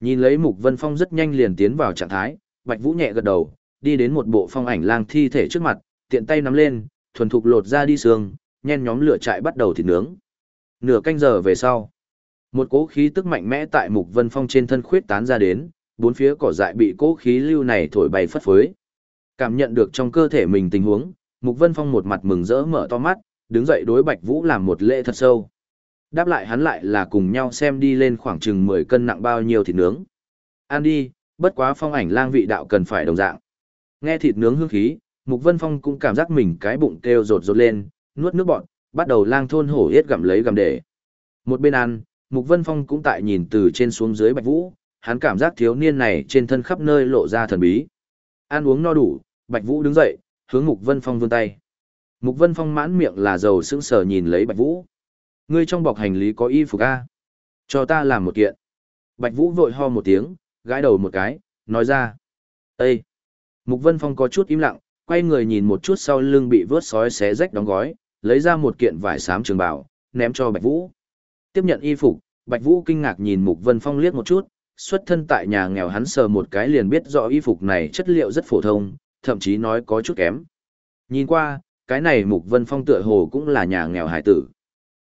Nhìn lấy Mục Vân Phong rất nhanh liền tiến vào trạng thái, Bạch Vũ nhẹ gật đầu, đi đến một bộ phong ảnh lang thi thể trước mặt, tiện tay nắm lên, thuần thục lột ra đi xương, nhen nhóm lửa trại bắt đầu thịt nướng. Nửa canh giờ về sau, một cỗ khí tức mạnh mẽ tại Mục Vân Phong trên thân khuyết tán ra đến, bốn phía cỏ dại bị cỗ khí lưu này thổi bay phất phới. Cảm nhận được trong cơ thể mình tình huống, Mục Vân Phong một mặt mừng rỡ mở to mắt, đứng dậy đối Bạch Vũ làm một lễ thật sâu. Đáp lại hắn lại là cùng nhau xem đi lên khoảng chừng 10 cân nặng bao nhiêu thịt nướng. Ăn đi, bất quá phong ảnh lang vị đạo cần phải đồng dạng. Nghe thịt nướng hương khí, Mục Vân Phong cũng cảm giác mình cái bụng kêu rột rột lên, nuốt nước bọt, bắt đầu lang thôn hổ yết gặm lấy gặm để. Một bên ăn, Mục Vân Phong cũng tại nhìn từ trên xuống dưới Bạch Vũ, hắn cảm giác thiếu niên này trên thân khắp nơi lộ ra thần bí. Ăn uống no đủ, Bạch Vũ đứng dậy, hướng Mục Vân Phong vươn tay. Mục Vân Phong mãn miệng là dầu sững sờ nhìn lấy Bạch Vũ. Ngươi trong bọc hành lý có y phục a? Cho ta làm một kiện. Bạch Vũ vội ho một tiếng, gãi đầu một cái, nói ra. Ê! Mục Vân Phong có chút im lặng, quay người nhìn một chút sau lưng bị vớt sói xé rách đóng gói, lấy ra một kiện vải xám trường bào, ném cho Bạch Vũ. Tiếp nhận y phục, Bạch Vũ kinh ngạc nhìn Mục Vân Phong liếc một chút, xuất thân tại nhà nghèo hắn sờ một cái liền biết rõ y phục này chất liệu rất phổ thông, thậm chí nói có chút kém. Nhìn qua, cái này Mục Vân Phong tựa hồ cũng là nhà nghèo hải tử.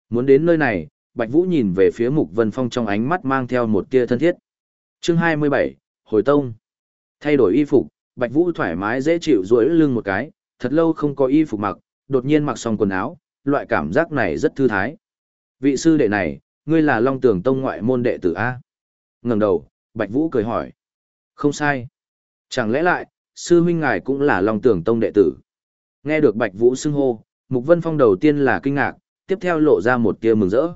Muốn đến nơi này, Bạch Vũ nhìn về phía Mục Vân Phong trong ánh mắt mang theo một tia thân thiết. Chương 27, Hồi Tông. Thay đổi y phục, Bạch Vũ thoải mái dễ chịu duỗi lưng một cái, thật lâu không có y phục mặc, đột nhiên mặc xong quần áo, loại cảm giác này rất thư thái. Vị sư đệ này, ngươi là Long Tường Tông ngoại môn đệ tử A. Ngẩng đầu, Bạch Vũ cười hỏi. Không sai. Chẳng lẽ lại, sư huynh ngài cũng là Long Tường Tông đệ tử. Nghe được Bạch Vũ xưng hô, Mục Vân Phong đầu tiên là kinh ngạc, tiếp theo lộ ra một tia mừng rỡ.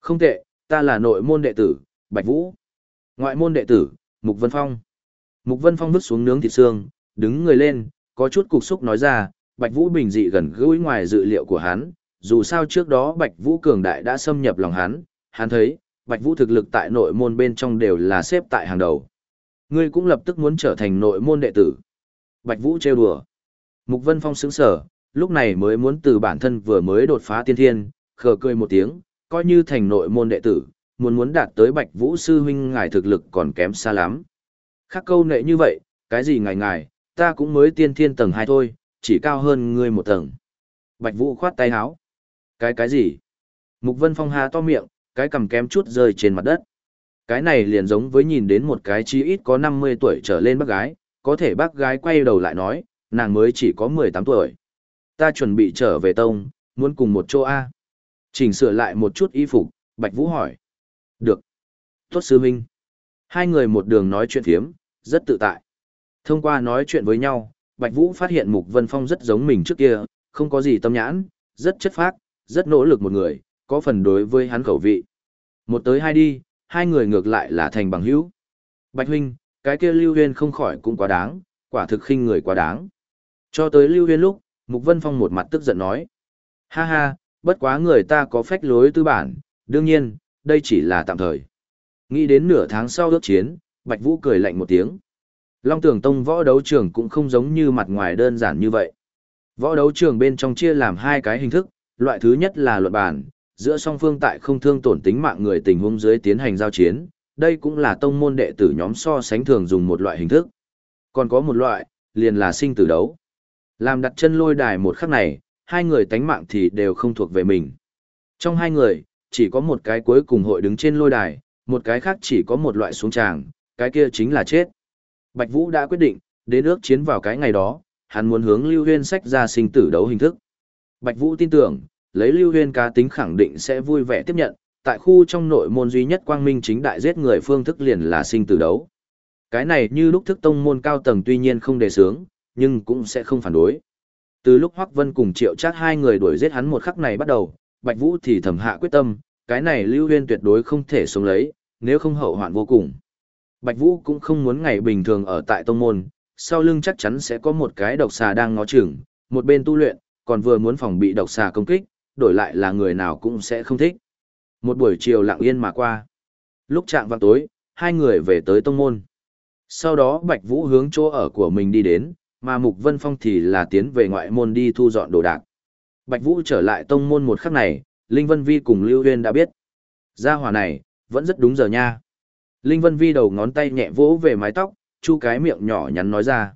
Không tệ, ta là nội môn đệ tử, Bạch Vũ. Ngoại môn đệ tử, Mục Vân Phong. Mục Vân Phong vứt xuống nướng thịt xương, đứng người lên, có chút cục xúc nói ra, Bạch Vũ bình dị gần gũi ngoài dự liệu của hắn, dù sao trước đó Bạch Vũ cường đại đã xâm nhập lòng hắn, hắn thấy, Bạch Vũ thực lực tại nội môn bên trong đều là xếp tại hàng đầu. Ngươi cũng lập tức muốn trở thành nội môn đệ tử. Bạch Vũ trêu đùa. Mục Vân Phong sững sờ, lúc này mới muốn từ bản thân vừa mới đột phá tiên thiên, khờ cười một tiếng, coi như thành nội môn đệ tử, muốn muốn đạt tới Bạch Vũ sư huynh ngài thực lực còn kém xa lắm. Khác câu nệ như vậy, cái gì ngài ngài, ta cũng mới tiên thiên tầng 2 thôi, chỉ cao hơn ngươi một tầng. Bạch Vũ khoát tay háo Cái cái gì? Mục Vân Phong hà to miệng, cái cầm kém chút rơi trên mặt đất. Cái này liền giống với nhìn đến một cái chi ít có 50 tuổi trở lên bác gái, có thể bác gái quay đầu lại nói, nàng mới chỉ có 18 tuổi. Ta chuẩn bị trở về tông, muốn cùng một chỗ A. Chỉnh sửa lại một chút y phục, Bạch Vũ hỏi. Được. Tốt sư huynh. Hai người một đường nói chuyện phiếm, rất tự tại. Thông qua nói chuyện với nhau, Bạch Vũ phát hiện Mục Vân Phong rất giống mình trước kia, không có gì tâm nhãn, rất chất phác, rất nỗ lực một người, có phần đối với hắn khẩu vị. Một tới hai đi, hai người ngược lại là thành bằng hữu. Bạch huynh, cái kia Lưu Huyên không khỏi cũng quá đáng, quả thực khinh người quá đáng. Cho tới Lưu Huyên lúc, Mục Vân Phong một mặt tức giận nói. Ha ha, bất quá người ta có phách lối tư bản, đương nhiên, đây chỉ là tạm thời. Nghĩ đến nửa tháng sau ước chiến, Bạch Vũ cười lạnh một tiếng. Long Tường Tông võ đấu trường cũng không giống như mặt ngoài đơn giản như vậy. Võ đấu trường bên trong chia làm hai cái hình thức, loại thứ nhất là luận bàn, giữa song phương tại không thương tổn tính mạng người tình huống dưới tiến hành giao chiến, đây cũng là tông môn đệ tử nhóm so sánh thường dùng một loại hình thức. Còn có một loại, liền là sinh tử đấu. Làm đặt chân lôi đài một khắc này, hai người tánh mạng thì đều không thuộc về mình. Trong hai người, chỉ có một cái cuối cùng hội đứng trên lôi đài, một cái khác chỉ có một loại xuống tràng, cái kia chính là chết. Bạch Vũ đã quyết định, đến ước chiến vào cái ngày đó, hắn muốn hướng Lưu Huyên sách ra sinh tử đấu hình thức. Bạch Vũ tin tưởng, lấy Lưu Huyên cá tính khẳng định sẽ vui vẻ tiếp nhận, tại khu trong nội môn duy nhất quang minh chính đại giết người phương thức liền là sinh tử đấu. Cái này như lúc thức tông môn cao tầng tuy nhiên không đề sướng, nhưng cũng sẽ không phản đối. Từ lúc Hoắc Vân cùng Triệu Trác hai người đuổi giết hắn một khắc này bắt đầu, Bạch Vũ thì thầm hạ quyết tâm, cái này Lưu Huyên tuyệt đối không thể sống lấy, nếu không hậu hoạn vô cùng. Bạch Vũ cũng không muốn ngày bình thường ở tại tông môn, sau lưng chắc chắn sẽ có một cái độc xà đang ngó chừng, một bên tu luyện, còn vừa muốn phòng bị độc xà công kích, đổi lại là người nào cũng sẽ không thích. Một buổi chiều lặng yên mà qua. Lúc chạm vào tối, hai người về tới tông môn. Sau đó Bạch Vũ hướng chỗ ở của mình đi đến, mà Mục Vân Phong thì là tiến về ngoại môn đi thu dọn đồ đạc. Bạch Vũ trở lại tông môn một khắc này, Linh Vân Vi cùng Lưu Huyên đã biết. Gia hỏa này, vẫn rất đúng giờ nha. Linh Vân Vi đầu ngón tay nhẹ vỗ về mái tóc, chu cái miệng nhỏ nhắn nói ra.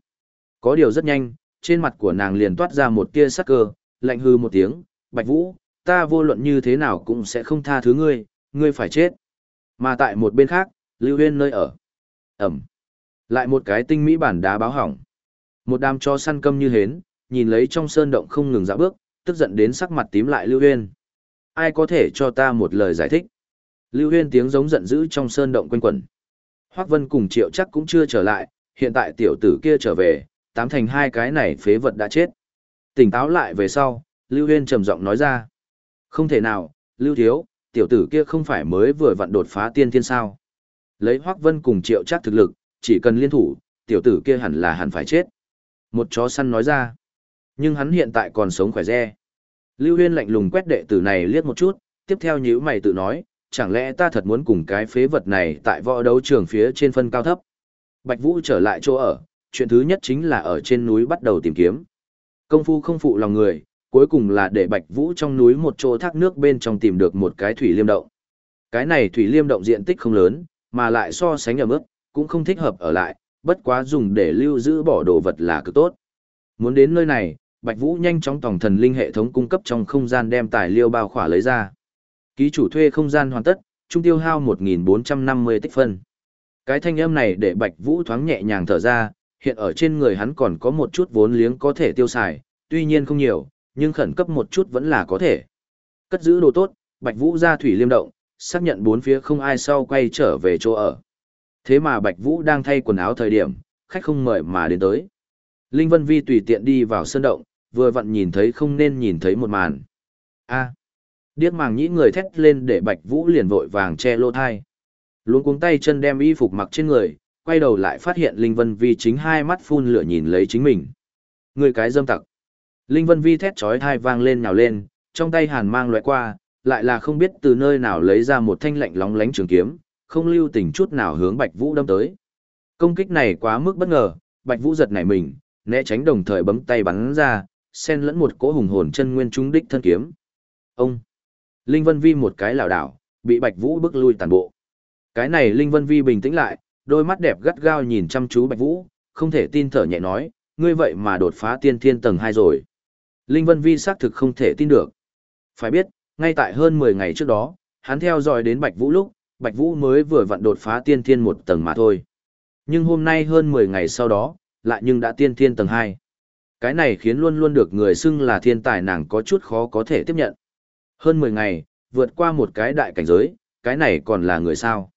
Có điều rất nhanh, trên mặt của nàng liền toát ra một tia sắc cơ, lạnh hư một tiếng, Bạch Vũ, ta vô luận như thế nào cũng sẽ không tha thứ ngươi, ngươi phải chết. Mà tại một bên khác, Lưu Huyên nơi ở. Ẩm. Lại một cái tinh mỹ bản đá báo hỏng. Một đám cho săn câm như hến, nhìn lấy trong sơn động không ngừng dạo bước, tức giận đến sắc mặt tím lại Lưu Huyên. Ai có thể cho ta một lời giải thích? Lưu Huyên tiếng giống giận dữ trong sơn động quanh quẩn. Hoắc Vân cùng Triệu chắc cũng chưa trở lại, hiện tại tiểu tử kia trở về, tám thành hai cái này phế vật đã chết. Tỉnh táo lại về sau, Lưu Huyên trầm giọng nói ra. Không thể nào, Lưu Thiếu, tiểu tử kia không phải mới vừa vặn đột phá tiên thiên sao. Lấy Hoắc Vân cùng Triệu chắc thực lực, chỉ cần liên thủ, tiểu tử kia hẳn là hẳn phải chết. Một chó săn nói ra. Nhưng hắn hiện tại còn sống khỏe re. Lưu Huyên lạnh lùng quét đệ tử này liếc một chút, tiếp theo nhíu mày tự nói, chẳng lẽ ta thật muốn cùng cái phế vật này tại võ đấu trường phía trên phân cao thấp. Bạch Vũ trở lại chỗ ở, chuyện thứ nhất chính là ở trên núi bắt đầu tìm kiếm. Công phu không phụ lòng người, cuối cùng là để Bạch Vũ trong núi một chỗ thác nước bên trong tìm được một cái thủy liêm động. Cái này thủy liêm động diện tích không lớn, mà lại so sánh ở mức, cũng không thích hợp ở lại, bất quá dùng để lưu giữ bỏ đồ vật là cực tốt. Muốn đến nơi này, Bạch Vũ nhanh chóng tổng thần linh hệ thống cung cấp trong không gian đem tài liệu bao khỏa lấy ra. Ký chủ thuê không gian hoàn tất, trung tiêu hao 1450 tích phân. Cái thanh âm này để Bạch Vũ thoáng nhẹ nhàng thở ra, hiện ở trên người hắn còn có một chút vốn liếng có thể tiêu xài, tuy nhiên không nhiều, nhưng khẩn cấp một chút vẫn là có thể. Cất giữ đồ tốt, Bạch Vũ ra thủy liêm động, xác nhận bốn phía không ai sau quay trở về chỗ ở. Thế mà Bạch Vũ đang thay quần áo thời điểm, khách không mời mà đến tới. Linh Vân Vi tùy tiện đi vào sân động, vừa vặn nhìn thấy không nên nhìn thấy một màn. A. Điếc màng nhĩ người thét lên để Bạch Vũ liền vội vàng che lỗ thai. Luôn cuống tay chân đem y phục mặc trên người, quay đầu lại phát hiện Linh Vân Vi chính hai mắt phun lửa nhìn lấy chính mình. Người cái dâm tặc. Linh Vân Vi thét chói thai vang lên nhào lên, trong tay hàn mang loại qua, lại là không biết từ nơi nào lấy ra một thanh lạnh lóng lánh trường kiếm, không lưu tình chút nào hướng Bạch Vũ đâm tới. Công kích này quá mức bất ngờ, Bạch Vũ giật nảy mình, né tránh đồng thời bấm tay bắn ra, xen lẫn một cỗ hùng hồn chân nguyên trung đích thân kiếm. Ông! Linh Vân Vi một cái lảo đảo, bị Bạch Vũ bức lui tàn bộ. Cái này Linh Vân Vi bình tĩnh lại, đôi mắt đẹp gắt gao nhìn chăm chú Bạch Vũ, không thể tin thở nhẹ nói, ngươi vậy mà đột phá tiên thiên tầng 2 rồi. Linh Vân Vi xác thực không thể tin được. Phải biết, ngay tại hơn 10 ngày trước đó, hắn theo dõi đến Bạch Vũ lúc, Bạch Vũ mới vừa vặn đột phá tiên thiên một tầng mà thôi. Nhưng hôm nay hơn 10 ngày sau đó, lại nhưng đã tiên thiên tầng 2. Cái này khiến luôn luôn được người xưng là thiên tài nàng có chút khó có thể tiếp nhận. Hơn 10 ngày, vượt qua một cái đại cảnh giới, cái này còn là người sao?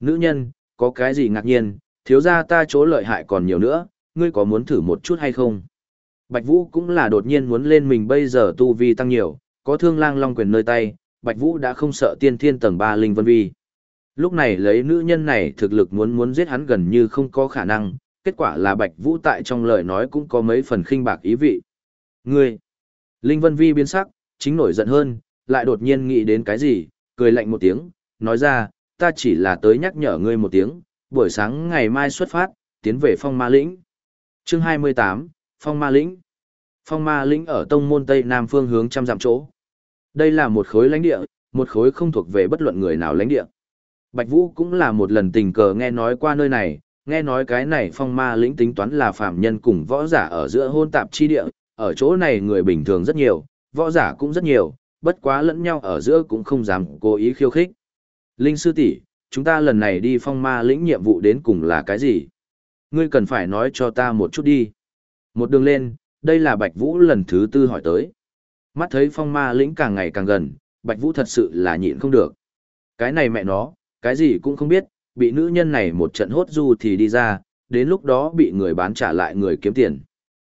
Nữ nhân, có cái gì ngạc nhiên, thiếu ra ta chỗ lợi hại còn nhiều nữa, ngươi có muốn thử một chút hay không? Bạch Vũ cũng là đột nhiên muốn lên mình bây giờ tu vi tăng nhiều, có thương lang long quyền nơi tay, Bạch Vũ đã không sợ tiên thiên tầng 3 linh vân vi. Lúc này lấy nữ nhân này thực lực muốn muốn giết hắn gần như không có khả năng, kết quả là Bạch Vũ tại trong lời nói cũng có mấy phần khinh bạc ý vị. Ngươi! Linh Vân Vi biến sắc, chính nổi giận hơn, lại đột nhiên nghĩ đến cái gì, cười lạnh một tiếng, nói ra, ta chỉ là tới nhắc nhở ngươi một tiếng, buổi sáng ngày mai xuất phát, tiến về phong ma lĩnh. Chương 28, Phong ma lĩnh. Phong ma lĩnh ở tông môn tây nam phương hướng trăm dặm chỗ. Đây là một khối lãnh địa, một khối không thuộc về bất luận người nào lãnh địa. Bạch Vũ cũng là một lần tình cờ nghe nói qua nơi này, nghe nói cái này phong ma lĩnh tính toán là phạm nhân cùng võ giả ở giữa hôn tạp chi địa, ở chỗ này người bình thường rất nhiều, võ giả cũng rất nhiều, bất quá lẫn nhau ở giữa cũng không dám cố ý khiêu khích. Linh sư tỷ, chúng ta lần này đi phong ma lĩnh nhiệm vụ đến cùng là cái gì? Ngươi cần phải nói cho ta một chút đi. Một đường lên, đây là Bạch Vũ lần thứ tư hỏi tới. Mắt thấy phong ma lĩnh càng ngày càng gần, Bạch Vũ thật sự là nhịn không được. Cái này mẹ nó, cái gì cũng không biết, bị nữ nhân này một trận hốt du thì đi ra, đến lúc đó bị người bán trả lại người kiếm tiền.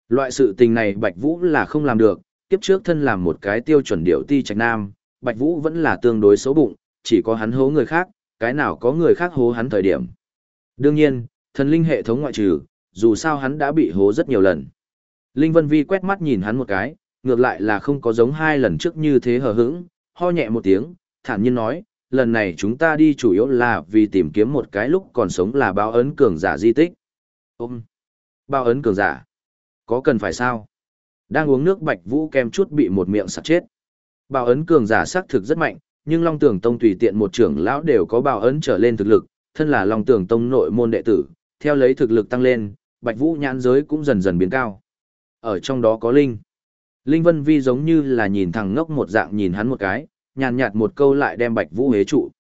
Loại sự tình này Bạch Vũ là không làm được, kiếp trước thân làm một cái tiêu chuẩn điệu ti trạch nam, Bạch Vũ vẫn là tương đối xấu bụng, chỉ có hắn hố người khác, cái nào có người khác hố hắn thời điểm. Đương nhiên, thần linh hệ thống ngoại trừ, dù sao hắn đã bị hố rất nhiều lần. Linh Vân Vi quét mắt nhìn hắn một cái, ngược lại là không có giống hai lần trước như thế hờ hững, ho nhẹ một tiếng, thản nhiên nói, lần này chúng ta đi chủ yếu là vì tìm kiếm một cái lúc còn sống là báo ấn cường giả di tích. Ôm! Báo ấn cường giả? Có cần phải sao? Đang uống nước bạch vũ kem chút bị một miệng sặc chết. Báo ấn cường giả xác thực rất mạnh, nhưng Long Tưởng Tông tùy tiện một trưởng lão đều có báo ấn trở lên thực lực, thân là Long Tường Tông nội môn đệ tử, theo lấy thực lực tăng lên, Bạch Vũ nhãn giới cũng dần dần biến cao. Ở trong đó có Linh. Linh Vân Vi giống như là nhìn thằng ngốc một dạng nhìn hắn một cái, nhàn nhạt một câu lại đem Bạch Vũ hế trụ.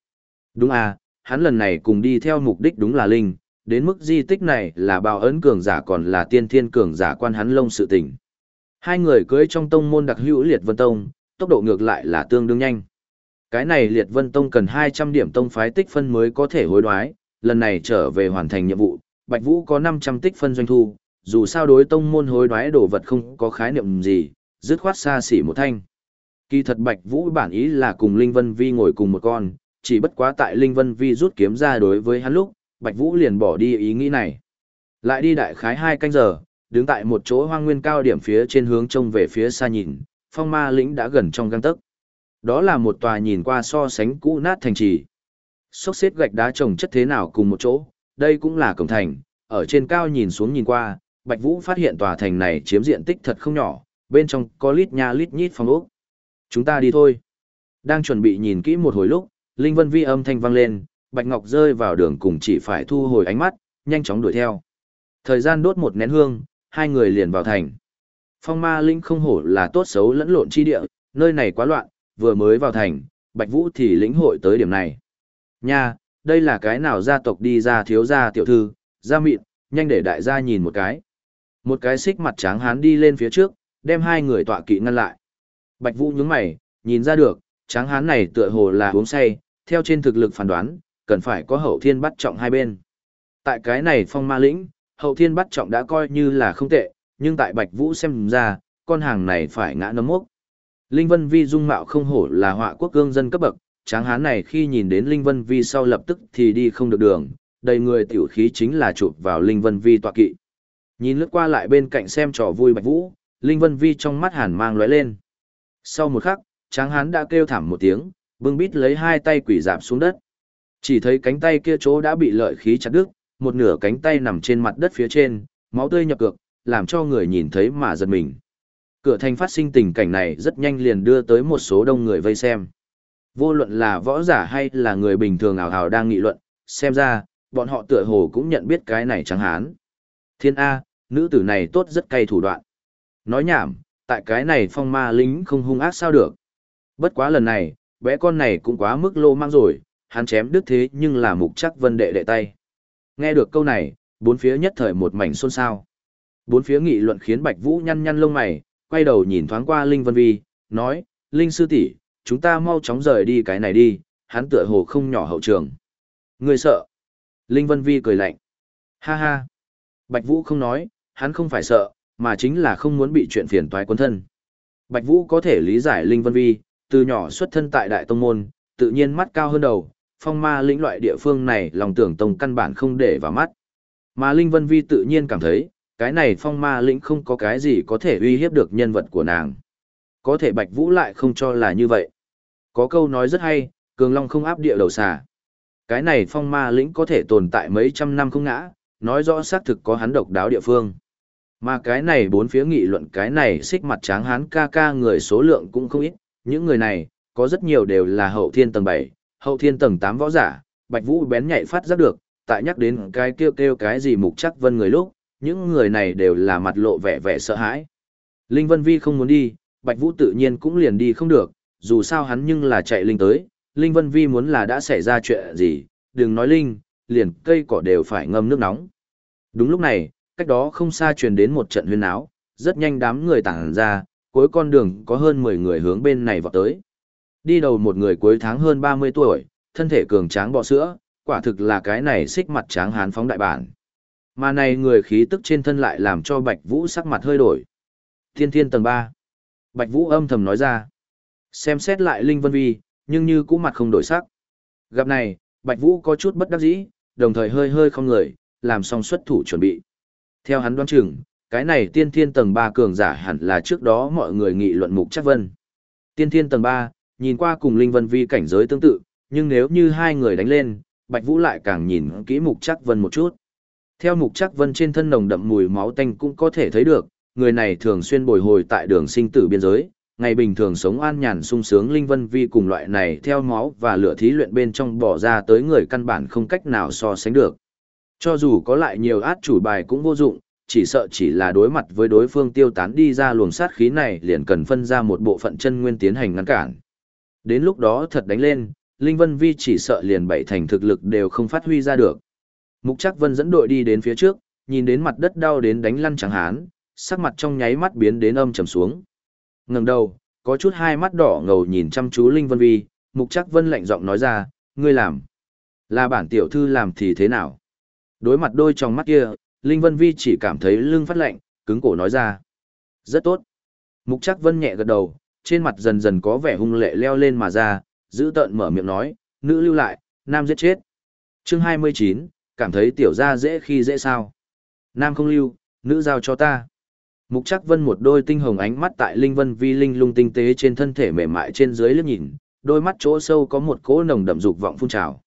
Đúng à, hắn lần này cùng đi theo mục đích đúng là Linh, đến mức di tích này là bao ấn cường giả còn là tiên thiên cường giả quan hắn lông sự tình. Hai người cưới trong tông môn đặc hữu liệt vân tông, tốc độ ngược lại là tương đương nhanh. Cái này liệt vân tông cần 200 điểm tông phái tích phân mới có thể hối đoái, lần này trở về hoàn thành nhiệm vụ, Bạch Vũ có 500 tích phân doanh thu, dù sao đối tông môn hối đoái đồ vật không có khái niệm gì, dứt khoát xa xỉ một thanh. Kỳ thật Bạch Vũ bản ý là cùng Linh Vân Vi ngồi cùng một con, chỉ bất quá tại Linh Vân Vi rút kiếm ra đối với hắn lúc, Bạch Vũ liền bỏ đi ý nghĩ này. Lại đi đại khái hai canh giờ, đứng tại một chỗ hoang nguyên cao điểm phía trên hướng trông về phía xa nhìn, phong ma lĩnh đã gần trong găng tấc. Đó là một tòa nhìn qua so sánh cũ nát thành trì. Xốc xếp gạch đá trồng chất thế nào cùng một chỗ, đây cũng là cổng thành, ở trên cao nhìn xuống nhìn qua, Bạch Vũ phát hiện tòa thành này chiếm diện tích thật không nhỏ, bên trong có lít nha lít nhít phòng ốc. Chúng ta đi thôi. Đang chuẩn bị nhìn kỹ một hồi lúc, Linh Vân Vi âm thanh vang lên, Bạch Ngọc rơi vào đường cùng chỉ phải thu hồi ánh mắt, nhanh chóng đuổi theo. Thời gian đốt một nén hương, hai người liền vào thành. Phong ma linh không hổ là tốt xấu lẫn lộn chi địa, nơi này quá loạn, vừa mới vào thành, Bạch Vũ thì lĩnh hội tới điểm này. Nha, đây là cái nào gia tộc đi ra thiếu gia tiểu thư, gia mịn, nhanh để đại gia nhìn một cái. Một cái xích mặt tráng hán đi lên phía trước, đem hai người tọa kỵ ngăn lại. Bạch Vũ nhướng mày, nhìn ra được, tráng hán này tựa hồ là uống say, theo trên thực lực phán đoán, cần phải có hậu thiên bắt trọng hai bên. Tại cái này phong ma lĩnh, hậu thiên bắt trọng đã coi như là không tệ, nhưng tại Bạch Vũ xem ra, con hàng này phải ngã nấm mốc. Linh Vân Vi dung mạo không hổ là họa quốc cương dân cấp bậc, tráng hán này khi nhìn đến Linh Vân Vi sau lập tức thì đi không được đường, đầy người tiểu khí chính là chụp vào Linh Vân Vi tọa kỵ. Nhìn lướt qua lại bên cạnh xem trò vui Bạch Vũ, Linh Vân Vi trong mắt hàn mang lóe lên. Sau một khắc, tráng hán đã kêu thảm một tiếng, bưng bít lấy hai tay quỷ dạp xuống đất. Chỉ thấy cánh tay kia chỗ đã bị lợi khí chặt đứt, một nửa cánh tay nằm trên mặt đất phía trên, máu tươi nhập cược, làm cho người nhìn thấy mà giật mình. Cửa thành phát sinh tình cảnh này rất nhanh liền đưa tới một số đông người vây xem. Vô luận là võ giả hay là người bình thường ảo hào đang nghị luận, xem ra, bọn họ tựa hồ cũng nhận biết cái này trắng hán. Thiên A, nữ tử này tốt rất cay thủ đoạn. Nói nhảm, tại cái này phong ma lính không hung ác sao được. Bất quá lần này, bé con này cũng quá mức lô mang rồi, hắn chém đứt thế nhưng là mục chắc vân đệ đệ tay. Nghe được câu này, bốn phía nhất thời một mảnh xôn xao. Bốn phía nghị luận khiến Bạch Vũ nhăn nhăn lông mày, quay đầu nhìn thoáng qua Linh Vân Vi, nói, Linh sư tỷ, chúng ta mau chóng rời đi cái này đi, hắn tựa hồ không nhỏ hậu trường. Người sợ. Linh Vân Vi cười lạnh. Ha ha. Bạch Vũ không nói, hắn không phải sợ, mà chính là không muốn bị chuyện phiền toái quân thân. Bạch Vũ có thể lý giải Linh Vân Vi, từ nhỏ xuất thân tại Đại Tông Môn, tự nhiên mắt cao hơn đầu, phong ma lĩnh loại địa phương này lòng tưởng tông căn bản không để vào mắt. Mà Linh Vân Vi tự nhiên cảm thấy, cái này phong ma lĩnh không có cái gì có thể uy hiếp được nhân vật của nàng. Có thể Bạch Vũ lại không cho là như vậy. Có câu nói rất hay, cường long không áp địa đầu xà. Cái này phong ma lĩnh có thể tồn tại mấy trăm năm không ngã, nói rõ xác thực có hắn độc đáo địa phương. Mà cái này bốn phía nghị luận cái này xích mặt tráng hán ca ca người số lượng cũng không ít, những người này, có rất nhiều đều là hậu thiên tầng 7, hậu thiên tầng 8 võ giả, Bạch Vũ bén nhạy phát giác được, tại nhắc đến cái kêu kêu cái gì mục chắc vân người lúc, những người này đều là mặt lộ vẻ vẻ sợ hãi. Linh Vân Vi không muốn đi, Bạch Vũ tự nhiên cũng liền đi không được, dù sao hắn nhưng là chạy Linh tới, Linh Vân Vi muốn là đã xảy ra chuyện gì, đừng nói Linh, liền cây cỏ đều phải ngâm nước nóng. Đúng lúc này, cách đó không xa truyền đến một trận huyên áo, rất nhanh đám người tản ra, cuối con đường có hơn 10 người hướng bên này vào tới. Đi đầu một người cuối tháng hơn 30 tuổi, thân thể cường tráng bọ sữa, quả thực là cái này xích mặt tráng hán phóng đại bản. Mà này người khí tức trên thân lại làm cho Bạch Vũ sắc mặt hơi đổi. Thiên thiên tầng 3. Bạch Vũ âm thầm nói ra. Xem xét lại Linh Vân Vi, nhưng như cũ mặt không đổi sắc. Gặp này, Bạch Vũ có chút bất đắc dĩ, đồng thời hơi hơi không người, làm xong xuất thủ chuẩn bị. Theo hắn đoán chừng, cái này tiên thiên tầng 3 cường giả hẳn là trước đó mọi người nghị luận mục chắc vân. Tiên thiên tầng 3, nhìn qua cùng Linh Vân Vi cảnh giới tương tự, nhưng nếu như hai người đánh lên, Bạch Vũ lại càng nhìn kỹ mục chắc vân một chút. Theo mục chắc vân trên thân nồng đậm mùi máu tanh cũng có thể thấy được, người này thường xuyên bồi hồi tại đường sinh tử biên giới, ngày bình thường sống an nhàn sung sướng Linh Vân Vi cùng loại này theo máu và lửa thí luyện bên trong bỏ ra tới người căn bản không cách nào so sánh được. Cho dù có lại nhiều át chủ bài cũng vô dụng, chỉ sợ chỉ là đối mặt với đối phương tiêu tán đi ra luồng sát khí này liền cần phân ra một bộ phận chân nguyên tiến hành ngăn cản. Đến lúc đó thật đánh lên, Linh Vân Vi chỉ sợ liền bảy thành thực lực đều không phát huy ra được. Mục Trác Vân dẫn đội đi đến phía trước, nhìn đến mặt đất đau đến đánh lăn chẳng hán, sắc mặt trong nháy mắt biến đến âm trầm xuống. Ngẩng đầu, có chút hai mắt đỏ ngầu nhìn chăm chú Linh Vân Vi, Mục Trác Vân lạnh giọng nói ra, ngươi làm. Là bản tiểu thư làm thì thế nào? Đối mặt đôi trong mắt kia, Linh Vân Vi chỉ cảm thấy lưng phát lạnh, cứng cổ nói ra. Rất tốt. Mục Trác Vân nhẹ gật đầu, trên mặt dần dần có vẻ hung lệ leo lên mà ra, giữ tợn mở miệng nói, nữ lưu lại, nam giết chết. Chương 29, cảm thấy tiểu gia dễ khi dễ sao. Nam không lưu, nữ giao cho ta. Mục Trác Vân một đôi tinh hồng ánh mắt tại Linh Vân Vi linh lung tinh tế trên thân thể mềm mại trên dưới liếc nhìn, đôi mắt chỗ sâu có một cỗ nồng đậm dục vọng phun trào.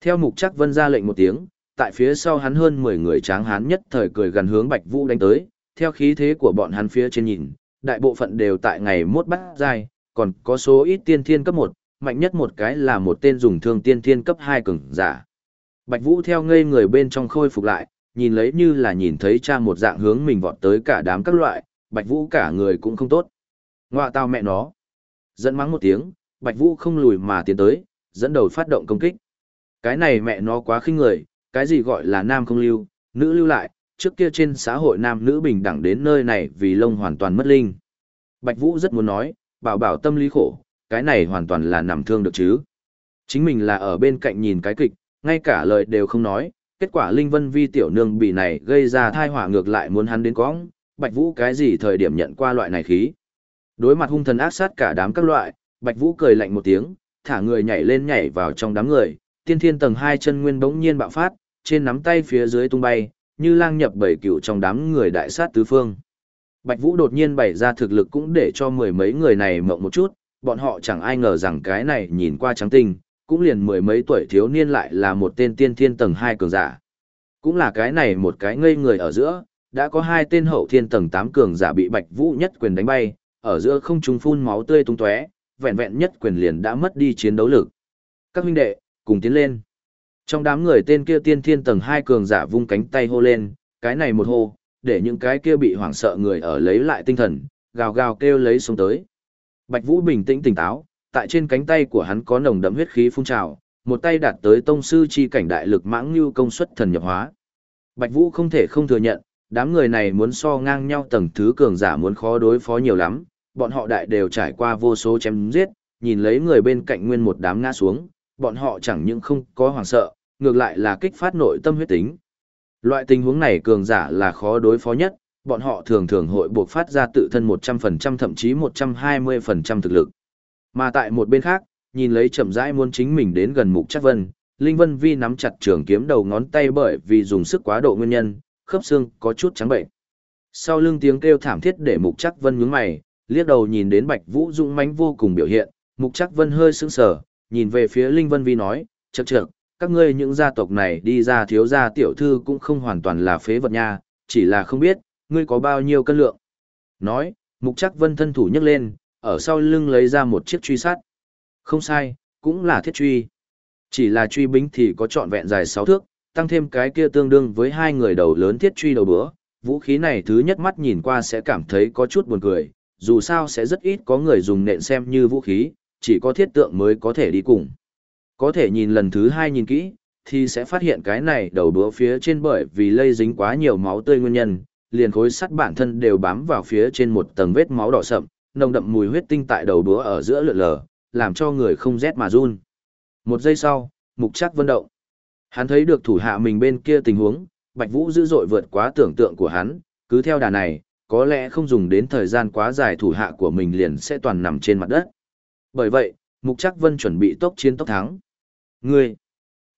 Theo Mục Trác Vân ra lệnh một tiếng, tại phía sau hắn hơn 10 người tráng hán nhất thời cười gần hướng Bạch Vũ đánh tới, theo khí thế của bọn hắn phía trên nhìn, đại bộ phận đều tại ngày mốt bắt giai, còn có số ít tiên thiên cấp 1, mạnh nhất một cái là một tên dùng thương tiên thiên cấp 2 cường giả. Bạch Vũ theo ngây người bên trong khôi phục lại, nhìn lấy như là nhìn thấy cha một dạng hướng mình vọt tới cả đám các loại, Bạch Vũ cả người cũng không tốt. Ngoạ tao mẹ nó. Dẫn mắng một tiếng, Bạch Vũ không lùi mà tiến tới, dẫn đầu phát động công kích. Cái này mẹ nó quá khinh người, cái gì gọi là nam không lưu, nữ lưu lại, trước kia trên xã hội nam nữ bình đẳng đến nơi này vì lông hoàn toàn mất linh. Bạch Vũ rất muốn nói, bảo bảo tâm lý khổ, cái này hoàn toàn là nằm thương được chứ. Chính mình là ở bên cạnh nhìn cái kịch, ngay cả lời đều không nói, kết quả Linh Vân Vi tiểu nương bị này gây ra thai họa ngược lại muốn hắn đến cõng, Bạch Vũ cái gì thời điểm nhận qua loại này khí. Đối mặt hung thần ác sát cả đám các loại, Bạch Vũ cười lạnh một tiếng, thả người nhảy lên nhảy vào trong đám người, tiên thiên tầng hai chân nguyên bỗng nhiên bạo phát, trên nắm tay phía dưới tung bay, như lang nhập bảy cựu trong đám người đại sát tứ phương. Bạch Vũ đột nhiên bày ra thực lực cũng để cho mười mấy người này mộng một chút, bọn họ chẳng ai ngờ rằng cái này nhìn qua trắng tinh, cũng liền mười mấy tuổi thiếu niên lại là một tên tiên thiên tầng 2 cường giả. Cũng là cái này một cái ngây người ở giữa, đã có hai tên hậu thiên tầng 8 cường giả bị Bạch Vũ nhất quyền đánh bay, ở giữa không trung phun máu tươi tung tóe, vẹn vẹn nhất quyền liền đã mất đi chiến đấu lực. Các huynh đệ, cùng tiến lên. Trong đám người tên kia tiên thiên tầng hai cường giả vung cánh tay hô lên, cái này một hô, để những cái kia bị hoảng sợ người ở lấy lại tinh thần, gào gào kêu lấy xuống tới. Bạch Vũ bình tĩnh tỉnh táo, tại trên cánh tay của hắn có nồng đậm huyết khí phun trào, một tay đạt tới tông sư chi cảnh đại lực mãng lưu công suất thần nhập hóa. Bạch Vũ không thể không thừa nhận, đám người này muốn so ngang nhau tầng thứ cường giả muốn khó đối phó nhiều lắm, bọn họ đại đều trải qua vô số chém giết, nhìn lấy người bên cạnh nguyên một đám ngã xuống, bọn họ chẳng những không có hoảng sợ, ngược lại là kích phát nội tâm huyết tính. Loại tình huống này cường giả là khó đối phó nhất, bọn họ thường thường hội buộc phát ra tự thân 100% thậm chí 120% thực lực. Mà tại một bên khác, nhìn lấy chậm rãi muốn chính mình đến gần mục chắc vân, Linh Vân Vi nắm chặt trường kiếm đầu ngón tay bởi vì dùng sức quá độ nguyên nhân, khớp xương có chút trắng bệnh. Sau lưng tiếng kêu thảm thiết để mục chắc vân nhướng mày, liếc đầu nhìn đến Bạch Vũ dũng mãnh vô cùng biểu hiện, mục chắc vân hơi sững sờ, nhìn về phía Linh Vân Vi nói, chậc chậc, các ngươi những gia tộc này đi ra thiếu gia tiểu thư cũng không hoàn toàn là phế vật nha, chỉ là không biết, ngươi có bao nhiêu cân lượng. Nói, mục chắc vân thân thủ nhấc lên, ở sau lưng lấy ra một chiếc truy sát. Không sai, cũng là thiết truy. Chỉ là truy bính thì có trọn vẹn dài 6 thước, tăng thêm cái kia tương đương với hai người đầu lớn thiết truy đầu bữa. Vũ khí này thứ nhất mắt nhìn qua sẽ cảm thấy có chút buồn cười, dù sao sẽ rất ít có người dùng nện xem như vũ khí, chỉ có thiết tượng mới có thể đi cùng. Có thể nhìn lần thứ hai nhìn kỹ, thì sẽ phát hiện cái này đầu búa phía trên bởi vì lây dính quá nhiều máu tươi nguyên nhân, liền khối sắt bản thân đều bám vào phía trên một tầng vết máu đỏ sậm, nồng đậm mùi huyết tinh tại đầu búa ở giữa lượn lờ, làm cho người không rét mà run. Một giây sau, mục chắc vân động. Hắn thấy được thủ hạ mình bên kia tình huống, Bạch Vũ dữ dội vượt quá tưởng tượng của hắn, cứ theo đà này, có lẽ không dùng đến thời gian quá dài thủ hạ của mình liền sẽ toàn nằm trên mặt đất. Bởi vậy, Mục Trác Vân chuẩn bị tốc chiến tốc thắng. Ngươi,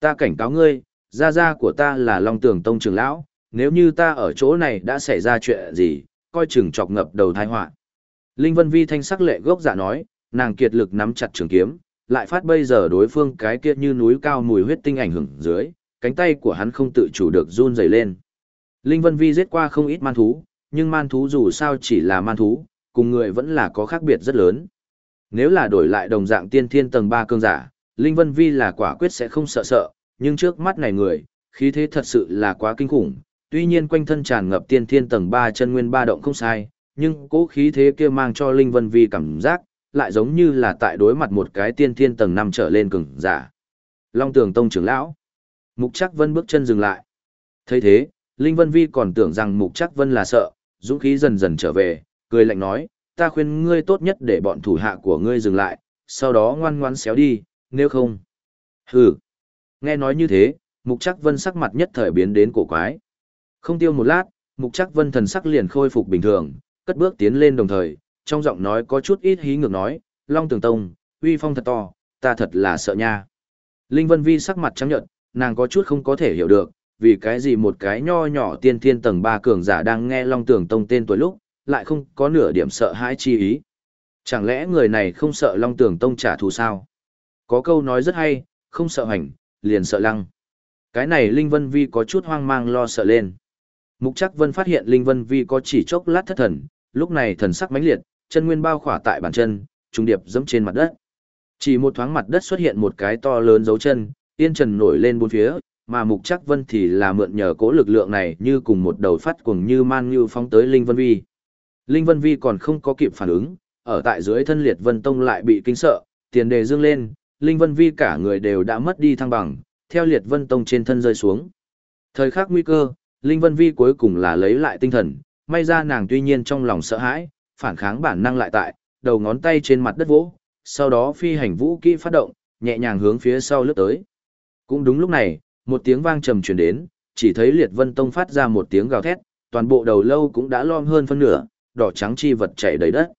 ta cảnh cáo ngươi, gia gia của ta là Long Tường Tông trưởng lão, nếu như ta ở chỗ này đã xảy ra chuyện gì, coi chừng chọc ngập đầu tai họa. Linh Vân Vi thanh sắc lệ gốc dạ nói, nàng kiệt lực nắm chặt trường kiếm, lại phát bây giờ đối phương cái kia như núi cao mùi huyết tinh ảnh hưởng dưới, cánh tay của hắn không tự chủ được run rẩy lên. Linh Vân Vi giết qua không ít man thú, nhưng man thú dù sao chỉ là man thú, cùng người vẫn là có khác biệt rất lớn. Nếu là đổi lại đồng dạng tiên thiên tầng 3 cương giả, Linh Vân Vi là quả quyết sẽ không sợ sợ, nhưng trước mắt này người, khí thế thật sự là quá kinh khủng, tuy nhiên quanh thân tràn ngập tiên thiên tầng 3 chân nguyên ba động không sai, nhưng cố khí thế kia mang cho Linh Vân Vi cảm giác, lại giống như là tại đối mặt một cái tiên thiên tầng 5 trở lên cường giả. Long Tường Tông trưởng lão. Mục trác Vân bước chân dừng lại. thấy thế, Linh Vân Vi còn tưởng rằng Mục trác Vân là sợ, dũng khí dần dần trở về, cười lạnh nói, ta khuyên ngươi tốt nhất để bọn thủ hạ của ngươi dừng lại, sau đó ngoan ngoan xéo đi, nếu không. Hừ. Nghe nói như thế, Mục Trác Vân sắc mặt nhất thời biến đến cổ quái. Không tiêu một lát, Mục Trác Vân thần sắc liền khôi phục bình thường, cất bước tiến lên đồng thời, trong giọng nói có chút ít hí ngược nói, Long Tường Tông, uy phong thật to, ta thật là sợ nha. Linh Vân Vi sắc mặt trắng nhợt, nàng có chút không có thể hiểu được, vì cái gì một cái nho nhỏ tiên thiên tầng ba cường giả đang nghe Long Tường Tông tên tuổi lúc, lại không có nửa điểm sợ hãi chi ý. Chẳng lẽ người này không sợ Long Tường Tông trả thù sao? Có câu nói rất hay, không sợ hành, liền sợ lăng. Cái này Linh Vân Vi có chút hoang mang lo sợ lên. Mục Trác Vân phát hiện Linh Vân Vi có chỉ chốc lát thất thần, lúc này thần sắc mãnh liệt, chân nguyên bao khỏa tại bàn chân, trung điệp dẫm trên mặt đất. Chỉ một thoáng mặt đất xuất hiện một cái to lớn dấu chân, tiên trần nổi lên bốn phía, mà Mục Trác Vân thì là mượn nhờ cố lực lượng này như cùng một đầu phát cuồng như man như phóng tới Linh Vân Vi. Linh Vân Vi còn không có kịp phản ứng, ở tại dưới thân liệt Vân Tông lại bị kinh sợ, tiền đề dương lên, Linh Vân Vi cả người đều đã mất đi thăng bằng, theo liệt Vân Tông trên thân rơi xuống. Thời khắc nguy cơ, Linh Vân Vi cuối cùng là lấy lại tinh thần, may ra nàng tuy nhiên trong lòng sợ hãi, phản kháng bản năng lại tại, đầu ngón tay trên mặt đất vỗ, sau đó phi hành vũ kỹ phát động, nhẹ nhàng hướng phía sau lướt tới. Cũng đúng lúc này, một tiếng vang trầm truyền đến, chỉ thấy Liệt Vân Tông phát ra một tiếng gào thét, toàn bộ đầu lâu cũng đã lom hơn phân nửa, đỏ trắng chi vật chảy đầy đất.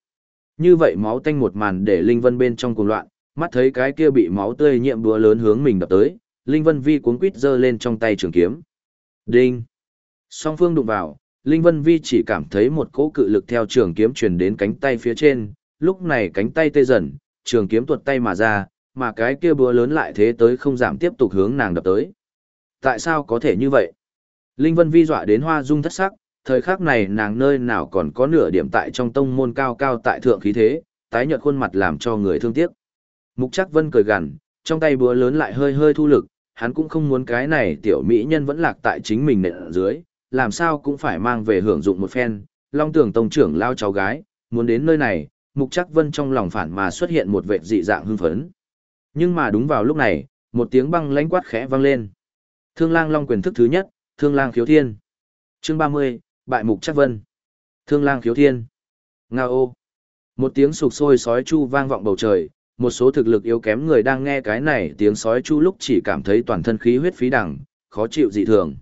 Như vậy máu tanh một màn để Linh Vân bên trong cuồng loạn, mắt thấy cái kia bị máu tươi nhiễm búa lớn hướng mình đập tới, Linh Vân Vi cuốn quít giơ lên trong tay trường kiếm. Đinh! Song phương đụng vào, Linh Vân Vi chỉ cảm thấy một cỗ cự lực theo trường kiếm truyền đến cánh tay phía trên, lúc này cánh tay tê dần, trường kiếm tuột tay mà ra, mà cái kia búa lớn lại thế tới không giảm tiếp tục hướng nàng đập tới. Tại sao có thể như vậy? Linh Vân Vi dọa đến hoa dung thất sắc, thời khắc này nàng nơi nào còn có nửa điểm tại trong tông môn cao cao tại thượng khí thế, tái nhợt khuôn mặt làm cho người thương tiếc. Mục Trác Vân cười gằn, trong tay búa lớn lại hơi hơi thu lực, hắn cũng không muốn cái này tiểu mỹ nhân vẫn lạc tại chính mình nền ở dưới, làm sao cũng phải mang về hưởng dụng một phen. Long Tưởng tông trưởng lao cháu gái, muốn đến nơi này, Mục Trác Vân trong lòng phản mà xuất hiện một vẻ dị dạng hưng phấn. Nhưng mà đúng vào lúc này, một tiếng băng lãnh quát khẽ vang lên. Thương Lang Long quyền thức thứ nhất, Thương Lang khiếu thiên. Chương 30, bại Mục Trác Vân. Thương Lang khiếu thiên. Ngao. Một tiếng sục sôi sói chu vang vọng bầu trời, một số thực lực yếu kém người đang nghe cái này tiếng sói chu lúc chỉ cảm thấy toàn thân khí huyết phí đẳng, khó chịu dị thường.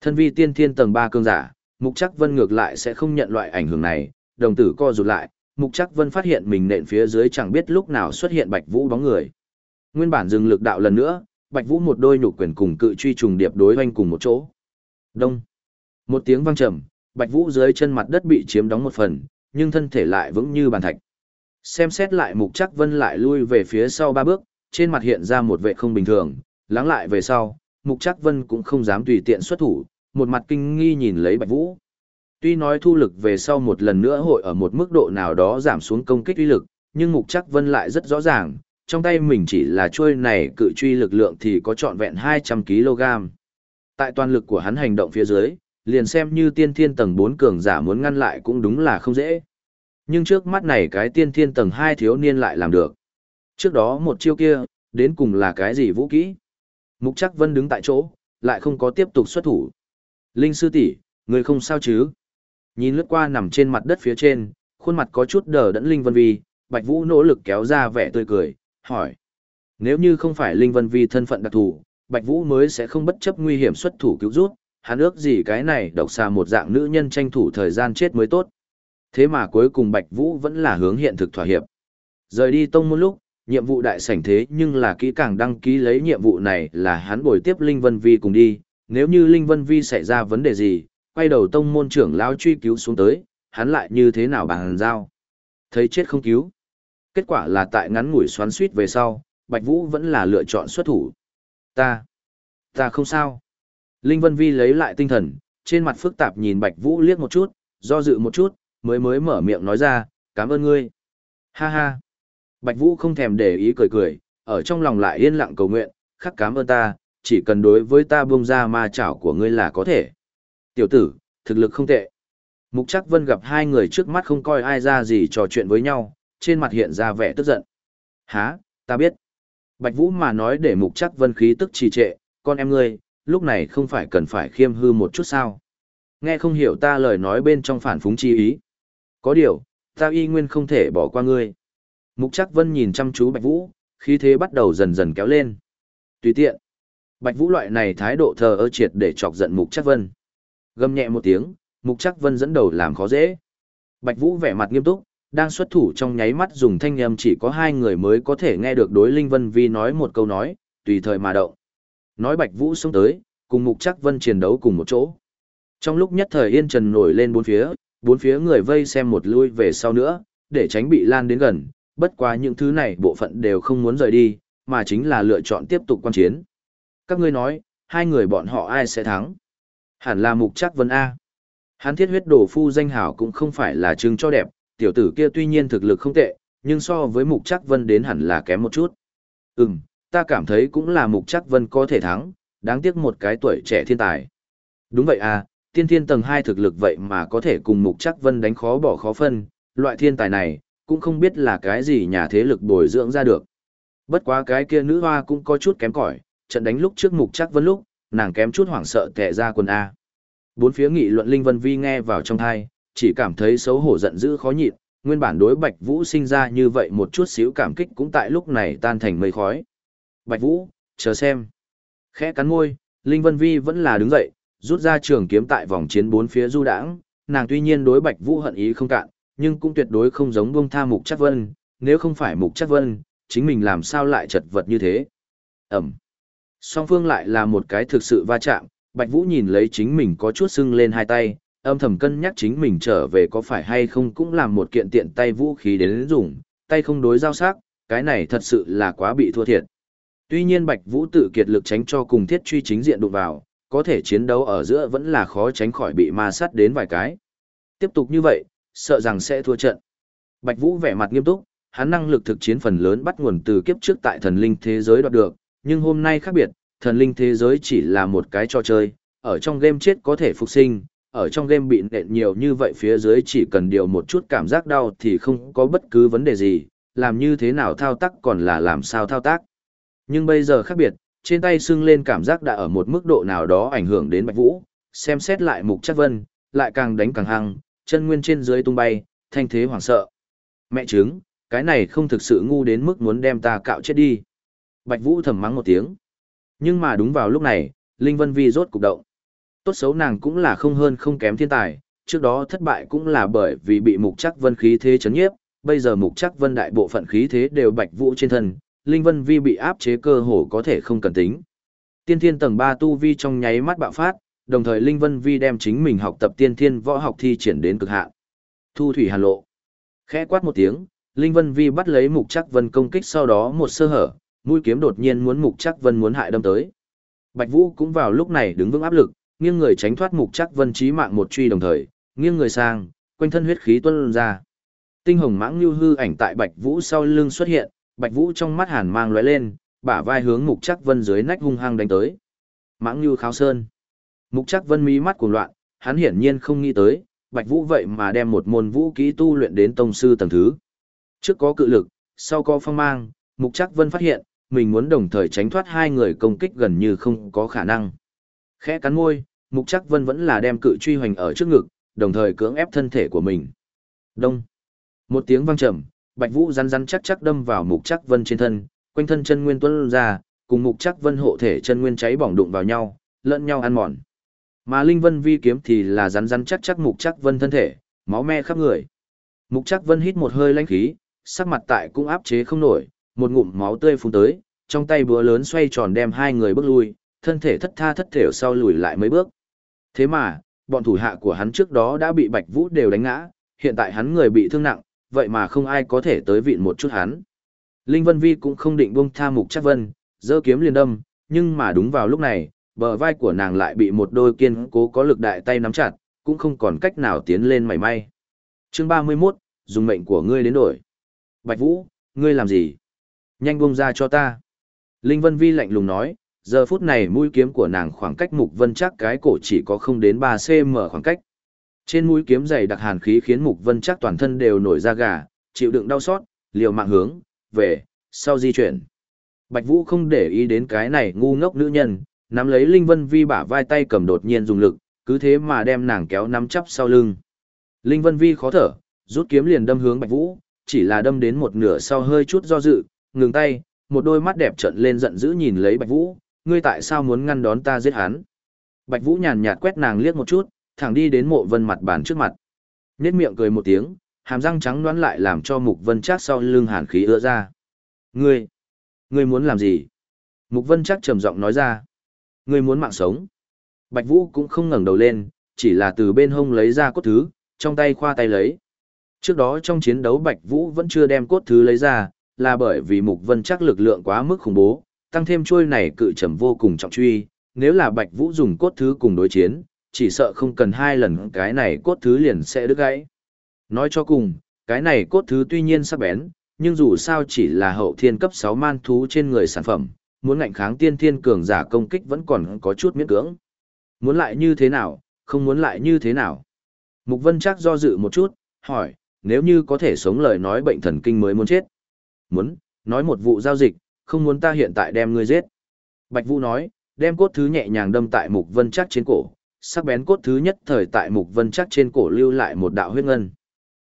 Thân vi tiên thiên tầng 3 cương giả, Mục Chắc Vân ngược lại sẽ không nhận loại ảnh hưởng này, đồng tử co rụt lại, Mục Chắc Vân phát hiện mình nện phía dưới chẳng biết lúc nào xuất hiện Bạch Vũ bóng người. Nguyên bản dừng lực đạo lần nữa, Bạch Vũ một đôi nhục quyền cùng cự truy trùng điệp đối hoành cùng một chỗ. Đông. Một tiếng vang trầm, Bạch Vũ dưới chân mặt đất bị chiếm đóng một phần, nhưng thân thể lại vững như bàn thạch. Xem xét lại Mục Chắc Vân lại lui về phía sau ba bước, trên mặt hiện ra một vẻ không bình thường, lắng lại về sau, Mục Chắc Vân cũng không dám tùy tiện xuất thủ, một mặt kinh nghi nhìn lấy Bạch Vũ. Tuy nói thu lực về sau một lần nữa hội ở một mức độ nào đó giảm xuống công kích uy lực, nhưng Mục Chắc Vân lại rất rõ ràng, trong tay mình chỉ là chuôi này cự truy lực lượng thì có trọn vẹn 200 kg. Tại toàn lực của hắn hành động phía dưới, liền xem như tiên thiên tầng 4 cường giả muốn ngăn lại cũng đúng là không dễ. Nhưng trước mắt này cái tiên thiên tầng 2 thiếu niên lại làm được. Trước đó một chiêu kia, đến cùng là cái gì vũ kỹ? Mục chắc vân đứng tại chỗ, lại không có tiếp tục xuất thủ. Linh sư tỷ, người không sao chứ? Nhìn lướt qua nằm trên mặt đất phía trên, khuôn mặt có chút đờ đẫn Linh Vân Vi, Bạch Vũ nỗ lực kéo ra vẻ tươi cười, hỏi. Nếu như không phải Linh Vân Vi thân phận đặc thù, Bạch Vũ mới sẽ không bất chấp nguy hiểm xuất thủ cứu rút, hắn ước gì cái này độc xà một dạng nữ nhân tranh thủ thời gian chết mới tốt. Thế mà cuối cùng Bạch Vũ vẫn là hướng hiện thực thỏa hiệp. Rời đi tông môn lúc, nhiệm vụ đại sảnh thế nhưng là kỹ càng đăng ký lấy nhiệm vụ này là hắn bồi tiếp Linh Vân Vi cùng đi, nếu như Linh Vân Vi xảy ra vấn đề gì, quay đầu tông môn trưởng lão truy cứu xuống tới, hắn lại như thế nào bằng giao. Thấy chết không cứu. Kết quả là tại ngắn ngủi xoắn suýt về sau, Bạch Vũ vẫn là lựa chọn xuất thủ. Ta, ta không sao. Linh Vân Vi lấy lại tinh thần, trên mặt phức tạp nhìn Bạch Vũ liếc một chút, do dự một chút, mới mới mở miệng nói ra, cảm ơn ngươi. Ha ha. Bạch Vũ không thèm để ý cười cười, ở trong lòng lại yên lặng cầu nguyện, khắc cảm ơn ta, chỉ cần đối với ta buông ra ma chảo của ngươi là có thể. Tiểu tử, thực lực không tệ. Mục Trác Vân gặp hai người trước mắt không coi ai ra gì trò chuyện với nhau, trên mặt hiện ra vẻ tức giận. Há, ta biết. Bạch Vũ mà nói để Mục Trác Vân khí tức trì trệ, con em ngươi, lúc này không phải cần phải khiêm hư một chút sao. Nghe không hiểu ta lời nói bên trong phản phúng chi ý. Có điều, ta y nguyên không thể bỏ qua ngươi. Mục Chắc Vân nhìn chăm chú Bạch Vũ, khí thế bắt đầu dần dần kéo lên. Tùy tiện. Bạch Vũ loại này thái độ thờ ơ triệt để chọc giận Mục Chắc Vân. Gầm nhẹ một tiếng, Mục Chắc Vân dẫn đầu làm khó dễ. Bạch Vũ vẻ mặt nghiêm túc, đang xuất thủ trong nháy mắt dùng thanh âm chỉ có hai người mới có thể nghe được đối Linh Vân Vi nói một câu nói, tùy thời mà động. Nói Bạch Vũ xuống tới, cùng Mục trác Vân chiến đấu cùng một chỗ. Trong lúc nhất thời yên trần nổi lên bốn phía, bốn phía người vây xem một lui về sau nữa, để tránh bị lan đến gần, bất quá những thứ này bộ phận đều không muốn rời đi, mà chính là lựa chọn tiếp tục quan chiến. Các ngươi nói, hai người bọn họ ai sẽ thắng? Hẳn là Mục trác Vân A. Hắn thiết huyết đổ phu danh hảo cũng không phải là chứng cho đẹp, tiểu tử kia tuy nhiên thực lực không tệ, nhưng so với Mục trác Vân đến hẳn là kém một chút. Ừm, ta cảm thấy cũng là Mục Chắc Vân có thể thắng, đáng tiếc một cái tuổi trẻ thiên tài. Đúng vậy à, tiên thiên tầng 2 thực lực vậy mà có thể cùng Mục Chắc Vân đánh khó bỏ khó phân, loại thiên tài này, cũng không biết là cái gì nhà thế lực bồi dưỡng ra được. Bất quá cái kia nữ hoa cũng có chút kém cỏi, trận đánh lúc trước Mục Chắc Vân lúc, nàng kém chút hoảng sợ tệ ra quần A. Bốn phía nghị luận Linh Vân Vi nghe vào trong thai, chỉ cảm thấy xấu hổ giận dữ khó nhịn, nguyên bản đối Bạch Vũ sinh ra như vậy một chút xíu cảm kích cũng tại lúc này tan thành mây khói. Bạch Vũ, chờ xem. Khẽ cắn môi, Linh Vân Vi vẫn là đứng dậy, rút ra trường kiếm tại vòng chiến bốn phía du đãng, nàng tuy nhiên đối Bạch Vũ hận ý không cạn, nhưng cũng tuyệt đối không giống buông tha Mục Chắc Vân, nếu không phải Mục Chắc Vân, chính mình làm sao lại chật vật như thế. Ẩm. Song phương lại là một cái thực sự va chạm, Bạch Vũ nhìn lấy chính mình có chút sưng lên hai tay, âm thầm cân nhắc chính mình trở về có phải hay không cũng làm một kiện tiện tay vũ khí đến dùng, tay không đối giao sắc, cái này thật sự là quá bị thua thiệt. Tuy nhiên Bạch Vũ tự kiệt lực tránh cho cùng thiết truy chính diện đụng vào, có thể chiến đấu ở giữa vẫn là khó tránh khỏi bị ma sát đến vài cái. Tiếp tục như vậy, sợ rằng sẽ thua trận. Bạch Vũ vẻ mặt nghiêm túc, hắn năng lực thực chiến phần lớn bắt nguồn từ kiếp trước tại thần linh thế giới đoạt được, nhưng hôm nay khác biệt, thần linh thế giới chỉ là một cái trò chơi, ở trong game chết có thể phục sinh, ở trong game bị nện nhiều như vậy phía dưới chỉ cần điều một chút cảm giác đau thì không có bất cứ vấn đề gì, làm như thế nào thao tác còn là làm sao thao tác. Nhưng bây giờ khác biệt, trên tay sưng lên cảm giác đã ở một mức độ nào đó ảnh hưởng đến Bạch Vũ, xem xét lại mục chắc vân, lại càng đánh càng hăng, chân nguyên trên dưới tung bay, thanh thế hoảng sợ. Mẹ trứng, cái này không thực sự ngu đến mức muốn đem ta cạo chết đi. Bạch Vũ thầm mắng một tiếng. Nhưng mà đúng vào lúc này, Linh Vân Vi rốt cục động. Tốt xấu nàng cũng là không hơn không kém thiên tài, trước đó thất bại cũng là bởi vì bị mục chắc vân khí thế chấn nhiếp, bây giờ mục chắc vân đại bộ phận khí thế đều bạch vũ trên thân, Linh Vân Vi bị áp chế cơ hồ có thể không cần tính. Tiên thiên tầng 3 tu vi trong nháy mắt bạo phát, đồng thời Linh Vân Vi đem chính mình học tập tiên thiên võ học thi triển đến cực hạn. Thu thủy hàn lộ. Khẽ quát một tiếng, Linh Vân Vi bắt lấy mục chắc vân công kích sau đó một sơ hở, mũi kiếm đột nhiên muốn mục chắc vân muốn hại đâm tới. Bạch Vũ cũng vào lúc này đứng vững áp lực, nghiêng người tránh thoát mục chắc vân chí mạng một truy đồng thời, nghiêng người sang, quanh thân huyết khí tuôn ra. Tinh hồng mãng lưu hư ảnh tại Bạch Vũ sau lưng xuất hiện, Bạch Vũ trong mắt hàn mang lóe lên, bả vai hướng mục Trác vân dưới nách hung hăng đánh tới. Mãng như kháo sơn. Mục Trác vân mí mắt cuồng loạn, hắn hiển nhiên không nghĩ tới, Bạch Vũ vậy mà đem một môn vũ kỹ tu luyện đến tông sư tầng thứ. Trước có cự lực, sau có phong mang, Mục Trác Vân phát hiện, mình muốn đồng thời tránh thoát hai người công kích gần như không có khả năng. Khẽ cắn môi, Mục Trác Vân vẫn là đem cự truy hoành ở trước ngực, đồng thời cưỡng ép thân thể của mình. Đông. Một tiếng vang trầm, Bạch Vũ rắn rắn chắc chắc đâm vào Mục Chắc Vân trên thân, quanh thân chân nguyên tuôn ra, cùng Mục Chắc Vân hộ thể chân nguyên cháy bỏng đụng vào nhau, lẫn nhau ăn mòn. Mà Linh Vân vi kiếm thì là rắn rắn chắc chắc Mục Chắc Vân thân thể, máu me khắp người. Mục Chắc Vân hít một hơi lãnh khí, sắc mặt tại cũng áp chế không nổi, một ngụm máu tươi phun tới, trong tay búa lớn xoay tròn đem hai người bước lui, thân thể thất tha thất thểu sau lùi lại mấy bước. Thế mà, bọn thủ hạ của hắn trước đó đã bị Bạch Vũ đều đánh ngã, hiện tại hắn người bị thương nặng, vậy mà không ai có thể tới vịn một chút hắn. Linh Vân Vi cũng không định buông tha Mục Trác Vân, giơ kiếm liền đâm, nhưng mà đúng vào lúc này, bờ vai của nàng lại bị một đôi kiên cố có lực đại tay nắm chặt, cũng không còn cách nào tiến lên mảy may. Chương 31, dùng mệnh của ngươi đến đổi. Bạch Vũ, ngươi làm gì? Nhanh buông ra cho ta. Linh Vân Vi lạnh lùng nói, giờ phút này mũi kiếm của nàng khoảng cách Mục Vân Trác cái cổ chỉ có không đến 3 cm khoảng cách. Trên mũi kiếm dày đặc hàn khí khiến Mục Vân chắc toàn thân đều nổi da gà, chịu đựng đau xót, liều mạng hướng, về, sau di chuyển. Bạch Vũ không để ý đến cái này ngu ngốc nữ nhân, nắm lấy Linh Vân Vi bả vai tay cầm đột nhiên dùng lực, cứ thế mà đem nàng kéo nắm chắp sau lưng. Linh Vân Vi khó thở, rút kiếm liền đâm hướng Bạch Vũ, chỉ là đâm đến một nửa sau hơi chút do dự, ngừng tay, một đôi mắt đẹp trợn lên giận dữ nhìn lấy Bạch Vũ, ngươi tại sao muốn ngăn đón ta giết hắn? Bạch Vũ nhàn nhạt quét nàng liếc một chút, thẳng đi đến mộ vân mặt bàn trước mặt. nét miệng cười một tiếng, hàm răng trắng đoán lại làm cho Mục Vân Trác sau lưng hàn khí ứa ra. Ngươi, ngươi muốn làm gì? Mục Vân Trác trầm giọng nói ra. Ngươi muốn mạng sống. Bạch Vũ cũng không ngẩng đầu lên, chỉ là từ bên hông lấy ra cốt thứ, trong tay khoa tay lấy. Trước đó trong chiến đấu Bạch Vũ vẫn chưa đem cốt thứ lấy ra, là bởi vì Mục Vân chắc lực lượng quá mức khủng bố, tăng thêm chuôi này cự trầm vô cùng trọng truy, nếu là Bạch Vũ dùng cốt thứ cùng đối chiến, chỉ sợ không cần hai lần cái này cốt thứ liền sẽ đứt gãy. Nói cho cùng, cái này cốt thứ tuy nhiên sắc bén, nhưng dù sao chỉ là hậu thiên cấp 6 man thú trên người sản phẩm, muốn ngạnh kháng tiên thiên cường giả công kích vẫn còn có chút miễn cưỡng. Muốn lại như thế nào, không muốn lại như thế nào. Mục Vân chắc do dự một chút, hỏi, nếu như có thể sống lời nói bệnh thần kinh mới muốn chết. Muốn, nói một vụ giao dịch, không muốn ta hiện tại đem ngươi giết. Bạch Vũ nói, đem cốt thứ nhẹ nhàng đâm tại Mục Vân chắc trên cổ, sắc bén cốt thứ nhất thời tại Mục Vân chắc trên cổ lưu lại một đạo huyết ngân.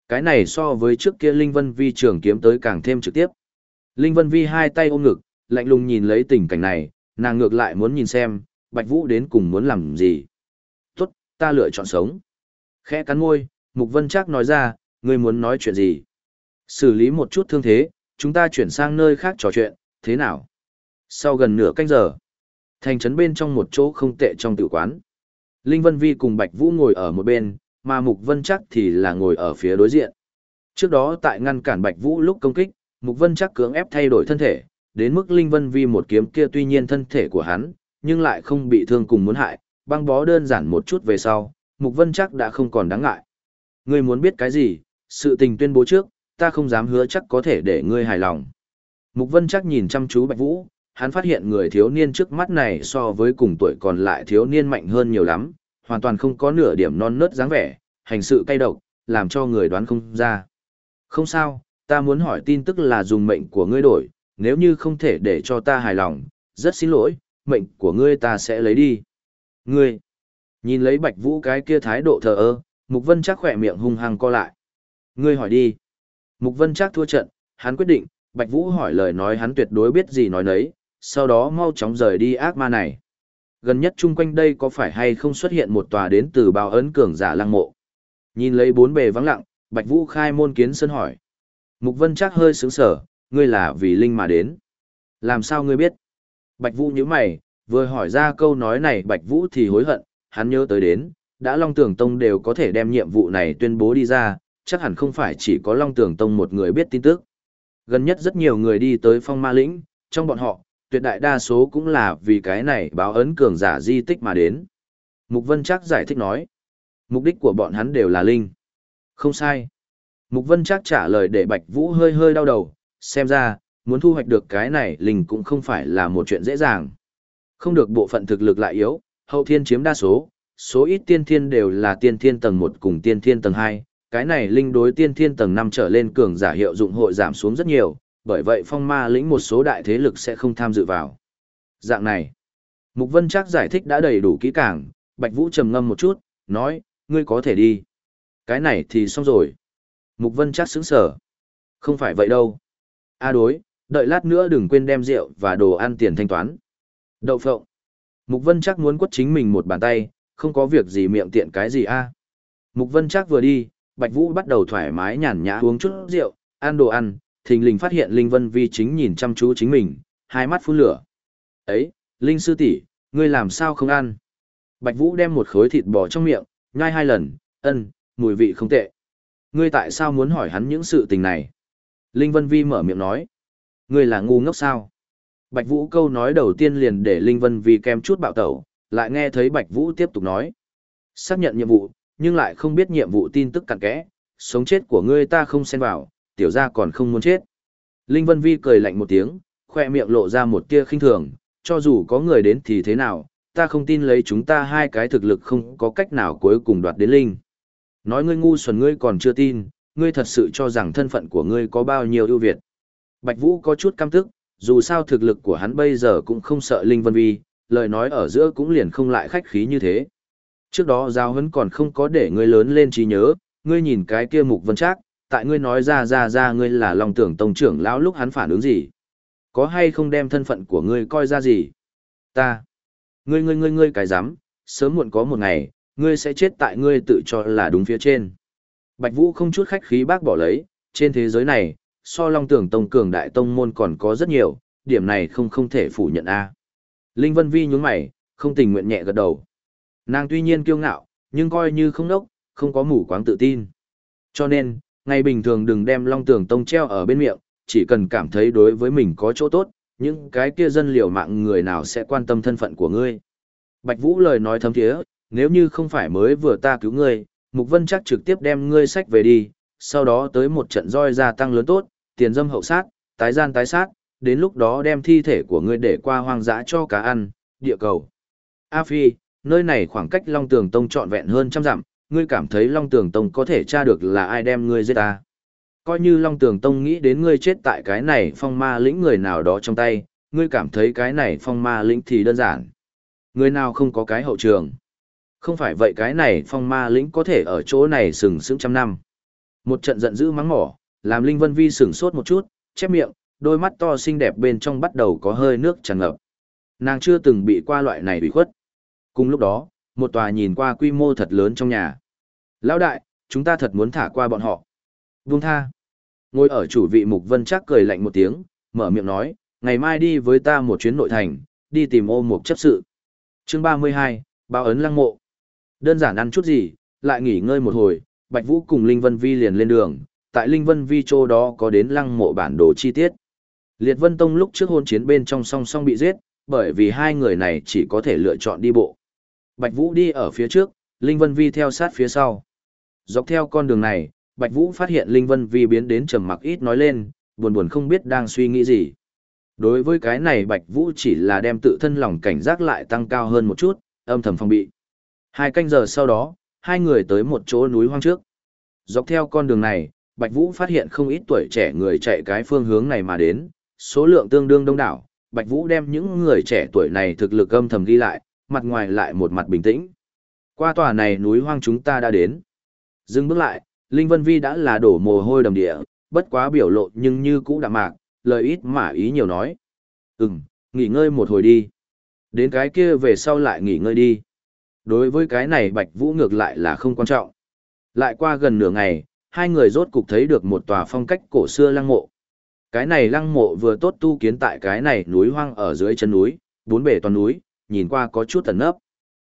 Cái này so với trước kia Linh Vân Vi trường kiếm tới càng thêm trực tiếp. Linh Vân Vi hai tay ôm ngực, lạnh lùng nhìn lấy tình cảnh này, nàng ngược lại muốn nhìn xem, Bạch Vũ đến cùng muốn làm gì. Tốt, ta lựa chọn sống. Khẽ cắn môi, Mục Vân chắc nói ra, ngươi muốn nói chuyện gì? Xử lý một chút thương thế, chúng ta chuyển sang nơi khác trò chuyện, thế nào? Sau gần nửa canh giờ, thành trấn bên trong một chỗ không tệ trong tử quán. Linh Vân Vi cùng Bạch Vũ ngồi ở một bên, mà Mục Vân chắc thì là ngồi ở phía đối diện. Trước đó tại ngăn cản Bạch Vũ lúc công kích, Mục Vân chắc cưỡng ép thay đổi thân thể, đến mức Linh Vân Vi một kiếm kia tuy nhiên thân thể của hắn, nhưng lại không bị thương cùng muốn hại, băng bó đơn giản một chút về sau, Mục Vân chắc đã không còn đáng ngại. Ngươi muốn biết cái gì, sự tình tuyên bố trước, ta không dám hứa chắc có thể để ngươi hài lòng. Mục Vân chắc nhìn chăm chú Bạch Vũ, hắn phát hiện người thiếu niên trước mắt này so với cùng tuổi còn lại thiếu niên mạnh hơn nhiều lắm, hoàn toàn không có nửa điểm non nớt dáng vẻ, hành sự cay độc, làm cho người đoán không ra. Không sao, ta muốn hỏi tin tức là dùng mệnh của ngươi đổi, nếu như không thể để cho ta hài lòng, rất xin lỗi, mệnh của ngươi ta sẽ lấy đi. Ngươi, nhìn lấy Bạch Vũ cái kia thái độ thờ ơ, Mục Vân chắc khỏe miệng hung hăng co lại. Ngươi hỏi đi. Mục Vân chắc thua trận, hắn quyết định, Bạch Vũ hỏi lời nói hắn tuyệt đối biết gì nói nấy, sau đó mau chóng rời đi ác ma này. Gần nhất chung quanh đây có phải hay không xuất hiện một tòa đến từ bao ấn cường giả lăng mộ. Nhìn lấy bốn bề vắng lặng, Bạch Vũ khai môn kiến sân hỏi. Mục Vân chắc hơi sướng sở, ngươi là vì Linh mà đến. Làm sao ngươi biết? Bạch Vũ nhíu mày, vừa hỏi ra câu nói này Bạch Vũ thì hối hận, hắn nhớ tới đến, đã Long Tường Tông đều có thể đem nhiệm vụ này tuyên bố đi ra, chắc hẳn không phải chỉ có Long Tường Tông một người biết tin tức. Gần nhất rất nhiều người đi tới phong ma lĩnh, trong bọn họ, tuyệt đại đa số cũng là vì cái này báo ấn cường giả di tích mà đến. Mục Vân chắc giải thích nói, mục đích của bọn hắn đều là linh. Không sai. Mục Vân chắc trả lời để Bạch Vũ hơi hơi đau đầu, xem ra, muốn thu hoạch được cái này linh cũng không phải là một chuyện dễ dàng. Không được bộ phận thực lực lại yếu, hậu thiên chiếm đa số, số ít tiên thiên đều là tiên thiên tầng 1 cùng tiên thiên tầng 2, cái này linh đối tiên thiên tầng 5 trở lên cường giả hiệu dụng hội giảm xuống rất nhiều, bởi vậy phong ma lĩnh một số đại thế lực sẽ không tham dự vào. Dạng này, Mục Vân chắc giải thích đã đầy đủ kỹ càng, Bạch Vũ trầm ngâm một chút, nói, ngươi có thể đi. Cái này thì xong rồi. Mục Vân chắc sững sở. Không phải vậy đâu. A đối, đợi lát nữa đừng quên đem rượu và đồ ăn tiền thanh toán. Đậu phộng. Mục Vân chắc muốn quất chính mình một bàn tay, không có việc gì miệng tiện cái gì a. Mục Vân chắc vừa đi, Bạch Vũ bắt đầu thoải mái nhàn nhã uống chút rượu, ăn đồ ăn, thình lình phát hiện Linh Vân Vi chính nhìn chăm chú chính mình, hai mắt phun lửa. Ấy, Linh sư tỷ, ngươi làm sao không ăn? Bạch Vũ đem một khối thịt bò trong miệng, nhai hai lần, ân, mùi vị không tệ. Ngươi tại sao muốn hỏi hắn những sự tình này? Linh Vân Vi mở miệng nói. Ngươi là ngu ngốc sao? Bạch Vũ câu nói đầu tiên liền để Linh Vân Vi kem chút bạo tẩu, lại nghe thấy Bạch Vũ tiếp tục nói. Xác nhận nhiệm vụ, nhưng lại không biết nhiệm vụ tin tức cặn kẽ, sống chết của ngươi ta không xen vào, tiểu gia còn không muốn chết. Linh Vân Vi cười lạnh một tiếng, khoe miệng lộ ra một tia khinh thường, cho dù có người đến thì thế nào, ta không tin lấy chúng ta hai cái thực lực không có cách nào cuối cùng đoạt đến Linh. Nói ngươi ngu xuẩn ngươi còn chưa tin, ngươi thật sự cho rằng thân phận của ngươi có bao nhiêu ưu việt. Bạch Vũ có chút căm tức, dù sao thực lực của hắn bây giờ cũng không sợ Linh Vân Vi, lời nói ở giữa cũng liền không lại khách khí như thế. Trước đó giao hấn còn không có để ngươi lớn lên trí nhớ, ngươi nhìn cái kia mục vân trác, tại ngươi nói ra ra ra ngươi là lòng tưởng tông trưởng lão lúc hắn phản ứng gì? Có hay không đem thân phận của ngươi coi ra gì? Ta. Ngươi ngươi ngươi ngươi cái dám, sớm muộn có một ngày, ngươi sẽ chết tại ngươi tự cho là đúng phía trên. Bạch Vũ không chút khách khí bác bỏ lấy, trên thế giới này, so long tưởng tông cường đại tông môn còn có rất nhiều, điểm này không không thể phủ nhận a. Linh Vân Vi nhún mày, không tình nguyện nhẹ gật đầu. Nàng tuy nhiên kiêu ngạo, nhưng coi như không đốc, không có mù quáng tự tin. Cho nên, ngày bình thường đừng đem long tường tông treo ở bên miệng, chỉ cần cảm thấy đối với mình có chỗ tốt, những cái kia dân liều mạng người nào sẽ quan tâm thân phận của ngươi. Bạch Vũ lời nói thấm thiế, nếu như không phải mới vừa ta cứu ngươi, Mục Vân chắc trực tiếp đem ngươi sách về đi, sau đó tới một trận roi gia tăng lớn tốt, tiền dâm hậu sát, tái gian tái sát, đến lúc đó đem thi thể của ngươi để qua hoang dã cho cá ăn, địa cầu. A Phi, nơi này khoảng cách Long Tường Tông trọn vẹn hơn trăm dặm, ngươi cảm thấy Long Tường Tông có thể tra được là ai đem ngươi giết ta. Coi như Long Tường Tông nghĩ đến ngươi chết tại cái này phong ma lĩnh người nào đó trong tay, ngươi cảm thấy cái này phong ma lĩnh thì đơn giản. Người nào không có cái hậu trường. Không phải vậy cái này phong ma lĩnh có thể ở chỗ này sừng sững trăm năm. Một trận giận dữ mắng mỏ, làm Linh Vân Vi sừng sốt một chút, chép miệng, đôi mắt to xinh đẹp bên trong bắt đầu có hơi nước tràn ngập. Nàng chưa từng bị qua loại này bị khuất. Cùng lúc đó, một tòa nhìn qua quy mô thật lớn trong nhà. Lão đại, chúng ta thật muốn thả qua bọn họ. Vung tha. Ngồi ở chủ vị Mục Vân chắc cười lạnh một tiếng, mở miệng nói, ngày mai đi với ta một chuyến nội thành, đi tìm ô mục chấp sự. Chương 32, báo ấn lăng mộ. Đơn giản ăn chút gì, lại nghỉ ngơi một hồi, Bạch Vũ cùng Linh Vân Vi liền lên đường, tại Linh Vân Vi chỗ đó có đến lăng mộ bản đồ chi tiết. Liệt Vân Tông lúc trước hôn chiến bên trong song song bị giết, bởi vì hai người này chỉ có thể lựa chọn đi bộ. Bạch Vũ đi ở phía trước, Linh Vân Vi theo sát phía sau. Dọc theo con đường này, Bạch Vũ phát hiện Linh Vân Vi biến đến trầm mặc ít nói lên, buồn buồn không biết đang suy nghĩ gì. Đối với cái này Bạch Vũ chỉ là đem tự thân lòng cảnh giác lại tăng cao hơn một chút, âm thầm phòng bị. Hai canh giờ sau đó, hai người tới một chỗ núi hoang trước. Dọc theo con đường này, Bạch Vũ phát hiện không ít tuổi trẻ người chạy cái phương hướng này mà đến, số lượng tương đương đông đảo. Bạch Vũ đem những người trẻ tuổi này thực lực âm thầm ghi lại, mặt ngoài lại một mặt bình tĩnh. Qua tòa này núi hoang chúng ta đã đến. Dừng bước lại, Linh Vân Vi đã là đổ mồ hôi đầm địa, bất quá biểu lộ nhưng như cũ đạm mạc, lời ít mà ý nhiều nói. Ừm, nghỉ ngơi một hồi đi. Đến cái kia về sau lại nghỉ ngơi đi. Đối với cái này Bạch Vũ ngược lại là không quan trọng. Lại qua gần nửa ngày, hai người rốt cục thấy được một tòa phong cách cổ xưa lăng mộ. Cái này lăng mộ vừa tốt tu kiến tại cái này núi hoang ở dưới chân núi, bốn bể toàn núi, nhìn qua có chút tẩn nấp.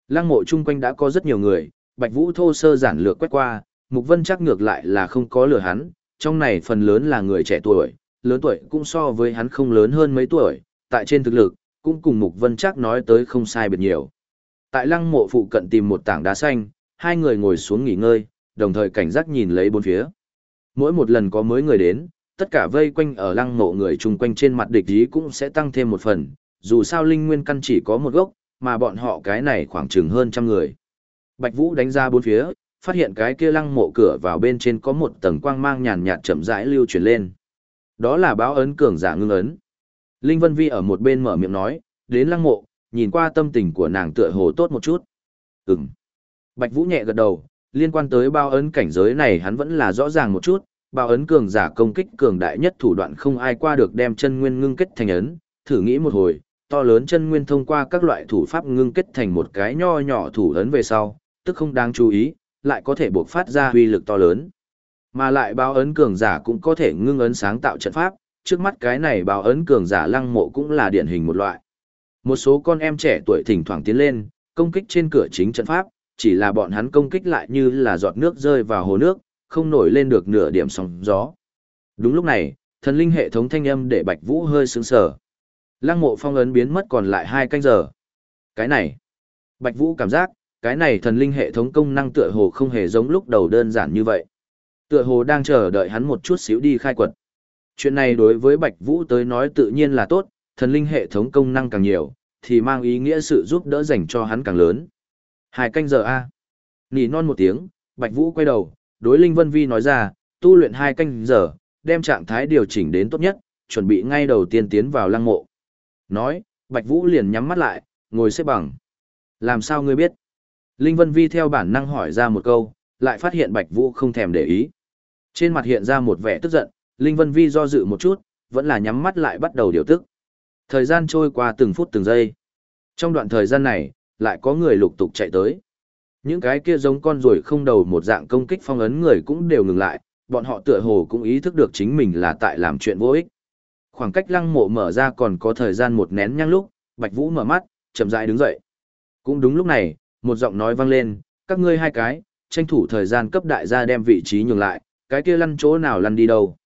Lăng mộ chung quanh đã có rất nhiều người, Bạch Vũ thô sơ giản lược quét qua, Mục Vân chắc ngược lại là không có lừa hắn, trong này phần lớn là người trẻ tuổi, lớn tuổi cũng so với hắn không lớn hơn mấy tuổi, tại trên thực lực, cũng cùng Mục Vân chắc nói tới không sai biệt nhiều. Tại lăng mộ phụ cận tìm một tảng đá xanh, hai người ngồi xuống nghỉ ngơi, đồng thời cảnh giác nhìn lấy bốn phía. Mỗi một lần có mới người đến, tất cả vây quanh ở lăng mộ người chung quanh trên mặt địch ý cũng sẽ tăng thêm một phần, dù sao linh nguyên căn chỉ có một gốc, mà bọn họ cái này khoảng chừng hơn trăm người. Bạch Vũ đánh ra bốn phía, phát hiện cái kia lăng mộ cửa vào bên trên có một tầng quang mang nhàn nhạt chậm rãi lưu chuyển lên. Đó là báo ấn cường giả ngưng ấn. Linh Vân Vi ở một bên mở miệng nói, đến lăng mộ, nhìn qua tâm tình của nàng tựa hồ tốt một chút. Ừm. Bạch Vũ nhẹ gật đầu, liên quan tới bao ấn cảnh giới này hắn vẫn là rõ ràng một chút, bao ấn cường giả công kích cường đại nhất thủ đoạn không ai qua được đem chân nguyên ngưng kết thành ấn, thử nghĩ một hồi, to lớn chân nguyên thông qua các loại thủ pháp ngưng kết thành một cái nho nhỏ thủ ấn về sau, tức không đáng chú ý, lại có thể buộc phát ra uy lực to lớn. Mà lại báo ấn cường giả cũng có thể ngưng ấn sáng tạo trận pháp, trước mắt cái này báo ấn cường giả lăng mộ cũng là điển hình một loại. Một số con em trẻ tuổi thỉnh thoảng tiến lên, công kích trên cửa chính trận pháp, chỉ là bọn hắn công kích lại như là giọt nước rơi vào hồ nước, không nổi lên được nửa điểm sóng gió. Đúng lúc này, thần linh hệ thống thanh âm để Bạch Vũ hơi sững sờ. Lăng mộ phong ấn biến mất còn lại hai canh giờ. Cái này, Bạch Vũ cảm giác, cái này thần linh hệ thống công năng tựa hồ không hề giống lúc đầu đơn giản như vậy. Tựa hồ đang chờ đợi hắn một chút xíu đi khai quật. Chuyện này đối với Bạch Vũ tới nói tự nhiên là tốt, thần linh hệ thống công năng càng nhiều, thì mang ý nghĩa sự giúp đỡ dành cho hắn càng lớn. Hai canh giờ a. Nỉ non một tiếng, Bạch Vũ quay đầu, đối Linh Vân Vi nói ra, tu luyện hai canh giờ, đem trạng thái điều chỉnh đến tốt nhất, chuẩn bị ngay đầu tiên tiến vào lăng mộ. Nói, Bạch Vũ liền nhắm mắt lại, ngồi xếp bằng. Làm sao ngươi biết? Linh Vân Vi theo bản năng hỏi ra một câu, lại phát hiện Bạch Vũ không thèm để ý. Trên mặt hiện ra một vẻ tức giận, Linh Vân Vi do dự một chút, vẫn là nhắm mắt lại bắt đầu điều tức. Thời gian trôi qua từng phút từng giây. Trong đoạn thời gian này, lại có người lục tục chạy tới. Những cái kia giống con ruồi không đầu một dạng công kích phong ấn người cũng đều ngừng lại, bọn họ tựa hồ cũng ý thức được chính mình là tại làm chuyện vô ích. Khoảng cách lăng mộ mở ra còn có thời gian một nén nhang lúc, Bạch Vũ mở mắt, chậm rãi đứng dậy. Cũng đúng lúc này, một giọng nói vang lên, các ngươi hai cái, tranh thủ thời gian cấp đại gia đem vị trí nhường lại, cái kia lăn chỗ nào lăn đi đâu.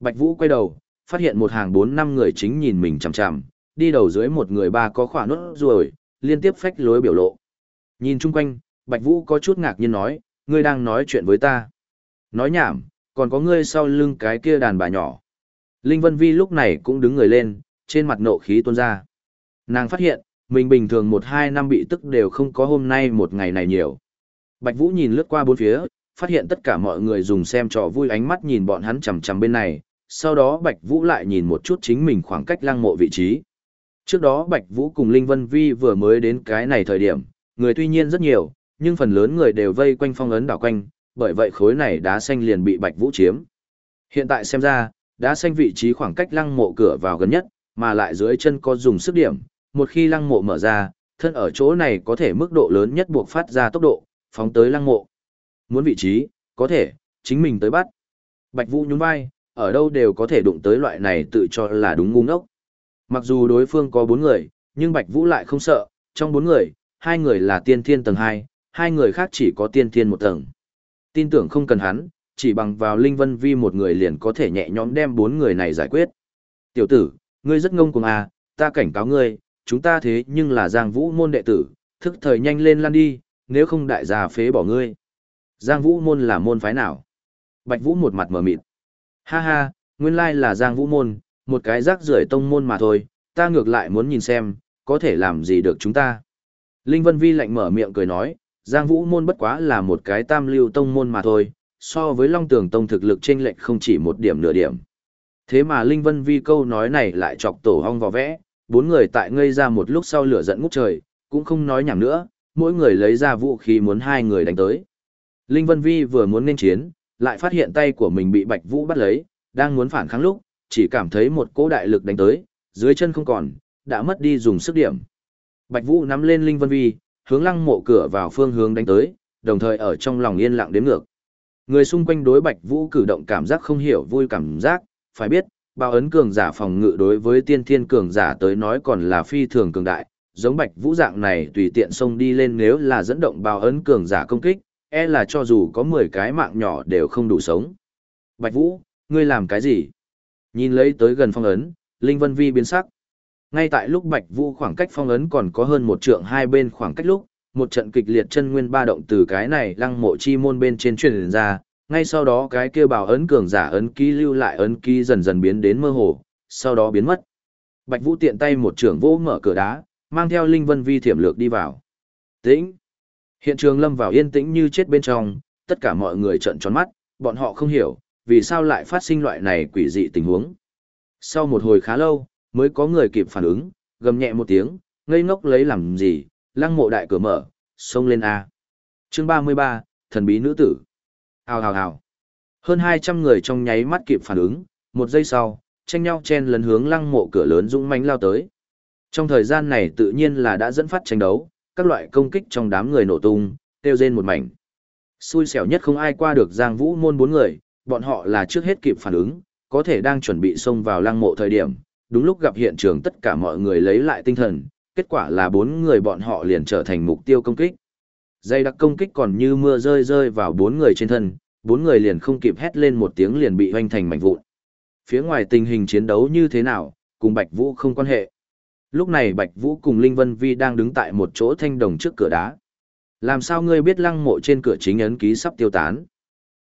Bạch Vũ quay đầu, phát hiện một hàng bốn năm người chính nhìn mình chằm chằm, đi đầu dưới một người ba có khỏa nốt ruồi, liên tiếp phách lối biểu lộ. Nhìn chung quanh, Bạch Vũ có chút ngạc nhiên nói, ngươi đang nói chuyện với ta. Nói nhảm, còn có ngươi sau lưng cái kia đàn bà nhỏ. Linh Vân Vi lúc này cũng đứng người lên, trên mặt nộ khí tuôn ra. Nàng phát hiện, mình bình thường một hai năm bị tức đều không có hôm nay một ngày này nhiều. Bạch Vũ nhìn lướt qua bốn phía, phát hiện tất cả mọi người dùng xem trò vui ánh mắt nhìn bọn hắn chằm chằm bên này, sau đó Bạch Vũ lại nhìn một chút chính mình khoảng cách lăng mộ vị trí. Trước đó Bạch Vũ cùng Linh Vân Vi vừa mới đến cái này thời điểm, người tuy nhiên rất nhiều, nhưng phần lớn người đều vây quanh phong ấn đảo quanh, bởi vậy khối này đá xanh liền bị Bạch Vũ chiếm. Hiện tại xem ra, đá xanh vị trí khoảng cách lăng mộ cửa vào gần nhất, mà lại dưới chân có dùng sức điểm, một khi lăng mộ mở ra, thân ở chỗ này có thể mức độ lớn nhất buộc phát ra tốc độ, phóng tới lăng mộ. Muốn vị trí, có thể, chính mình tới bắt. Bạch Vũ nhún vai, ở đâu đều có thể đụng tới loại này tự cho là đúng ngu ngốc. Mặc dù đối phương có bốn người, nhưng Bạch Vũ lại không sợ, trong bốn người, hai người là tiên thiên tầng 2, hai người khác chỉ có tiên thiên một tầng. Tin tưởng không cần hắn, chỉ bằng vào Linh Vân Vi một người liền có thể nhẹ nhõm đem bốn người này giải quyết. Tiểu tử, ngươi rất ngông cuồng à, ta cảnh cáo ngươi, chúng ta thế nhưng là Giang Vũ môn đệ tử, thức thời nhanh lên lan đi, nếu không đại gia phế bỏ ngươi. Giang Vũ môn là môn phái nào? Bạch Vũ một mặt mở mịt. Ha ha, nguyên lai là Giang Vũ môn, một cái rác rưởi tông môn mà thôi, ta ngược lại muốn nhìn xem, có thể làm gì được chúng ta. Linh Vân Vi lạnh mở miệng cười nói, Giang Vũ môn bất quá là một cái tam lưu tông môn mà thôi, so với Long Tường Tông thực lực chênh lệch không chỉ một điểm nửa điểm. Thế mà Linh Vân Vi câu nói này lại chọc tổ hong vào vẽ, bốn người tại ngây ra một lúc sau lửa giận ngút trời, cũng không nói nhảm nữa, mỗi người lấy ra vũ khí muốn hai người đánh tới. Linh Vân Vi vừa muốn nên chiến, lại phát hiện tay của mình bị Bạch Vũ bắt lấy, đang muốn phản kháng lúc, chỉ cảm thấy một cỗ đại lực đánh tới, dưới chân không còn, đã mất đi dùng sức điểm. Bạch Vũ nắm lên Linh Vân Vi, hướng lăng mộ cửa vào phương hướng đánh tới, đồng thời ở trong lòng yên lặng đếm ngược. Người xung quanh đối Bạch Vũ cử động cảm giác không hiểu vui cảm giác, phải biết, bao ấn cường giả phòng ngự đối với tiên thiên cường giả tới nói còn là phi thường cường đại, giống Bạch Vũ dạng này tùy tiện xông đi lên nếu là dẫn động bao ấn cường giả công kích, e là cho dù có 10 cái mạng nhỏ đều không đủ sống. Bạch Vũ, ngươi làm cái gì? Nhìn lấy tới gần phong ấn, Linh Vân Vi biến sắc. Ngay tại lúc Bạch Vũ khoảng cách phong ấn còn có hơn một trượng hai bên khoảng cách lúc, một trận kịch liệt chân nguyên ba động từ cái này lăng mộ chi môn bên trên truyền ra, ngay sau đó cái kia bảo ấn cường giả ấn ký lưu lại ấn ký dần dần biến đến mơ hồ, sau đó biến mất. Bạch Vũ tiện tay một trưởng vỗ mở cửa đá, mang theo Linh Vân Vi thiểm lược đi vào. Tĩnh. Hiện trường lâm vào yên tĩnh như chết bên trong, tất cả mọi người trợn tròn mắt, bọn họ không hiểu, vì sao lại phát sinh loại này quỷ dị tình huống. Sau một hồi khá lâu, mới có người kịp phản ứng, gầm nhẹ một tiếng, ngây ngốc lấy làm gì, lăng mộ đại cửa mở, xông lên A. chương 33, thần bí nữ tử. Hào hào hào. Hơn 200 người trong nháy mắt kịp phản ứng, một giây sau, tranh nhau chen lấn hướng lăng mộ cửa lớn dũng mãnh lao tới. Trong thời gian này tự nhiên là đã dẫn phát tranh đấu, các loại công kích trong đám người nổ tung, tiêu rên một mảnh. Xui xẻo nhất không ai qua được Giang Vũ môn bốn người, bọn họ là trước hết kịp phản ứng, có thể đang chuẩn bị xông vào lăng mộ thời điểm, đúng lúc gặp hiện trường tất cả mọi người lấy lại tinh thần, kết quả là bốn người bọn họ liền trở thành mục tiêu công kích. Dây đặc công kích còn như mưa rơi rơi vào bốn người trên thân, bốn người liền không kịp hét lên một tiếng liền bị hoanh thành mảnh vụn. Phía ngoài tình hình chiến đấu như thế nào, cùng Bạch Vũ không quan hệ. Lúc này Bạch Vũ cùng Linh Vân Vi đang đứng tại một chỗ thanh đồng trước cửa đá. Làm sao ngươi biết lăng mộ trên cửa chính ấn ký sắp tiêu tán?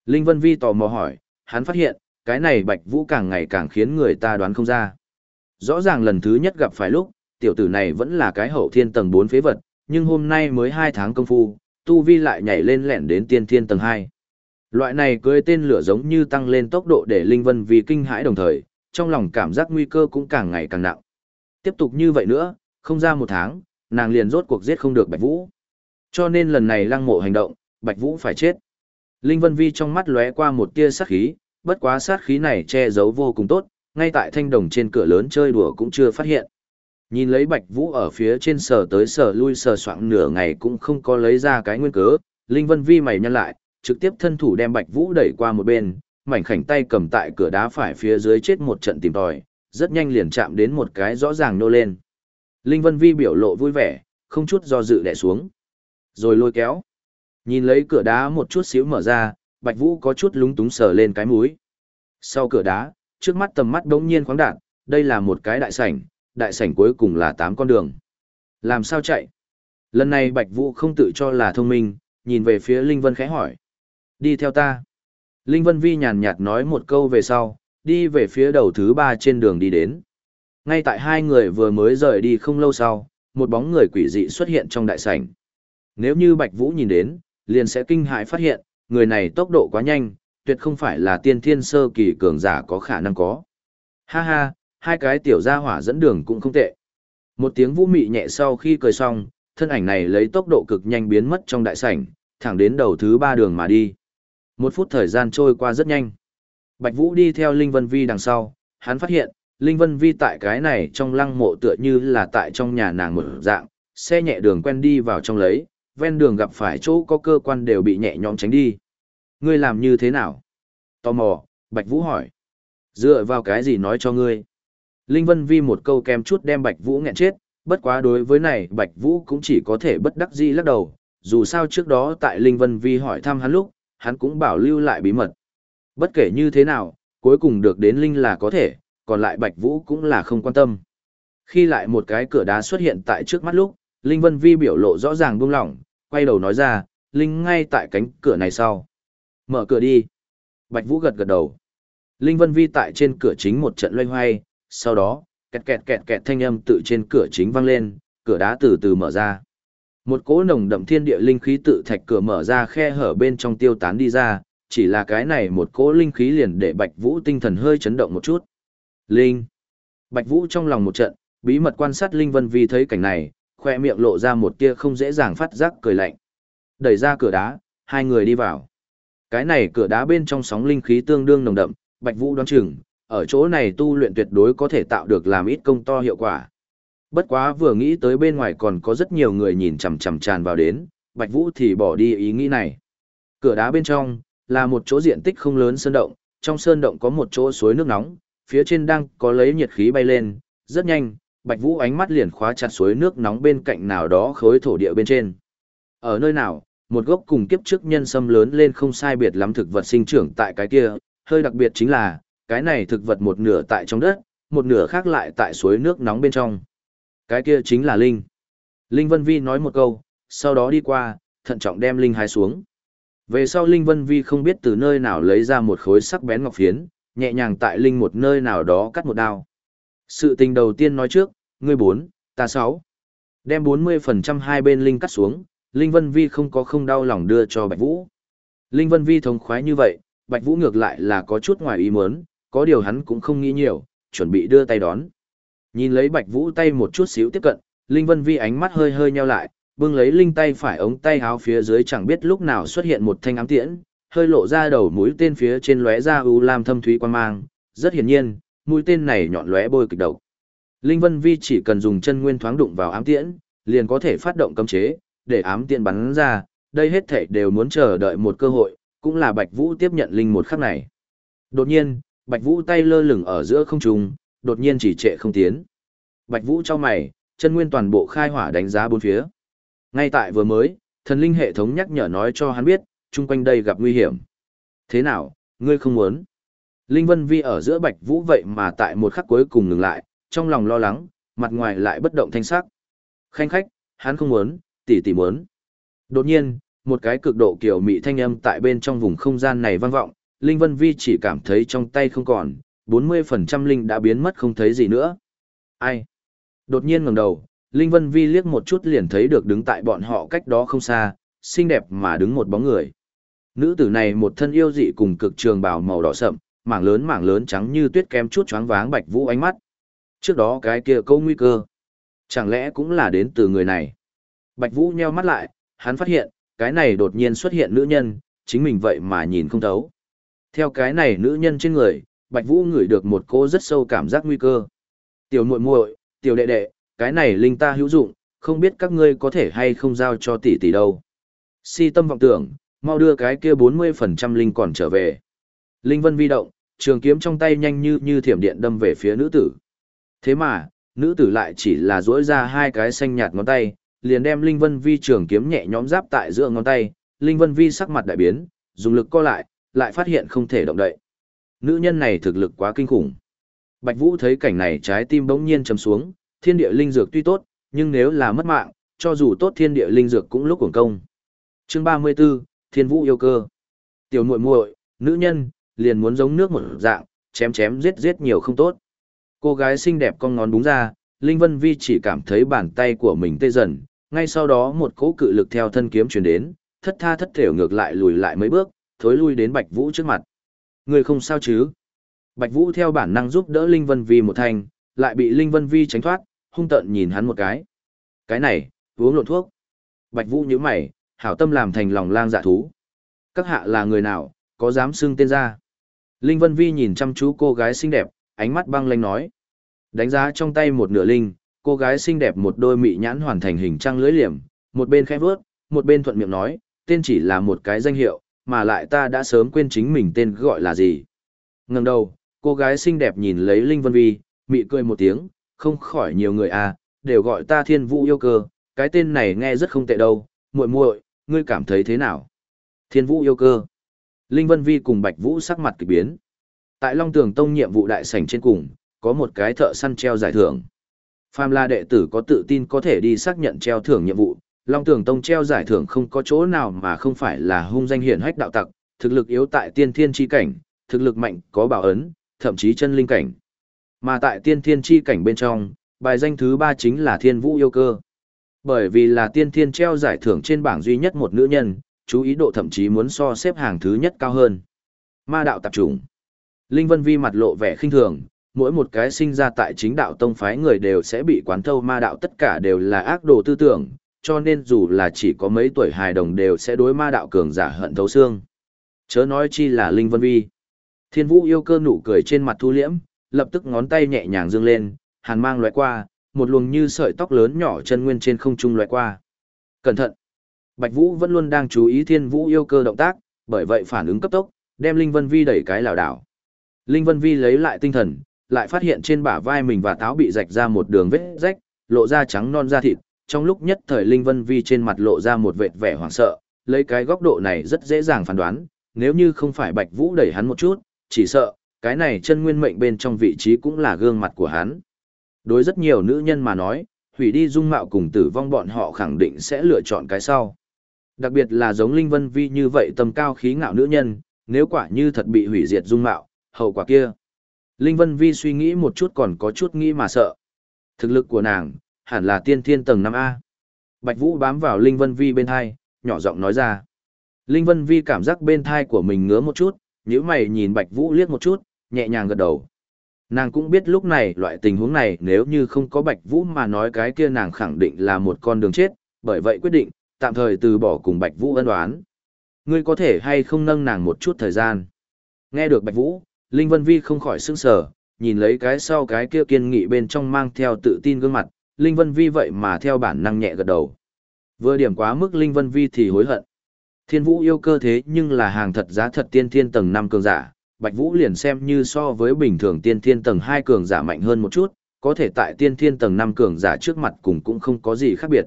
Linh Vân Vi tò mò hỏi, hắn phát hiện, cái này Bạch Vũ càng ngày càng khiến người ta đoán không ra. Rõ ràng lần thứ nhất gặp phải lúc, tiểu tử này vẫn là cái hậu thiên tầng 4 phế vật, nhưng hôm nay mới 2 tháng công phu, tu vi lại nhảy lên lẹn đến tiên thiên tầng 2. Loại này cưới tên lửa giống như tăng lên tốc độ để Linh Vân vì kinh hãi đồng thời, trong lòng cảm giác nguy cơ cũng càng ngày càng nặng. Tiếp tục như vậy nữa, không ra một tháng, nàng liền rốt cuộc giết không được Bạch Vũ. Cho nên lần này lăng mộ hành động, Bạch Vũ phải chết. Linh Vân Vi trong mắt lóe qua một tia sát khí, bất quá sát khí này che giấu vô cùng tốt, ngay tại thanh đồng trên cửa lớn chơi đùa cũng chưa phát hiện. Nhìn lấy Bạch Vũ ở phía trên sờ tới sờ lui sờ soạng nửa ngày cũng không có lấy ra cái nguyên cớ, Linh Vân Vi mày nhăn lại, trực tiếp thân thủ đem Bạch Vũ đẩy qua một bên, mảnh khảnh tay cầm tại cửa đá phải phía dưới chết một trận tìm tòi, rất nhanh liền chạm đến một cái rõ ràng nô lên. Linh Vân Vi biểu lộ vui vẻ, không chút do dự đè xuống. Rồi lôi kéo. Nhìn lấy cửa đá một chút xíu mở ra, Bạch Vũ có chút lúng túng sờ lên cái mũi. Sau cửa đá, trước mắt tầm mắt đống nhiên khoáng đạt, đây là một cái đại sảnh, đại sảnh cuối cùng là tám con đường. Làm sao chạy? Lần này Bạch Vũ không tự cho là thông minh, nhìn về phía Linh Vân khẽ hỏi. Đi theo ta. Linh Vân Vi nhàn nhạt nói một câu về sau, đi về phía đầu thứ ba trên đường đi đến. Ngay tại hai người vừa mới rời đi không lâu sau, một bóng người quỷ dị xuất hiện trong đại sảnh. Nếu như Bạch Vũ nhìn đến, liền sẽ kinh hãi phát hiện, người này tốc độ quá nhanh, tuyệt không phải là tiên thiên sơ kỳ cường giả có khả năng có. Ha ha, hai cái tiểu gia hỏa dẫn đường cũng không tệ. Một tiếng vũ mị nhẹ sau khi cười xong, thân ảnh này lấy tốc độ cực nhanh biến mất trong đại sảnh, thẳng đến đầu thứ ba đường mà đi. Một phút thời gian trôi qua rất nhanh. Bạch Vũ đi theo Linh Vân Vi đằng sau, hắn phát hiện, Linh Vân Vi tại cái này trong lăng mộ tựa như là tại trong nhà nàng một dạng, xe nhẹ đường quen đi vào trong lấy, ven đường gặp phải chỗ có cơ quan đều bị nhẹ nhõm tránh đi. Ngươi làm như thế nào? Tò mò, Bạch Vũ hỏi. Dựa vào cái gì nói cho ngươi? Linh Vân Vi một câu kèm chút đem Bạch Vũ nghẹn chết, bất quá đối với này Bạch Vũ cũng chỉ có thể bất đắc dĩ lắc đầu, dù sao trước đó tại Linh Vân Vi hỏi thăm hắn lúc, hắn cũng bảo lưu lại bí mật. Bất kể như thế nào, cuối cùng được đến Linh là có thể, còn lại Bạch Vũ cũng là không quan tâm. Khi lại một cái cửa đá xuất hiện tại trước mắt lúc, Linh Vân Vi biểu lộ rõ ràng buông lỏng, quay đầu nói ra, Linh ngay tại cánh cửa này sau. Mở cửa đi. Bạch Vũ gật gật đầu. Linh Vân Vi tại trên cửa chính một trận loay hoay, sau đó, kẹt kẹt kẹt kẹt thanh âm tự trên cửa chính vang lên, cửa đá từ từ mở ra. Một cỗ nồng đậm thiên địa linh khí tự thạch cửa mở ra khe hở bên trong tiêu tán đi ra, chỉ là cái này một cỗ linh khí liền để Bạch Vũ tinh thần hơi chấn động một chút. Linh. Bạch Vũ trong lòng một trận, bí mật quan sát Linh Vân Vi thấy cảnh này, khoe miệng lộ ra một tia không dễ dàng phát giác cười lạnh. Đẩy ra cửa đá, hai người đi vào. Cái này cửa đá bên trong sóng linh khí tương đương nồng đậm, Bạch Vũ đoán chừng, ở chỗ này tu luyện tuyệt đối có thể tạo được làm ít công to hiệu quả. Bất quá vừa nghĩ tới bên ngoài còn có rất nhiều người nhìn chằm chằm tràn vào đến, Bạch Vũ thì bỏ đi ý nghĩ này. Cửa đá bên trong là một chỗ diện tích không lớn sơn động, trong sơn động có một chỗ suối nước nóng, phía trên đang có lấy nhiệt khí bay lên, rất nhanh, Bạch Vũ ánh mắt liền khóa chặt suối nước nóng bên cạnh nào đó khối thổ địa bên trên. Ở nơi nào, một gốc cùng kiếp trước nhân sâm lớn lên không sai biệt lắm thực vật sinh trưởng tại cái kia, hơi đặc biệt chính là, cái này thực vật một nửa tại trong đất, một nửa khác lại tại suối nước nóng bên trong. Cái kia chính là Linh. Linh Vân Vi nói một câu, sau đó đi qua, thận trọng đem Linh hái xuống. Về sau Linh Vân Vi không biết từ nơi nào lấy ra một khối sắc bén ngọc phiến, nhẹ nhàng tại Linh một nơi nào đó cắt một đao. Sự tình đầu tiên nói trước, ngươi bốn, ta sáu. Đem 40% hai bên Linh cắt xuống, Linh Vân Vi không có không đau lòng đưa cho Bạch Vũ. Linh Vân Vi thống khoái như vậy, Bạch Vũ ngược lại là có chút ngoài ý muốn, có điều hắn cũng không nghĩ nhiều, chuẩn bị đưa tay đón. Nhìn lấy Bạch Vũ tay một chút xíu tiếp cận, Linh Vân Vi ánh mắt hơi hơi nheo lại, bưng lấy Linh tay phải ống tay áo phía dưới chẳng biết lúc nào xuất hiện một thanh ám tiễn, hơi lộ ra đầu mũi tên phía trên lóe ra u lam thâm thúy quan mang, rất hiển nhiên, mũi tên này nhọn lóe bôi kịch độc. Linh Vân Vi chỉ cần dùng chân nguyên thoáng đụng vào ám tiễn, liền có thể phát động cấm chế, để ám tiễn bắn ra, đây hết thảy đều muốn chờ đợi một cơ hội, cũng là Bạch Vũ tiếp nhận linh một khắc này. Đột nhiên, Bạch Vũ tay lơ lửng ở giữa không trung, đột nhiên chỉ trệ không tiến. Bạch Vũ cho mày, chân nguyên toàn bộ khai hỏa đánh giá bốn phía. Ngay tại vừa mới, thần linh hệ thống nhắc nhở nói cho hắn biết, chung quanh đây gặp nguy hiểm. Thế nào, ngươi không muốn? Linh Vân Vi ở giữa Bạch Vũ vậy mà tại một khắc cuối cùng ngừng lại, trong lòng lo lắng, mặt ngoài lại bất động thanh sắc. Khanh khách, hắn không muốn, tỷ tỷ muốn. Đột nhiên, một cái cực độ kiểu mị thanh âm tại bên trong vùng không gian này vang vọng, Linh Vân Vi chỉ cảm thấy trong tay không còn, 40% linh đã biến mất không thấy gì nữa. Ai? Đột nhiên ngẩng đầu, Linh Vân Vi liếc một chút liền thấy được đứng tại bọn họ cách đó không xa, xinh đẹp mà đứng một bóng người. Nữ tử này một thân yêu dị cùng cực trường bào màu đỏ sậm, mảng lớn mảng lớn trắng như tuyết kem chút choáng váng Bạch Vũ ánh mắt. Trước đó cái kia câu nguy cơ, chẳng lẽ cũng là đến từ người này? Bạch Vũ nheo mắt lại, hắn phát hiện, cái này đột nhiên xuất hiện nữ nhân, chính mình vậy mà nhìn không thấu. Theo cái này nữ nhân trên người, Bạch Vũ ngửi được một cô rất sâu cảm giác nguy cơ. Tiểu muội muội, tiểu đệ đệ, cái này linh ta hữu dụng, không biết các ngươi có thể hay không giao cho tỷ tỷ đâu. Si tâm vọng tưởng, mau đưa cái kia 40% linh còn trở về. Linh vân vi động, trường kiếm trong tay nhanh như như thiểm điện đâm về phía nữ tử. Thế mà, nữ tử lại chỉ là duỗi ra hai cái xanh nhạt ngón tay, liền đem Linh Vân Vi trường kiếm nhẹ nhõm giáp tại giữa ngón tay, Linh Vân Vi sắc mặt đại biến, dùng lực co lại, lại phát hiện không thể động đậy. Nữ nhân này thực lực quá kinh khủng. Bạch Vũ thấy cảnh này trái tim bỗng nhiên trầm xuống, thiên địa linh dược tuy tốt, nhưng nếu là mất mạng, cho dù tốt thiên địa linh dược cũng lúc cuồng công. Chương 34, Thiên Vũ yêu cơ. Tiểu muội muội, nữ nhân, liền muốn giống nước một dạng, chém chém giết giết nhiều không tốt. Cô gái xinh đẹp con ngón đúng ra, Linh Vân Vi chỉ cảm thấy bàn tay của mình tê dần, ngay sau đó một cỗ cự lực theo thân kiếm truyền đến, thất tha thất thểu ngược lại lùi lại mấy bước, thối lui đến Bạch Vũ trước mặt. Người không sao chứ? Bạch Vũ theo bản năng giúp đỡ Linh Vân Vi một thành, lại bị Linh Vân Vi tránh thoát, hung tợn nhìn hắn một cái. Cái này, uống lộn thuốc. Bạch Vũ nhíu mày, hảo tâm làm thành lòng lang dạ thú. Các hạ là người nào, có dám xưng tên ra? Linh Vân Vi nhìn chăm chú cô gái xinh đẹp, ánh mắt băng lãnh nói. Đánh giá trong tay một nửa linh, cô gái xinh đẹp một đôi mị nhãn hoàn thành hình trăng lưới liềm, một bên khẽ vớt, một bên thuận miệng nói, tên chỉ là một cái danh hiệu, mà lại ta đã sớm quên chính mình tên gọi là gì. Ngừng đầu, cô gái xinh đẹp nhìn lấy Linh Vân Vi, mị cười một tiếng, không khỏi nhiều người à, đều gọi ta thiên vũ yêu cơ, cái tên này nghe rất không tệ đâu, muội muội, ngươi cảm thấy thế nào? Thiên vũ yêu cơ. Linh Vân Vi cùng Bạch Vũ sắc mặt kỳ biến. Tại Long Tường Tông nhiệm vụ đại sảnh trên cùng, có một cái thợ săn treo giải thưởng. Phàm là đệ tử có tự tin có thể đi xác nhận treo thưởng nhiệm vụ, Long Tưởng Tông treo giải thưởng không có chỗ nào mà không phải là hung danh hiển hách đạo tặc, thực lực yếu tại tiên thiên chi cảnh, thực lực mạnh có bảo ấn, thậm chí chân linh cảnh. Mà tại tiên thiên chi cảnh bên trong, bài danh thứ ba chính là thiên vũ yêu cơ. Bởi vì là tiên thiên treo giải thưởng trên bảng duy nhất một nữ nhân, chú ý độ thậm chí muốn so xếp hàng thứ nhất cao hơn. Ma đạo tập chủng. Linh Vân Vi mặt lộ vẻ khinh thường, mỗi một cái sinh ra tại chính đạo tông phái người đều sẽ bị quán thâu ma đạo tất cả đều là ác đồ tư tưởng, cho nên dù là chỉ có mấy tuổi hài đồng đều sẽ đối ma đạo cường giả hận thấu xương. Chớ nói chi là Linh Vân Vi. Thiên Vũ yêu cơ nụ cười trên mặt thu liễm, lập tức ngón tay nhẹ nhàng dương lên, hàn mang lóe qua, một luồng như sợi tóc lớn nhỏ chân nguyên trên không trung lóe qua. Cẩn thận! Bạch Vũ vẫn luôn đang chú ý Thiên Vũ yêu cơ động tác, bởi vậy phản ứng cấp tốc, đem Linh Vân Vi đẩy cái lảo đảo. Linh Vân Vi lấy lại tinh thần, lại phát hiện trên bả vai mình và táo bị rạch ra một đường vết rách, lộ ra trắng non da thịt. Trong lúc nhất thời Linh Vân Vi trên mặt lộ ra một vệt vẻ hoảng sợ, lấy cái góc độ này rất dễ dàng phán đoán, nếu như không phải Bạch Vũ đẩy hắn một chút, chỉ sợ, cái này chân nguyên mệnh bên trong vị trí cũng là gương mặt của hắn. Đối rất nhiều nữ nhân mà nói, hủy đi dung mạo cùng tử vong bọn họ khẳng định sẽ lựa chọn cái sau. Đặc biệt là giống Linh Vân Vi như vậy tầm cao khí ngạo nữ nhân, nếu quả như thật bị hủy diệt dung mạo, hậu quả kia. Linh Vân Vi suy nghĩ một chút còn có chút nghĩ mà sợ. Thực lực của nàng, hẳn là tiên thiên tầng 5A. Bạch Vũ bám vào Linh Vân Vi bên thai, nhỏ giọng nói ra. Linh Vân Vi cảm giác bên thai của mình ngứa một chút, nhíu mày nhìn Bạch Vũ liếc một chút, nhẹ nhàng gật đầu. Nàng cũng biết lúc này loại tình huống này nếu như không có Bạch Vũ mà nói cái kia nàng khẳng định là một con đường chết, bởi vậy quyết định, tạm thời từ bỏ cùng Bạch Vũ ân đoán. Ngươi có thể hay không nâng nàng một chút thời gian. Nghe được Bạch Vũ, Linh Vân Vi không khỏi sững sờ, nhìn lấy cái sau cái kia kiên nghị bên trong mang theo tự tin gương mặt, Linh Vân Vi vậy mà theo bản năng nhẹ gật đầu. Vừa điểm quá mức Linh Vân Vi thì hối hận. Thiên Vũ yêu cơ thế nhưng là hàng thật giá thật tiên thiên tầng 5 cường giả, Bạch Vũ liền xem như so với bình thường tiên thiên tầng 2 cường giả mạnh hơn một chút, có thể tại tiên thiên tầng 5 cường giả trước mặt cùng cũng không có gì khác biệt.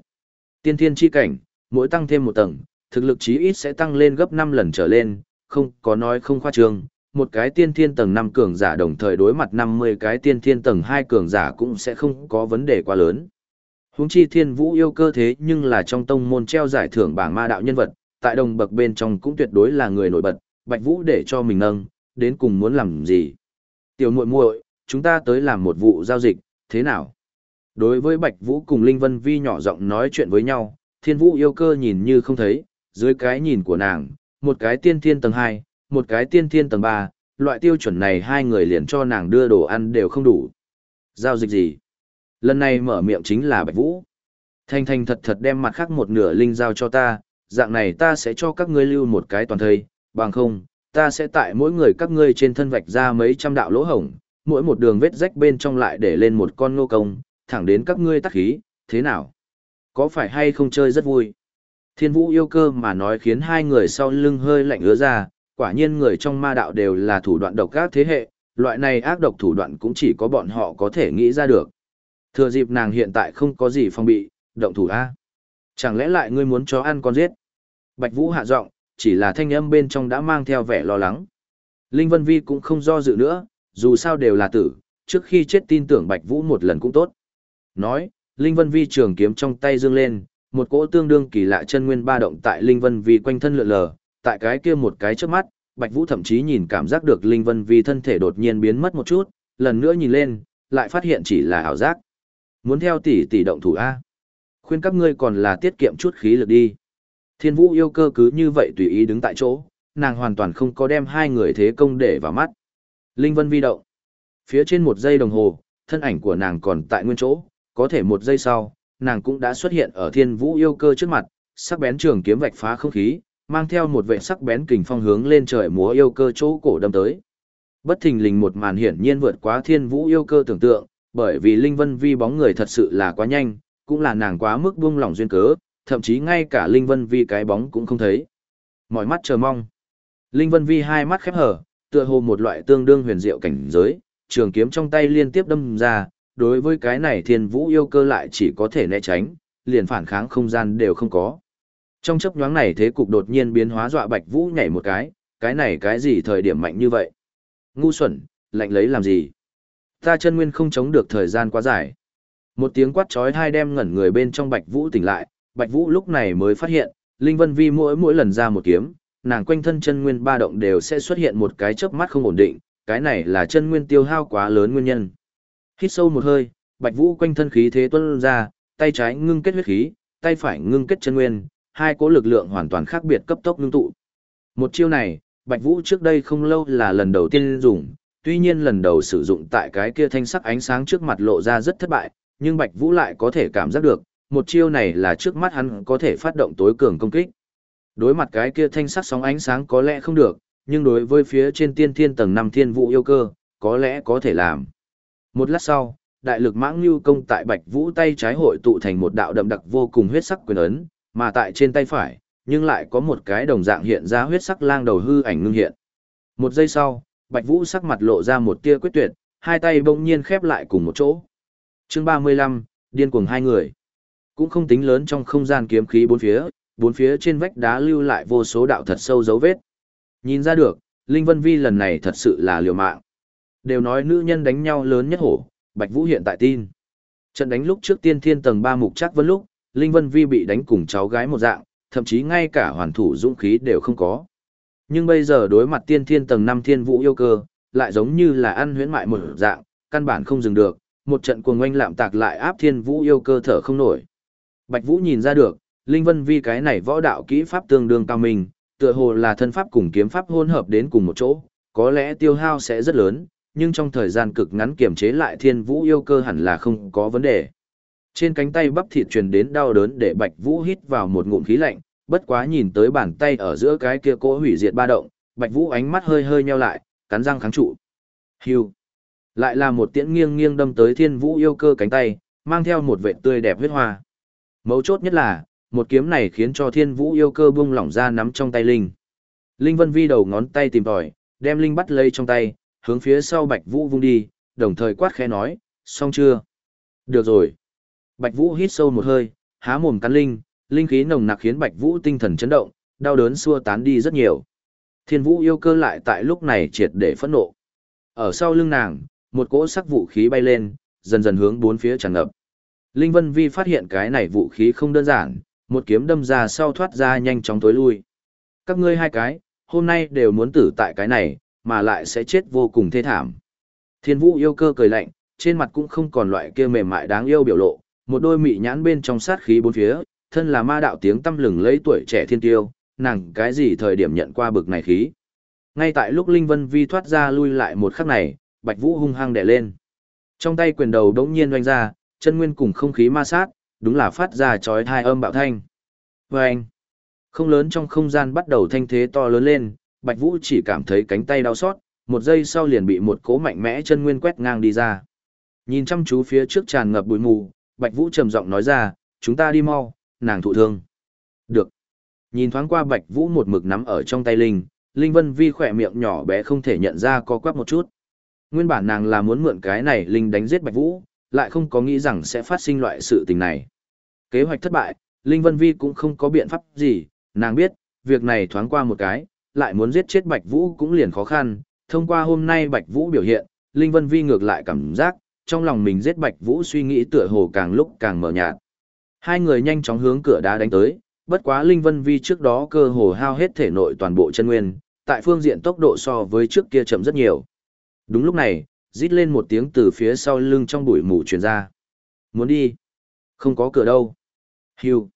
Tiên thiên chi cảnh, mỗi tăng thêm một tầng, thực lực chí ít sẽ tăng lên gấp 5 lần trở lên, không có nói không khoa trương, một cái tiên thiên tầng 5 cường giả đồng thời đối mặt 50 cái tiên thiên tầng 2 cường giả cũng sẽ không có vấn đề quá lớn. Huống chi thiên vũ yêu cơ thế nhưng là trong tông môn treo giải thưởng bảng ma đạo nhân vật, tại đồng bậc bên trong cũng tuyệt đối là người nổi bật, Bạch Vũ để cho mình nâng, đến cùng muốn làm gì. Tiểu muội muội, chúng ta tới làm một vụ giao dịch, thế nào? Đối với Bạch Vũ cùng Linh Vân Vi nhỏ giọng nói chuyện với nhau, Thiên Vũ yêu cơ nhìn như không thấy, dưới cái nhìn của nàng, một cái tiên thiên tầng 2, một cái tiên thiên tầng 3, loại tiêu chuẩn này hai người liền cho nàng đưa đồ ăn đều không đủ. Giao dịch gì? Lần này mở miệng chính là Bạch Vũ. Thanh thanh thật thật đem mặt khác một nửa linh giao cho ta, dạng này ta sẽ cho các ngươi lưu một cái toàn thây, bằng không, ta sẽ tại mỗi người các ngươi trên thân vạch ra mấy trăm đạo lỗ hổng, mỗi một đường vết rách bên trong lại để lên một con nô công, thẳng đến các ngươi tắc khí, thế nào? Có phải hay không chơi rất vui? Thiên vũ yêu cơ mà nói khiến hai người sau lưng hơi lạnh ứa ra, quả nhiên người trong ma đạo đều là thủ đoạn độc ác thế hệ, loại này ác độc thủ đoạn cũng chỉ có bọn họ có thể nghĩ ra được. Thừa dịp nàng hiện tại không có gì phong bị, động thủ A. Chẳng lẽ lại ngươi muốn cho ăn con giết? Bạch Vũ hạ giọng, chỉ là thanh âm bên trong đã mang theo vẻ lo lắng. Linh Vân Vi cũng không do dự nữa, dù sao đều là tử, trước khi chết tin tưởng Bạch Vũ một lần cũng tốt. Nói, Linh Vân Vi trường kiếm trong tay dương lên, một cỗ tương đương kỳ lạ chân nguyên ba động tại Linh Vân Vi quanh thân lượn lờ, tại cái kia một cái trước mắt, Bạch Vũ thậm chí nhìn cảm giác được Linh Vân Vi thân thể đột nhiên biến mất một chút, lần nữa nhìn lên, lại phát hiện chỉ là ảo giác. Muốn theo tỷ tỷ động thủ A. Khuyên các ngươi còn là tiết kiệm chút khí lực đi. Thiên Vũ yêu cơ cứ như vậy tùy ý đứng tại chỗ, nàng hoàn toàn không có đem hai người thế công để vào mắt. Linh Vân vi động. Phía trên một giây đồng hồ, thân ảnh của nàng còn tại nguyên chỗ, có thể một giây sau, nàng cũng đã xuất hiện ở Thiên Vũ yêu cơ trước mặt, sắc bén trường kiếm vạch phá không khí, mang theo một vệ sắc bén kình phong hướng lên trời múa yêu cơ chỗ cổ đâm tới. Bất thình lình một màn hiển nhiên vượt quá Thiên Vũ yêu cơ tưởng tượng, bởi vì Linh Vân vi bóng người thật sự là quá nhanh, cũng là nàng quá mức buông lỏng duyên cớ, thậm chí ngay cả Linh Vân Vi cái bóng cũng không thấy. Mọi mắt chờ mong. Linh Vân Vi hai mắt khép hở, tựa hồ một loại tương đương huyền diệu cảnh giới, trường kiếm trong tay liên tiếp đâm ra, đối với cái này thiên vũ yêu cơ lại chỉ có thể né tránh, liền phản kháng không gian đều không có. Trong chấp nhoáng này thế cục đột nhiên biến hóa dọa bạch vũ nhảy một cái, cái này cái gì thời điểm mạnh như vậy? Ngu xuẩn, lạnh lấy làm gì? Ta chân nguyên không chống được thời gian quá dài. Một tiếng quát chói hai đem ngẩn người bên trong Bạch Vũ tỉnh lại, Bạch Vũ lúc này mới phát hiện, Linh Vân Vi mỗi mỗi lần ra một kiếm, nàng quanh thân chân nguyên ba động đều sẽ xuất hiện một cái chớp mắt không ổn định, cái này là chân nguyên tiêu hao quá lớn nguyên nhân. Hít sâu một hơi, Bạch Vũ quanh thân khí thế tuôn ra, tay trái ngưng kết huyết khí, tay phải ngưng kết chân nguyên, hai cỗ lực lượng hoàn toàn khác biệt cấp tốc ngưng tụ. Một chiêu này, Bạch Vũ trước đây không lâu là lần đầu tiên dùng, tuy nhiên lần đầu sử dụng tại cái kia thanh sắc ánh sáng trước mặt lộ ra rất thất bại, nhưng Bạch Vũ lại có thể cảm giác được, một chiêu này là trước mắt hắn có thể phát động tối cường công kích. Đối mặt cái kia thanh sắc sóng ánh sáng có lẽ không được, nhưng đối với phía trên tiên thiên tầng 5 thiên vũ yêu cơ, có lẽ có thể làm. Một lát sau, đại lực mãng lưu công tại Bạch Vũ tay trái hội tụ thành một đạo đậm đặc vô cùng huyết sắc quyền ấn, mà tại trên tay phải, nhưng lại có một cái đồng dạng hiện ra huyết sắc lang đầu hư ảnh ngưng hiện. Một giây sau, Bạch Vũ sắc mặt lộ ra một tia quyết tuyệt, hai tay bỗng nhiên khép lại cùng một chỗ. Chương ba mươi lăm điên cuồng hai người. Cũng không tính lớn trong không gian kiếm khí bốn phía bốn phía trên vách đá lưu lại vô số đạo thật sâu dấu vết. Nhìn ra được linh vân vi lần này thật sự là liều mạng. Đều nói nữ nhân đánh nhau lớn nhất hổ bạch vũ hiện tại tin. Trận đánh lúc trước tiên thiên tầng ba mục chắc vân lúc linh vân vi bị đánh cùng cháu gái một dạng thậm chí ngay cả hoàn thủ dũng khí đều không có nhưng bây giờ đối mặt tiên thiên tầng 5 thiên vũ yêu cơ lại giống như là ăn huyễn mại một dạng căn bản không dừng được một trận cuồng oanh lạm tạc lại áp thiên vũ yêu cơ thở không nổi. Bạch Vũ nhìn ra được, Linh Vân Vi cái này võ đạo kỹ pháp tương đương cao minh, tựa hồ là thân pháp cùng kiếm pháp hỗn hợp đến cùng một chỗ, có lẽ tiêu hao sẽ rất lớn, nhưng trong thời gian cực ngắn kiểm chế lại thiên vũ yêu cơ hẳn là không có vấn đề. Trên cánh tay bắp thịt truyền đến đau đớn để Bạch Vũ hít vào một ngụm khí lạnh, bất quá nhìn tới bàn tay ở giữa cái kia cỗ hủy diệt ba động, Bạch Vũ ánh mắt hơi hơi nheo lại, cắn răng kháng trụ. Hưu. Lại là một tiễn nghiêng nghiêng đâm tới thiên vũ yêu cơ cánh tay, mang theo một vẻ tươi đẹp huyết hoa. Mấu chốt nhất là, một kiếm này khiến cho thiên vũ yêu cơ bung lỏng ra nắm trong tay Linh. Linh Vân Vi đầu ngón tay tìm tòi, đem Linh bắt lấy trong tay, hướng phía sau Bạch Vũ vung đi, đồng thời quát khẽ nói, xong chưa? Được rồi. Bạch Vũ hít sâu một hơi, há mồm cắn Linh, linh khí nồng nặc khiến Bạch Vũ tinh thần chấn động, đau đớn xua tán đi rất nhiều. Thiên Vũ yêu cơ lại tại lúc này triệt để phẫn nộ. Ở sau lưng nàng, một cỗ sắc vũ khí bay lên, dần dần hướng bốn phía tràn ngập. Linh Vân Vi phát hiện cái này vũ khí không đơn giản, một kiếm đâm ra sau thoát ra nhanh chóng tối lui. Các ngươi hai cái, hôm nay đều muốn tử tại cái này, mà lại sẽ chết vô cùng thê thảm. Thiên vũ yêu cơ cười lạnh, trên mặt cũng không còn loại kia mềm mại đáng yêu biểu lộ, một đôi mị nhãn bên trong sát khí bốn phía, thân là ma đạo tiếng tâm lừng lấy tuổi trẻ thiên tiêu, nàng cái gì thời điểm nhận qua bực này khí. Ngay tại lúc Linh Vân Vi thoát ra lui lại một khắc này, Bạch Vũ hung hăng đè lên. Trong tay quyền đầu đống nhiên oanh ra, chân nguyên cùng không khí ma sát, đúng là phát ra chói thai âm bạo thanh. Vâng! Không lớn trong không gian bắt đầu thanh thế to lớn lên, Bạch Vũ chỉ cảm thấy cánh tay đau xót, một giây sau liền bị một cỗ mạnh mẽ chân nguyên quét ngang đi ra. Nhìn chăm chú phía trước tràn ngập bụi mù, Bạch Vũ trầm giọng nói ra, chúng ta đi mau, nàng thụ thương. Được. Nhìn thoáng qua Bạch Vũ một mực nắm ở trong tay Linh, Linh Vân Vi khỏe miệng nhỏ bé không thể nhận ra có quắp một chút. Nguyên bản nàng là muốn mượn cái này Linh đánh giết Bạch Vũ, lại không có nghĩ rằng sẽ phát sinh loại sự tình này. Kế hoạch thất bại, Linh Vân Vi cũng không có biện pháp gì, nàng biết, việc này thoáng qua một cái, lại muốn giết chết Bạch Vũ cũng liền khó khăn, thông qua hôm nay Bạch Vũ biểu hiện, Linh Vân Vi ngược lại cảm giác, trong lòng mình giết Bạch Vũ suy nghĩ tựa hồ càng lúc càng mờ nhạt. Hai người nhanh chóng hướng cửa đá đánh tới, bất quá Linh Vân Vi trước đó cơ hồ hao hết thể nội toàn bộ chân nguyên, tại phương diện tốc độ so với trước kia chậm rất nhiều. Đúng lúc này, rít lên một tiếng từ phía sau lưng trong bụi mù truyền ra. Muốn đi? Không có cửa đâu. Hưu.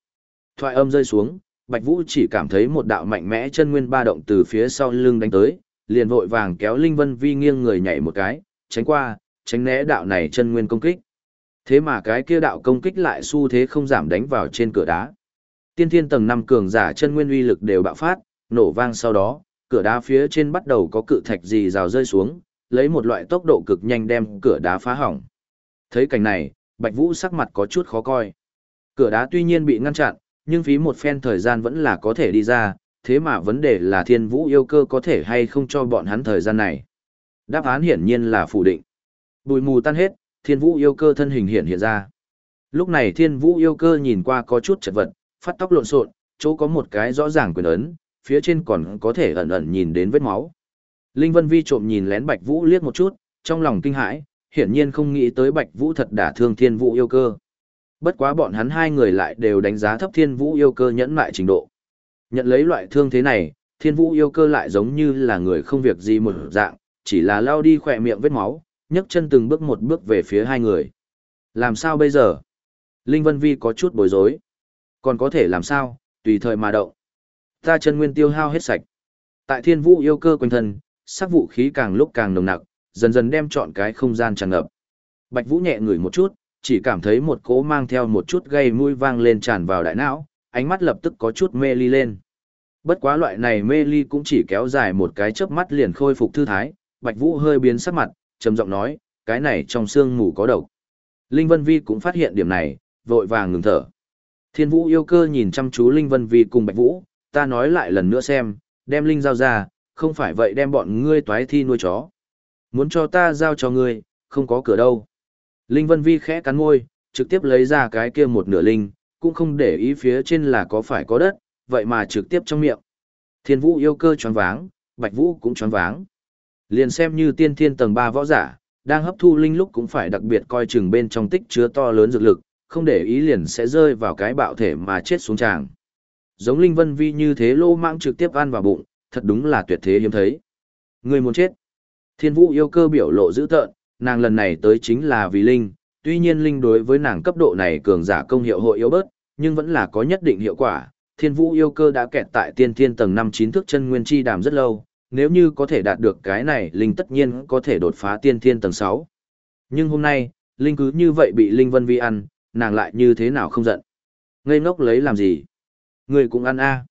Thoại âm rơi xuống, Bạch Vũ chỉ cảm thấy một đạo mạnh mẽ chân nguyên ba động từ phía sau lưng đánh tới, liền vội vàng kéo Linh Vân Vi nghiêng người nhảy một cái, tránh qua, tránh né đạo này chân nguyên công kích. Thế mà cái kia đạo công kích lại xu thế không giảm đánh vào trên cửa đá. Tiên thiên tầng 5 cường giả chân nguyên uy lực đều bạo phát, nổ vang sau đó, cửa đá phía trên bắt đầu có cự thạch gì rào rơi xuống, lấy một loại tốc độ cực nhanh đem cửa đá phá hỏng. Thấy cảnh này, Bạch Vũ sắc mặt có chút khó coi. Cửa đá tuy nhiên bị ngăn chặn, nhưng phí một phen thời gian vẫn là có thể đi ra, thế mà vấn đề là Thiên Vũ yêu cơ có thể hay không cho bọn hắn thời gian này. Đáp án hiển nhiên là phủ định. Bụi mù tan hết, Thiên Vũ yêu cơ thân hình hiện hiện ra. Lúc này Thiên Vũ yêu cơ nhìn qua có chút chật vật, phát tóc lộn xộn, chỗ có một cái rõ ràng quyền ấn, phía trên còn có thể ẩn ẩn nhìn đến vết máu. Linh Vân Vi trộm nhìn lén Bạch Vũ liếc một chút, trong lòng kinh hãi, hiển nhiên không nghĩ tới Bạch Vũ thật đả thương Thiên Vũ yêu cơ. Bất quá bọn hắn hai người lại đều đánh giá thấp Thiên Vũ yêu cơ nhẫn lại trình độ. Nhận lấy loại thương thế này, Thiên Vũ yêu cơ lại giống như là người không việc gì một dạng, chỉ là lao đi khỏe miệng vết máu, nhấc chân từng bước một bước về phía hai người. Làm sao bây giờ? Linh Vân Vi có chút bối rối. Còn có thể làm sao, tùy thời mà động. Ta chân nguyên tiêu hao hết sạch. Tại thiên vũ yêu cơ quanh thân, sắc vũ khí càng lúc càng nồng nặc, dần dần đem trọn cái không gian tràn ngập. Bạch Vũ nhẹ ngửi một chút, chỉ cảm thấy một cỗ mang theo một chút gây mũi vang lên tràn vào đại não, ánh mắt lập tức có chút mê ly lên. Bất quá loại này mê ly cũng chỉ kéo dài một cái chớp mắt liền khôi phục thư thái, Bạch Vũ hơi biến sắc mặt, trầm giọng nói, cái này trong xương mù có độc. Linh Vân Vi cũng phát hiện điểm này, vội vàng ngừng thở. Thiên Vũ yêu cơ nhìn chăm chú Linh Vân Vi cùng Bạch Vũ, ta nói lại lần nữa xem, đem Linh giao ra, không phải vậy đem bọn ngươi toái thi nuôi chó. Muốn cho ta giao cho ngươi, không có cửa đâu. Linh Vân Vi khẽ cắn môi, trực tiếp lấy ra cái kia một nửa linh, cũng không để ý phía trên là có phải có đất, vậy mà trực tiếp trong miệng. Thiên Vũ yêu cơ choáng váng, Bạch Vũ cũng choáng váng. Liền xem như tiên thiên tầng 3 võ giả, đang hấp thu linh lúc cũng phải đặc biệt coi chừng bên trong tích chứa to lớn dược lực, không để ý liền sẽ rơi vào cái bạo thể mà chết xuống tràng. Giống Linh Vân Vi như thế lô mạng trực tiếp ăn vào bụng, thật đúng là tuyệt thế hiếm thấy. Người muốn chết. Thiên Vũ yêu cơ biểu lộ dữ tợn, nàng lần này tới chính là vì Linh, tuy nhiên Linh đối với nàng cấp độ này cường giả công hiệu hội yếu bớt, nhưng vẫn là có nhất định hiệu quả. Thiên Vũ yêu cơ đã kẹt tại tiên thiên tầng 5 chín thước chân nguyên chi đàm rất lâu, nếu như có thể đạt được cái này Linh tất nhiên có thể đột phá tiên thiên tầng 6. Nhưng hôm nay, Linh cứ như vậy bị Linh Vân Vi ăn, nàng lại như thế nào không giận. Ngây ngốc lấy làm gì? Người cũng ăn a.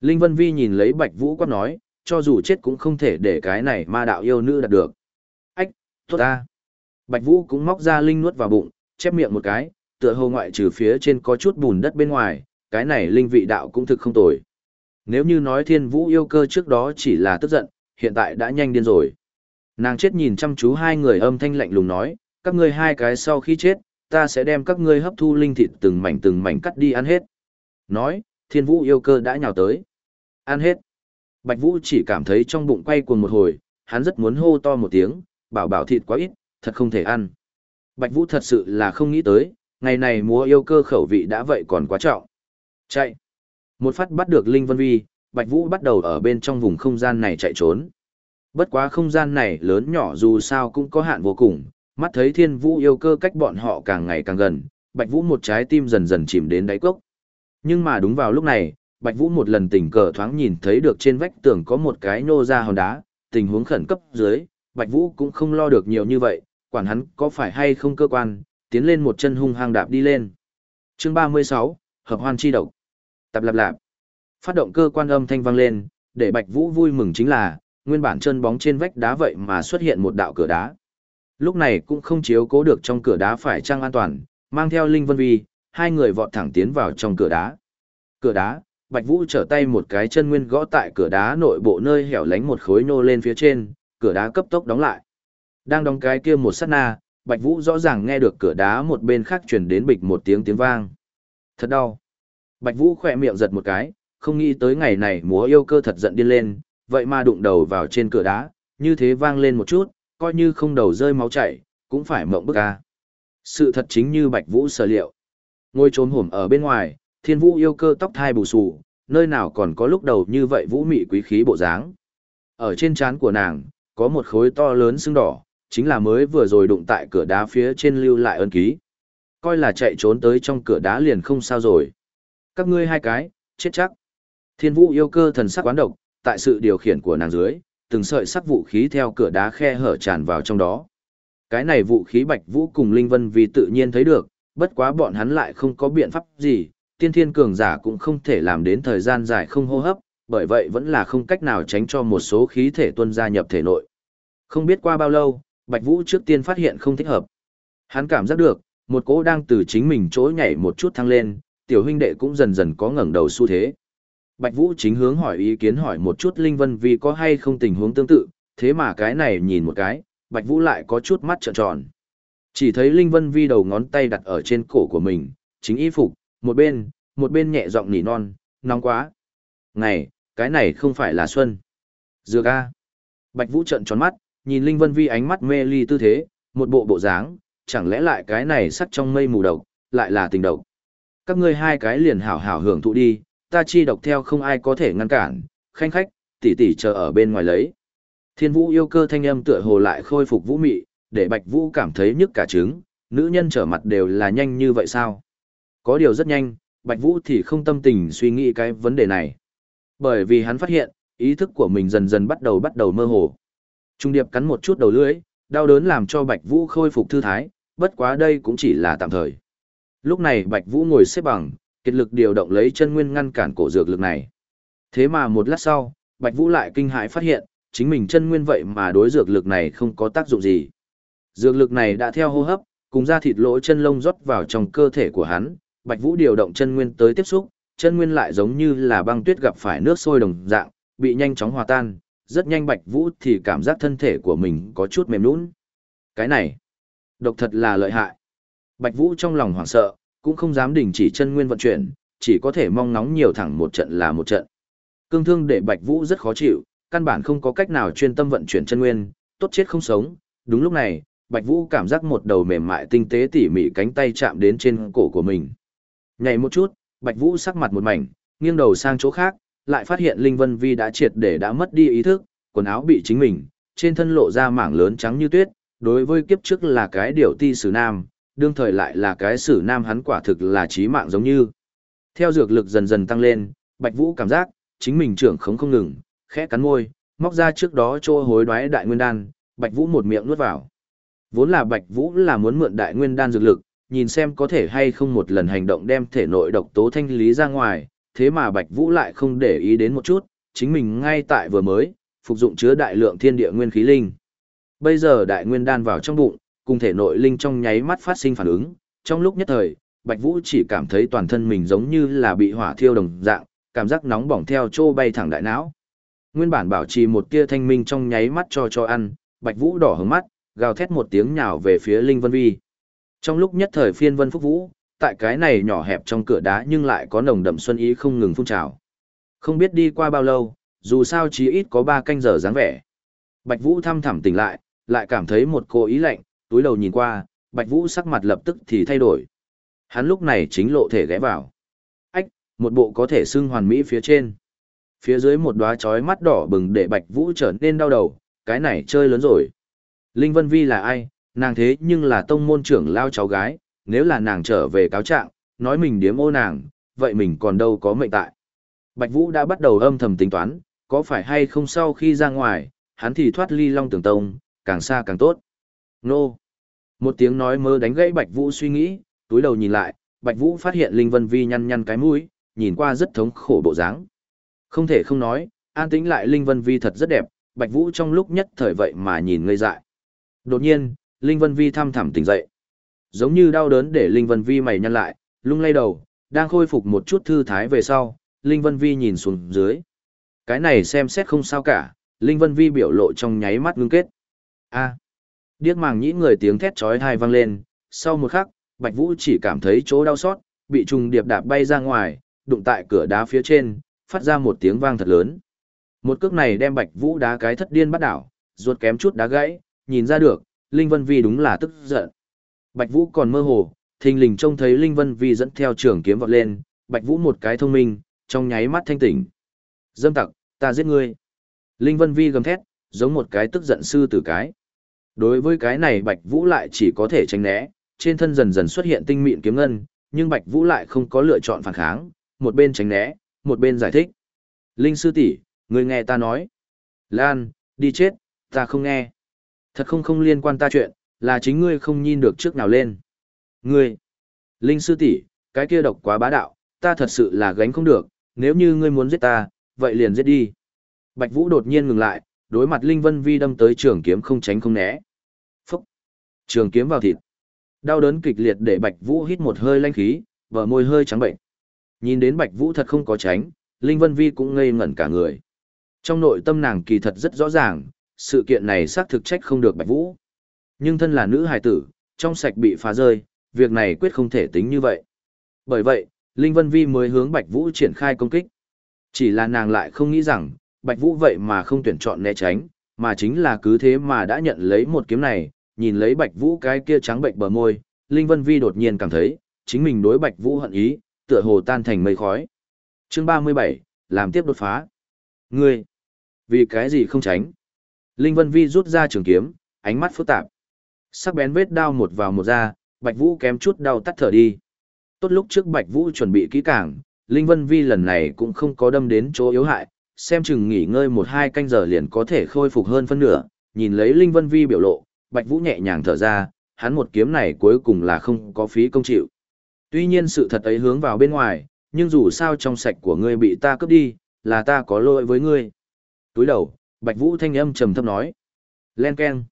Linh Vân Vi nhìn lấy Bạch Vũ quát nói, cho dù chết cũng không thể để cái này ma đạo yêu nữ đạt được. Ách, tốt a. Bạch Vũ cũng móc ra Linh nuốt vào bụng, chép miệng một cái, tựa hồ ngoại trừ phía trên có chút bùn đất bên ngoài, cái này linh vị đạo cũng thực không tồi. Nếu như nói thiên vũ yêu cơ trước đó chỉ là tức giận, hiện tại đã nhanh điên rồi. Nàng chết nhìn chăm chú hai người âm thanh lạnh lùng nói, các ngươi hai cái sau khi chết, ta sẽ đem các ngươi hấp thu linh thịt từng mảnh từng mảnh cắt đi ăn hết. Nói, thiên vũ yêu cơ đã nhào tới. Ăn hết. Bạch vũ chỉ cảm thấy trong bụng quay cuồng một hồi, hắn rất muốn hô to một tiếng, bảo bảo thịt quá ít, thật không thể ăn. Bạch vũ thật sự là không nghĩ tới, ngày này múa yêu cơ khẩu vị đã vậy còn quá trọng. Chạy. Một phát bắt được Linh Vân Vi, Bạch Vũ bắt đầu ở bên trong vùng không gian này chạy trốn. Bất quá không gian này lớn nhỏ dù sao cũng có hạn vô cùng, mắt thấy thiên vũ yêu cơ cách bọn họ càng ngày càng gần, Bạch Vũ một trái tim dần dần chìm đến đáy cốc. Nhưng mà đúng vào lúc này, Bạch Vũ một lần tình cờ thoáng nhìn thấy được trên vách tường có một cái nô ra hòn đá, tình huống khẩn cấp dưới, Bạch Vũ cũng không lo được nhiều như vậy, quản hắn có phải hay không cơ quan, tiến lên một chân hung hăng đạp đi lên. Chương 36, Hợp hoan chi độc. Tập lạp lạp. Phát động cơ quan âm thanh vang lên, để Bạch Vũ vui mừng chính là, nguyên bản chân bóng trên vách đá vậy mà xuất hiện một đạo cửa đá. Lúc này cũng không chiếu cố được trong cửa đá phải trang an toàn, mang theo Linh Vân Vi, hai người vọt thẳng tiến vào trong cửa đá. Cửa đá, Bạch Vũ trở tay một cái chân nguyên gõ tại cửa đá nội bộ nơi hẻo lánh một khối nô lên phía trên, cửa đá cấp tốc đóng lại. Đang đóng cái kia một sát na, Bạch Vũ rõ ràng nghe được cửa đá một bên khác truyền đến bịch một tiếng tiếng vang. Thật đau. Bạch Vũ khỏe miệng giật một cái, không nghĩ tới ngày này múa yêu cơ thật giận điên lên, vậy mà đụng đầu vào trên cửa đá, như thế vang lên một chút, coi như không đầu rơi máu chảy, cũng phải mộng bức a. Sự thật chính như Bạch Vũ sở liệu. Ngôi trốn hổm ở bên ngoài, thiên vũ yêu cơ tóc thai bù xù, nơi nào còn có lúc đầu như vậy vũ mị quý khí bộ dáng. Ở trên trán của nàng, có một khối to lớn sưng đỏ, chính là mới vừa rồi đụng tại cửa đá phía trên lưu lại ân ký. Coi là chạy trốn tới trong cửa đá liền không sao rồi. Các ngươi hai cái, chết chắc. Thiên vũ yêu cơ thần sắc quán độc, tại sự điều khiển của nàng dưới, từng sợi sắc vũ khí theo cửa đá khe hở tràn vào trong đó. Cái này vũ khí bạch vũ cùng Linh Vân vì tự nhiên thấy được, bất quá bọn hắn lại không có biện pháp gì, tiên thiên cường giả cũng không thể làm đến thời gian dài không hô hấp, bởi vậy vẫn là không cách nào tránh cho một số khí thể tuân gia nhập thể nội. Không biết qua bao lâu, Bạch Vũ trước tiên phát hiện không thích hợp. Hắn cảm giác được, một cỗ đang từ chính mình chỗ nhảy một chút thăng lên, tiểu huynh đệ cũng dần dần có ngẩng đầu xu thế. Bạch Vũ chính hướng hỏi ý kiến hỏi một chút Linh Vân vì có hay không tình huống tương tự, thế mà cái này nhìn một cái, Bạch Vũ lại có chút mắt trợn tròn. Chỉ thấy Linh Vân Vi đầu ngón tay đặt ở trên cổ của mình, chính y phục, một bên, một bên nhẹ giọng nỉ non, nóng quá. Này, cái này không phải là Xuân. Dược A. Bạch Vũ trợn tròn mắt, nhìn Linh Vân Vi ánh mắt mê ly tư thế, một bộ bộ dáng, chẳng lẽ lại cái này sắt trong mây mù độc, lại là tình độc. Các ngươi hai cái liền hảo hảo hưởng thụ đi, ta chi độc theo không ai có thể ngăn cản, khanh khách, tỷ tỷ chờ ở bên ngoài lấy. Thiên Vũ yêu cơ thanh âm tựa hồ lại khôi phục vũ mị, để Bạch Vũ cảm thấy nhức cả trứng, nữ nhân trở mặt đều là nhanh như vậy sao? Có điều rất nhanh, Bạch Vũ thì không tâm tình suy nghĩ cái vấn đề này. Bởi vì hắn phát hiện, ý thức của mình dần dần bắt đầu bắt đầu mơ hồ. Trung điệp cắn một chút đầu lưỡi, đau đớn làm cho Bạch Vũ khôi phục thư thái, bất quá đây cũng chỉ là tạm thời. Lúc này Bạch Vũ ngồi xếp bằng, kiệt lực điều động lấy chân nguyên ngăn cản cổ dược lực này. Thế mà một lát sau, Bạch Vũ lại kinh hãi phát hiện, chính mình chân nguyên vậy mà đối dược lực này không có tác dụng gì. Dược lực này đã theo hô hấp, cùng da thịt lỗ chân lông rót vào trong cơ thể của hắn, Bạch Vũ điều động chân nguyên tới tiếp xúc, chân nguyên lại giống như là băng tuyết gặp phải nước sôi đồng dạng, bị nhanh chóng hòa tan, rất nhanh Bạch Vũ thì cảm giác thân thể của mình có chút mềm nhũn. Cái này, độc thật là lợi hại. Bạch Vũ trong lòng hoảng sợ, cũng không dám đình chỉ chân nguyên vận chuyển, chỉ có thể mong ngóng nhiều thẳng một trận là một trận. Cương thương để Bạch Vũ rất khó chịu, căn bản không có cách nào chuyên tâm vận chuyển chân nguyên, tốt chết không sống. Đúng lúc này, Bạch Vũ cảm giác một đầu mềm mại tinh tế tỉ mỉ cánh tay chạm đến trên cổ của mình. Nhảy một chút, Bạch Vũ sắc mặt một mảnh, nghiêng đầu sang chỗ khác, lại phát hiện Linh Vân Vi đã triệt để đã mất đi ý thức, quần áo bị chính mình, trên thân lộ ra mảng lớn trắng như tuyết, đối với kiếp trước là cái điều ti sử nam, đương thời lại là cái sử nam hắn quả thực là chí mạng giống như. Theo dược lực dần dần tăng lên, Bạch Vũ cảm giác, chính mình trưởng khống không ngừng, khẽ cắn môi, móc ra trước đó trô hối đoái đại nguyên đan, Bạch Vũ một miệng nuốt vào. Vốn là Bạch Vũ là muốn mượn đại nguyên đan dược lực, nhìn xem có thể hay không một lần hành động đem thể nội độc tố thanh lý ra ngoài, thế mà Bạch Vũ lại không để ý đến một chút, chính mình ngay tại vừa mới, phục dụng chứa đại lượng thiên địa nguyên khí linh. Bây giờ đại nguyên đan vào trong bụng, cùng thể nội linh trong nháy mắt phát sinh phản ứng, trong lúc nhất thời, Bạch Vũ chỉ cảm thấy toàn thân mình giống như là bị hỏa thiêu đồng dạng, cảm giác nóng bỏng theo trô bay thẳng đại não. Nguyên bản bảo trì một tia thanh minh trong nháy mắt cho cho ăn, Bạch Vũ đỏ hứng mắt, gào thét một tiếng nhào về phía Linh Vân Vi. Trong lúc nhất thời phiên vân phúc vũ, tại cái này nhỏ hẹp trong cửa đá nhưng lại có nồng đậm xuân ý không ngừng phun trào. Không biết đi qua bao lâu, dù sao chí ít có ba canh giờ dáng vẻ. Bạch Vũ thăm thẳm tỉnh lại, lại cảm thấy một cô ý lạnh, túi đầu nhìn qua, Bạch Vũ sắc mặt lập tức thì thay đổi. Hắn lúc này chính lộ thể ghé vào. Ách, một bộ có thể xưng hoàn mỹ phía trên. Phía dưới một đóa chói mắt đỏ bừng để Bạch Vũ trở nên đau đầu, cái này chơi lớn rồi. Linh Vân Vi là ai, nàng thế nhưng là tông môn trưởng lao cháu gái, nếu là nàng trở về cáo trạng, nói mình điếm ô nàng, vậy mình còn đâu có mệnh tại. Bạch Vũ đã bắt đầu âm thầm tính toán, có phải hay không sau khi ra ngoài, hắn thì thoát ly long tường tông, càng xa càng tốt. Nô! Một tiếng nói mơ đánh gãy Bạch Vũ suy nghĩ, túi đầu nhìn lại, Bạch Vũ phát hiện Linh Vân Vi nhăn nhăn cái mũi, nhìn qua rất thống khổ bộ dáng. Không thể không nói, an tĩnh lại Linh Vân Vi thật rất đẹp, Bạch Vũ trong lúc nhất thời vậy mà nhìn ngây dại. Đột nhiên, Linh Vân Vi thăm thẳm tỉnh dậy. Giống như đau đớn để Linh Vân Vi mày nhăn lại, lung lay đầu, đang khôi phục một chút thư thái về sau, Linh Vân Vi nhìn xuống dưới. Cái này xem xét không sao cả, Linh Vân Vi biểu lộ trong nháy mắt ngưng kết. A. Điếc màng nhĩ người tiếng thét chói tai vang lên, sau một khắc, Bạch Vũ chỉ cảm thấy chỗ đau xót, bị trùng điệp đạp bay ra ngoài, đụng tại cửa đá phía trên, phát ra một tiếng vang thật lớn. Một cước này đem Bạch Vũ đá cái thất điên bắt đảo, ruột kém chút đá gãy, nhìn ra được, Linh Vân Vi đúng là tức giận. Bạch Vũ còn mơ hồ, thình lình trông thấy Linh Vân Vi dẫn theo trường kiếm vọt lên, Bạch Vũ một cái thông minh, trong nháy mắt thanh tỉnh. Dâm tặc, ta giết ngươi. Linh Vân Vi gầm thét, giống một cái tức giận sư tử cái. Đối với cái này Bạch Vũ lại chỉ có thể tránh né, trên thân dần dần xuất hiện tinh mịn kiếm ngân, nhưng Bạch Vũ lại không có lựa chọn phản kháng, một bên tránh né, một bên giải thích. Linh sư tỷ, người nghe ta nói. Lan, đi chết, ta không nghe. Thật không không liên quan ta chuyện, là chính ngươi không nhìn được trước nào lên. Ngươi, Linh sư tỷ, cái kia độc quá bá đạo, ta thật sự là gánh không được, nếu như ngươi muốn giết ta, vậy liền giết đi. Bạch Vũ đột nhiên ngừng lại, đối mặt Linh Vân Vi đâm tới trường kiếm không tránh không né. Trường kiếm vào thịt. Đau đớn kịch liệt để Bạch Vũ hít một hơi lanh khí, vở môi hơi trắng bệnh. Nhìn đến Bạch Vũ thật không có tránh, Linh Vân Vi cũng ngây ngẩn cả người. Trong nội tâm nàng kỳ thật rất rõ ràng, sự kiện này xác thực trách không được Bạch Vũ. Nhưng thân là nữ hài tử, trong sạch bị phá rơi, việc này quyết không thể tính như vậy. Bởi vậy, Linh Vân Vi mới hướng Bạch Vũ triển khai công kích. Chỉ là nàng lại không nghĩ rằng, Bạch Vũ vậy mà không tuyển chọn né tránh, mà chính là cứ thế mà đã nhận lấy một kiếm này, nhìn lấy Bạch Vũ cái kia trắng bệnh bờ môi, Linh Vân Vi đột nhiên cảm thấy, chính mình đối Bạch Vũ hận ý, tựa hồ tan thành mây khói. Chương 37, làm tiếp đột phá. Ngươi, vì cái gì không tránh? Linh Vân Vi rút ra trường kiếm, ánh mắt phức tạp. Sắc bén vết đao một vào một ra, Bạch Vũ kém chút đau tắt thở đi. Tốt lúc trước Bạch Vũ chuẩn bị kỹ càng, Linh Vân Vi lần này cũng không có đâm đến chỗ yếu hại, xem chừng nghỉ ngơi một hai canh giờ liền có thể khôi phục hơn phân nửa, nhìn lấy Linh Vân Vi biểu lộ, Bạch Vũ nhẹ nhàng thở ra, hắn một kiếm này cuối cùng là không có phí công chịu. Tuy nhiên sự thật ấy hướng vào bên ngoài, nhưng dù sao trong sạch của ngươi bị ta cướp đi, là ta có lỗi với ngươi. Túi đầu, Bạch Vũ thanh âm trầm thấp nói. Len keng.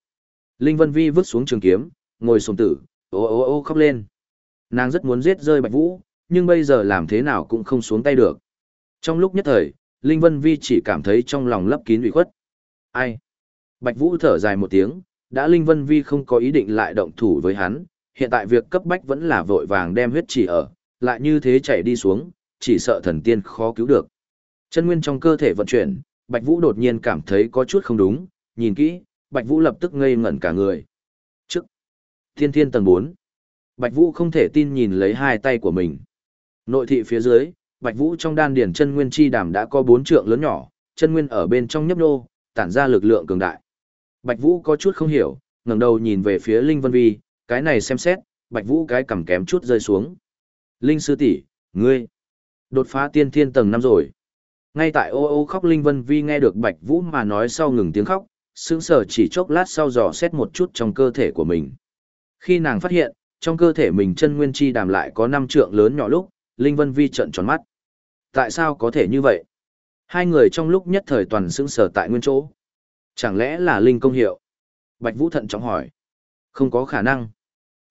Linh Vân Vi vứt xuống trường kiếm, ngồi sồm tử, ô ô ô khóc lên. Nàng rất muốn giết rơi Bạch Vũ, nhưng bây giờ làm thế nào cũng không xuống tay được. Trong lúc nhất thời, Linh Vân Vi chỉ cảm thấy trong lòng lấp kín ủy khuất. Ai? Bạch Vũ thở dài một tiếng, đã Linh Vân Vi không có ý định lại động thủ với hắn, hiện tại việc cấp bách vẫn là vội vàng đem huyết chỉ ở, lại như thế chạy đi xuống, chỉ sợ thần tiên khó cứu được. Chân nguyên trong cơ thể vận chuyển, Bạch Vũ đột nhiên cảm thấy có chút không đúng, nhìn kỹ, Bạch Vũ lập tức ngây ngẩn cả người. Trước, thiên thiên tầng 4. Bạch Vũ không thể tin nhìn lấy hai tay của mình. Nội thị phía dưới, Bạch Vũ trong đan điển chân nguyên chi đàm đã có bốn trượng lớn nhỏ, chân nguyên ở bên trong nhấp nô, tản ra lực lượng cường đại. Bạch Vũ có chút không hiểu, ngẩng đầu nhìn về phía Linh Vân Vi, cái này xem xét, Bạch Vũ cái cầm kém chút rơi xuống. Linh sư tỷ, ngươi đột phá tiên thiên tầng năm rồi. Ngay tại ô ô khóc Linh Vân Vi nghe được Bạch Vũ mà nói sau ngừng tiếng khóc, sững sờ chỉ chốc lát sau dò xét một chút trong cơ thể của mình. Khi nàng phát hiện, trong cơ thể mình chân nguyên chi đàm lại có năm trượng lớn nhỏ lúc, Linh Vân Vi trợn tròn mắt. Tại sao có thể như vậy? Hai người trong lúc nhất thời toàn sững sờ tại nguyên chỗ. Chẳng lẽ là Linh công hiệu? Bạch Vũ thận trọng hỏi. Không có khả năng.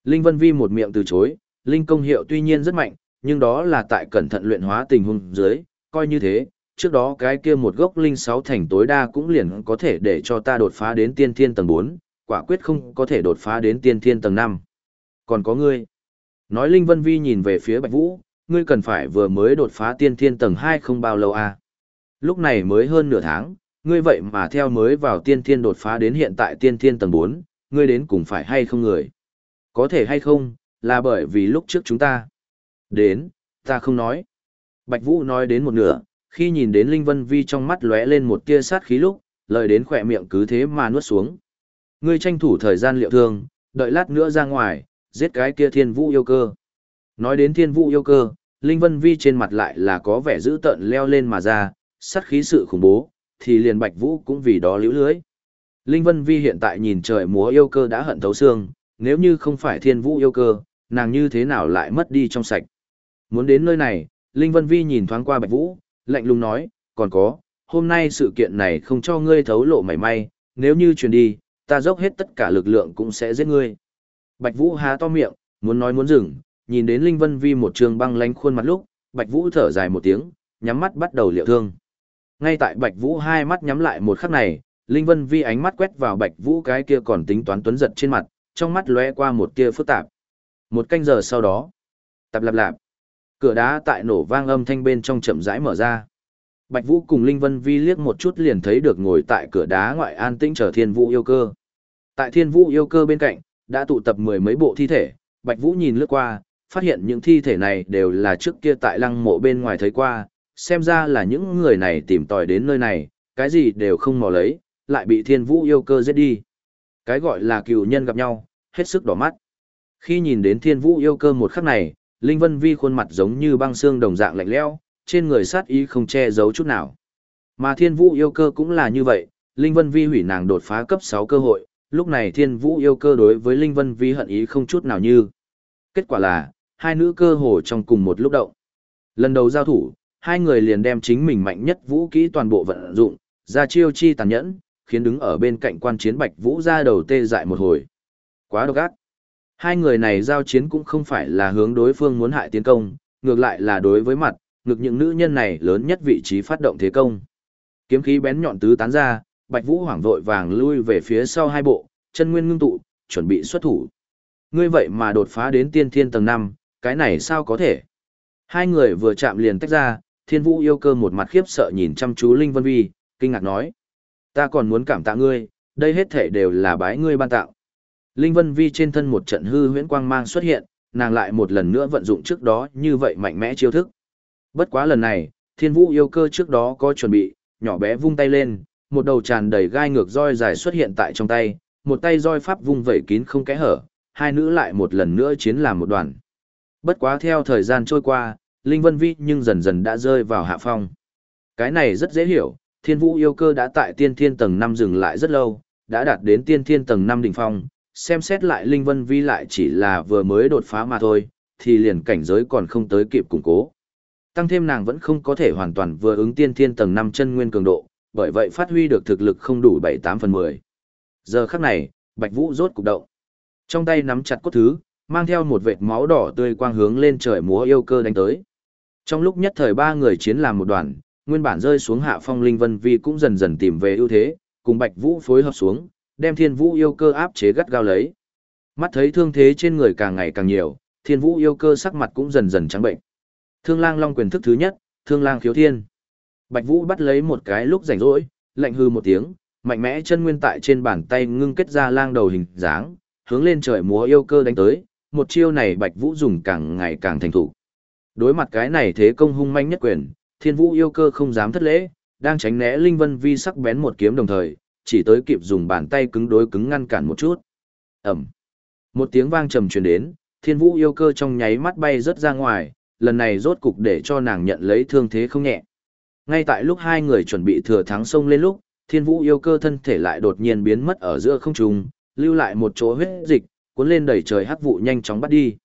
Linh Vân Vi một miệng từ chối, Linh công hiệu tuy nhiên rất mạnh, nhưng đó là tại cẩn thận luyện hóa tình huống dưới, coi như thế, trước đó cái kia một gốc linh sáu thành tối đa cũng liền có thể để cho ta đột phá đến tiên thiên tầng 4, quả quyết không có thể đột phá đến tiên thiên tầng 5. Còn có ngươi. Nói Linh Vân Vi nhìn về phía Bạch Vũ, ngươi cần phải vừa mới đột phá tiên thiên tầng 2 không bao lâu à. Lúc này mới hơn nửa tháng, ngươi vậy mà theo mới vào tiên thiên đột phá đến hiện tại tiên thiên tầng 4, ngươi đến cùng phải hay không người. Có thể hay không, là bởi vì lúc trước chúng ta. Đến, ta không nói. Bạch Vũ nói đến một nửa, Khi nhìn đến Linh Vân Vi trong mắt lóe lên một tia sát khí lúc, lời đến khỏe miệng cứ thế mà nuốt xuống. Ngươi tranh thủ thời gian liệu thương, đợi lát nữa ra ngoài, giết cái kia thiên vũ yêu cơ. Nói đến thiên vũ yêu cơ, Linh Vân Vi trên mặt lại là có vẻ dữ tợn leo lên mà ra, sát khí sự khủng bố, thì liền Bạch Vũ cũng vì đó liễu lưới. Linh Vân Vi hiện tại nhìn trời múa yêu cơ đã hận thấu xương, nếu như không phải thiên vũ yêu cơ, nàng như thế nào lại mất đi trong sạch. Muốn đến nơi này, Linh Vân Vi nhìn thoáng qua Bạch Vũ, lạnh lùng nói, còn có, hôm nay sự kiện này không cho ngươi thấu lộ mảy may, nếu như truyền đi, ta dốc hết tất cả lực lượng cũng sẽ giết ngươi. Bạch Vũ há to miệng, muốn nói muốn dừng, nhìn đến Linh Vân Vi một trường băng lánh khuôn mặt lúc, Bạch Vũ thở dài một tiếng, nhắm mắt bắt đầu liệu thương. Ngay tại Bạch Vũ hai mắt nhắm lại một khắc này, Linh Vân Vi ánh mắt quét vào Bạch Vũ cái kia còn tính toán tuấn giật trên mặt, trong mắt lóe qua một tia phức tạp. Một canh giờ sau đó, tập lạp lạp, cửa đá tại nổ vang âm thanh bên trong chậm rãi mở ra. Bạch Vũ cùng Linh Vân Vi liếc một chút liền thấy được ngồi tại cửa đá ngoại an tĩnh chờ Thiên Vũ yêu cơ. Tại Thiên Vũ yêu cơ bên cạnh, đã tụ tập mười mấy bộ thi thể, Bạch Vũ nhìn lướt qua, phát hiện những thi thể này đều là trước kia tại lăng mộ bên ngoài thấy qua, xem ra là những người này tìm tòi đến nơi này, cái gì đều không mò lấy, lại bị Thiên Vũ yêu cơ giết đi. Cái gọi là cựu nhân gặp nhau, hết sức đỏ mắt. Khi nhìn đến Thiên Vũ yêu cơ một khắc này, Linh Vân Vi khuôn mặt giống như băng xương đồng dạng lạnh lẽo, trên người sát ý không che giấu chút nào. Mà Thiên Vũ yêu cơ cũng là như vậy, Linh Vân Vi hủy nàng đột phá cấp 6 cơ hội, lúc này Thiên Vũ yêu cơ đối với Linh Vân Vi hận ý không chút nào như. Kết quả là, hai nữ cơ hồ trong cùng một lúc động. Lần đầu giao thủ, hai người liền đem chính mình mạnh nhất vũ kỹ toàn bộ vận dụng, ra chiêu chi tàn nhẫn, khiến đứng ở bên cạnh quan chiến Bạch Vũ ra đầu tê dại một hồi. Quá độc ác. Hai người này giao chiến cũng không phải là hướng đối phương muốn hại tiến công, ngược lại là đối với mặt, ngược những nữ nhân này lớn nhất vị trí phát động thế công. Kiếm khí bén nhọn tứ tán ra, Bạch Vũ hoảng vội vàng lui về phía sau hai bộ, chân nguyên ngưng tụ, chuẩn bị xuất thủ. Ngươi vậy mà đột phá đến tiên thiên tầng 5, cái này sao có thể? Hai người vừa chạm liền tách ra, Thiên Vũ yêu cơ một mặt khiếp sợ nhìn chăm chú Linh Vân Vi, kinh ngạc nói: "Ta còn muốn cảm tạ ngươi, đây hết thể đều là bái ngươi ban tạo." Linh Vân Vi trên thân một trận hư huyễn quang mang xuất hiện, nàng lại một lần nữa vận dụng trước đó như vậy mạnh mẽ chiêu thức. Bất quá lần này, Thiên Vũ yêu cơ trước đó có chuẩn bị, nhỏ bé vung tay lên, một đầu tràn đầy gai ngược roi dài xuất hiện tại trong tay, một tay roi pháp vung vẩy kín không kẽ hở, hai nữ lại một lần nữa chiến làm một đoàn. Bất quá theo thời gian trôi qua, Linh Vân Vi nhưng dần dần đã rơi vào hạ phong. Cái này rất dễ hiểu, Thiên Vũ yêu cơ đã tại tiên thiên tầng 5 dừng lại rất lâu, đã đạt đến tiên thiên tầng 5 đỉnh phong, xem xét lại Linh Vân Vi lại chỉ là vừa mới đột phá mà thôi, thì liền cảnh giới còn không tới kịp củng cố. Tăng thêm nàng vẫn không có thể hoàn toàn vừa ứng tiên thiên tầng 5 chân nguyên cường độ, bởi vậy phát huy được thực lực không đủ 7-8 phần 10. Giờ khắc này, Bạch Vũ rốt cục động. Trong tay nắm chặt cốt thứ, mang theo một vệt máu đỏ tươi quang hướng lên trời múa yêu cơ đánh tới. Trong lúc nhất thời ba người chiến làm một đoàn, nguyên bản rơi xuống hạ phong linh vân vi cũng dần dần tìm về ưu thế, cùng Bạch Vũ phối hợp xuống, đem Thiên Vũ yêu cơ áp chế gắt gao lấy. Mắt thấy thương thế trên người càng ngày càng nhiều, Thiên Vũ yêu cơ sắc mặt cũng dần dần trắng bệnh. Thương Lang Long quyền thức thứ nhất, Thương Lang khiếu thiên. Bạch Vũ bắt lấy một cái lúc rảnh rỗi, lạnh hư một tiếng, mạnh mẽ chân nguyên tại trên bàn tay ngưng kết ra lang đầu hình dáng, hướng lên trời múa yêu cơ đánh tới, một chiêu này Bạch Vũ dùng càng ngày càng thành thủ. Đối mặt cái này thế công hung manh nhất quyền, Thiên Vũ yêu cơ không dám thất lễ, đang tránh né Linh Vân Vi sắc bén một kiếm đồng thời, chỉ tới kịp dùng bàn tay cứng đối cứng ngăn cản một chút. Ẩm. Một tiếng vang trầm truyền đến, Thiên Vũ yêu cơ trong nháy mắt bay rất ra ngoài, lần này rốt cục để cho nàng nhận lấy thương thế không nhẹ. Ngay tại lúc hai người chuẩn bị thừa thắng sông lên lúc, Thiên Vũ yêu cơ thân thể lại đột nhiên biến mất ở giữa không trung, lưu lại một chỗ huyết dịch, cuốn lên đẩy trời hắc vụ nhanh chóng bắt đi.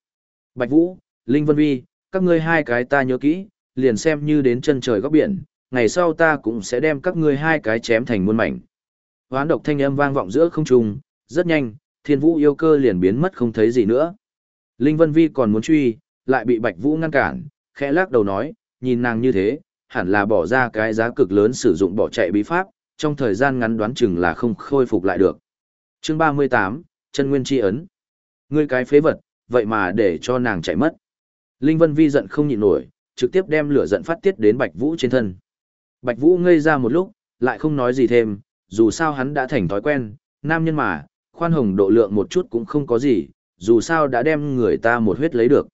Bạch Vũ, Linh Vân Vi, các ngươi hai cái ta nhớ kỹ, liền xem như đến chân trời góc biển, ngày sau ta cũng sẽ đem các ngươi hai cái chém thành muôn mảnh. Hoán độc thanh âm vang vọng giữa không trung, rất nhanh, Thiên Vũ yêu cơ liền biến mất không thấy gì nữa. Linh Vân Vi còn muốn truy, lại bị Bạch Vũ ngăn cản, khẽ lắc đầu nói, nhìn nàng như thế, hẳn là bỏ ra cái giá cực lớn sử dụng bỏ chạy bí pháp, trong thời gian ngắn đoán chừng là không khôi phục lại được. Chương 38, chân nguyên chi ấn. Ngươi cái phế vật, vậy mà để cho nàng chạy mất. Linh Vân Vi giận không nhịn nổi, trực tiếp đem lửa giận phát tiết đến Bạch Vũ trên thân. Bạch Vũ ngây ra một lúc, lại không nói gì thêm, dù sao hắn đã thành thói quen, nam nhân mà, khoan hồng độ lượng một chút cũng không có gì, dù sao đã đem người ta một huyết lấy được.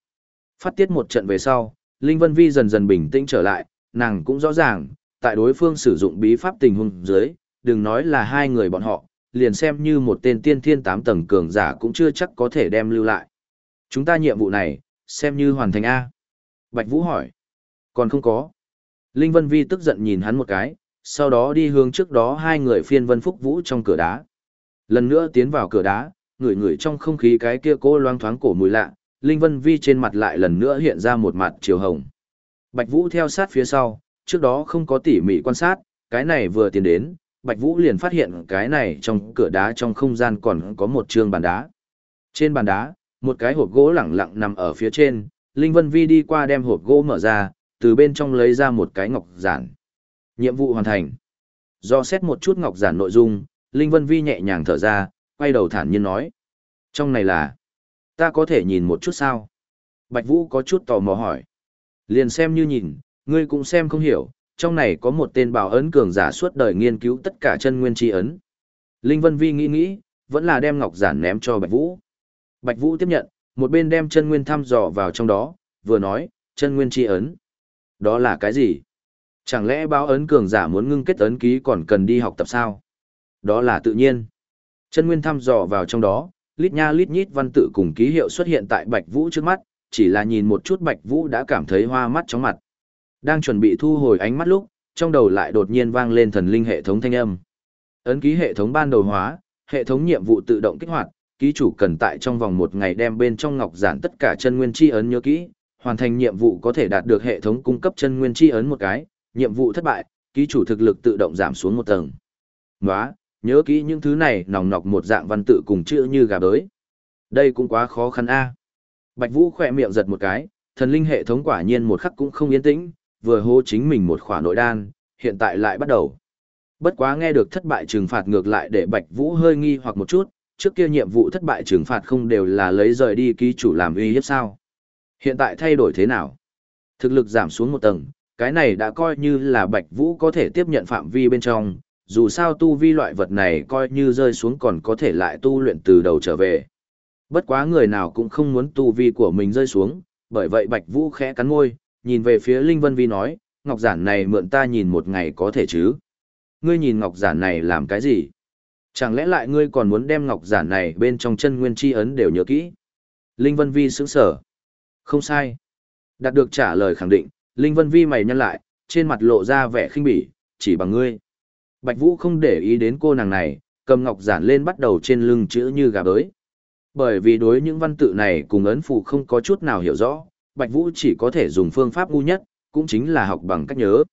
Phát tiết một trận về sau, Linh Vân Vi dần dần bình tĩnh trở lại, nàng cũng rõ ràng, tại đối phương sử dụng bí pháp tình huống dưới, đừng nói là hai người bọn họ, liền xem như một tên tiên thiên tám tầng cường giả cũng chưa chắc có thể đem lưu lại. Chúng ta nhiệm vụ này, xem như hoàn thành A. Bạch Vũ hỏi. Còn không có. Linh Vân Vi tức giận nhìn hắn một cái, sau đó đi hướng trước đó hai người phiên vân phúc vũ trong cửa đá. Lần nữa tiến vào cửa đá, ngửi ngửi trong không khí cái kia cô loang thoáng cổ mùi lạ, Linh Vân Vi trên mặt lại lần nữa hiện ra một mặt chiều hồng. Bạch Vũ theo sát phía sau, trước đó không có tỉ mỉ quan sát, cái này vừa tiến đến, Bạch Vũ liền phát hiện cái này trong cửa đá trong không gian còn có một trường bàn đá. Trên bàn đá, một cái hộp gỗ lẳng lặng nằm ở phía trên, Linh Vân Vi đi qua đem hộp gỗ mở ra, từ bên trong lấy ra một cái ngọc giản. Nhiệm vụ hoàn thành. Do xét một chút ngọc giản nội dung, Linh Vân Vi nhẹ nhàng thở ra, quay đầu thản nhiên nói. Trong này là, ta có thể nhìn một chút sao? Bạch Vũ có chút tò mò hỏi. Liền xem như nhìn, ngươi cũng xem không hiểu, trong này có một tên bảo ấn cường giả suốt đời nghiên cứu tất cả chân nguyên chi ấn. Linh Vân Vi nghĩ nghĩ, vẫn là đem ngọc giản ném cho Bạch Vũ. Bạch Vũ tiếp nhận, một bên đem chân nguyên thăm dò vào trong đó, vừa nói, chân nguyên chi ấn. Đó là cái gì? Chẳng lẽ báo ấn cường giả muốn ngưng kết ấn ký còn cần đi học tập sao? Đó là tự nhiên. Chân nguyên thăm dò vào trong đó, lít nha lít nhít văn tự cùng ký hiệu xuất hiện tại Bạch Vũ trước mắt, chỉ là nhìn một chút Bạch Vũ đã cảm thấy hoa mắt chóng mặt. Đang chuẩn bị thu hồi ánh mắt lúc, trong đầu lại đột nhiên vang lên thần linh hệ thống thanh âm. Ấn ký hệ thống ban đầu hóa, hệ thống nhiệm vụ tự động kích hoạt, ký chủ cần tại trong vòng một ngày đem bên trong ngọc giản tất cả chân nguyên chi ấn nhớ kỹ, hoàn thành nhiệm vụ có thể đạt được hệ thống cung cấp chân nguyên chi ấn một cái, nhiệm vụ thất bại, ký chủ thực lực tự động giảm xuống một tầng. Nóa, nhớ kỹ những thứ này nòng nọc một dạng văn tự cùng chữ như gà bới. Đây cũng quá khó khăn a. Bạch Vũ khỏe miệng giật một cái, thần linh hệ thống quả nhiên một khắc cũng không yên tĩnh, vừa hô chính mình một khỏa nội đan, hiện tại lại bắt đầu. Bất quá nghe được thất bại trừng phạt ngược lại để Bạch Vũ hơi nghi hoặc một chút, trước kia nhiệm vụ thất bại trừng phạt không đều là lấy rời đi ký chủ làm uy hiếp sao. Hiện tại thay đổi thế nào? Thực lực giảm xuống một tầng, cái này đã coi như là Bạch Vũ có thể tiếp nhận phạm vi bên trong, dù sao tu vi loại vật này coi như rơi xuống còn có thể lại tu luyện từ đầu trở về. Bất quá người nào cũng không muốn tu vi của mình rơi xuống, bởi vậy Bạch Vũ khẽ cắn môi, nhìn về phía Linh Vân Vi nói, Ngọc Giản này mượn ta nhìn một ngày có thể chứ. Ngươi nhìn Ngọc Giản này làm cái gì? Chẳng lẽ lại ngươi còn muốn đem Ngọc Giản này bên trong chân nguyên chi ấn đều nhớ kỹ? Linh Vân Vi sững sở. Không sai. Đạt được trả lời khẳng định, Linh Vân Vi mày nhăn lại, trên mặt lộ ra vẻ khinh bỉ, chỉ bằng ngươi. Bạch Vũ không để ý đến cô nàng này, cầm ngọc giản lên bắt đầu trên lưng chữ như gà bới. Bởi vì đối những văn tự này cùng ấn phù không có chút nào hiểu rõ, Bạch Vũ chỉ có thể dùng phương pháp ngu nhất, cũng chính là học bằng cách nhớ.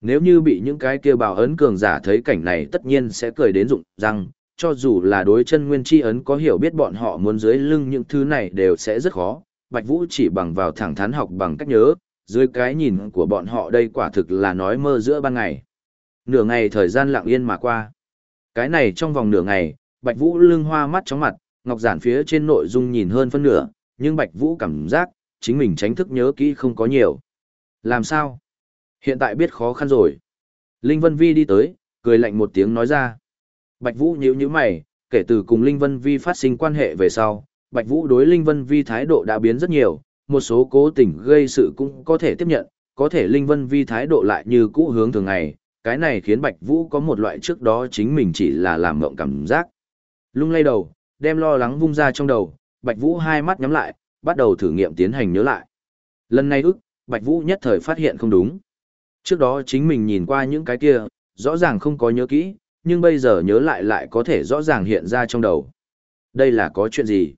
Nếu như bị những cái kia bảo ấn cường giả thấy cảnh này tất nhiên sẽ cười đến rụng răng, cho dù là đối chân nguyên chi ấn có hiểu biết bọn họ muốn dưới lưng những thứ này đều sẽ rất khó, Bạch Vũ chỉ bằng vào thẳng thắn học bằng cách nhớ, dưới cái nhìn của bọn họ đây quả thực là nói mơ giữa ban ngày. Nửa ngày thời gian lặng yên mà qua. Cái này trong vòng nửa ngày, Bạch Vũ lưng hoa mắt chóng mặt, ngọc giản phía trên nội dung nhìn hơn phân nửa, nhưng Bạch Vũ cảm giác, chính mình tránh thức nhớ kỹ không có nhiều. Làm sao? Hiện tại biết khó khăn rồi. Linh Vân Vi đi tới, cười lạnh một tiếng nói ra. Bạch Vũ nhíu nhíu mày, kể từ cùng Linh Vân Vi phát sinh quan hệ về sau, Bạch Vũ đối Linh Vân Vi thái độ đã biến rất nhiều, một số cố tình gây sự cũng có thể tiếp nhận, có thể Linh Vân Vi thái độ lại như cũ hướng thường ngày, cái này khiến Bạch Vũ có một loại trước đó chính mình chỉ là làm mộng cảm giác. Lung lay đầu, đem lo lắng vung ra trong đầu, Bạch Vũ hai mắt nhắm lại, bắt đầu thử nghiệm tiến hành nhớ lại. Lần này ức, Bạch Vũ nhất thời phát hiện không đúng. Trước đó chính mình nhìn qua những cái kia, rõ ràng không có nhớ kỹ, nhưng bây giờ nhớ lại lại có thể rõ ràng hiện ra trong đầu. Đây là có chuyện gì?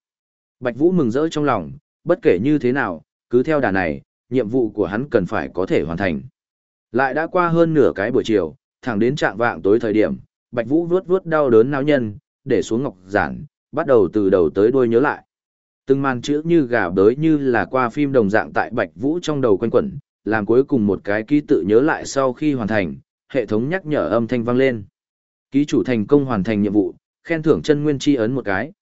Bạch Vũ mừng rỡ trong lòng, bất kể như thế nào, cứ theo đà này, nhiệm vụ của hắn cần phải có thể hoàn thành. Lại đã qua hơn nửa cái buổi chiều, thẳng đến trạng vạng tối thời điểm, Bạch Vũ vuốt vuốt đau đớn não nhân, để xuống ngọc giản, bắt đầu từ đầu tới đuôi nhớ lại. Từng màn chữ như gà bới như là qua phim đồng dạng tại Bạch Vũ trong đầu quanh quẩn, làm cuối cùng một cái ký tự nhớ lại sau khi hoàn thành, hệ thống nhắc nhở âm thanh vang lên. Ký chủ thành công hoàn thành nhiệm vụ, khen thưởng chân nguyên chi ấn một cái.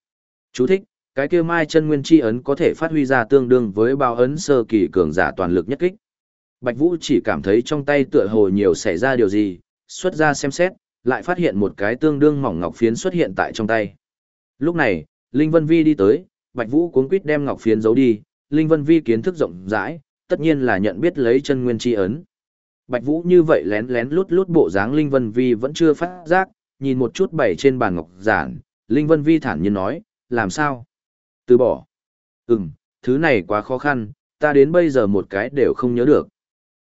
Chú thích, cái kia mai chân nguyên chi ấn có thể phát huy ra tương đương với bao ấn sơ kỳ cường giả toàn lực nhất kích. Bạch Vũ chỉ cảm thấy trong tay tựa hồ nhiều xảy ra điều gì, xuất ra xem xét, lại phát hiện một cái tương đương mỏng ngọc phiến xuất hiện tại trong tay. Lúc này, Linh Vân Vi đi tới, Bạch Vũ cuống quýt đem ngọc phiến giấu đi, Linh Vân Vi kiến thức rộng rãi, tất nhiên là nhận biết lấy chân nguyên chi ấn. Bạch Vũ như vậy lén lén lút lút bộ dáng Linh Vân Vi vẫn chưa phát giác, nhìn một chút bảy trên bàn ngọc giản, Linh Vân Vi thản nhiên nói, làm sao? Từ bỏ. Ừm, thứ này quá khó khăn, ta đến bây giờ một cái đều không nhớ được.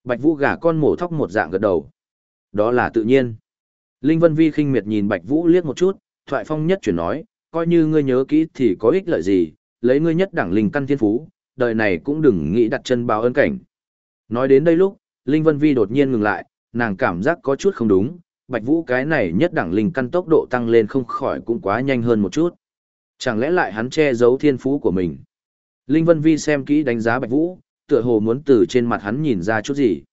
Bạch Vũ gả con mổ thóc một dạng gật đầu. Đó là tự nhiên. Linh Vân Vi khinh miệt nhìn Bạch Vũ liếc một chút, thoại phong nhất chuyển nói, coi như ngươi nhớ kỹ thì có ích lợi gì, lấy ngươi nhất đẳng linh căn thiên phú, đời này cũng đừng nghĩ đặt chân báo ơn cảnh. Nói đến đây lúc, Linh Vân Vi đột nhiên ngừng lại, nàng cảm giác có chút không đúng, Bạch Vũ cái này nhất đẳng linh căn tốc độ tăng lên không khỏi cũng quá nhanh hơn một chút. Chẳng lẽ lại hắn che giấu thiên phú của mình? Linh Vân Vi xem kỹ đánh giá Bạch Vũ, tựa hồ muốn từ trên mặt hắn nhìn ra chút gì.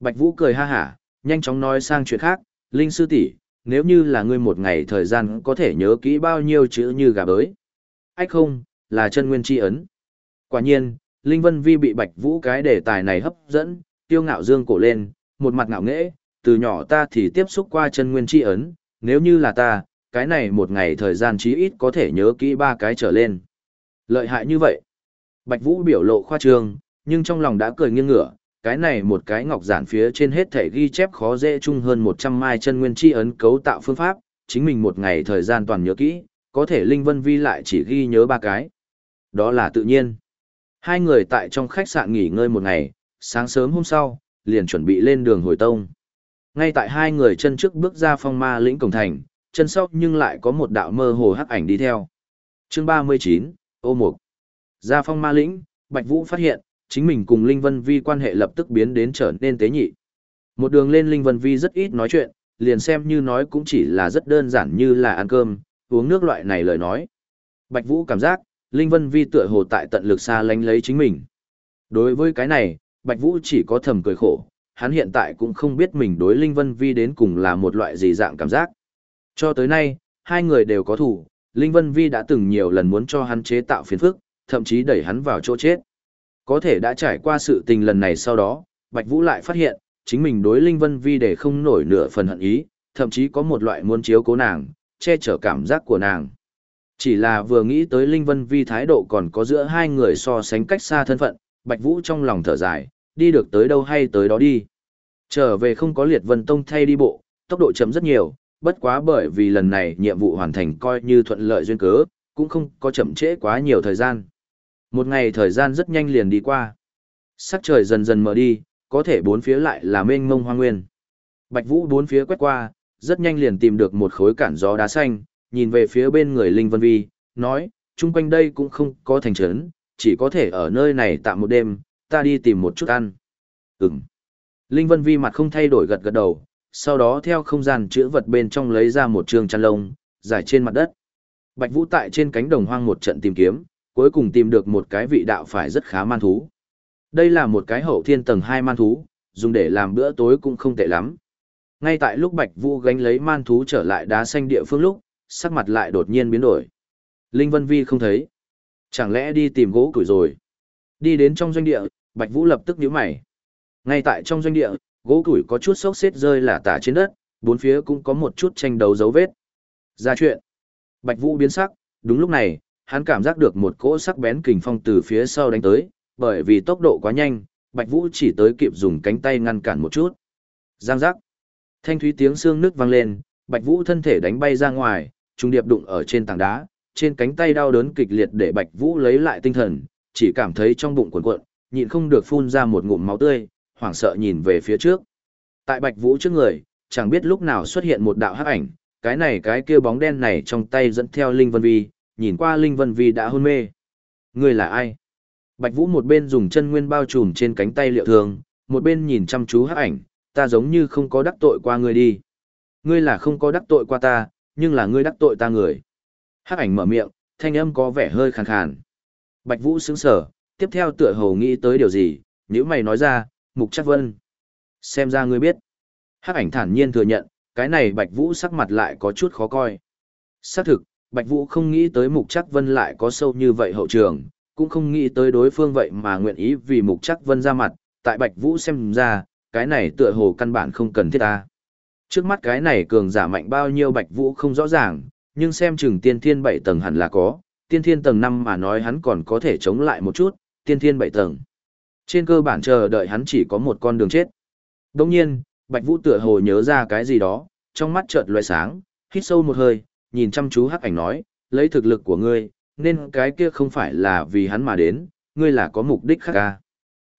Bạch Vũ cười ha hả, nhanh chóng nói sang chuyện khác, Linh sư tỷ, nếu như là ngươi một ngày thời gian có thể nhớ kỹ bao nhiêu chữ như gà bới. Ách không, là chân nguyên chi ấn. Quả nhiên, Linh Vân Vi bị Bạch Vũ cái đề tài này hấp dẫn, tiêu ngạo dương cổ lên, một mặt ngạo nghễ, từ nhỏ ta thì tiếp xúc qua chân nguyên chi ấn, nếu như là ta, cái này một ngày thời gian chí ít có thể nhớ kỹ ba cái trở lên. Lợi hại như vậy. Bạch Vũ biểu lộ khoa trương, nhưng trong lòng đã cười nghiêng ngửa, cái này một cái ngọc giản phía trên hết thể ghi chép khó dễ chung hơn 100 mai chân nguyên chi ấn cấu tạo phương pháp, chính mình một ngày thời gian toàn nhớ kỹ, có thể Linh Vân Vi lại chỉ ghi nhớ ba cái. Đó là tự nhiên. Hai người tại trong khách sạn nghỉ ngơi một ngày, sáng sớm hôm sau, liền chuẩn bị lên đường hồi tông. Ngay tại hai người chân trước bước ra phong ma lĩnh cổng thành, chân sau nhưng lại có một đạo mơ hồ hắc ảnh đi theo. Chương 39, ô mục. Ra phong ma lĩnh, Bạch Vũ phát hiện, chính mình cùng Linh Vân Vi quan hệ lập tức biến đến trở nên tế nhị. Một đường lên Linh Vân Vi rất ít nói chuyện, liền xem như nói cũng chỉ là rất đơn giản như là ăn cơm, uống nước loại này lời nói. Bạch Vũ cảm giác, Linh Vân Vi tựa hồ tại tận lực xa lánh lấy chính mình. Đối với cái này, Bạch Vũ chỉ có thầm cười khổ, hắn hiện tại cũng không biết mình đối Linh Vân Vi đến cùng là một loại gì dạng cảm giác. Cho tới nay, hai người đều có thủ, Linh Vân Vi đã từng nhiều lần muốn cho hắn chế tạo phiền phức, thậm chí đẩy hắn vào chỗ chết. Có thể đã trải qua sự tình lần này sau đó, Bạch Vũ lại phát hiện, chính mình đối Linh Vân Vi để không nổi nửa phần hận ý, thậm chí có một loại muốn chiếu cố nàng, che chở cảm giác của nàng. Chỉ là vừa nghĩ tới Linh Vân Vi thái độ còn có giữa hai người so sánh cách xa thân phận, Bạch Vũ trong lòng thở dài, đi được tới đâu hay tới đó đi. Trở về không có liệt vân tông thay đi bộ, tốc độ chậm rất nhiều, bất quá bởi vì lần này nhiệm vụ hoàn thành coi như thuận lợi duyên cớ, cũng không có chậm trễ quá nhiều thời gian. Một ngày thời gian rất nhanh liền đi qua. Sắc trời dần dần mở đi, có thể bốn phía lại là mênh mông hoang nguyên. Bạch Vũ bốn phía quét qua, rất nhanh liền tìm được một khối cản gió đá xanh, nhìn về phía bên người Linh Vân Vi, nói, chung quanh đây cũng không có thành trấn, chỉ có thể ở nơi này tạm một đêm, ta đi tìm một chút ăn. Ừm. Linh Vân Vi mặt không thay đổi gật gật đầu, sau đó theo không gian chữa vật bên trong lấy ra một trường chăn lông, dài trên mặt đất. Bạch Vũ tại trên cánh đồng hoang một trận tìm kiếm, cuối cùng tìm được một cái vị đạo phải rất khá man thú. Đây là một cái hậu thiên tầng 2 man thú, dùng để làm bữa tối cũng không tệ lắm. Ngay tại lúc Bạch Vũ gánh lấy man thú trở lại đá xanh địa phương lúc, sắc mặt lại đột nhiên biến đổi. Linh Vân Vi không thấy. Chẳng lẽ đi tìm gỗ củi rồi? Đi đến trong doanh địa, Bạch Vũ lập tức nhíu mày. Ngay tại trong doanh địa, gỗ củi có chút xốc xếp rơi là tả trên đất, bốn phía cũng có một chút tranh đấu dấu vết. Ra chuyện. Bạch Vũ biến sắc, đúng lúc này, hắn cảm giác được một cỗ sắc bén kình phong từ phía sau đánh tới, bởi vì tốc độ quá nhanh, Bạch Vũ chỉ tới kịp dùng cánh tay ngăn cản một chút. Giang giác. Thanh thúy tiếng xương nước vang lên, Bạch Vũ thân thể đánh bay ra ngoài, trung điệp đụng ở trên tảng đá, trên cánh tay đau đớn kịch liệt để Bạch Vũ lấy lại tinh thần, chỉ cảm thấy trong bụng cuộn cuộn, nhịn không được phun ra một ngụm máu tươi, hoảng sợ nhìn về phía trước. Tại Bạch Vũ trước người, chẳng biết lúc nào xuất hiện một đạo hắc ảnh, cái này cái kia bóng đen này trong tay dẫn theo Linh Vân Vi, nhìn qua Linh Vân Vi đã hôn mê. Người là ai? Bạch Vũ một bên dùng chân nguyên bao trùm trên cánh tay liệu thường, một bên nhìn chăm chú hắc ảnh, ta giống như không có đắc tội qua ngươi đi. Ngươi là không có đắc tội qua ta, nhưng là ngươi đắc tội ta người. Hắc ảnh mở miệng, thanh âm có vẻ hơi khàn khàn. Bạch Vũ sững sờ, tiếp theo tựa hồ nghĩ tới điều gì, nếu mày nói ra, Mục Trác Vân. Xem ra ngươi biết. Hắc ảnh thản nhiên thừa nhận, cái này Bạch Vũ sắc mặt lại có chút khó coi. Xác thực, Bạch Vũ không nghĩ tới Mục Trác Vân lại có sâu như vậy hậu trường, cũng không nghĩ tới đối phương vậy mà nguyện ý vì Mục Trác Vân ra mặt, tại Bạch Vũ xem ra, cái này tựa hồ căn bản không cần thiết ta. Trước mắt cái này cường giả mạnh bao nhiêu Bạch Vũ không rõ ràng, nhưng xem chừng tiên thiên bảy tầng hẳn là có, tiên thiên tầng 5 mà nói hắn còn có thể chống lại một chút, tiên thiên bảy tầng. Trên cơ bản chờ đợi hắn chỉ có một con đường chết. Đồng nhiên, Bạch Vũ tựa hồ nhớ ra cái gì đó, trong mắt chợt lóe sáng, hít sâu một hơi, nhìn chăm chú hắc ảnh nói, lấy thực lực của ngươi, nên cái kia không phải là vì hắn mà đến, ngươi là có mục đích khác ca.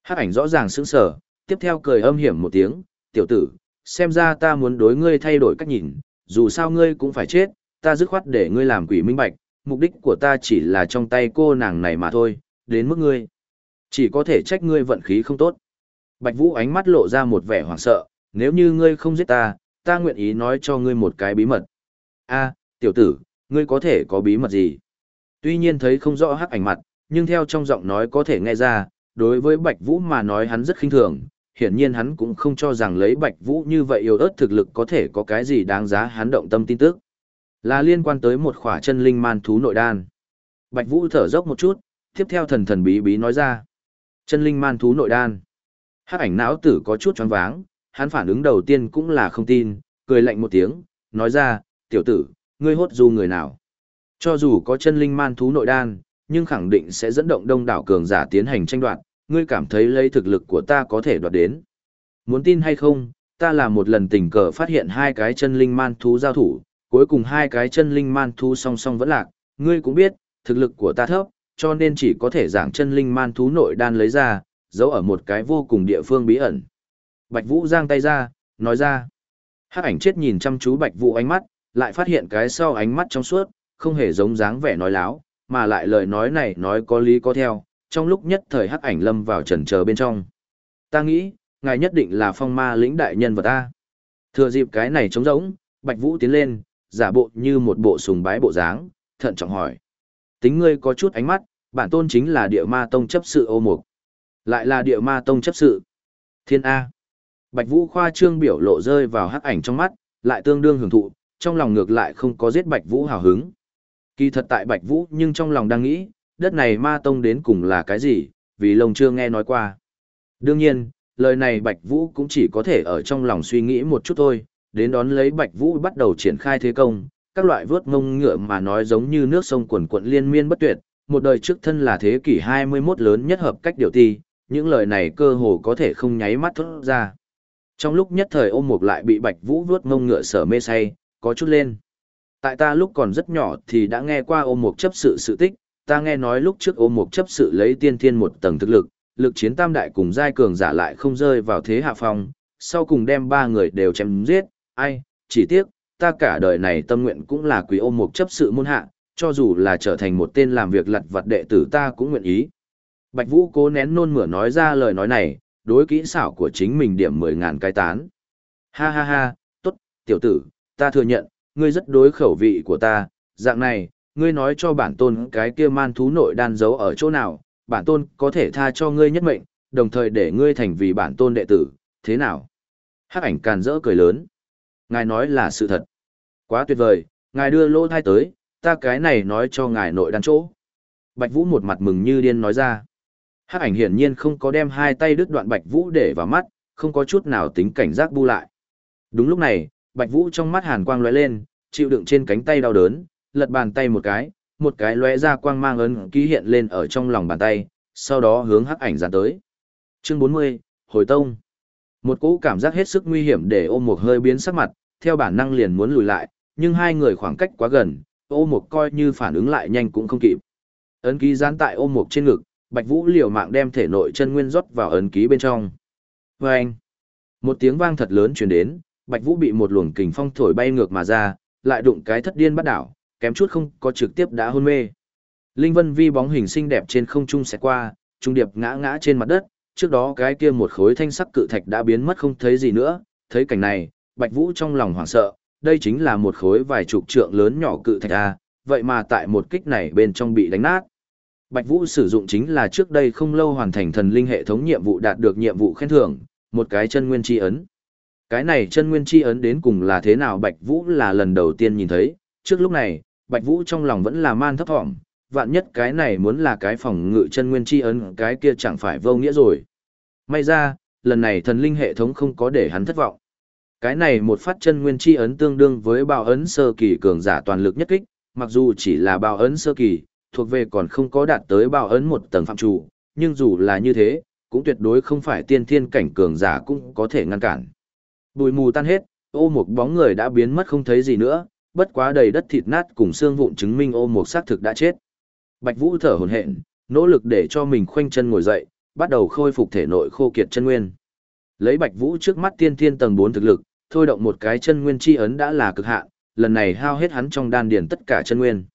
Hắc ảnh rõ ràng sững sờ, tiếp theo cười âm hiểm một tiếng, tiểu tử, xem ra ta muốn đối ngươi thay đổi cách nhìn, dù sao ngươi cũng phải chết, ta dứt khoát để ngươi làm quỷ minh bạch, mục đích của ta chỉ là trong tay cô nàng này mà thôi, đến mức ngươi. Chỉ có thể trách ngươi vận khí không tốt. Bạch Vũ ánh mắt lộ ra một vẻ hoảng sợ, nếu như ngươi không giết ta, ta nguyện ý nói cho ngươi một cái bí mật. A, tiểu tử, ngươi có thể có bí mật gì? Tuy nhiên thấy không rõ hắc ảnh mặt, nhưng theo trong giọng nói có thể nghe ra, đối với Bạch Vũ mà nói hắn rất khinh thường, hiển nhiên hắn cũng không cho rằng lấy Bạch Vũ như vậy yếu ớt thực lực có thể có cái gì đáng giá hắn động tâm tin tức. Là liên quan tới một khỏa chân linh man thú nội đan. Bạch Vũ thở dốc một chút, tiếp theo thần thần bí bí nói ra. Chân linh man thú nội đan. Hắc ảnh não tử có chút choáng váng, hắn phản ứng đầu tiên cũng là không tin, cười lạnh một tiếng, nói ra, tiểu tử, ngươi hốt du người nào. Cho dù có chân linh man thú nội đan, nhưng khẳng định sẽ dẫn động đông đảo cường giả tiến hành tranh đoạt, ngươi cảm thấy lấy thực lực của ta có thể đoạt đến. Muốn tin hay không, ta là một lần tình cờ phát hiện hai cái chân linh man thú giao thủ, cuối cùng hai cái chân linh man thú song song vẫn lạc, ngươi cũng biết, thực lực của ta thấp, cho nên chỉ có thể giảng chân linh man thú nội đan lấy ra, giấu ở một cái vô cùng địa phương bí ẩn. Bạch Vũ giang tay ra, nói ra. Hắc ảnh chết nhìn chăm chú Bạch Vũ ánh mắt, lại phát hiện cái sau ánh mắt trong suốt, không hề giống dáng vẻ nói láo, mà lại lời nói này nói có lý có theo, trong lúc nhất thời hắc ảnh lâm vào trần chờ bên trong. Ta nghĩ, ngài nhất định là phong ma lĩnh đại nhân vật ta. Thừa dịp cái này trống rỗng, Bạch Vũ tiến lên, giả bộ như một bộ sùng bái bộ dáng, thận trọng hỏi. Tính ngươi có chút ánh mắt, bản tôn chính là địa ma tông chấp sự ô mục. Lại là địa ma tông chấp sự. Thiên A. Bạch Vũ khoa trương biểu lộ rơi vào hắc ảnh trong mắt, lại tương đương hưởng thụ, trong lòng ngược lại không có giết Bạch Vũ hào hứng. Kỳ thật tại Bạch Vũ nhưng trong lòng đang nghĩ, đất này ma tông đến cùng là cái gì, vì lông chưa nghe nói qua. Đương nhiên, lời này Bạch Vũ cũng chỉ có thể ở trong lòng suy nghĩ một chút thôi, đến đón lấy Bạch Vũ bắt đầu triển khai thế công, các loại vớt ngông ngựa mà nói giống như nước sông quần quận liên miên bất tuyệt, một đời trước thân là thế kỷ 21 lớn nhất hợp cách điều ti, những lời này cơ hồ có thể không nháy mắt thốt ra. Trong lúc nhất thời ôm mục lại bị Bạch Vũ vớt ngông ngựa sở mê say, có chút lên. Tại ta lúc còn rất nhỏ thì đã nghe qua ôm mục chấp sự sự tích, ta nghe nói lúc trước Ô mục chấp sự lấy tiên thiên một tầng thực lực, lực chiến tam đại cùng giai cường giả lại không rơi vào thế hạ phong, sau cùng đem ba người đều chém giết, ai, chỉ tiếc, ta cả đời này tâm nguyện cũng là quý Ô mục chấp sự môn hạ, cho dù là trở thành một tên làm việc lặt vặt đệ tử ta cũng nguyện ý. Bạch Vũ cố nén nôn mửa nói ra lời nói này, đối kỹ xảo của chính mình điểm mười ngàn cái tán. Ha ha ha, tốt, tiểu tử, ta thừa nhận, ngươi rất đối khẩu vị của ta, dạng này, ngươi nói cho bản tôn cái kia man thú nội đan giấu ở chỗ nào, bản tôn có thể tha cho ngươi nhất mệnh, đồng thời để ngươi thành vì bản tôn đệ tử, thế nào? Hắc ảnh càn rỡ cười lớn. Ngài nói là sự thật. Quá tuyệt vời, ngài đưa lỗ thai tới, ta cái này nói cho ngài nội đan chỗ. Bạch Vũ một mặt mừng như điên nói ra. Hắc ảnh hiển nhiên không có đem hai tay đứt đoạn Bạch Vũ để vào mắt, không có chút nào tính cảnh giác bu lại. Đúng lúc này, Bạch Vũ trong mắt hàn quang lóe lên, chịu đựng trên cánh tay đau đớn, lật bàn tay một cái, một cái lóe ra quang mang ấn ký hiện lên ở trong lòng bàn tay, sau đó hướng hắc ảnh dàn tới. Chương 40, Hồi Tông. Một cỗ cảm giác hết sức nguy hiểm để ôm một hơi biến sắc mặt, theo bản năng liền muốn lùi lại, nhưng hai người khoảng cách quá gần, ôm một coi như phản ứng lại nhanh cũng không kịp. Ấn ký dán tại ôm một trên ngực, Bạch Vũ liều mạng đem thể nội chân nguyên rót vào ấn ký bên trong. Và anh, một tiếng vang thật lớn truyền đến, Bạch Vũ bị một luồng kình phong thổi bay ngược mà ra, lại đụng cái thất điên bắt đảo, kém chút không có trực tiếp đã hôn mê. Linh Vân Vi bóng hình xinh đẹp trên không trung sẽ qua, trung điệp ngã ngã trên mặt đất, trước đó cái kia một khối thanh sắc cự thạch đã biến mất không thấy gì nữa, thấy cảnh này, Bạch Vũ trong lòng hoảng sợ, đây chính là một khối vài chục trượng lớn nhỏ cự thạch a, vậy mà tại một kích này bên trong bị đánh nát. Bạch Vũ sử dụng chính là trước đây không lâu hoàn thành thần linh hệ thống nhiệm vụ đạt được nhiệm vụ khen thưởng, một cái chân nguyên chi ấn. Cái này chân nguyên chi ấn đến cùng là thế nào Bạch Vũ là lần đầu tiên nhìn thấy, trước lúc này, Bạch Vũ trong lòng vẫn là man thấp thỏm, vạn nhất cái này muốn là cái phòng ngự chân nguyên chi ấn cái kia chẳng phải vô nghĩa rồi. May ra, lần này thần linh hệ thống không có để hắn thất vọng. Cái này một phát chân nguyên chi ấn tương đương với bào ấn sơ kỳ cường giả toàn lực nhất kích, mặc dù chỉ là bào ấn sơ kỳ, thuộc về còn không có đạt tới bào ấn một tầng phạm chủ, nhưng dù là như thế, cũng tuyệt đối không phải tiên thiên cảnh cường giả cũng có thể ngăn cản. Bùi mù tan hết, ô một bóng người đã biến mất không thấy gì nữa, bất quá đầy đất thịt nát cùng xương vụn chứng minh ô một xác thực đã chết. Bạch Vũ thở hổn hển, nỗ lực để cho mình khoanh chân ngồi dậy, bắt đầu khôi phục thể nội khô kiệt chân nguyên. Lấy Bạch Vũ trước mắt tiên thiên tầng 4 thực lực, thôi động một cái chân nguyên chi ấn đã là cực hạn, lần này hao hết hắn trong đan điền tất cả chân nguyên.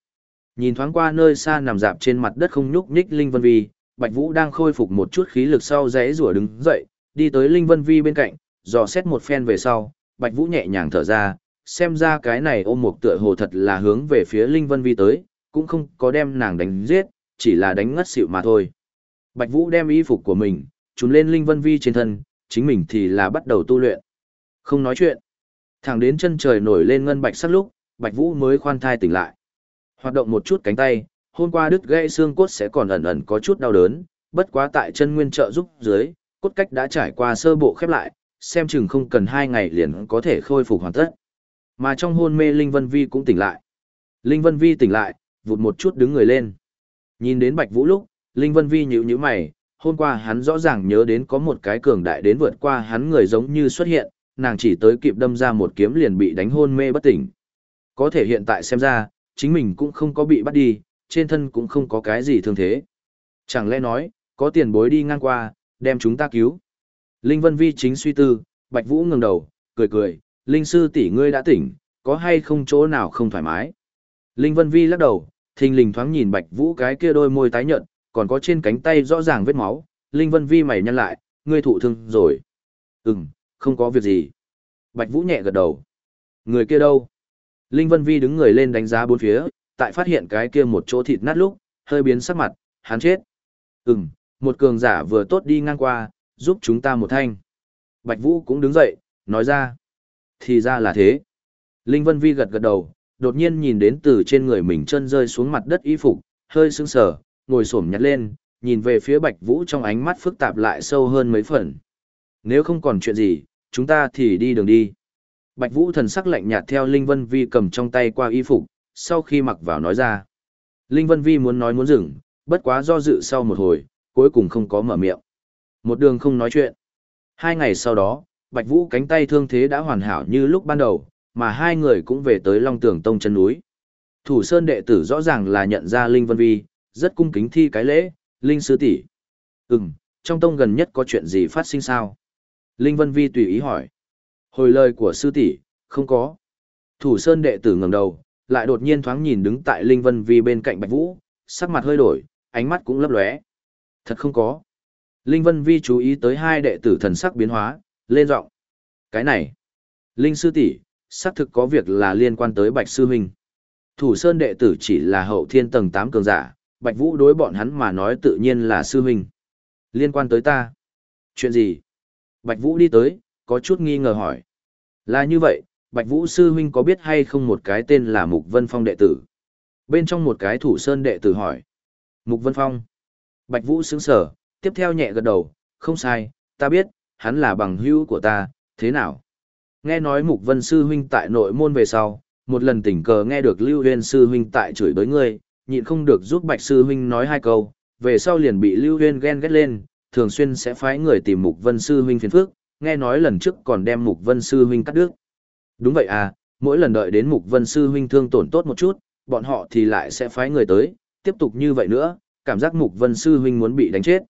Nhìn thoáng qua nơi xa nằm dạp trên mặt đất không nhúc nhích Linh Vân Vi, Bạch Vũ đang khôi phục một chút khí lực sau rẽ rủa đứng dậy, đi tới Linh Vân Vi bên cạnh, dò xét một phen về sau, Bạch Vũ nhẹ nhàng thở ra, xem ra cái này ôm một tựa hồ thật là hướng về phía Linh Vân Vi tới, cũng không có đem nàng đánh giết, chỉ là đánh ngất xỉu mà thôi. Bạch Vũ đem y phục của mình, trùn lên Linh Vân Vi trên thân, chính mình thì là bắt đầu tu luyện. Không nói chuyện. Thẳng đến chân trời nổi lên ngân bạch sắc lúc, Bạch Vũ mới khoan thai tỉnh lại. Hoạt động một chút cánh tay, hôm qua đứt gãy xương cốt sẽ còn ẩn ẩn có chút đau đớn, bất quá tại chân nguyên trợ giúp dưới, cốt cách đã trải qua sơ bộ khép lại, xem chừng không cần hai ngày liền có thể khôi phục hoàn tất. Mà trong hôn mê Linh Vân Vi cũng tỉnh lại. Linh Vân Vi tỉnh lại, vụt một chút đứng người lên. Nhìn đến Bạch Vũ lúc, Linh Vân Vi nhíu nhíu mày, hôm qua hắn rõ ràng nhớ đến có một cái cường đại đến vượt qua hắn người giống như xuất hiện, nàng chỉ tới kịp đâm ra một kiếm liền bị đánh hôn mê bất tỉnh. Có thể hiện tại xem ra, chính mình cũng không có bị bắt đi, trên thân cũng không có cái gì thương thế. Chẳng lẽ nói, có tiền bối đi ngang qua, đem chúng ta cứu. Linh Vân Vi chính suy tư, Bạch Vũ ngẩng đầu, cười cười, Linh sư tỷ ngươi đã tỉnh, có hay không chỗ nào không thoải mái. Linh Vân Vi lắc đầu, thình lình thoáng nhìn Bạch Vũ cái kia đôi môi tái nhợt, còn có trên cánh tay rõ ràng vết máu, Linh Vân Vi mày nhăn lại, ngươi thụ thương rồi. Ừm, không có việc gì. Bạch Vũ nhẹ gật đầu. Người kia đâu? Linh Vân Vi đứng người lên đánh giá bốn phía, tại phát hiện cái kia một chỗ thịt nát lúc, hơi biến sắc mặt, hắn chết. Ừm, một cường giả vừa tốt đi ngang qua, giúp chúng ta một thanh. Bạch Vũ cũng đứng dậy, nói ra. Thì ra là thế. Linh Vân Vi gật gật đầu, đột nhiên nhìn đến từ trên người mình chân rơi xuống mặt đất y phục, hơi sững sờ, ngồi xổm nhặt lên, nhìn về phía Bạch Vũ trong ánh mắt phức tạp lại sâu hơn mấy phần. Nếu không còn chuyện gì, chúng ta thì đi đường đi. Bạch Vũ thần sắc lạnh nhạt theo Linh Vân Vi cầm trong tay qua y phục, sau khi mặc vào nói ra. Linh Vân Vi muốn nói muốn dừng, bất quá do dự sau một hồi, cuối cùng không có mở miệng. Một đường không nói chuyện. Hai ngày sau đó, Bạch Vũ cánh tay thương thế đã hoàn hảo như lúc ban đầu, mà hai người cũng về tới Long Tường Tông chân núi. Thủ Sơn đệ tử rõ ràng là nhận ra Linh Vân Vi, rất cung kính thi cái lễ, Linh Sư tỷ. Ừm, trong tông gần nhất có chuyện gì phát sinh sao? Linh Vân Vi tùy ý hỏi. Hồi lời của sư tỷ, không có. Thủ Sơn đệ tử ngẩng đầu, lại đột nhiên thoáng nhìn đứng tại Linh Vân Vi bên cạnh Bạch Vũ, sắc mặt hơi đổi, ánh mắt cũng lấp lóe. Thật không có. Linh Vân Vi chú ý tới hai đệ tử thần sắc biến hóa, lên giọng. Cái này, Linh sư tỷ, xác thực có việc là liên quan tới Bạch sư huynh. Thủ Sơn đệ tử chỉ là hậu thiên tầng tám cường giả, Bạch Vũ đối bọn hắn mà nói tự nhiên là sư huynh. Liên quan tới ta? Chuyện gì? Bạch Vũ đi tới, có chút nghi ngờ hỏi. Là như vậy, Bạch Vũ sư huynh có biết hay không một cái tên là Mục Vân Phong đệ tử? Bên trong một cái thủ sơn đệ tử hỏi. Mục Vân Phong. Bạch Vũ sững sở, tiếp theo nhẹ gật đầu, không sai, ta biết, hắn là bằng hữu của ta, thế nào? Nghe nói Mục Vân sư huynh tại nội môn về sau, một lần tình cờ nghe được Lưu Huyên sư huynh tại chửi bới ngươi, nhịn không được giúp Bạch sư huynh nói hai câu, về sau liền bị Lưu Huyên ghen ghét lên, thường xuyên sẽ phái người tìm Mục Vân sư huynh phiền phức, nghe nói lần trước còn đem Mục Vân sư huynh cắt đứt. Đúng vậy à, mỗi lần đợi đến Mục Vân sư huynh thương tổn tốt một chút, bọn họ thì lại sẽ phái người tới, tiếp tục như vậy nữa, cảm giác Mục Vân sư huynh muốn bị đánh chết.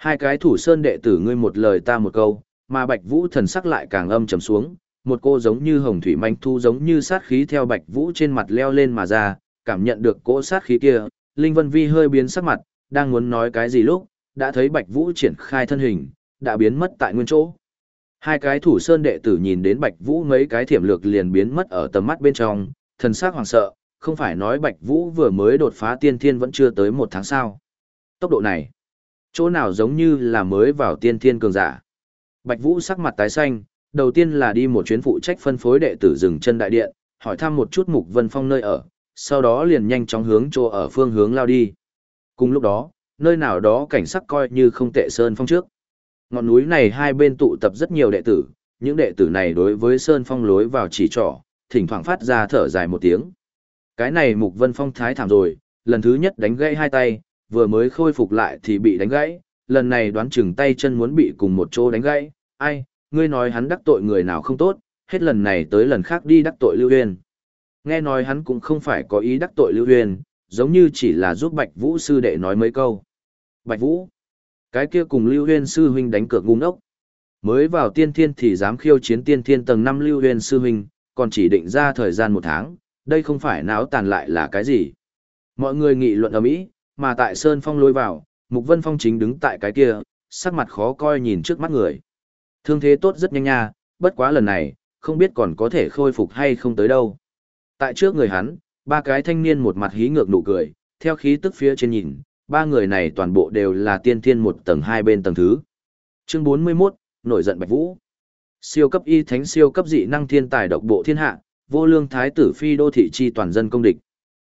Hai cái thủ sơn đệ tử ngươi một lời ta một câu, mà Bạch Vũ thần sắc lại càng âm trầm xuống, một cô giống như hồng thủy manh thu giống như sát khí theo Bạch Vũ trên mặt leo lên mà ra, cảm nhận được cỗ sát khí kia, Linh Vân Vi hơi biến sắc mặt, đang muốn nói cái gì lúc, đã thấy Bạch Vũ triển khai thân hình, đã biến mất tại nguyên chỗ. Hai cái thủ sơn đệ tử nhìn đến Bạch Vũ mấy cái thiểm lược liền biến mất ở tầm mắt bên trong, thần sắc hoảng sợ, không phải nói Bạch Vũ vừa mới đột phá tiên thiên vẫn chưa tới một tháng sao. Tốc độ này, chỗ nào giống như là mới vào tiên thiên cường giả. Bạch Vũ sắc mặt tái xanh, đầu tiên là đi một chuyến phụ trách phân phối đệ tử dừng chân đại điện, hỏi thăm một chút Mục Vân Phong nơi ở, sau đó liền nhanh chóng hướng chỗ ở phương hướng lao đi. Cùng lúc đó, nơi nào đó cảnh sắc coi như không tệ Sơn Phong trước. Ngọn núi này hai bên tụ tập rất nhiều đệ tử, những đệ tử này đối với Sơn Phong lối vào chỉ trỏ, thỉnh thoảng phát ra thở dài một tiếng. Cái này Mục Vân Phong thái thảm rồi, lần thứ nhất đánh gãy hai tay, vừa mới khôi phục lại thì bị đánh gãy, lần này đoán chừng tay chân muốn bị cùng một chỗ đánh gãy, ai, ngươi nói hắn đắc tội người nào không tốt, hết lần này tới lần khác đi đắc tội Lưu Huyền. Nghe nói hắn cũng không phải có ý đắc tội Lưu Huyền, giống như chỉ là giúp Bạch Vũ sư đệ nói mấy câu. Bạch Vũ, cái kia cùng Lưu Huyền sư huynh đánh cược ngu ngốc. Mới vào tiên thiên thì dám khiêu chiến tiên thiên tầng 5 Lưu Huyền sư huynh, còn chỉ định ra thời gian một tháng, đây không phải náo tàn lại là cái gì. Mọi người nghị luận ở mỹ, mà tại Sơn Phong lôi vào, Mục Vân Phong chính đứng tại cái kia, sắc mặt khó coi nhìn trước mắt người. Thương thế tốt rất nhanh nha, bất quá lần này, không biết còn có thể khôi phục hay không tới đâu. Tại trước người hắn, ba cái thanh niên một mặt hí ngược nụ cười, theo khí tức phía trên nhìn, ba người này toàn bộ đều là tiên thiên một tầng hai bên tầng thứ. Chương 41, nổi giận Bạch Vũ. Siêu cấp y thánh siêu cấp dị năng thiên tài độc bộ thiên hạ, vô lương thái tử phi đô thị chi toàn dân công địch.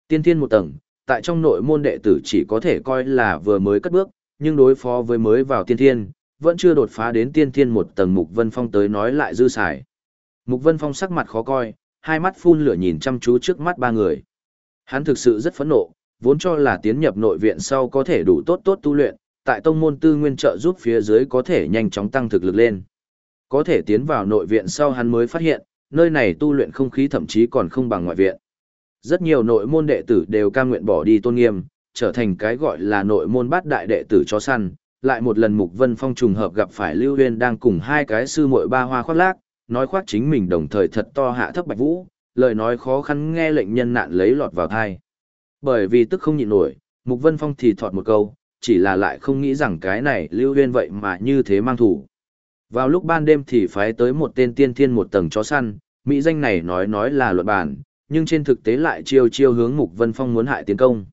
Tiên thiên một tầng, tại trong nội môn đệ tử chỉ có thể coi là vừa mới cất bước, nhưng đối phó với mới vào tiên thiên, vẫn chưa đột phá đến tiên thiên một tầng Mục Vân Phong tới nói lại dư xài. Mục Vân Phong sắc mặt khó coi, hai mắt phun lửa nhìn chăm chú trước mắt ba người. Hắn thực sự rất phẫn nộ, vốn cho là tiến nhập nội viện sau có thể đủ tốt tốt tu luyện, tại tông môn tư nguyên trợ giúp phía dưới có thể nhanh chóng tăng thực lực lên. Có thể tiến vào nội viện sau hắn mới phát hiện, nơi này tu luyện không khí thậm chí còn không bằng ngoại viện. Rất nhiều nội môn đệ tử đều cam nguyện bỏ đi tôn nghiêm, trở thành cái gọi là nội môn bát đại đệ tử chó săn. Lại một lần Mục Vân Phong trùng hợp gặp phải Lưu Huyên đang cùng hai cái sư muội ba hoa khoác lác, nói khoác chính mình đồng thời thật to hạ thấp Bạch Vũ, lời nói khó khăn nghe lệnh nhân nạn lấy lọt vào thai. Bởi vì tức không nhịn nổi, Mục Vân Phong thì thọt một câu, chỉ là lại không nghĩ rằng cái này Lưu Huyên vậy mà như thế mang thủ. Vào lúc ban đêm thì phái tới một tên tiên thiên một tầng chó săn, mỹ danh này nói nói là luận bản, nhưng trên thực tế lại chiêu chiêu hướng Mục Vân Phong muốn hại tiến công.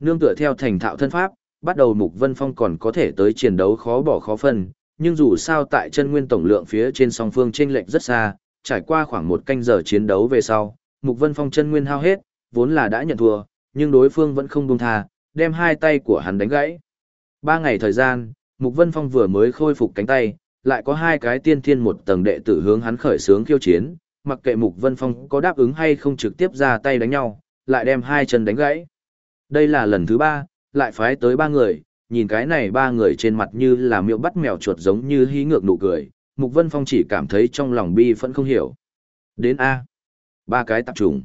Nương tựa theo thành thạo thân pháp, bắt đầu Mục Vân Phong còn có thể tới chiến đấu khó bỏ khó phân, nhưng dù sao tại chân nguyên tổng lượng phía trên song phương chênh lệch rất xa, trải qua khoảng một canh giờ chiến đấu về sau, Mục Vân Phong chân nguyên hao hết, vốn là đã nhận thua, nhưng đối phương vẫn không buông tha, đem hai tay của hắn đánh gãy. Ba ngày thời gian, Mục Vân Phong vừa mới khôi phục cánh tay, lại có hai cái tiên thiên một tầng đệ tử hướng hắn khởi sướng khiêu chiến, mặc kệ Mục Vân Phong có đáp ứng hay không trực tiếp ra tay đánh nhau, lại đem hai chân đánh gãy. Đây là lần thứ ba, lại phái tới ba người, nhìn cái này ba người trên mặt như là miệng bắt mèo chuột giống như hí ngược nụ cười, Mục Vân Phong chỉ cảm thấy trong lòng bi phẫn không hiểu. Đến A. Ba cái tập trùng.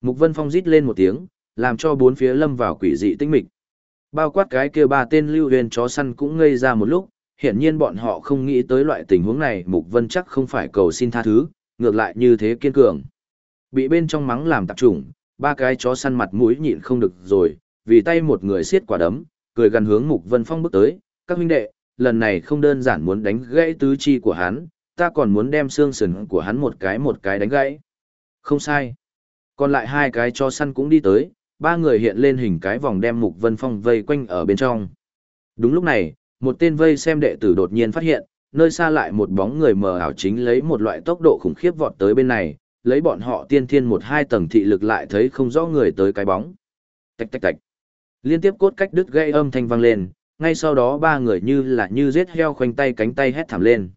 Mục Vân Phong rít lên một tiếng, làm cho bốn phía lâm vào quỷ dị tinh mịch. Bao quát cái kia ba tên lưu huyền chó săn cũng ngây ra một lúc, hiển nhiên bọn họ không nghĩ tới loại tình huống này Mục Vân chắc không phải cầu xin tha thứ, ngược lại như thế kiên cường. Bị bên trong mắng làm tạp trùng, ba cái chó săn mặt mũi nhịn không được rồi, vì tay một người siết quả đấm, cười gần hướng Mục Vân Phong bước tới, các huynh đệ, lần này không đơn giản muốn đánh gãy tứ chi của hắn, ta còn muốn đem xương sườn của hắn một cái một cái đánh gãy. Không sai. Còn lại hai cái chó săn cũng đi tới, ba người hiện lên hình cái vòng đem Mục Vân Phong vây quanh ở bên trong. Đúng lúc này, một tên vây xem đệ tử đột nhiên phát hiện, nơi xa lại một bóng người mờ ảo chính lấy một loại tốc độ khủng khiếp vọt tới bên này, lấy bọn họ tiên thiên một hai tầng thị lực lại thấy không rõ người tới cái bóng. Tạch tạch tạch. Liên tiếp cốt cách đứt gây âm thanh vang lên, ngay sau đó ba người như là như giết heo khoanh tay cánh tay hét thảm lên.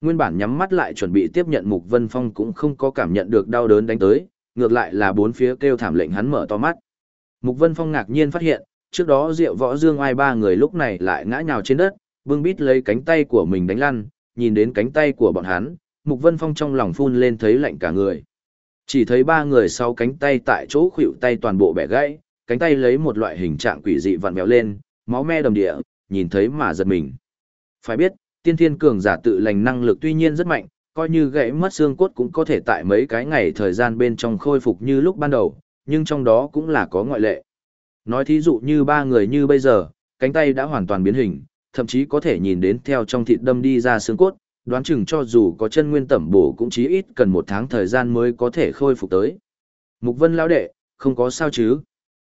Nguyên bản nhắm mắt lại chuẩn bị tiếp nhận Mục Vân Phong cũng không có cảm nhận được đau đớn đánh tới, ngược lại là bốn phía kêu thảm lệnh hắn mở to mắt. Mục Vân Phong ngạc nhiên phát hiện, trước đó Diệu Võ Dương ai ba người lúc này lại ngã nhào trên đất, bưng bít lấy cánh tay của mình đánh lăn, nhìn đến cánh tay của bọn hắn, Mục Vân Phong trong lòng phun lên thấy lạnh cả người. Chỉ thấy ba người sau cánh tay tại chỗ khuỵu tay toàn bộ bẻ gãy, cánh tay lấy một loại hình trạng quỷ dị vặn vẹo lên, máu me đầm địa, nhìn thấy mà giật mình. Phải biết, tiên thiên cường giả tự lành năng lực tuy nhiên rất mạnh, coi như gãy mất xương cốt cũng có thể tại mấy cái ngày thời gian bên trong khôi phục như lúc ban đầu, nhưng trong đó cũng là có ngoại lệ. Nói thí dụ như ba người như bây giờ, cánh tay đã hoàn toàn biến hình, thậm chí có thể nhìn đến theo trong thịt đâm đi ra xương cốt, đoán chừng cho dù có chân nguyên tẩm bổ cũng chí ít cần một tháng thời gian mới có thể khôi phục tới. Mục Vân lão đệ, không có sao chứ?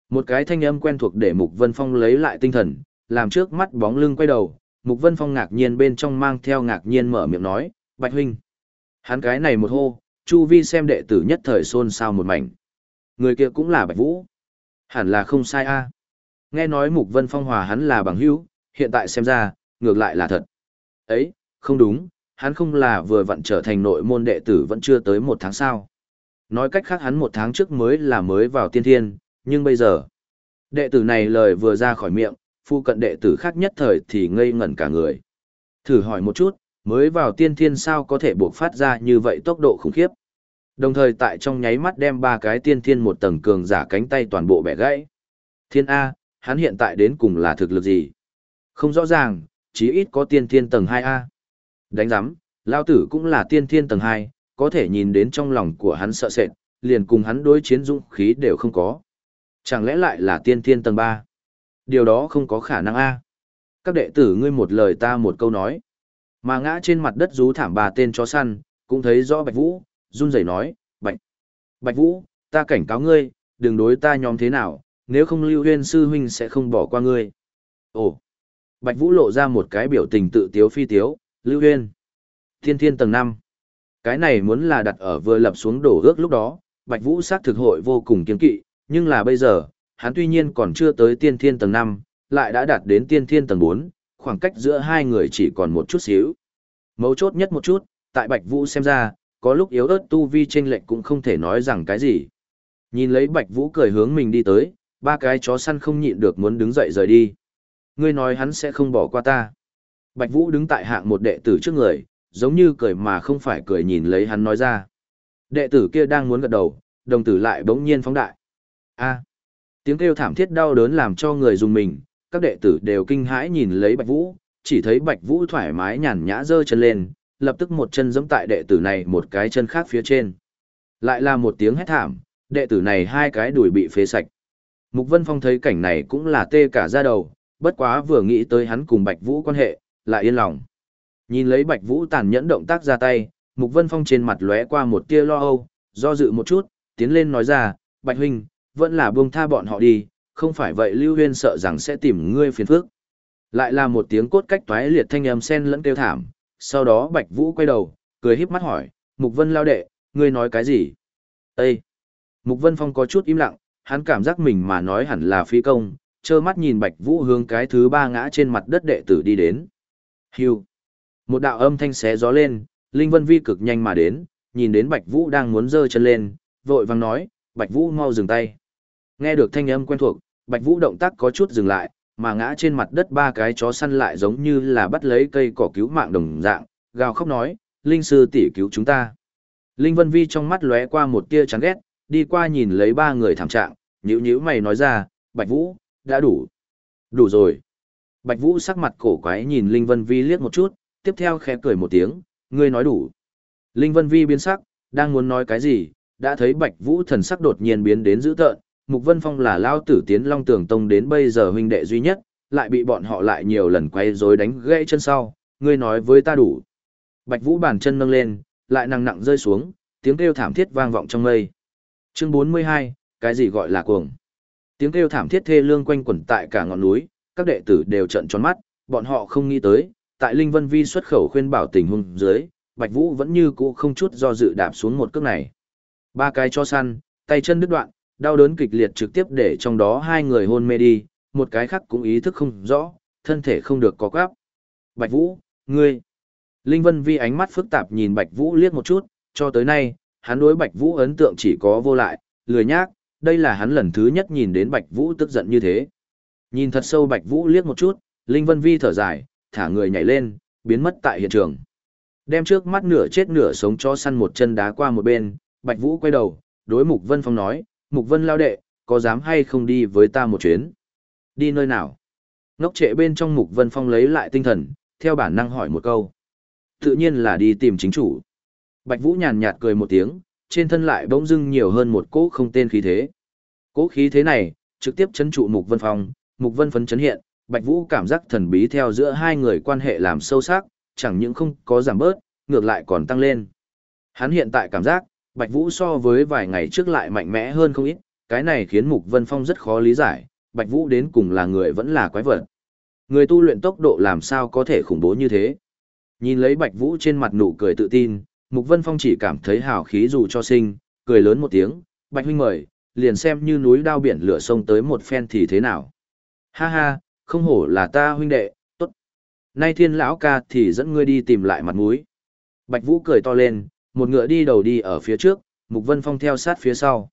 Một cái thanh âm quen thuộc để Mục Vân Phong lấy lại tinh thần, làm trước mắt bóng lưng quay đầu, Mục Vân Phong ngạc nhiên bên trong mang theo ngạc nhiên mở miệng nói, Bạch Huynh. Hắn cái này một hô, Chu Vi xem đệ tử nhất thời xôn xao một mảnh. Người kia cũng là Bạch Vũ. Hẳn là không sai a. Nghe nói Mục Vân Phong hòa hắn là bằng hữu, hiện tại xem ra, ngược lại là thật. Ấy, không đúng, hắn không là vừa vặn trở thành nội môn đệ tử vẫn chưa tới một tháng sau. Nói cách khác hắn một tháng trước mới là mới vào tiên thiên, nhưng bây giờ, đệ tử này lời vừa ra khỏi miệng, Phu cận đệ tử khác nhất thời thì ngây ngẩn cả người. Thử hỏi một chút, mới vào tiên thiên sao có thể buộc phát ra như vậy tốc độ khủng khiếp. Đồng thời tại trong nháy mắt đem ba cái tiên thiên một tầng cường giả cánh tay toàn bộ bẻ gãy. Thiên A, hắn hiện tại đến cùng là thực lực gì? Không rõ ràng, chí ít có tiên thiên tầng 2A. Đánh giám, lao tử cũng là tiên thiên tầng 2, có thể nhìn đến trong lòng của hắn sợ sệt, liền cùng hắn đối chiến dũng khí đều không có. Chẳng lẽ lại là tiên thiên tầng 3? Điều đó không có khả năng A. Các đệ tử ngươi một lời ta một câu nói. Mà ngã trên mặt đất rú thảm bà tên chó săn, cũng thấy rõ Bạch Vũ, run rẩy nói, Bạch, Bạch Vũ, ta cảnh cáo ngươi, đừng đối ta nhóm thế nào, nếu không Lưu Huyên sư huynh sẽ không bỏ qua ngươi. Ồ, Bạch Vũ lộ ra một cái biểu tình tự tiếu phi tiếu, Lưu Huyên, thiên thiên tầng 5. Cái này muốn là đặt ở vừa lập xuống đổ ước lúc đó, Bạch Vũ xác thực hội vô cùng kiên kỵ, nhưng là bây giờ, hắn tuy nhiên còn chưa tới tiên thiên tầng 5, lại đã đạt đến tiên thiên tầng 4, khoảng cách giữa hai người chỉ còn một chút xíu. Mấu chốt nhất một chút, tại Bạch Vũ xem ra, có lúc yếu ớt tu vi chênh lệch cũng không thể nói rằng cái gì. Nhìn lấy Bạch Vũ cười hướng mình đi tới, ba cái chó săn không nhịn được muốn đứng dậy rời đi. Ngươi nói hắn sẽ không bỏ qua ta. Bạch Vũ đứng tại hạng một đệ tử trước người, giống như cười mà không phải cười nhìn lấy hắn nói ra. Đệ tử kia đang muốn gật đầu, đồng tử lại bỗng nhiên phóng đại. A. tiếng kêu thảm thiết đau đớn làm cho người dùng mình, các đệ tử đều kinh hãi nhìn lấy Bạch Vũ, chỉ thấy Bạch Vũ thoải mái nhàn nhã giơ chân lên, lập tức một chân giẫm tại đệ tử này một cái chân khác phía trên. Lại là một tiếng hét thảm, đệ tử này hai cái đùi bị phế sạch. Mục Vân Phong thấy cảnh này cũng là tê cả da đầu, bất quá vừa nghĩ tới hắn cùng Bạch Vũ quan hệ, lại yên lòng. Nhìn lấy Bạch Vũ tàn nhẫn động tác ra tay, Mục Vân Phong trên mặt lóe qua một tia lo âu, do dự một chút, tiến lên nói ra, Bạch Huynh, vẫn là buông tha bọn họ đi, không phải vậy Lưu Huyên sợ rằng sẽ tìm ngươi phiền phức. Lại là một tiếng cốt cách toái liệt thanh âm sen lẫn kêu thảm, sau đó Bạch Vũ quay đầu, cười híp mắt hỏi, Mục Vân lao đệ, ngươi nói cái gì? Ê! Mục Vân Phong có chút im lặng, hắn cảm giác mình mà nói hẳn là phi công, trơ mắt nhìn Bạch Vũ hướng cái thứ ba ngã trên mặt đất đệ tử đi đến. Hưu! Một đạo âm thanh xé gió lên, Linh Vân Vi cực nhanh mà đến, nhìn đến Bạch Vũ đang muốn giơ chân lên, vội vàng nói, Bạch Vũ mau dừng tay. Nghe được thanh âm quen thuộc, Bạch Vũ động tác có chút dừng lại, mà ngã trên mặt đất ba cái chó săn lại giống như là bắt lấy cây cỏ cứu mạng đồng dạng, gào khóc nói, Linh sư tỷ cứu chúng ta. Linh Vân Vi trong mắt lóe qua một tia chán ghét, đi qua nhìn lấy ba người thảm trạng, nhíu nhíu mày nói ra, Bạch Vũ, đã đủ. Đủ rồi. Bạch Vũ sắc mặt cổ quái nhìn Linh Vân Vi liếc một chút, tiếp theo khẽ cười một tiếng, ngươi nói đủ. Linh Vân Vi biến sắc, đang muốn nói cái gì, đã thấy Bạch Vũ thần sắc đột nhiên biến đến dữ tợn, Mục Vân Phong là lao tử tiến Long Tường Tông đến bây giờ huynh đệ duy nhất, lại bị bọn họ lại nhiều lần quay rối đánh gãy chân sau, ngươi nói với ta đủ. Bạch Vũ bàn chân nâng lên, lại nặng nặng rơi xuống, tiếng kêu thảm thiết vang vọng trong mây. Chương 42, cái gì gọi là cuồng? Tiếng kêu thảm thiết thê lương quanh quẩn tại cả ngọn núi, các đệ tử đều trợn tròn mắt, bọn họ không nghĩ tới, tại Linh Vân Vi xuất khẩu khuyên bảo tình huống dưới, Bạch Vũ vẫn như cũ không chút do dự đạp xuống một cước này. Ba cái cho săn, tay chân đứt đoạn, đau đớn kịch liệt trực tiếp để trong đó hai người hôn mê đi, một cái khác cũng ý thức không rõ, thân thể không được có quáp. Bạch Vũ, ngươi. Linh Vân Vi ánh mắt phức tạp nhìn Bạch Vũ liếc một chút, cho tới nay, hắn đối Bạch Vũ ấn tượng chỉ có vô lại, lười nhác, đây là hắn lần thứ nhất nhìn đến Bạch Vũ tức giận như thế. Nhìn thật sâu Bạch Vũ liếc một chút, Linh Vân Vi thở dài, thả người nhảy lên, biến mất tại hiện trường. Đem trước mắt nửa chết nửa sống cho săn một chân đá qua một bên, Bạch Vũ quay đầu, đối Mục Vân Phong nói, Mục Vân lao đệ, có dám hay không đi với ta một chuyến? Đi nơi nào? Ngốc trệ bên trong Mục Vân Phong lấy lại tinh thần, theo bản năng hỏi một câu. Tự nhiên là đi tìm chính chủ. Bạch Vũ nhàn nhạt cười một tiếng, trên thân lại bỗng dưng nhiều hơn một cỗ không tên khí thế. Cỗ khí thế này, trực tiếp chấn trụ Mục Vân Phong, Mục Vân phấn chấn hiện, Bạch Vũ cảm giác thần bí theo giữa hai người quan hệ làm sâu sắc, chẳng những không có giảm bớt, ngược lại còn tăng lên. Hắn hiện tại cảm giác, Bạch Vũ so với vài ngày trước lại mạnh mẽ hơn không ít, cái này khiến Mục Vân Phong rất khó lý giải, Bạch Vũ đến cùng là người vẫn là quái vật. Người tu luyện tốc độ làm sao có thể khủng bố như thế. Nhìn lấy Bạch Vũ trên mặt nụ cười tự tin, Mục Vân Phong chỉ cảm thấy hào khí dù cho sinh, cười lớn một tiếng, Bạch huynh mời, liền xem như núi đao biển lửa sông tới một phen thì thế nào. Ha ha, không hổ là ta huynh đệ, tốt. Nay thiên lão ca thì dẫn ngươi đi tìm lại mặt mũi. Bạch Vũ cười to lên, một ngựa đi đầu đi ở phía trước, Mục Vân Phong theo sát phía sau.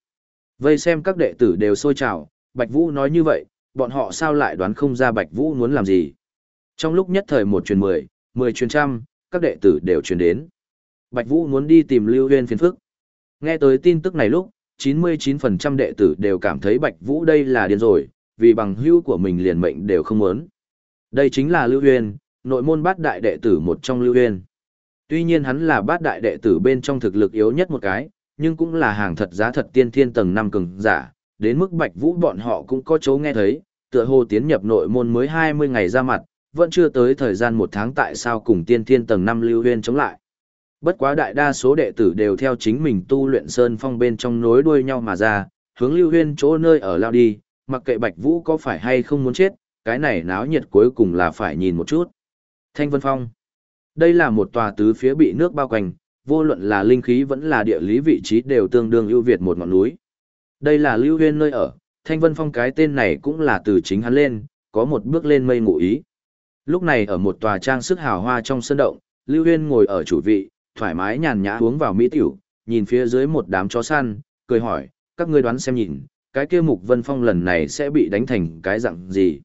Vây xem các đệ tử đều sôi trào, Bạch Vũ nói như vậy, bọn họ sao lại đoán không ra Bạch Vũ muốn làm gì. Trong lúc nhất thời một truyền mười, mười truyền trăm, các đệ tử đều truyền đến. Bạch Vũ muốn đi tìm Lưu Huyên phiền phức. Nghe tới tin tức này lúc, 99% đệ tử đều cảm thấy Bạch Vũ đây là điên rồi, vì bằng hữu của mình liền mệnh đều không muốn. Đây chính là Lưu Huyên, nội môn bát đại đệ tử một trong Lưu Huyên. Tuy nhiên hắn là bát đại đệ tử bên trong thực lực yếu nhất một cái, nhưng cũng là hàng thật giá thật tiên thiên tầng 5 cường giả, đến mức Bạch Vũ bọn họ cũng có chỗ nghe thấy, tựa hồ tiến nhập nội môn mới 20 ngày ra mặt, vẫn chưa tới thời gian một tháng tại sao cùng tiên thiên tầng 5 Lưu Huyên chống lại. Bất quá đại đa số đệ tử đều theo chính mình tu luyện sơn phong bên trong nối đuôi nhau mà ra, hướng Lưu Huyên chỗ nơi ở lao đi, mặc kệ Bạch Vũ có phải hay không muốn chết, cái này náo nhiệt cuối cùng là phải nhìn một chút. Thanh Vân Phong Đây là một tòa tứ phía bị nước bao quanh, vô luận là linh khí vẫn là địa lý vị trí đều tương đương ưu việt một ngọn núi. Đây là Lưu Huyên nơi ở, Thanh Vân Phong cái tên này cũng là từ chính hắn lên, có một bước lên mây ngụ ý. Lúc này ở một tòa trang sức hào hoa trong sân động, Lưu Huyên ngồi ở chủ vị, thoải mái nhàn nhã uống vào mỹ tiểu, nhìn phía dưới một đám chó săn, cười hỏi, các ngươi đoán xem nhìn, cái kia Mục Vân Phong lần này sẽ bị đánh thành cái dạng gì?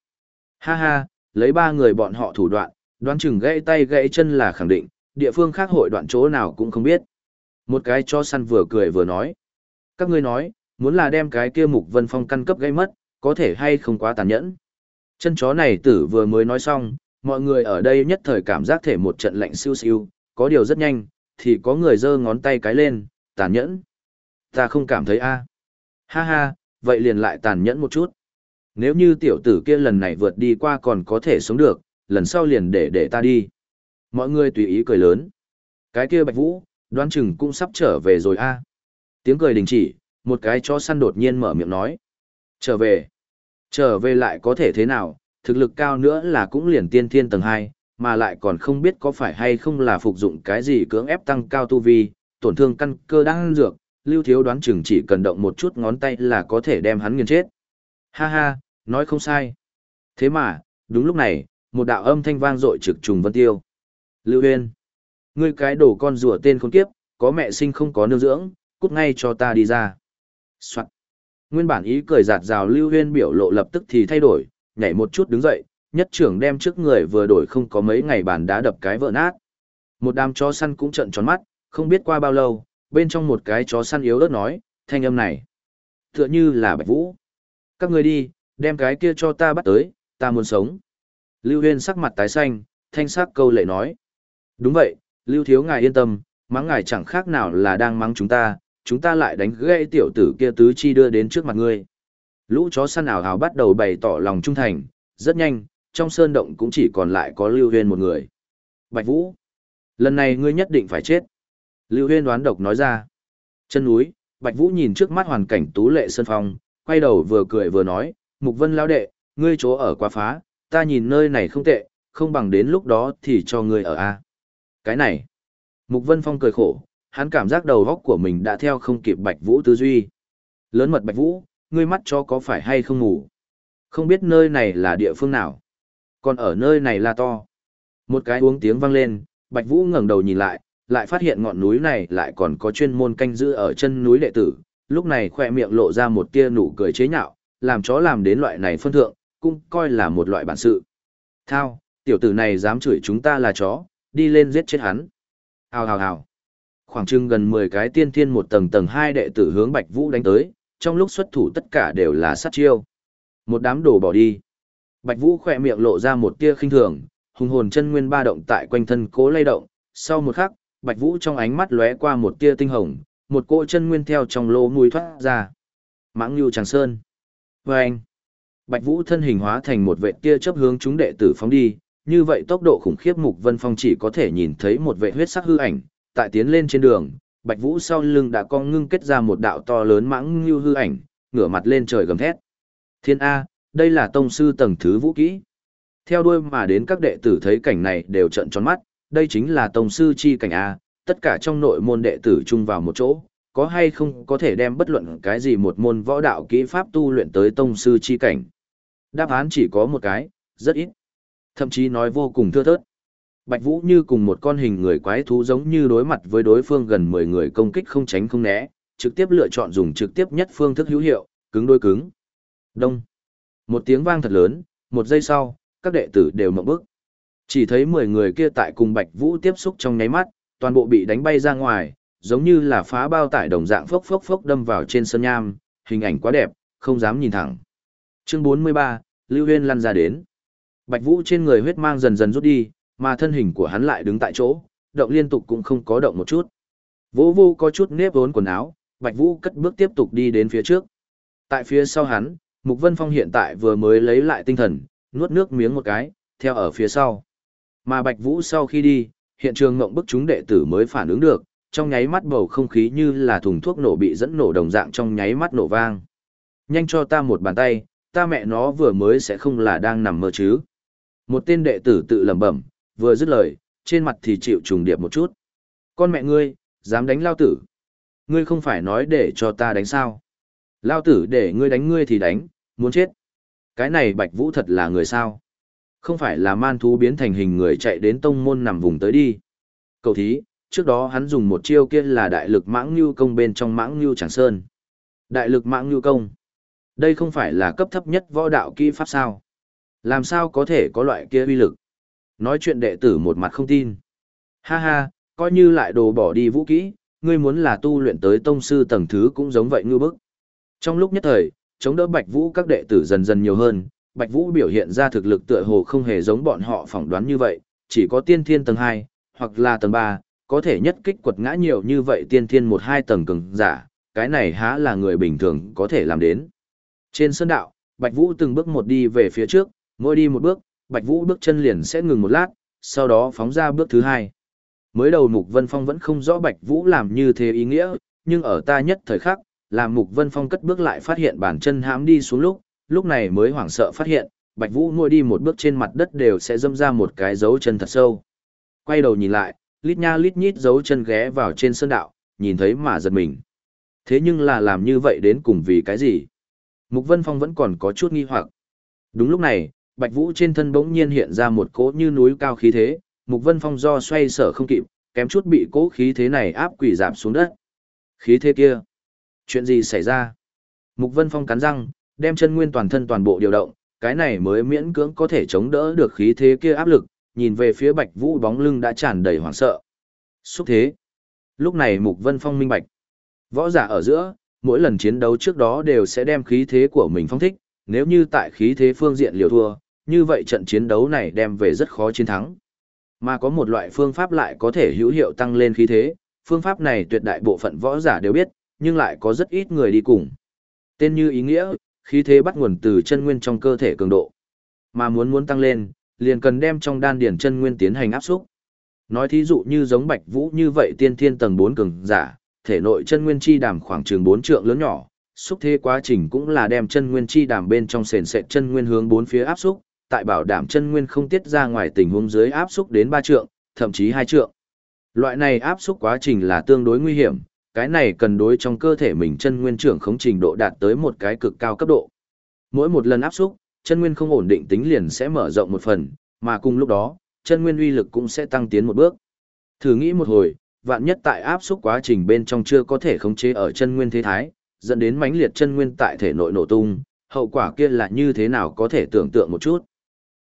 Ha ha, lấy ba người bọn họ thủ đoạn, đoán chừng gãy tay gãy chân là khẳng định, địa phương khác hội đoạn chỗ nào cũng không biết. Một cái chó săn vừa cười vừa nói. Các ngươi nói, muốn là đem cái kia Mục Vân Phong căn cấp gây mất, có thể hay không quá tàn nhẫn. Chân chó này tử vừa mới nói xong, mọi người ở đây nhất thời cảm giác thể một trận lạnh siêu siêu, có điều rất nhanh, thì có người giơ ngón tay cái lên, tàn nhẫn. Ta không cảm thấy a. Ha ha, vậy liền lại tàn nhẫn một chút. Nếu như tiểu tử kia lần này vượt đi qua còn có thể sống được, lần sau liền để để ta đi. Mọi người tùy ý cười lớn. Cái kia Bạch Vũ, đoán chừng cũng sắp trở về rồi a. Tiếng cười đình chỉ, một cái chó săn đột nhiên mở miệng nói. Trở về. Trở về lại có thể thế nào, thực lực cao nữa là cũng liền tiên thiên tầng 2, mà lại còn không biết có phải hay không là phục dụng cái gì cưỡng ép tăng cao tu vi, tổn thương căn cơ đang dược, lưu thiếu đoán chừng chỉ cần động một chút ngón tay là có thể đem hắn nghiền chết. Ha ha, nói không sai. Thế mà, đúng lúc này, một đạo âm thanh vang dội trực trùng vân tiêu. Lưu Huyên, ngươi cái đồ con rùa tên khốn kiếp, có mẹ sinh không có nương dưỡng, cút ngay cho ta đi ra. Soạn. Nguyên bản ý cười giạt rào Lưu Huyên biểu lộ lập tức thì thay đổi, nhảy một chút đứng dậy, nhất trưởng đem trước người vừa đổi không có mấy ngày bàn đá đập cái vỡ nát. Một đám chó săn cũng trợn tròn mắt, không biết qua bao lâu, bên trong một cái chó săn yếu ớt nói, thanh âm này. Tựa như là bạch vũ. Các người đi, đem cái kia cho ta bắt tới, ta muốn sống. Lưu Huyên sắc mặt tái xanh, thanh sắc câu lệ nói. Đúng vậy, Lưu Thiếu ngài yên tâm, mắng ngài chẳng khác nào là đang mắng chúng ta, chúng ta lại đánh gãy tiểu tử kia tứ chi đưa đến trước mặt ngươi. Lũ chó săn ảo hào bắt đầu bày tỏ lòng trung thành, rất nhanh, trong sơn động cũng chỉ còn lại có Lưu Huyên một người. Bạch Vũ, lần này ngươi nhất định phải chết. Lưu Huyên đoán độc nói ra. Chân núi, Bạch Vũ nhìn trước mắt hoàn cảnh tú lệ sơn phong, quay đầu vừa cười vừa nói, Mục Vân lão đệ, ngươi chỗ ở quá phá, ta nhìn nơi này không tệ, không bằng đến lúc đó thì cho ngươi ở a. Cái này. Mục Vân Phong cười khổ, hắn cảm giác đầu óc của mình đã theo không kịp Bạch Vũ tư duy. Lớn mật Bạch Vũ, ngươi mắt cho có phải hay không ngủ? Không biết nơi này là địa phương nào? Còn ở nơi này là to. Một cái uống tiếng vang lên, Bạch Vũ ngẩng đầu nhìn lại, lại phát hiện ngọn núi này lại còn có chuyên môn canh giữ ở chân núi đệ tử, lúc này khoe miệng lộ ra một tia nụ cười chế nhạo, làm chó làm đến loại này phân thượng, cũng coi là một loại bản sự. Thao, tiểu tử này dám chửi chúng ta là chó, đi lên giết chết hắn. Hào hào hào. Khoảng chừng gần 10 cái tiên thiên một tầng tầng hai đệ tử hướng Bạch Vũ đánh tới, trong lúc xuất thủ tất cả đều là sát chiêu. Một đám đồ bỏ đi. Bạch Vũ khỏe miệng lộ ra một tia khinh thường, hùng hồn chân nguyên ba động tại quanh thân cố lay động, sau một khắc, Bạch Vũ trong ánh mắt lóe qua một tia tinh hồng, một cỗ chân nguyên theo trong lỗ mũi thoát ra. Mãng Nưu Tràng Sơn. Và anh. Bạch Vũ thân hình hóa thành một vệ tia chớp hướng chúng đệ tử phóng đi, như vậy tốc độ khủng khiếp Mục Vân Phong chỉ có thể nhìn thấy một vệ huyết sắc hư ảnh, tại tiến lên trên đường, Bạch Vũ sau lưng đã cong ngưng kết ra một đạo to lớn mãng như hư ảnh, ngửa mặt lên trời gầm thét. Thiên A, đây là tông sư tầng thứ vũ kỹ. Theo đuôi mà đến các đệ tử thấy cảnh này đều trợn tròn mắt, đây chính là tông sư chi cảnh A, tất cả trong nội môn đệ tử chung vào một chỗ, có hay không có thể đem bất luận cái gì một môn võ đạo kỹ pháp tu luyện tới tông sư chi cảnh. Đáp án chỉ có một cái, rất ít. Thậm chí nói vô cùng thưa thớt. Bạch Vũ như cùng một con hình người quái thú giống như đối mặt với đối phương gần 10 người công kích không tránh không né, trực tiếp lựa chọn dùng trực tiếp nhất phương thức hữu hiệu, cứng đôi cứng. Đông. Một tiếng vang thật lớn, một giây sau, các đệ tử đều mộng bức. Chỉ thấy 10 người kia tại cùng Bạch Vũ tiếp xúc trong nháy mắt, toàn bộ bị đánh bay ra ngoài, giống như là phá bao tải đồng dạng phốc phốc phốc đâm vào trên sân nham, hình ảnh quá đẹp, không dám nhìn thẳng. Chương 43, Lưu Huyên lăn ra đến. Bạch Vũ trên người huyết mang dần dần rút đi, mà thân hình của hắn lại đứng tại chỗ, động liên tục cũng không có động một chút. Vũ vô có chút nếp vốn quần áo, Bạch Vũ cất bước tiếp tục đi đến phía trước. Tại phía sau hắn, Mục Vân Phong hiện tại vừa mới lấy lại tinh thần, nuốt nước miếng một cái, theo ở phía sau. Mà Bạch Vũ sau khi đi, hiện trường ngộng bức chúng đệ tử mới phản ứng được, trong nháy mắt bầu không khí như là thùng thuốc nổ bị dẫn nổ đồng dạng trong nháy mắt nổ vang. Nhanh cho ta một bàn tay, ta mẹ nó vừa mới sẽ không là đang nằm mơ chứ. Một tên đệ tử tự lẩm bẩm, vừa dứt lời, trên mặt thì chịu trùng điệp một chút. Con mẹ ngươi, dám đánh lao tử. Ngươi không phải nói để cho ta đánh sao. Lao tử để ngươi đánh ngươi thì đánh, muốn chết. Cái này bạch vũ thật là người sao. Không phải là man thú biến thành hình người chạy đến tông môn nằm vùng tới đi. Cầu thí, trước đó hắn dùng một chiêu kia là đại lực mãng như công bên trong mãng như tràng sơn. Đại lực mãng như công. Đây không phải là cấp thấp nhất võ đạo kỹ pháp sao. Làm sao có thể có loại kia uy lực? Nói chuyện đệ tử một mặt không tin. Ha ha, coi như lại đồ bỏ đi vũ kỹ, ngươi muốn là tu luyện tới tông sư tầng thứ cũng giống vậy ngư bức. Trong lúc nhất thời, chống đỡ Bạch Vũ các đệ tử dần dần nhiều hơn, Bạch Vũ biểu hiện ra thực lực tựa hồ không hề giống bọn họ phỏng đoán như vậy, chỉ có tiên thiên tầng 2, hoặc là tầng 3, có thể nhất kích quật ngã nhiều như vậy tiên thiên 1-2 tầng cường giả, cái này há là người bình thường có thể làm đến. Trên sân đạo, Bạch Vũ từng bước một đi về phía trước, mỗi đi một bước, Bạch Vũ bước chân liền sẽ ngừng một lát, sau đó phóng ra bước thứ hai. Mới đầu Mục Vân Phong vẫn không rõ Bạch Vũ làm như thế ý nghĩa, nhưng ở ta nhất thời khắc, làm Mục Vân Phong cất bước lại phát hiện bàn chân hãm đi xuống lúc, lúc này mới hoảng sợ phát hiện, Bạch Vũ nuôi đi một bước trên mặt đất đều sẽ dâm ra một cái dấu chân thật sâu. Quay đầu nhìn lại, lít nha lít nhít dấu chân ghé vào trên sơn đạo, nhìn thấy mà giật mình. Thế nhưng là làm như vậy đến cùng vì cái gì? Mục Vân Phong vẫn còn có chút nghi hoặc. Đúng lúc này, Bạch Vũ trên thân bỗng nhiên hiện ra một cỗ như núi cao khí thế, Mục Vân Phong do xoay sở không kịp, kém chút bị cỗ khí thế này áp quỷ giảm xuống đất. Khí thế kia, chuyện gì xảy ra? Mục Vân Phong cắn răng, đem chân nguyên toàn thân toàn bộ điều động, cái này mới miễn cưỡng có thể chống đỡ được khí thế kia áp lực, nhìn về phía Bạch Vũ bóng lưng đã tràn đầy hoảng sợ. Xúc thế. Lúc này Mục Vân Phong minh bạch. Võ giả ở giữa, mỗi lần chiến đấu trước đó đều sẽ đem khí thế của mình phong thích, nếu như tại khí thế phương diện liều thua, như vậy trận chiến đấu này đem về rất khó chiến thắng. Mà có một loại phương pháp lại có thể hữu hiệu tăng lên khí thế, phương pháp này tuyệt đại bộ phận võ giả đều biết, nhưng lại có rất ít người đi cùng. Tên như ý nghĩa, khí thế bắt nguồn từ chân nguyên trong cơ thể cường độ. Mà muốn muốn tăng lên, liền cần đem trong đan điển chân nguyên tiến hành áp xúc. Nói thí dụ như giống Bạch Vũ như vậy tiên thiên tầng 4 cường giả, thể nội chân nguyên chi đàm khoảng trường 4 trượng lớn nhỏ, xúc thế quá trình cũng là đem chân nguyên chi đàm bên trong sền sệt chân nguyên hướng bốn phía áp xúc, tại bảo đảm chân nguyên không tiết ra ngoài tình huống dưới áp xúc đến 3 trượng, thậm chí 2 trượng. Loại này áp xúc quá trình là tương đối nguy hiểm, cái này cần đối trong cơ thể mình chân nguyên trưởng khống trình độ đạt tới một cái cực cao cấp độ. Mỗi một lần áp xúc, chân nguyên không ổn định tính liền sẽ mở rộng một phần, mà cùng lúc đó, chân nguyên uy lực cũng sẽ tăng tiến một bước. Thử nghĩ một hồi, vạn nhất tại áp xúc quá trình bên trong chưa có thể khống chế ở chân nguyên thế thái, dẫn đến mãnh liệt chân nguyên tại thể nội nổ tung, hậu quả kia là như thế nào có thể tưởng tượng một chút.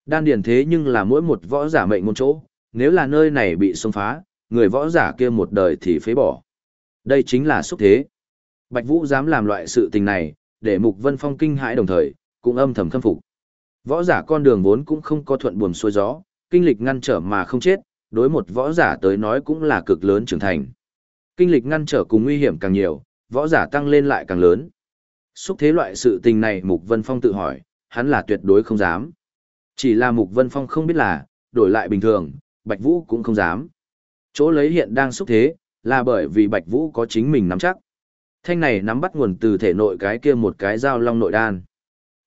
Đan điền thế nhưng là mỗi một võ giả mệnh môn chỗ, nếu là nơi này bị xông phá, người võ giả kia một đời thì phế bỏ. Đây chính là xúc thế. Bạch Vũ dám làm loại sự tình này, để Mục Vân Phong kinh hãi đồng thời, cũng âm thầm khâm phục. Võ giả con đường vốn cũng không có thuận buồm xuôi gió, kinh lịch ngăn trở mà không chết, đối một võ giả tới nói cũng là cực lớn trưởng thành. Kinh lịch ngăn trở cùng nguy hiểm càng nhiều, võ giả tăng lên lại càng lớn. Xúc thế loại sự tình này Mục Vân Phong tự hỏi, hắn là tuyệt đối không dám. Chỉ là Mục Vân Phong không biết là, đổi lại bình thường, Bạch Vũ cũng không dám. Chỗ lấy hiện đang xúc thế, là bởi vì Bạch Vũ có chính mình nắm chắc. Thanh này nắm bắt nguồn từ thể nội cái kia một cái dao long nội đan.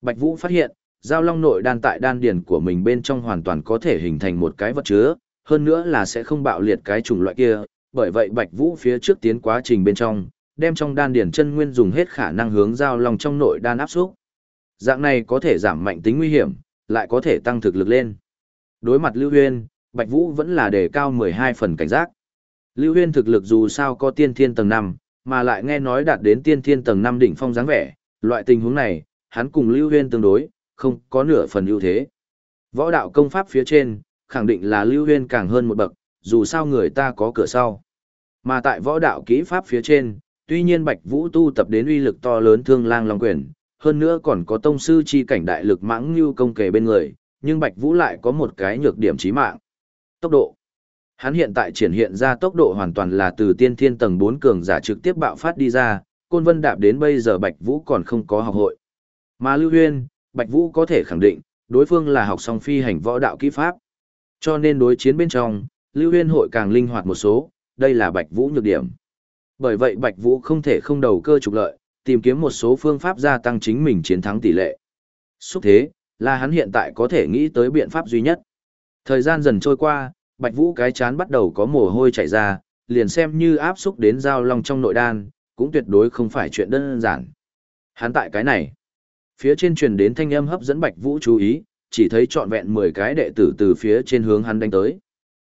Bạch Vũ phát hiện, dao long nội đan tại đan điền của mình bên trong hoàn toàn có thể hình thành một cái vật chứa, hơn nữa là sẽ không bạo liệt cái chủng loại kia, bởi vậy Bạch Vũ phía trước tiến quá trình bên trong, đem trong đan điền chân nguyên dùng hết khả năng hướng giao long trong nội đan áp xúc. Dạng này có thể giảm mạnh tính nguy hiểm, lại có thể tăng thực lực lên. Đối mặt Lưu Huyên, Bạch Vũ vẫn là đề cao 12 phần cảnh giác. Lưu Huyên thực lực dù sao có tiên thiên tầng 5, mà lại nghe nói đạt đến tiên thiên tầng 5 đỉnh phong dáng vẻ, loại tình huống này, hắn cùng Lưu Huyên tương đối, không có nửa phần ưu thế. Võ đạo công pháp phía trên, khẳng định là Lưu Huyên càng hơn một bậc, dù sao người ta có cửa sau. Mà tại võ đạo kỹ pháp phía trên, tuy nhiên Bạch Vũ tu tập đến uy lực to lớn thương lang long quyền, hơn nữa còn có tông sư chi cảnh đại lực mãng như công kề bên người, nhưng Bạch Vũ lại có một cái nhược điểm chí mạng. Tốc độ. Hắn hiện tại triển hiện ra tốc độ hoàn toàn là từ tiên thiên tầng 4 cường giả trực tiếp bạo phát đi ra, Côn Vân đạp đến bây giờ Bạch Vũ còn không có học hội. Mà Lưu Huyên, Bạch Vũ có thể khẳng định, đối phương là học xong phi hành võ đạo kỹ pháp. Cho nên đối chiến bên trong, Lưu Huyên hội càng linh hoạt một số, đây là Bạch Vũ nhược điểm. Bởi vậy Bạch Vũ không thể không đầu cơ trục lợi, tìm kiếm một số phương pháp gia tăng chính mình chiến thắng tỷ lệ. Xúc thế, là hắn hiện tại có thể nghĩ tới biện pháp duy nhất. Thời gian dần trôi qua, Bạch Vũ cái chán bắt đầu có mồ hôi chảy ra, liền xem như áp xúc đến giao long trong nội đan, cũng tuyệt đối không phải chuyện đơn giản. Hắn tại cái này, phía trên truyền đến thanh âm hấp dẫn Bạch Vũ chú ý, chỉ thấy trọn vẹn 10 cái đệ tử từ phía trên hướng hắn đánh tới.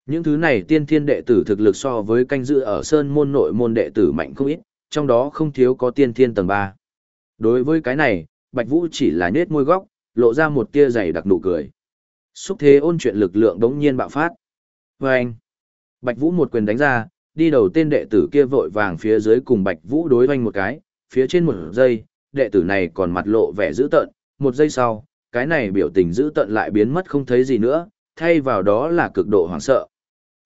Những thứ này tiên thiên đệ tử thực lực so với canh dự ở sơn môn nội môn đệ tử mạnh không ít, trong đó không thiếu có tiên thiên tầng 3. Đối với cái này, Bạch Vũ chỉ là nết môi góc, lộ ra một tia dày đặc nụ cười. Xúc thế ôn chuyện lực lượng đống nhiên bạo phát. Và anh, Bạch Vũ một quyền đánh ra, đi đầu tên đệ tử kia vội vàng phía dưới cùng Bạch Vũ đối hoanh một cái, phía trên một giây, đệ tử này còn mặt lộ vẻ dữ tợn, một giây sau, cái này biểu tình dữ tợn lại biến mất không thấy gì nữa, thay vào đó là cực độ hoảng sợ.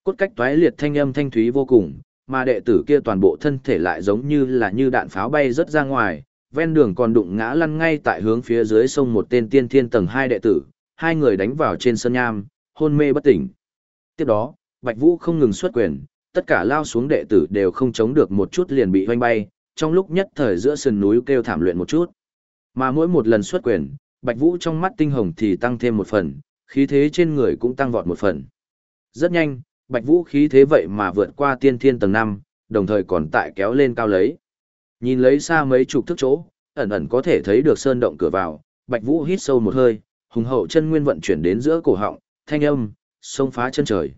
Cốt cách toái liệt thanh âm thanh thúy vô cùng, mà đệ tử kia toàn bộ thân thể lại giống như là như đạn pháo bay rất ra ngoài, ven đường còn đụng ngã lăn ngay tại hướng phía dưới sông một tên tiên thiên tầng 2 đệ tử, hai người đánh vào trên sân nham, hôn mê bất tỉnh. Tiếp đó, Bạch Vũ không ngừng xuất quyền, tất cả lao xuống đệ tử đều không chống được một chút liền bị hoanh bay, trong lúc nhất thời giữa sườn núi kêu thảm luyện một chút. Mà mỗi một lần xuất quyền, Bạch Vũ trong mắt tinh hồng thì tăng thêm một phần, khí thế trên người cũng tăng vọt một phần. Rất nhanh, Bạch Vũ khí thế vậy mà vượt qua tiên thiên tầng 5, đồng thời còn tại kéo lên cao lấy. Nhìn lấy xa mấy chục thước chỗ, ẩn ẩn có thể thấy được sơn động cửa vào, Bạch Vũ hít sâu một hơi, hùng hậu chân nguyên vận chuyển đến giữa cổ họng, thanh âm, xông phá chân trời.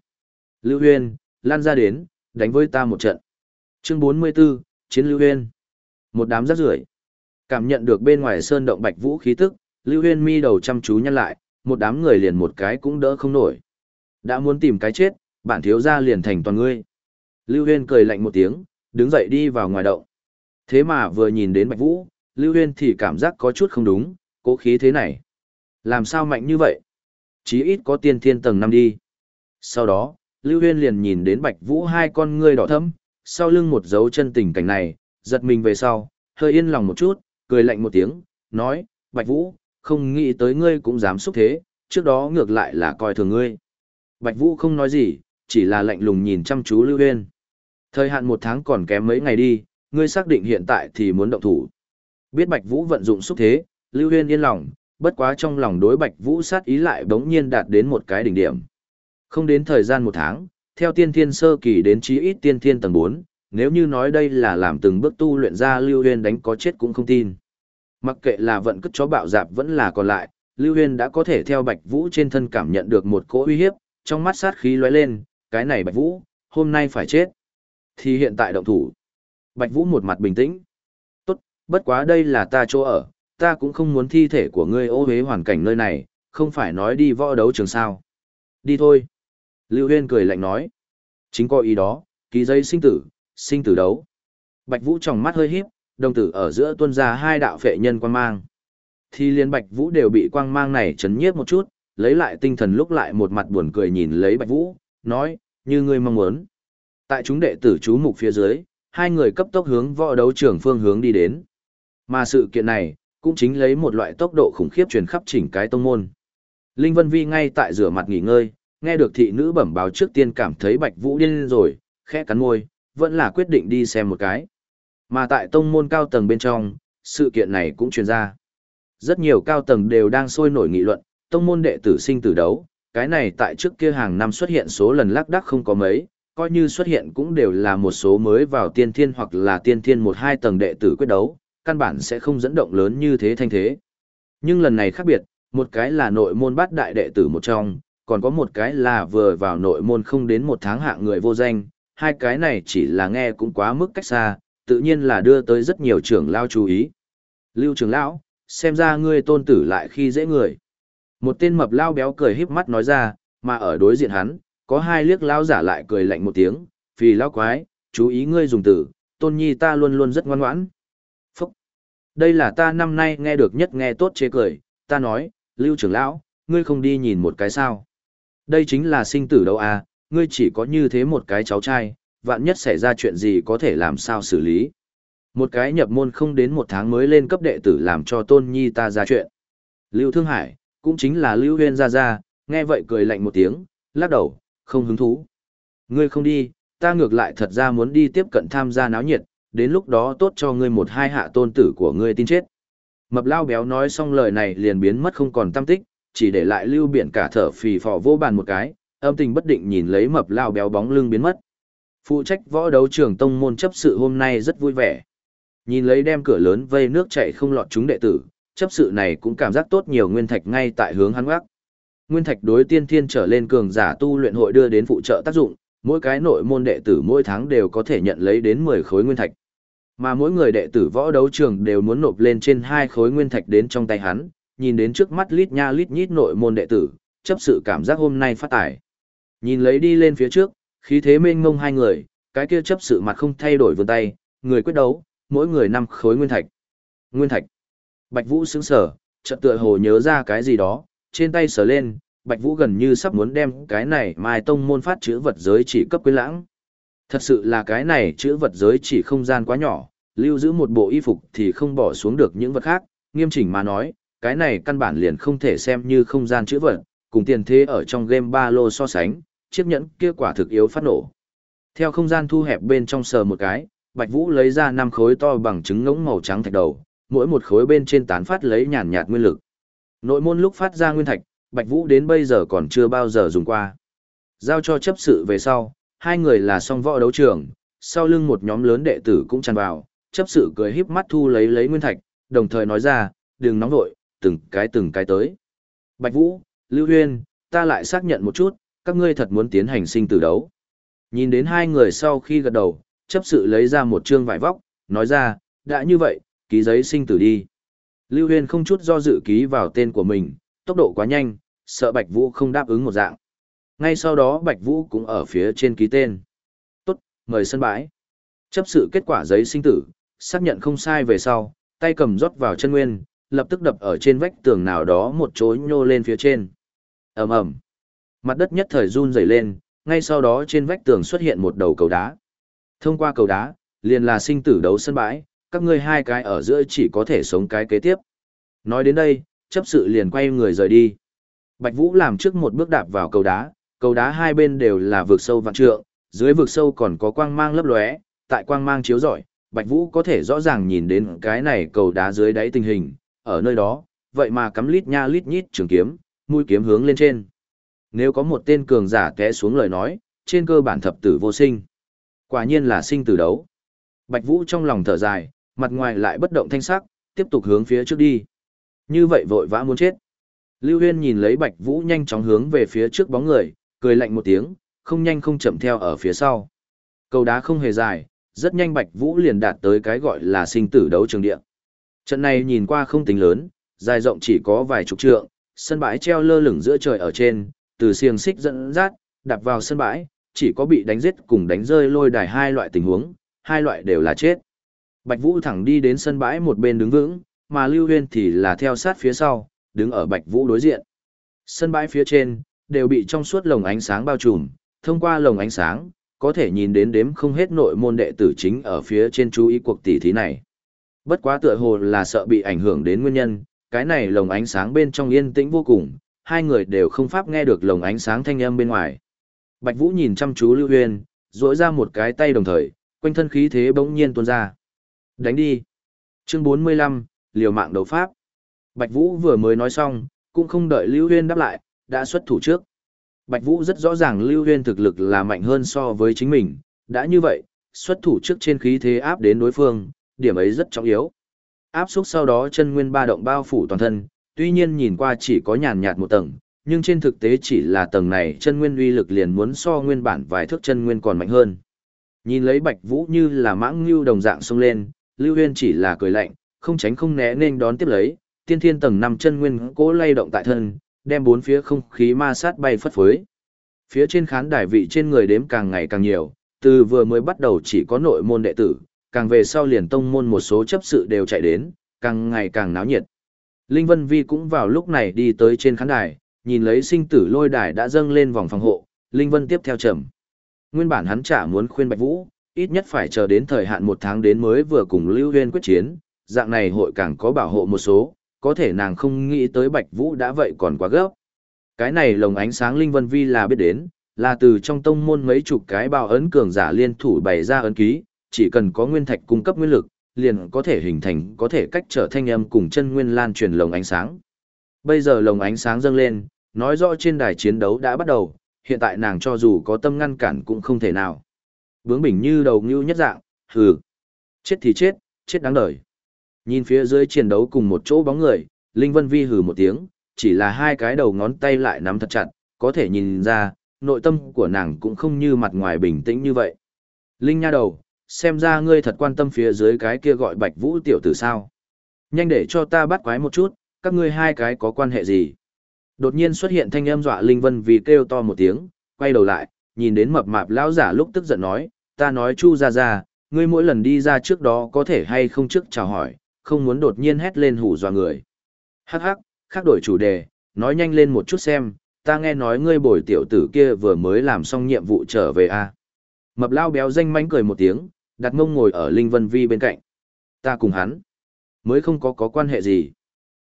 Lưu Huyên, lan ra đến, đánh với ta một trận. Chương 44, Chiến Lưu Huyên. Một đám rác rưởi. Cảm nhận được bên ngoài sơn động Bạch Vũ khí tức, Lưu Huyên mi đầu chăm chú nhăn lại, một đám người liền một cái cũng đỡ không nổi. Đã muốn tìm cái chết, bản thiếu gia liền thành toàn ngươi. Lưu Huyên cười lạnh một tiếng, đứng dậy đi vào ngoài động. Thế mà vừa nhìn đến Bạch Vũ, Lưu Huyên thì cảm giác có chút không đúng, cố khí thế này. Làm sao mạnh như vậy? Chí ít có tiên thiên tầng năm đi. Sau đó, Lưu Huyên liền nhìn đến Bạch Vũ hai con ngươi đỏ thẫm, sau lưng một dấu chân tình cảnh này, giật mình về sau, hơi yên lòng một chút, cười lạnh một tiếng, nói, Bạch Vũ, không nghĩ tới ngươi cũng dám xúc thế, trước đó ngược lại là coi thường ngươi. Bạch Vũ không nói gì, chỉ là lạnh lùng nhìn chăm chú Lưu Huyên. Thời hạn một tháng còn kém mấy ngày đi, ngươi xác định hiện tại thì muốn động thủ. Biết Bạch Vũ vận dụng xúc thế, Lưu Huyên yên lòng, bất quá trong lòng đối Bạch Vũ sát ý lại bỗng nhiên đạt đến một cái đỉnh điểm. Không đến thời gian một tháng, theo tiên thiên sơ kỳ đến chí ít tiên thiên tầng 4, nếu như nói đây là làm từng bước tu luyện ra Lưu Huyên đánh có chết cũng không tin. Mặc kệ là vận cất chó bạo dạp vẫn là còn lại, Lưu Huyên đã có thể theo Bạch Vũ trên thân cảm nhận được một cỗ uy hiếp, trong mắt sát khí lóe lên, cái này Bạch Vũ, hôm nay phải chết. Thì hiện tại động thủ. Bạch Vũ một mặt bình tĩnh. Tốt, bất quá đây là ta chỗ ở, ta cũng không muốn thi thể của ngươi ô huế hoàn cảnh nơi này, không phải nói đi võ đấu trường sao. Đi thôi. Lưu Huyên cười lạnh nói. Chính có ý đó, ký giấy sinh tử, sinh tử đấu. Bạch Vũ trong mắt hơi híp, đồng tử ở giữa tuân ra hai đạo phệ nhân quang mang. Thì liên Bạch Vũ đều bị quang mang này chấn nhiếp một chút, lấy lại tinh thần lúc lại một mặt buồn cười nhìn lấy Bạch Vũ, nói, như ngươi mong muốn. Tại chúng đệ tử chú mục phía dưới, hai người cấp tốc hướng võ đấu trường phương hướng đi đến. Mà sự kiện này, cũng chính lấy một loại tốc độ khủng khiếp truyền khắp chỉnh cái tông môn. Linh Vân Vi ngay tại rửa mặt nghỉ ngơi, nghe được thị nữ bẩm báo trước tiên cảm thấy Bạch Vũ điên rồi, khẽ cắn môi, vẫn là quyết định đi xem một cái. Mà tại tông môn cao tầng bên trong, sự kiện này cũng truyền ra. Rất nhiều cao tầng đều đang sôi nổi nghị luận, tông môn đệ tử sinh tử đấu, cái này tại trước kia hàng năm xuất hiện số lần lác đác không có mấy, coi như xuất hiện cũng đều là một số mới vào tiên thiên hoặc là tiên thiên một hai tầng đệ tử quyết đấu, căn bản sẽ không dẫn động lớn như thế thanh thế. Nhưng lần này khác biệt, một cái là nội môn bát đại đệ tử một trong, còn có một cái là vừa vào nội môn không đến một tháng hạng người vô danh, hai cái này chỉ là nghe cũng quá mức cách xa, tự nhiên là đưa tới rất nhiều trưởng lao chú ý. Lưu trưởng lão, xem ra ngươi tôn tử lại khi dễ người. Một tên mập lao béo cười híp mắt nói ra, mà ở đối diện hắn, có hai liếc lao giả lại cười lạnh một tiếng, vì lao quái, chú ý ngươi dùng từ, tôn nhi ta luôn luôn rất ngoan ngoãn. Đây là ta năm nay nghe được nhất nghe tốt chế cười, ta nói, lưu trưởng lão, ngươi không đi nhìn một cái sao. Đây chính là sinh tử đâu à, ngươi chỉ có như thế một cái cháu trai, vạn nhất xảy ra chuyện gì có thể làm sao xử lý. Một cái nhập môn không đến một tháng mới lên cấp đệ tử làm cho tôn nhi ta ra chuyện. Lưu Thương Hải, cũng chính là Lưu Huyên ra ra, nghe vậy cười lạnh một tiếng, lắc đầu, không hứng thú. Ngươi không đi, ta ngược lại thật ra muốn đi tiếp cận tham gia náo nhiệt, đến lúc đó tốt cho ngươi một hai hạ tôn tử của ngươi tin chết. Mập lao béo nói xong lời này liền biến mất không còn tâm tích, chỉ để lại lưu biển cả thở phì phò vô bàn một cái, âm tình bất định nhìn lấy mập lao béo bóng lưng biến mất. Phụ trách võ đấu trường tông môn chấp sự hôm nay rất vui vẻ. Nhìn lấy đem cửa lớn vây nước chảy không lọt chúng đệ tử, chấp sự này cũng cảm giác tốt nhiều nguyên thạch ngay tại hướng hắn gác. Nguyên thạch đối tiên thiên trở lên cường giả tu luyện hội đưa đến phụ trợ tác dụng, mỗi cái nội môn đệ tử mỗi tháng đều có thể nhận lấy đến 10 khối nguyên thạch. Mà mỗi người đệ tử võ đấu trường đều muốn nộp lên trên hai khối nguyên thạch đến trong tay hắn, nhìn đến trước mắt lít nha lít nhít nội môn đệ tử, chấp sự cảm giác hôm nay phát tải. Nhìn lấy đi lên phía trước, khí thế mênh ngông hai người, cái kia chấp sự mặt không thay đổi vươn tay, người quyết đấu, mỗi người năm khối nguyên thạch. Nguyên thạch. Bạch Vũ sững sờ, chợt tựa hồ nhớ ra cái gì đó, trên tay sờ lên, Bạch Vũ gần như sắp muốn đem cái này Mai Tông môn phát chữ vật giới chỉ cấp quyến lãng. Thật sự là cái này chữ vật giới chỉ không gian quá nhỏ, lưu giữ một bộ y phục thì không bỏ xuống được những vật khác, nghiêm chỉnh mà nói, cái này căn bản liền không thể xem như không gian chữ vật, cùng tiền thế ở trong game ba lô so sánh, chiếc nhẫn kia quả thực yếu phát nổ. Theo không gian thu hẹp bên trong sờ một cái, Bạch Vũ lấy ra năm khối to bằng trứng ngỗng màu trắng thạch đầu, mỗi một khối bên trên tán phát lấy nhàn nhạt nguyên lực. Nội môn lúc phát ra nguyên thạch, Bạch Vũ đến bây giờ còn chưa bao giờ dùng qua. Giao cho chấp sự về sau, hai người là song võ đấu trường, sau lưng một nhóm lớn đệ tử cũng tràn vào, chấp sự cười híp mắt thu lấy lấy nguyên thạch, đồng thời nói ra, đừng nóng vội, từng cái từng cái tới. Bạch Vũ, Lưu Huyên, ta lại xác nhận một chút, các ngươi thật muốn tiến hành sinh tử đấu. Nhìn đến hai người sau khi gật đầu, chấp sự lấy ra một trương vải vóc, nói ra, đã như vậy, ký giấy sinh tử đi. Lưu Huyên không chút do dự ký vào tên của mình, tốc độ quá nhanh, sợ Bạch Vũ không đáp ứng một dạng. Ngay sau đó Bạch Vũ cũng ở phía trên ký tên. Tốt, mời sân bãi. Chấp sự kết quả giấy sinh tử, xác nhận không sai về sau, tay cầm rót vào chân nguyên, lập tức đập ở trên vách tường nào đó một chối nhô lên phía trên. ầm ầm, Mặt đất nhất thời run rẩy lên, ngay sau đó trên vách tường xuất hiện một đầu cầu đá. Thông qua cầu đá, liền là sinh tử đấu sân bãi, các ngươi hai cái ở giữa chỉ có thể sống cái kế tiếp. Nói đến đây, chấp sự liền quay người rời đi. Bạch Vũ làm trước một bước đạp vào cầu đá, cầu đá hai bên đều là vực sâu vạn trượng, dưới vực sâu còn có quang mang lấp lóe, tại quang mang chiếu rọi, Bạch Vũ có thể rõ ràng nhìn đến cái này cầu đá dưới đáy tình hình, ở nơi đó, vậy mà cắm lít nha lít nhít trường kiếm, mũi kiếm hướng lên trên. Nếu có một tên cường giả té xuống lời nói, trên cơ bản thập tử vô sinh. Quả nhiên là sinh tử đấu. Bạch Vũ trong lòng thở dài, mặt ngoài lại bất động thanh sắc, tiếp tục hướng phía trước đi. Như vậy vội vã muốn chết. Lưu Huyên nhìn lấy Bạch Vũ nhanh chóng hướng về phía trước bóng người, cười lạnh một tiếng, không nhanh không chậm theo ở phía sau. Cầu đá không hề dài, rất nhanh Bạch Vũ liền đạt tới cái gọi là sinh tử đấu trường địa. Trận này nhìn qua không tính lớn, dài rộng chỉ có vài chục trượng, sân bãi treo lơ lửng giữa trời ở trên, từ xiềng xích dẫn dắt, đạp vào sân bãi, chỉ có bị đánh giết cùng đánh rơi lôi đài hai loại tình huống, hai loại đều là chết. Bạch Vũ thẳng đi đến sân bãi một bên đứng vững, mà Lưu Huyên thì là theo sát phía sau, đứng ở Bạch Vũ đối diện. Sân bãi phía trên, đều bị trong suốt lồng ánh sáng bao trùm, thông qua lồng ánh sáng, có thể nhìn đến đếm không hết nội môn đệ tử chính ở phía trên chú ý cuộc tỷ thí này. Bất quá tựa hồ là sợ bị ảnh hưởng đến nguyên nhân, cái này lồng ánh sáng bên trong yên tĩnh vô cùng, hai người đều không pháp nghe được lồng ánh sáng thanh âm bên ngoài. Bạch Vũ nhìn chăm chú Lưu Huyên, duỗi ra một cái tay đồng thời, quanh thân khí thế bỗng nhiên tuôn ra. Đánh đi. Chương 45, liều mạng đấu pháp. Bạch Vũ vừa mới nói xong, cũng không đợi Lưu Huyên đáp lại, đã xuất thủ trước. Bạch Vũ rất rõ ràng Lưu Huyên thực lực là mạnh hơn so với chính mình, đã như vậy, xuất thủ trước trên khí thế áp đến đối phương, điểm ấy rất trọng yếu. Áp xúc sau đó chân nguyên ba động bao phủ toàn thân, tuy nhiên nhìn qua chỉ có nhàn nhạt một tầng, nhưng trên thực tế chỉ là tầng này chân nguyên uy lực liền muốn so nguyên bản vài thước chân nguyên còn mạnh hơn. Nhìn lấy Bạch Vũ như là mãng lưu đồng dạng xông lên, Lưu Huyên chỉ là cười lạnh, không tránh không né nên đón tiếp lấy, tiên thiên tầng năm chân nguyên cố lay động tại thân, đem bốn phía không khí ma sát bay phất phới. Phía trên khán đài vị trên người đếm càng ngày càng nhiều, từ vừa mới bắt đầu chỉ có nội môn đệ tử, càng về sau liền tông môn một số chấp sự đều chạy đến, càng ngày càng náo nhiệt. Linh Vân Vi cũng vào lúc này đi tới trên khán đài, nhìn lấy sinh tử lôi đài đã dâng lên vòng phòng hộ, Linh Vân tiếp theo trầm. Nguyên bản hắn chả muốn khuyên Bạch Vũ, ít nhất phải chờ đến thời hạn một tháng đến mới vừa cùng Lưu Huyên quyết chiến, dạng này hội càng có bảo hộ một số, có thể nàng không nghĩ tới Bạch Vũ đã vậy còn quá gấp. Cái này lồng ánh sáng Linh Vân Vi là biết đến, là từ trong tông môn mấy chục cái bào ấn cường giả liên thủ bày ra ấn ký, chỉ cần có nguyên thạch cung cấp nguyên lực, liền có thể hình thành có thể cách trở thanh âm cùng chân nguyên lan truyền lồng ánh sáng. Bây giờ lồng ánh sáng dâng lên, nói rõ trên đài chiến đấu đã bắt đầu, hiện tại nàng cho dù có tâm ngăn cản cũng không thể nào. Bướng bỉnh như đầu ngưu nhất dạng, hừ. Chết thì chết, chết đáng đời. Nhìn phía dưới chiến đấu cùng một chỗ bóng người, Linh Vân Vi hừ một tiếng, chỉ là hai cái đầu ngón tay lại nắm thật chặt, có thể nhìn ra, nội tâm của nàng cũng không như mặt ngoài bình tĩnh như vậy. Linh nha đầu, xem ra ngươi thật quan tâm phía dưới cái kia gọi bạch vũ tiểu tử sao. Nhanh để cho ta bắt quái một chút, các ngươi hai cái có quan hệ gì? Đột nhiên xuất hiện thanh âm dọa Linh Vân vì kêu to một tiếng, quay đầu lại, nhìn đến mập mạp lão giả lúc tức giận nói, ta nói chu ra ra, ngươi mỗi lần đi ra trước đó có thể hay không trước chào hỏi, không muốn đột nhiên hét lên hù dọa người. Hắc hắc, khác đổi chủ đề, nói nhanh lên một chút xem, ta nghe nói ngươi bồi tiểu tử kia vừa mới làm xong nhiệm vụ trở về a. À? Mập lao béo danh mánh cười một tiếng, đặt mông ngồi ở Linh Vân Vi bên cạnh. Ta cùng hắn, mới không có có quan hệ gì.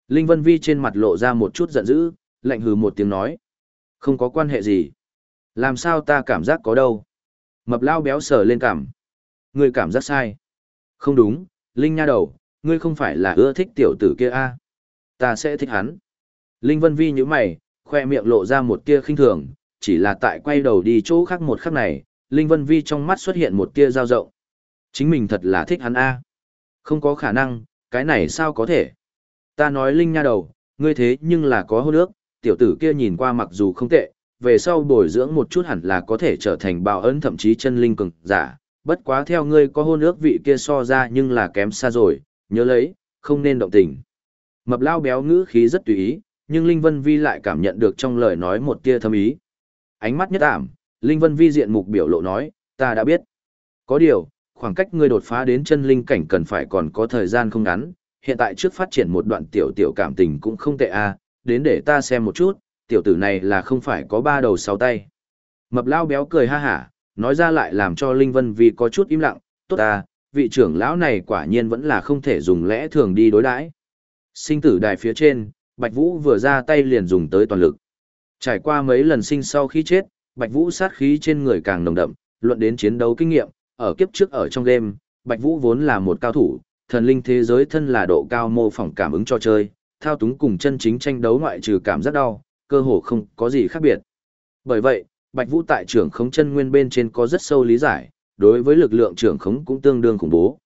Linh Vân Vi trên mặt lộ ra một chút giận dữ, lạnh hừ một tiếng nói. Không có quan hệ gì. Làm sao ta cảm giác có đâu. Mập lao béo sờ lên cảm. Ngươi cảm giác sai. Không đúng, Linh nha đầu, ngươi không phải là ưa thích tiểu tử kia a à? Ta sẽ thích hắn. Linh Vân Vi như mày, khoe miệng lộ ra một tia khinh thường, chỉ là tại quay đầu đi chỗ khác một khắc này, Linh Vân Vi trong mắt xuất hiện một tia dao rộng. Chính mình thật là thích hắn a. Không có khả năng, cái này sao có thể? Ta nói Linh nha đầu, ngươi thế nhưng là có hôn ước, tiểu tử kia nhìn qua mặc dù không tệ, về sau bồi dưỡng một chút hẳn là có thể trở thành bào ấn thậm chí chân linh cường giả. Bất quá theo ngươi có hôn ước vị kia so ra nhưng là kém xa rồi, nhớ lấy, không nên động tình. Mập lao béo ngữ khí rất tùy ý, nhưng Linh Vân Vi lại cảm nhận được trong lời nói một tia thâm ý. Ánh mắt nhất ảm, Linh Vân Vi diện mục biểu lộ nói, ta đã biết. Có điều, khoảng cách ngươi đột phá đến chân linh cảnh cần phải còn có thời gian không ngắn, hiện tại trước phát triển một đoạn tiểu tiểu cảm tình cũng không tệ a, à, đến để ta xem một chút, tiểu tử này là không phải có ba đầu sáu tay. Mập lao béo cười ha hả, nói ra lại làm cho Linh Vân Vi có chút im lặng, tốt à, vị trưởng lão này quả nhiên vẫn là không thể dùng lẽ thường đi đối đãi. Sinh tử đài phía trên, Bạch Vũ vừa ra tay liền dùng tới toàn lực. Trải qua mấy lần sinh sau khi chết, Bạch Vũ sát khí trên người càng nồng đậm, luận đến chiến đấu kinh nghiệm, ở kiếp trước ở trong game, Bạch Vũ vốn là một cao thủ, thần linh thế giới thân là độ cao mô phỏng cảm ứng cho chơi, thao túng cùng chân chính tranh đấu ngoại trừ cảm giác đau, cơ hồ không có gì khác biệt. Bởi vậy, Bạch Vũ tại trưởng khống chân nguyên bên trên có rất sâu lý giải, đối với lực lượng trưởng khống cũng tương đương khủng bố.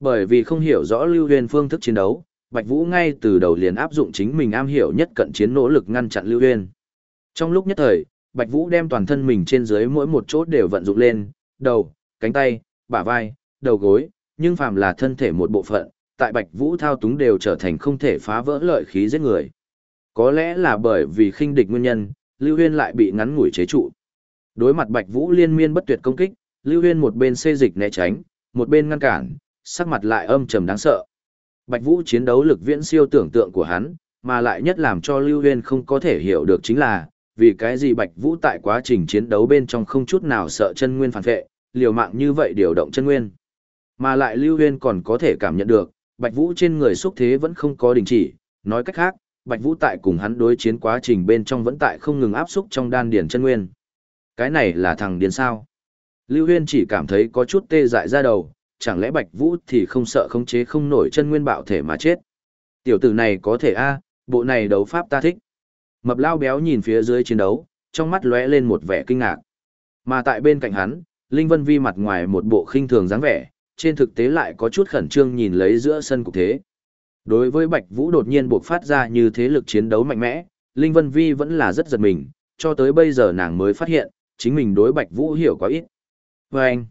Bởi vì không hiểu rõ Lưu Huyền phương thức chiến đấu, Bạch Vũ ngay từ đầu liền áp dụng chính mình am hiểu nhất cận chiến nỗ lực ngăn chặn Lưu Huyền. Trong lúc nhất thời, Bạch Vũ đem toàn thân mình trên dưới mỗi một chỗ đều vận dụng lên, đầu, cánh tay, bả vai, đầu gối, nhưng phàm là thân thể một bộ phận, tại Bạch Vũ thao túng đều trở thành không thể phá vỡ lợi khí giết người. Có lẽ là bởi vì khinh địch nguyên nhân, Lưu Huyên lại bị ngắn ngủi chế trụ. Đối mặt Bạch Vũ liên miên bất tuyệt công kích, Lưu Huyên một bên xê dịch né tránh, một bên ngăn cản, sắc mặt lại âm trầm đáng sợ. Bạch Vũ chiến đấu lực viễn siêu tưởng tượng của hắn, mà lại nhất làm cho Lưu Huyên không có thể hiểu được chính là, vì cái gì Bạch Vũ tại quá trình chiến đấu bên trong không chút nào sợ chân nguyên phản vệ, liều mạng như vậy điều động chân nguyên. Mà lại Lưu Huyên còn có thể cảm nhận được, Bạch Vũ trên người xúc thế vẫn không có đình chỉ, nói cách khác, Bạch Vũ tại cùng hắn đối chiến quá trình bên trong vẫn tại không ngừng áp xúc trong đan điển chân nguyên. Cái này là thằng điên sao? Lưu Huyên chỉ cảm thấy có chút tê dại ra đầu, chẳng lẽ Bạch Vũ thì không sợ khống chế không nổi chân nguyên bạo thể mà chết. Tiểu tử này có thể a, bộ này đấu pháp ta thích. Mập lao béo nhìn phía dưới chiến đấu, trong mắt lóe lên một vẻ kinh ngạc. Mà tại bên cạnh hắn, Linh Vân Vi mặt ngoài một bộ khinh thường dáng vẻ, trên thực tế lại có chút khẩn trương nhìn lấy giữa sân cục thế. Đối với Bạch Vũ đột nhiên buộc phát ra như thế lực chiến đấu mạnh mẽ, Linh Vân Vi vẫn là rất giật mình, cho tới bây giờ nàng mới phát hiện, chính mình đối Bạch Vũ hiểu quá ít. Và anh,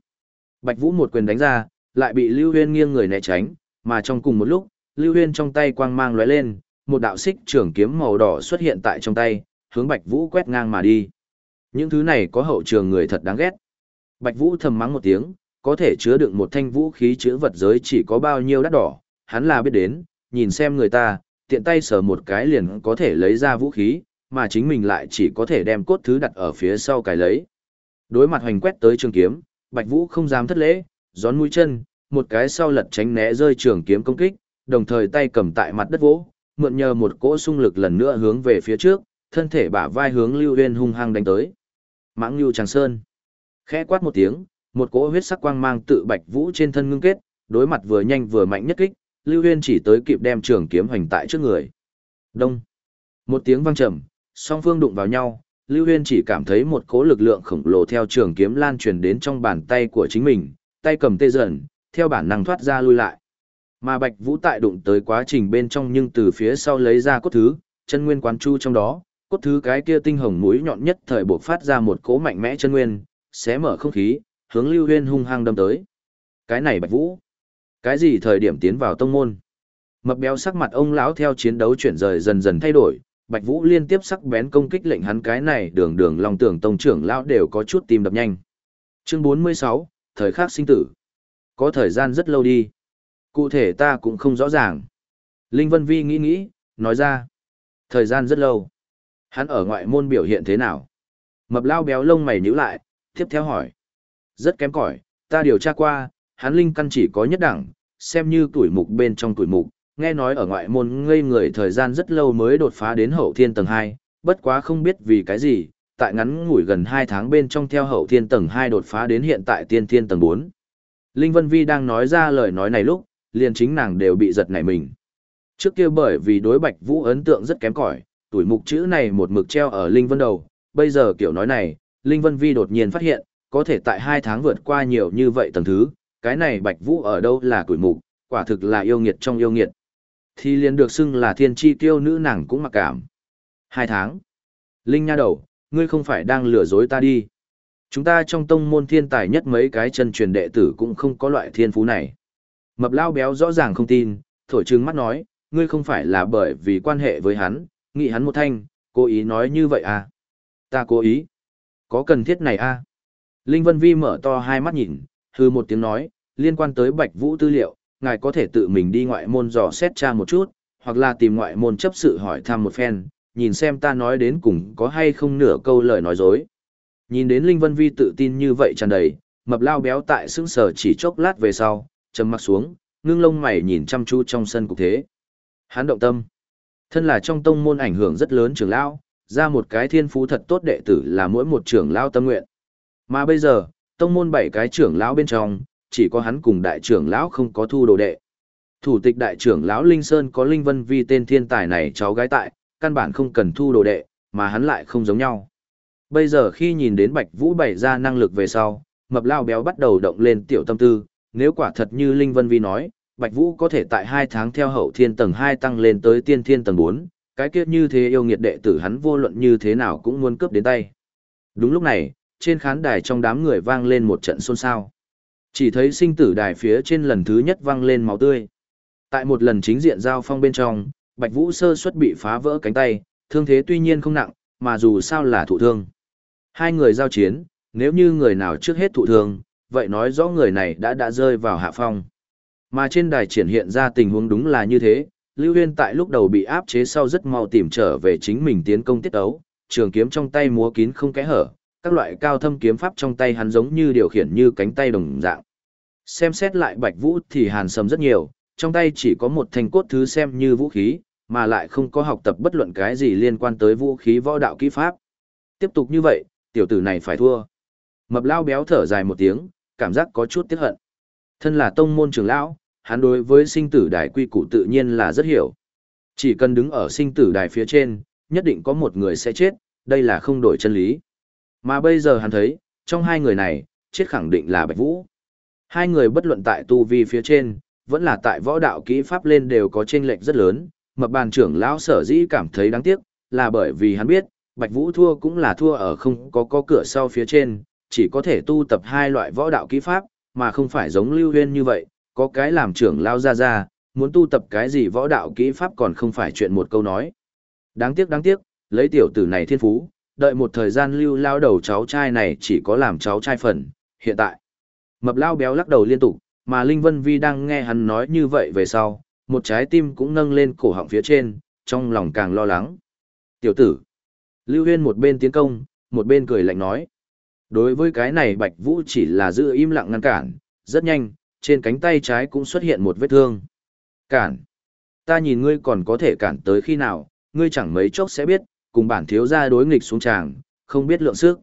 Bạch Vũ một quyền đánh ra, lại bị Lưu Huyên nghiêng người né tránh, mà trong cùng một lúc, Lưu Huyên trong tay quang mang lóe lên, một đạo xích trường kiếm màu đỏ xuất hiện tại trong tay, hướng Bạch Vũ quét ngang mà đi. Những thứ này có hậu trường người thật đáng ghét. Bạch Vũ thầm mắng một tiếng, có thể chứa đựng một thanh vũ khí chứa vật giới chỉ có bao nhiêu đắt đỏ, hắn là biết đến, nhìn xem người ta, tiện tay sờ một cái liền có thể lấy ra vũ khí, mà chính mình lại chỉ có thể đem cốt thứ đặt ở phía sau cái lấy. Đối mặt hoành quét tới trường kiếm, Bạch Vũ không dám thất lễ, gión mũi chân, một cái sau lật tránh né rơi trường kiếm công kích, đồng thời tay cầm tại mặt đất vỗ, mượn nhờ một cỗ xung lực lần nữa hướng về phía trước, thân thể bả vai hướng Lưu Huyên hung hăng đánh tới. Mãng Lưu Tràng Sơn. Khẽ quát một tiếng, một cỗ huyết sắc quang mang tự Bạch Vũ trên thân ngưng kết, đối mặt vừa nhanh vừa mạnh nhất kích, Lưu Huyên chỉ tới kịp đem trường kiếm hoành tại trước người. Đông. Một tiếng vang trầm, song phương đụng vào nhau, Lưu Huyên chỉ cảm thấy một cỗ lực lượng khổng lồ theo trường kiếm lan truyền đến trong bàn tay của chính mình, tay cầm tê dần, theo bản năng thoát ra lui lại. Mà Bạch Vũ tại đụng tới quá trình bên trong nhưng từ phía sau lấy ra cốt thứ, chân nguyên quán chu trong đó, cốt thứ cái kia tinh hồng mũi nhọn nhất thời bộc phát ra một cỗ mạnh mẽ chân nguyên, xé mở không khí, hướng Lưu Huyên hung hăng đâm tới. Cái này Bạch Vũ, cái gì thời điểm tiến vào tông môn? Mập béo sắc mặt ông lão theo chiến đấu chuyển rời dần dần thay đổi, Bạch Vũ liên tiếp sắc bén công kích lệnh hắn cái này đường đường lòng tưởng tông trưởng lão đều có chút tim đập nhanh. Chương 46, thời khắc sinh tử. Có thời gian rất lâu đi. Cụ thể ta cũng không rõ ràng. Linh Vân Vi nghĩ nghĩ, nói ra. Thời gian rất lâu. Hắn ở ngoại môn biểu hiện thế nào? Mập lao béo lông mày nhíu lại, tiếp theo hỏi. Rất kém cỏi, ta điều tra qua, hắn linh căn chỉ có nhất đẳng, xem như tuổi mục bên trong tuổi mục, nghe nói ở ngoại môn ngây người thời gian rất lâu mới đột phá đến hậu thiên tầng 2, bất quá không biết vì cái gì, tại ngắn ngủi gần 2 tháng bên trong theo hậu thiên tầng 2 đột phá đến hiện tại tiên thiên tầng 4. Linh Vân Vi đang nói ra lời nói này lúc, liền chính nàng đều bị giật nảy mình. Trước kia bởi vì đối Bạch Vũ ấn tượng rất kém cỏi, tuổi mục chữ này một mực treo ở Linh Vân đầu, bây giờ kiểu nói này, Linh Vân Vi đột nhiên phát hiện, có thể tại 2 tháng vượt qua nhiều như vậy tầng thứ, cái này Bạch Vũ ở đâu là tuổi mục, quả thực là yêu nghiệt trong yêu nghiệt. Thì liền được xưng là thiên chi tiêu nữ nàng cũng mặc cảm. hai tháng. Linh nha đầu, ngươi không phải đang lừa dối ta đi. Chúng ta trong tông môn thiên tài nhất mấy cái chân truyền đệ tử cũng không có loại thiên phú này. Mập lao béo rõ ràng không tin, thổi trừng mắt nói, ngươi không phải là bởi vì quan hệ với hắn, nghĩ hắn một thanh, cố ý nói như vậy à? Ta cố ý. Có cần thiết này à? Linh Vân Vi mở to hai mắt nhìn, hư một tiếng nói, liên quan tới Bạch Vũ tư liệu, ngài có thể tự mình đi ngoại môn dò xét tra một chút, hoặc là tìm ngoại môn chấp sự hỏi thăm một phen, nhìn xem ta nói đến cùng có hay không nửa câu lời nói dối. Nhìn đến Linh Vân Vi tự tin như vậy tràn đầy, mập lao béo tại sững sờ chỉ chốc lát về sau, trầm mặt xuống, ngưng lông mày nhìn chăm chú trong sân cục thế. Hán động tâm. Thân là trong tông môn ảnh hưởng rất lớn trưởng lão, ra một cái thiên phú thật tốt đệ tử là mỗi một trưởng lão tâm nguyện. Mà bây giờ, tông môn bảy cái trưởng lão bên trong, chỉ có hắn cùng đại trưởng lão không có thu đồ đệ. Thủ tịch đại trưởng lão Linh Sơn có Linh Vân Vi tên thiên tài này cháu gái tại, căn bản không cần thu đồ đệ, mà hắn lại không giống nhau. Bây giờ khi nhìn đến Bạch Vũ bày ra năng lực về sau, mập lao béo bắt đầu động lên tiểu tâm tư, nếu quả thật như Linh Vân Vi nói, Bạch Vũ có thể tại 2 tháng theo hậu thiên tầng 2 tăng lên tới tiên thiên tầng 4, cái kiếp như thế yêu nghiệt đệ tử hắn vô luận như thế nào cũng muốn cướp đến tay. Đúng lúc này, trên khán đài trong đám người vang lên một trận xôn xao. Chỉ thấy sinh tử đài phía trên lần thứ nhất vang lên máu tươi. Tại một lần chính diện giao phong bên trong, Bạch Vũ sơ suất bị phá vỡ cánh tay, thương thế tuy nhiên không nặng, mà dù sao là thụ thương. Hai người giao chiến, nếu như người nào trước hết thụ thương, vậy nói rõ người này đã đã rơi vào hạ phong. Mà trên đài triển hiện ra tình huống đúng là như thế, Lưu Huyên tại lúc đầu bị áp chế sau rất mau tìm trở về chính mình tiến công tiết ấu, trường kiếm trong tay múa kín không kẽ hở, các loại cao thâm kiếm pháp trong tay hắn giống như điều khiển như cánh tay đồng dạng. Xem xét lại Bạch Vũ thì hàn sầm rất nhiều, trong tay chỉ có một thanh cốt thứ xem như vũ khí, mà lại không có học tập bất luận cái gì liên quan tới vũ khí võ đạo kỹ pháp. Tiếp tục như vậy, tiểu tử này phải thua. Mập lao béo thở dài một tiếng, cảm giác có chút tiếc hận. Thân là tông môn trưởng lão, hắn đối với sinh tử đài quy củ tự nhiên là rất hiểu. Chỉ cần đứng ở sinh tử đài phía trên, nhất định có một người sẽ chết, đây là không đổi chân lý. Mà bây giờ hắn thấy, trong hai người này, chết khẳng định là Bạch Vũ. Hai người bất luận tại tu vi phía trên, vẫn là tại võ đạo kỹ pháp lên đều có chênh lệch rất lớn, mập bàn trưởng lão sở dĩ cảm thấy đáng tiếc, là bởi vì hắn biết, Bạch Vũ thua cũng là thua ở không có có cửa sau phía trên, chỉ có thể tu tập hai loại võ đạo kỹ pháp, mà không phải giống Lưu Huyên như vậy, có cái làm trưởng lao ra ra, muốn tu tập cái gì võ đạo kỹ pháp còn không phải chuyện một câu nói. Đáng tiếc đáng tiếc, lấy tiểu tử này thiên phú, đợi một thời gian lưu lao đầu cháu trai này chỉ có làm cháu trai phần, hiện tại. Mập lao béo lắc đầu liên tục, mà Linh Vân Vi đang nghe hắn nói như vậy về sau, một trái tim cũng nâng lên cổ họng phía trên, trong lòng càng lo lắng. Tiểu tử, Lưu Huyên một bên tiến công, một bên cười lạnh nói. Đối với cái này Bạch Vũ chỉ là giữ im lặng ngăn cản, rất nhanh, trên cánh tay trái cũng xuất hiện một vết thương. Cản. Ta nhìn ngươi còn có thể cản tới khi nào, ngươi chẳng mấy chốc sẽ biết, cùng bản thiếu gia đối nghịch xuống tràng, không biết lượng sức.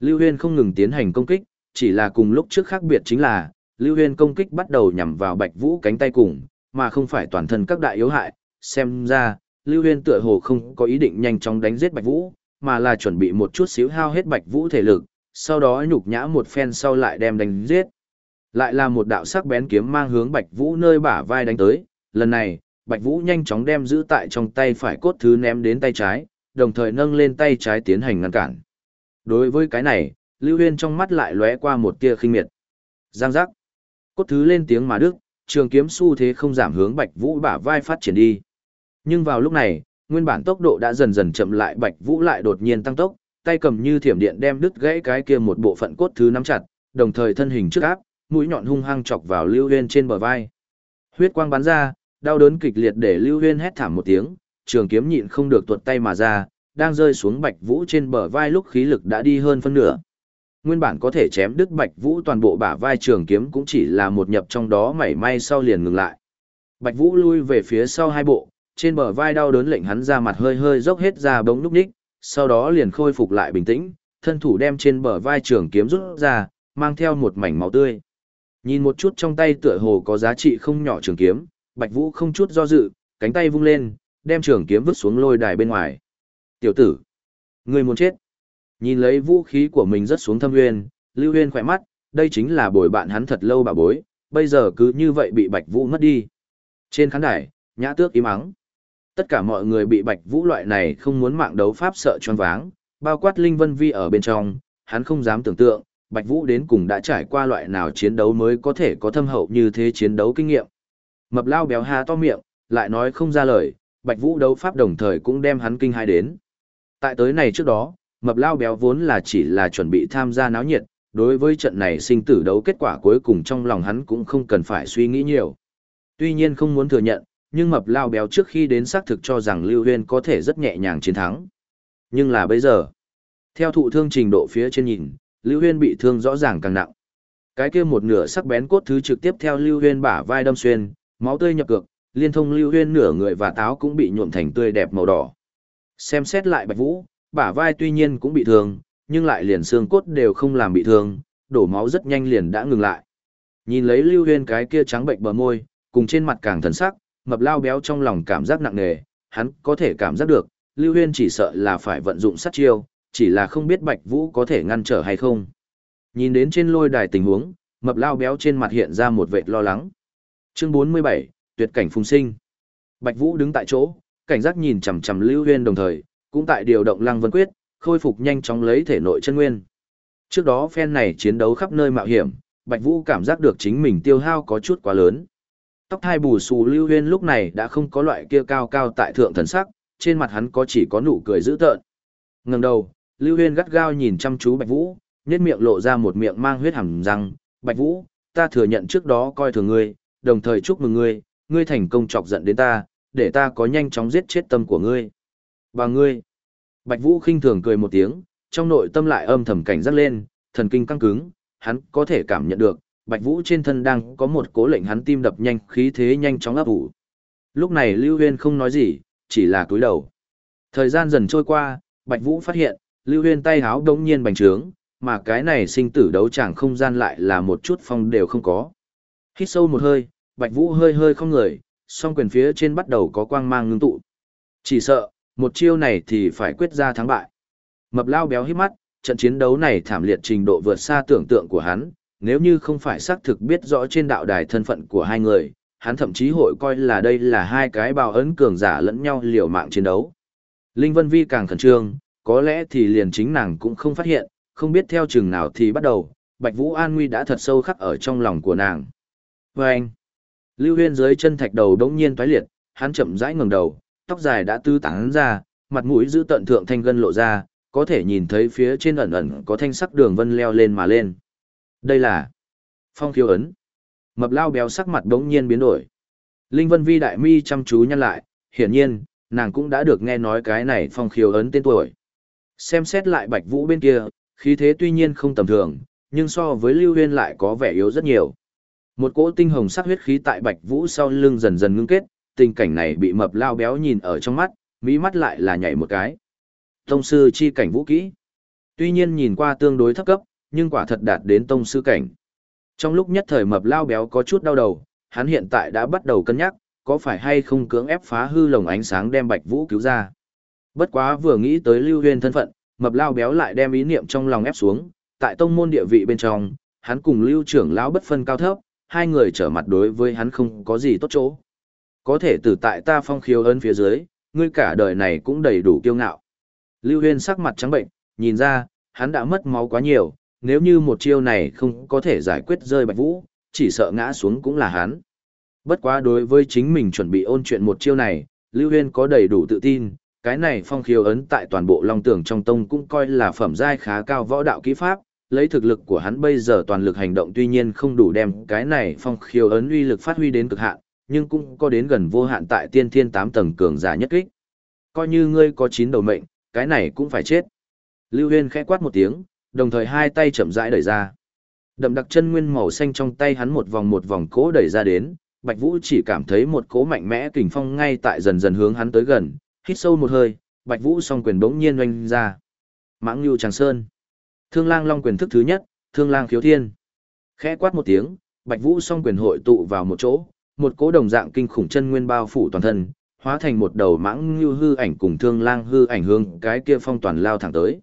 Lưu Huyên không ngừng tiến hành công kích, chỉ là cùng lúc trước khác biệt chính là, Lưu Huyên công kích bắt đầu nhằm vào Bạch Vũ cánh tay cùng, mà không phải toàn thân các đại yếu hại, xem ra, Lưu Huyên tựa hồ không có ý định nhanh chóng đánh giết Bạch Vũ, mà là chuẩn bị một chút xíu hao hết Bạch Vũ thể lực, sau đó nhục nhã một phen sau lại đem đánh giết. Lại là một đạo sắc bén kiếm mang hướng Bạch Vũ nơi bả vai đánh tới, lần này, Bạch Vũ nhanh chóng đem giữ tại trong tay phải cốt thứ ném đến tay trái, đồng thời nâng lên tay trái tiến hành ngăn cản. Đối với cái này, Lưu Huyên trong mắt lại lóe qua một tia khinh miệt. Giang giác. Cốt thứ lên tiếng mà đức, trường kiếm xu thế không giảm hướng Bạch Vũ bả vai phát triển đi. Nhưng vào lúc này, nguyên bản tốc độ đã dần dần chậm lại Bạch Vũ lại đột nhiên tăng tốc, tay cầm như thiểm điện đem đứt gãy cái kia một bộ phận cốt thứ nắm chặt, đồng thời thân hình trước áp, mũi nhọn hung hăng chọc vào Lưu Huyên trên bờ vai. Huyết quang bắn ra, đau đớn kịch liệt để Lưu Huyên hét thảm một tiếng, trường kiếm nhịn không được tuột tay mà ra, đang rơi xuống Bạch Vũ trên bờ vai lúc khí lực đã đi hơn phân nửa. Nguyên bản có thể chém đứt Bạch Vũ toàn bộ bả vai trường kiếm cũng chỉ là một nhập trong đó mảy may sau liền ngừng lại. Bạch Vũ lui về phía sau hai bộ, trên bờ vai đau đớn lệnh hắn ra mặt hơi hơi dốc hết ra bóng núc ních, sau đó liền khôi phục lại bình tĩnh, thân thủ đem trên bờ vai trường kiếm rút ra, mang theo một mảnh máu tươi. Nhìn một chút trong tay tựa hồ có giá trị không nhỏ trường kiếm, Bạch Vũ không chút do dự, cánh tay vung lên, đem trường kiếm vứt xuống lôi đài bên ngoài. Tiểu tử, ngươi muốn chết. Nhìn lấy vũ khí của mình rất xuống thâm nguyên, Lưu Huyên khỏe mắt, đây chính là bồi bạn hắn thật lâu bà bối, bây giờ cứ như vậy bị Bạch Vũ mất đi. Trên khán đài, nhã tước im ắng. Tất cả mọi người bị Bạch Vũ loại này không muốn mạng đấu pháp sợ choáng váng, bao quát Linh Vân Vi ở bên trong, hắn không dám tưởng tượng, Bạch Vũ đến cùng đã trải qua loại nào chiến đấu mới có thể có thâm hậu như thế chiến đấu kinh nghiệm. Mập lao béo hà to miệng, lại nói không ra lời, Bạch Vũ đấu pháp đồng thời cũng đem hắn kinh hai đến. Tại tới này trước đó, mập lao béo vốn là chỉ là chuẩn bị tham gia náo nhiệt, đối với trận này sinh tử đấu kết quả cuối cùng trong lòng hắn cũng không cần phải suy nghĩ nhiều. Tuy nhiên không muốn thừa nhận, nhưng mập lao béo trước khi đến xác thực cho rằng Lưu Huyên có thể rất nhẹ nhàng chiến thắng. Nhưng là bây giờ, theo thụ thương trình độ phía trên nhìn, Lưu Huyên bị thương rõ ràng càng nặng. Cái kia một nửa sắc bén cốt thứ trực tiếp theo Lưu Huyên bả vai đâm xuyên, máu tươi nhập cược, liên thông Lưu Huyên nửa người và táo cũng bị nhuộm thành tươi đẹp màu đỏ. Xem xét lại Bạch Vũ, bả vai tuy nhiên cũng bị thương, nhưng lại liền xương cốt đều không làm bị thương, đổ máu rất nhanh liền đã ngừng lại. Nhìn lấy Lưu Huyên cái kia trắng bệnh bờ môi, cùng trên mặt càng thần sắc, mập lao béo trong lòng cảm giác nặng nề, hắn có thể cảm giác được, Lưu Huyên chỉ sợ là phải vận dụng sát chiêu, chỉ là không biết Bạch Vũ có thể ngăn trở hay không. Nhìn đến trên lôi đài tình huống, mập lao béo trên mặt hiện ra một vệt lo lắng. Chương 47, tuyệt cảnh phùng sinh. Bạch Vũ đứng tại chỗ, cảnh giác nhìn chằm chằm Lưu Huyên đồng thời, cũng tại điều động Lăng Vân Quyết, khôi phục nhanh chóng lấy thể nội chân nguyên. Trước đó phen này chiến đấu khắp nơi mạo hiểm, Bạch Vũ cảm giác được chính mình tiêu hao có chút quá lớn. Tóc hai bù xù Lưu Huyên lúc này đã không có loại kia cao cao tại thượng thần sắc, trên mặt hắn có chỉ có nụ cười dữ tợn. Ngẩng đầu, Lưu Huyên gắt gao nhìn chăm chú Bạch Vũ, nhếch miệng lộ ra một miệng mang huyết hằn răng, "Bạch Vũ, ta thừa nhận trước đó coi thường ngươi, đồng thời chúc mừng ngươi, ngươi thành công chọc giận đến ta, để ta có nhanh chóng giết chết tâm của ngươi." "Và ngươi?" Bạch Vũ khinh thường cười một tiếng, trong nội tâm lại âm thầm cảnh giác lên, thần kinh căng cứng, hắn có thể cảm nhận được, Bạch Vũ trên thân đang có một cố lệnh hắn tim đập nhanh, khí thế nhanh chóng ấp ủ. Lúc này Lưu Huyên không nói gì, chỉ là cúi đầu. Thời gian dần trôi qua, Bạch Vũ phát hiện, Lưu Huyên tay háo đống nhiên bành trướng, mà cái này sinh tử đấu chẳng không gian lại là một chút phong đều không có. Hít sâu một hơi, Bạch Vũ hơi hơi không người, song quyền phía trên bắt đầu có quang mang ngưng tụ. Chỉ sợ, một chiêu này thì phải quyết ra thắng bại. Mập lao béo hít mắt, trận chiến đấu này thảm liệt trình độ vượt xa tưởng tượng của hắn, nếu như không phải xác thực biết rõ trên đạo đài thân phận của hai người, hắn thậm chí hội coi là đây là hai cái bào ấn cường giả lẫn nhau liều mạng chiến đấu. Linh Vân Vi càng khẩn trương, có lẽ thì liền chính nàng cũng không phát hiện, không biết theo chừng nào thì bắt đầu, Bạch Vũ An Nguy đã thật sâu khắc ở trong lòng của nàng. Và anh, Lưu Huyên dưới chân thạch đầu đống nhiên toái liệt, hắn chậm rãi ngẩng đầu, tóc dài đã tư tán ra, mặt mũi giữ tận thượng thanh gân lộ ra, có thể nhìn thấy phía trên ẩn ẩn có thanh sắc đường vân leo lên mà lên. Đây là phong khiếu ấn. Mập lao béo sắc mặt đống nhiên biến đổi. Linh Vân Vi đại mi chăm chú nhăn lại, hiển nhiên, nàng cũng đã được nghe nói cái này phong khiếu ấn tên tuổi. Xem xét lại Bạch Vũ bên kia, khí thế tuy nhiên không tầm thường, nhưng so với Lưu Huyên lại có vẻ yếu rất nhiều. Một cỗ tinh hồng sắc huyết khí tại Bạch Vũ sau lưng dần dần ngưng kết, tình cảnh này bị mập lao béo nhìn ở trong mắt, mỹ mắt lại là nhảy một cái. Tông sư chi cảnh vũ kỹ. Tuy nhiên nhìn qua tương đối thấp cấp, nhưng quả thật đạt đến tông sư cảnh. Trong lúc nhất thời mập lao béo có chút đau đầu, hắn hiện tại đã bắt đầu cân nhắc, có phải hay không cưỡng ép phá hư lồng ánh sáng đem Bạch Vũ cứu ra. Bất quá vừa nghĩ tới Lưu Huyên thân phận, mập lao béo lại đem ý niệm trong lòng ép xuống, tại tông môn địa vị bên trong, hắn cùng Lưu trưởng lão bất phân cao thấp, hai người trở mặt đối với hắn không có gì tốt chỗ. Có thể từ tại ta phong khiếu ấn phía dưới, ngươi cả đời này cũng đầy đủ kiêu ngạo. Lưu Huyên sắc mặt trắng bệnh, nhìn ra, hắn đã mất máu quá nhiều, nếu như một chiêu này không có thể giải quyết rơi Bạch Vũ, chỉ sợ ngã xuống cũng là hắn. Bất quá đối với chính mình chuẩn bị ôn chuyện một chiêu này, Lưu Huyên có đầy đủ tự tin, cái này phong khiếu ấn tại toàn bộ Long Tưởng trong tông cũng coi là phẩm giai khá cao võ đạo kỹ pháp, lấy thực lực của hắn bây giờ toàn lực hành động tuy nhiên không đủ đem cái này phong khiêu ấn uy lực phát huy đến cực hạn, nhưng cũng có đến gần vô hạn tại tiên thiên tám tầng cường giả nhất kích. Coi như ngươi có chín đầu mệnh, cái này cũng phải chết. Lưu Huyên khẽ quát một tiếng, đồng thời hai tay chậm rãi đẩy ra. Đậm đặc chân nguyên màu xanh trong tay hắn một vòng một vòng cố đẩy ra đến, Bạch Vũ chỉ cảm thấy một cỗ mạnh mẽ kình phong ngay tại dần dần hướng hắn tới gần, hít sâu một hơi, Bạch Vũ song quyền bỗng nhiên oanh ra. Mãng Nưu Tràng Sơn. Thương Lang Long quyền thức thứ nhất, Thương Lang Khiếu Thiên. Khẽ quát một tiếng, Bạch Vũ song quyền hội tụ vào một chỗ, một cỗ đồng dạng kinh khủng chân nguyên bao phủ toàn thân, hóa thành một đầu mãng như hư ảnh cùng Thương Lang hư ảnh hướng cái kia phong toàn lao thẳng tới.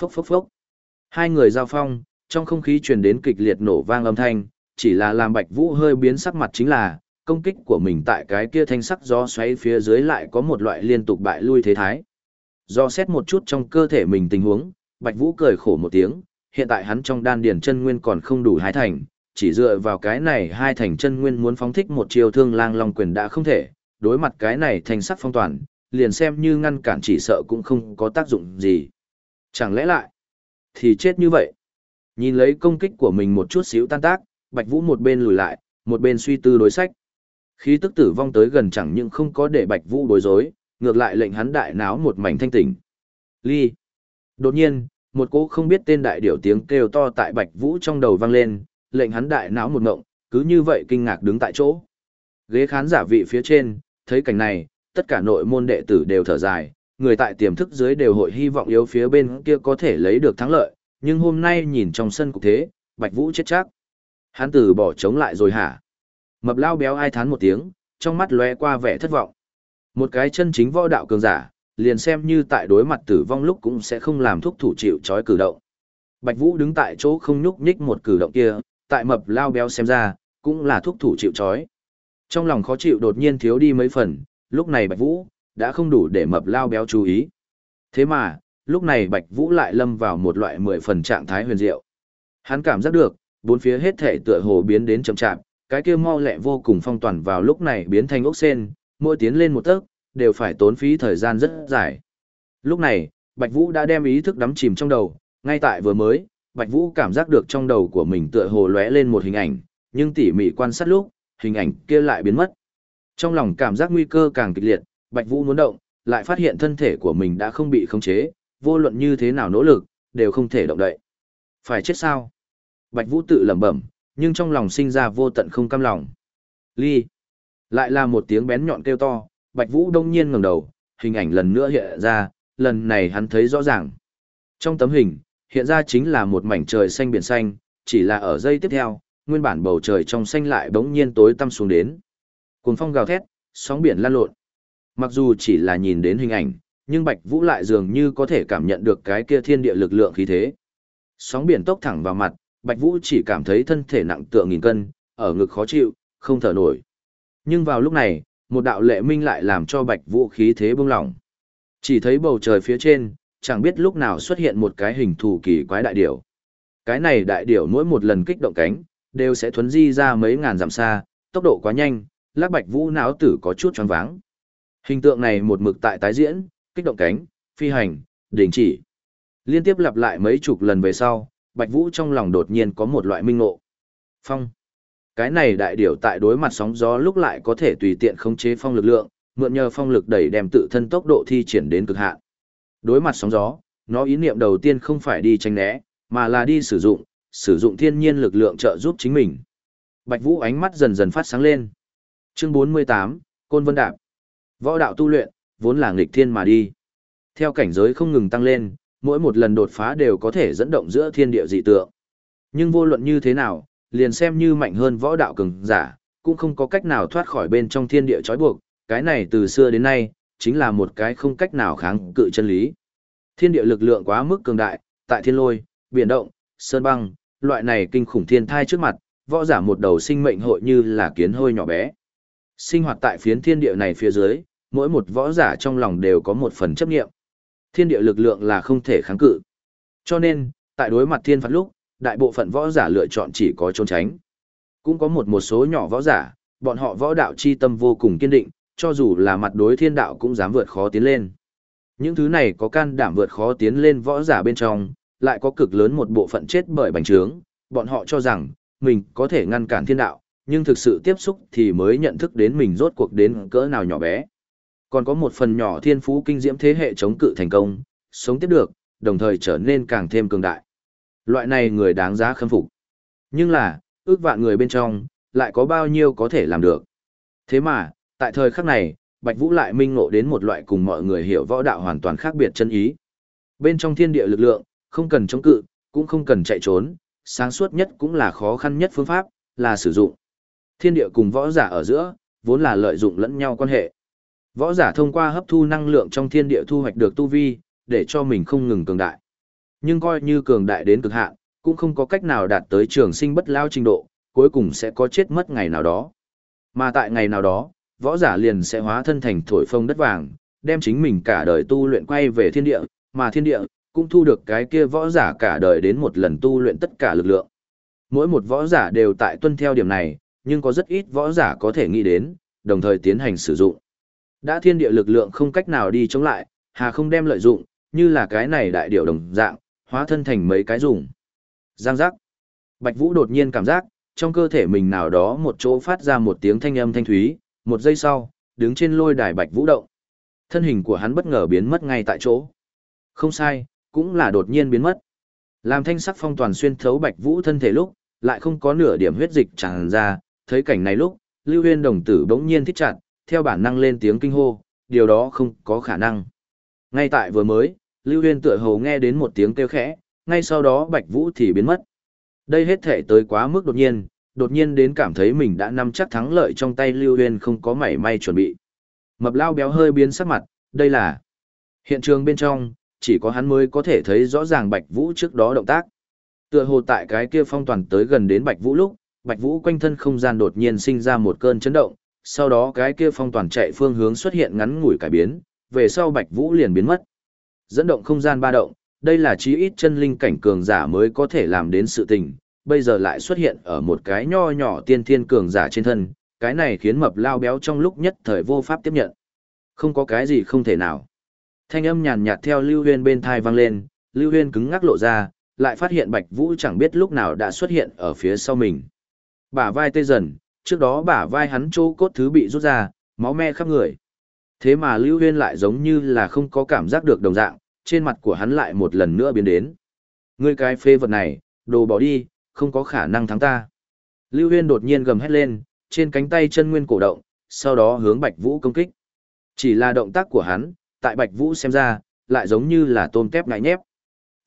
Phốc phốc phốc. Hai người giao phong, trong không khí truyền đến kịch liệt nổ vang âm thanh, chỉ là làm Bạch Vũ hơi biến sắc mặt chính là, công kích của mình tại cái kia thanh sắc gió xoáy phía dưới lại có một loại liên tục bại lui thế thái. Do xét một chút trong cơ thể mình tình huống, Bạch Vũ cười khổ một tiếng, hiện tại hắn trong đan điền chân nguyên còn không đủ hai thành, chỉ dựa vào cái này hai thành chân nguyên muốn phóng thích một chiêu thương lang long quyền đã không thể, đối mặt cái này thành sắc phong toàn, liền xem như ngăn cản chỉ sợ cũng không có tác dụng gì. Chẳng lẽ lại, thì chết như vậy. Nhìn lấy công kích của mình một chút xíu tan tác, Bạch Vũ một bên lùi lại, một bên suy tư đối sách. Khí tức tử vong tới gần chẳng những không có để Bạch Vũ đối rối, ngược lại lệnh hắn đại náo một mảnh thanh tỉnh. Ly. Đột nhiên, một cỗ không biết tên đại điểu tiếng kêu to tại Bạch Vũ trong đầu vang lên, lệnh hắn đại náo một ngộng, cứ như vậy kinh ngạc đứng tại chỗ. Ghế khán giả vị phía trên, thấy cảnh này, tất cả nội môn đệ tử đều thở dài, người tại tiềm thức dưới đều hội hy vọng yếu phía bên kia có thể lấy được thắng lợi, nhưng hôm nay nhìn trong sân cục thế, Bạch Vũ chết chắc. Hắn từ bỏ chống lại rồi hả? Mập lao béo ai thán một tiếng, trong mắt lóe qua vẻ thất vọng. Một cái chân chính võ đạo cường giả, liền xem như tại đối mặt tử vong lúc cũng sẽ không làm thúc thủ chịu chói cử động. Bạch Vũ đứng tại chỗ không nhúc nhích một cử động kia, tại mập lao béo xem ra, cũng là thúc thủ chịu chói. Trong lòng khó chịu đột nhiên thiếu đi mấy phần, lúc này Bạch Vũ đã không đủ để mập lao béo chú ý. Thế mà, lúc này Bạch Vũ lại lâm vào một loại mười phần trạng thái huyền diệu. Hắn cảm giác được, bốn phía hết thể tựa hồ biến đến chậm chạp, cái kia mau lẹ vô cùng phong toàn vào lúc này biến thành ốc sen, mỗi tiến lên một tấc, đều phải tốn phí thời gian rất dài. Lúc này, Bạch Vũ đã đem ý thức đắm chìm trong đầu, ngay tại vừa mới, Bạch Vũ cảm giác được trong đầu của mình tựa hồ lóe lên một hình ảnh, nhưng tỉ mỉ quan sát lúc, hình ảnh kia lại biến mất. Trong lòng cảm giác nguy cơ càng kịch liệt, Bạch Vũ muốn động, lại phát hiện thân thể của mình đã không bị khống chế, vô luận như thế nào nỗ lực, đều không thể động đậy. Phải chết sao? Bạch Vũ tự lẩm bẩm, nhưng trong lòng sinh ra vô tận không cam lòng. Ly. Lại là một tiếng bén nhọn kêu to, Bạch Vũ đông nhiên ngẩng đầu, hình ảnh lần nữa hiện ra, lần này hắn thấy rõ ràng. Trong tấm hình, hiện ra chính là một mảnh trời xanh biển xanh, chỉ là ở giây tiếp theo, nguyên bản bầu trời trong xanh lại bỗng nhiên tối tăm xuống đến. Cuồng phong gào thét, sóng biển lan lộn. Mặc dù chỉ là nhìn đến hình ảnh, nhưng Bạch Vũ lại dường như có thể cảm nhận được cái kia thiên địa lực lượng khí thế. Sóng biển tốc thẳng vào mặt, Bạch Vũ chỉ cảm thấy thân thể nặng tựa nghìn cân, ở ngực khó chịu, không thở nổi. Nhưng vào lúc này, một đạo lệ minh lại làm cho Bạch Vũ khí thế bông lỏng. Chỉ thấy bầu trời phía trên, chẳng biết lúc nào xuất hiện một cái hình thù kỳ quái đại điểu. Cái này đại điểu mỗi một lần kích động cánh, đều sẽ thuấn di ra mấy ngàn dặm xa, tốc độ quá nhanh, lắc Bạch Vũ não tử có chút choáng váng. Hình tượng này một mực tại tái diễn, kích động cánh, phi hành, đình chỉ. Liên tiếp lặp lại mấy chục lần về sau, Bạch Vũ trong lòng đột nhiên có một loại minh ngộ. Phong. Cái này đại điểu tại đối mặt sóng gió lúc lại có thể tùy tiện khống chế phong lực lượng, mượn nhờ phong lực đẩy đem tự thân tốc độ thi triển đến cực hạn. Đối mặt sóng gió, nó ý niệm đầu tiên không phải đi tránh né, mà là đi sử dụng, sử dụng thiên nhiên lực lượng trợ giúp chính mình. Bạch Vũ ánh mắt dần dần phát sáng lên. Chương 48, Côn Vân Đạp. Võ đạo tu luyện, vốn là nghịch thiên mà đi. Theo cảnh giới không ngừng tăng lên, mỗi một lần đột phá đều có thể dẫn động giữa thiên địa dị tượng. Nhưng vô luận như thế nào, liền xem như mạnh hơn võ đạo cường giả, cũng không có cách nào thoát khỏi bên trong thiên địa trói buộc, cái này từ xưa đến nay, chính là một cái không cách nào kháng cự chân lý. Thiên địa lực lượng quá mức cường đại, tại thiên lôi, biển động, sơn băng, loại này kinh khủng thiên thai trước mặt, võ giả một đầu sinh mệnh hội như là kiến hôi nhỏ bé. Sinh hoạt tại phiến thiên địa này phía dưới, mỗi một võ giả trong lòng đều có một phần chấp nghiệm. Thiên địa lực lượng là không thể kháng cự. Cho nên, tại đối mặt thiên phạt lúc, đại bộ phận võ giả lựa chọn chỉ có trốn tránh. Cũng có một một số nhỏ võ giả, bọn họ võ đạo chi tâm vô cùng kiên định, cho dù là mặt đối thiên đạo cũng dám vượt khó tiến lên. Những thứ này có can đảm vượt khó tiến lên võ giả bên trong, lại có cực lớn một bộ phận chết bởi bành trướng, bọn họ cho rằng, mình có thể ngăn cản thiên đạo, nhưng thực sự tiếp xúc thì mới nhận thức đến mình rốt cuộc đến cỡ nào nhỏ bé. Còn có một phần nhỏ thiên phú kinh diễm thế hệ chống cự thành công, sống tiếp được, đồng thời trở nên càng thêm cường đại. Loại này người đáng giá khâm phục. Nhưng là, ước vạn người bên trong, lại có bao nhiêu có thể làm được. Thế mà, tại thời khắc này, Bạch Vũ lại minh ngộ đến một loại cùng mọi người hiểu võ đạo hoàn toàn khác biệt chân ý. Bên trong thiên địa lực lượng, không cần chống cự, cũng không cần chạy trốn, sáng suốt nhất cũng là khó khăn nhất phương pháp, là sử dụng. Thiên địa cùng võ giả ở giữa, vốn là lợi dụng lẫn nhau quan hệ. Võ giả thông qua hấp thu năng lượng trong thiên địa thu hoạch được tu vi, để cho mình không ngừng cường đại. Nhưng coi như cường đại đến cực hạn, cũng không có cách nào đạt tới trường sinh bất lao trình độ, cuối cùng sẽ có chết mất ngày nào đó. Mà tại ngày nào đó, võ giả liền sẽ hóa thân thành thổi phông đất vàng, đem chính mình cả đời tu luyện quay về thiên địa, mà thiên địa cũng thu được cái kia võ giả cả đời đến một lần tu luyện tất cả lực lượng. Mỗi một võ giả đều tại tuân theo điểm này, nhưng có rất ít võ giả có thể nghĩ đến, đồng thời tiến hành sử dụng. Đã thiên địa lực lượng không cách nào đi chống lại, hà không đem lợi dụng, như là cái này đại điều đồng dạng, hóa thân thành mấy cái dùng. Giang giác. Bạch Vũ đột nhiên cảm giác, trong cơ thể mình nào đó một chỗ phát ra một tiếng thanh âm thanh thúy, một giây sau, đứng trên lôi đài Bạch Vũ động. Thân hình của hắn bất ngờ biến mất ngay tại chỗ. Không sai, cũng là đột nhiên biến mất. Làm thanh sắc phong toàn xuyên thấu Bạch Vũ thân thể lúc, lại không có nửa điểm huyết dịch tràn ra, thấy cảnh này lúc, Lưu Huyên đồng tử bỗng nhiên thích chặt, theo bản năng lên tiếng kinh hô, điều đó không có khả năng. Ngay tại vừa mới, Lưu Huyên tựa hồ nghe đến một tiếng kêu khẽ, ngay sau đó Bạch Vũ thì biến mất. Đây hết thể tới quá mức đột nhiên, đột nhiên đến cảm thấy mình đã nắm chắc thắng lợi trong tay Lưu Huyên không có mảy may chuẩn bị. Mập lao béo hơi biến sắc mặt, đây là hiện trường bên trong, chỉ có hắn mới có thể thấy rõ ràng Bạch Vũ trước đó động tác. Tựa hồ tại cái kia phong toàn tới gần đến Bạch Vũ lúc, Bạch Vũ quanh thân không gian đột nhiên sinh ra một cơn chấn động, sau đó cái kia phong toàn chạy phương hướng xuất hiện ngắn ngủi cải biến, về sau Bạch Vũ liền biến mất. Dẫn động không gian ba động, đây là chí ít chân linh cảnh cường giả mới có thể làm đến sự tình, bây giờ lại xuất hiện ở một cái nho nhỏ tiên thiên cường giả trên thân, cái này khiến mập lao béo trong lúc nhất thời vô pháp tiếp nhận. Không có cái gì không thể nào. Thanh âm nhàn nhạt theo Lưu Huyên bên thai vang lên, Lưu Huyên cứng ngắc lộ ra, lại phát hiện Bạch Vũ chẳng biết lúc nào đã xuất hiện ở phía sau mình. Bả vai tê dần, trước đó bả vai hắn chỗ cốt thứ bị rút ra, máu me khắp người. Thế mà Lưu Huyên lại giống như là không có cảm giác được đồng dạng, trên mặt của hắn lại một lần nữa biến đến. Ngươi cái phê vật này, đồ bỏ đi, không có khả năng thắng ta. Lưu Huyên đột nhiên gầm hét lên, trên cánh tay chân nguyên cổ động, sau đó hướng Bạch Vũ công kích. Chỉ là động tác của hắn, tại Bạch Vũ xem ra, lại giống như là tôm tép ngại nhép.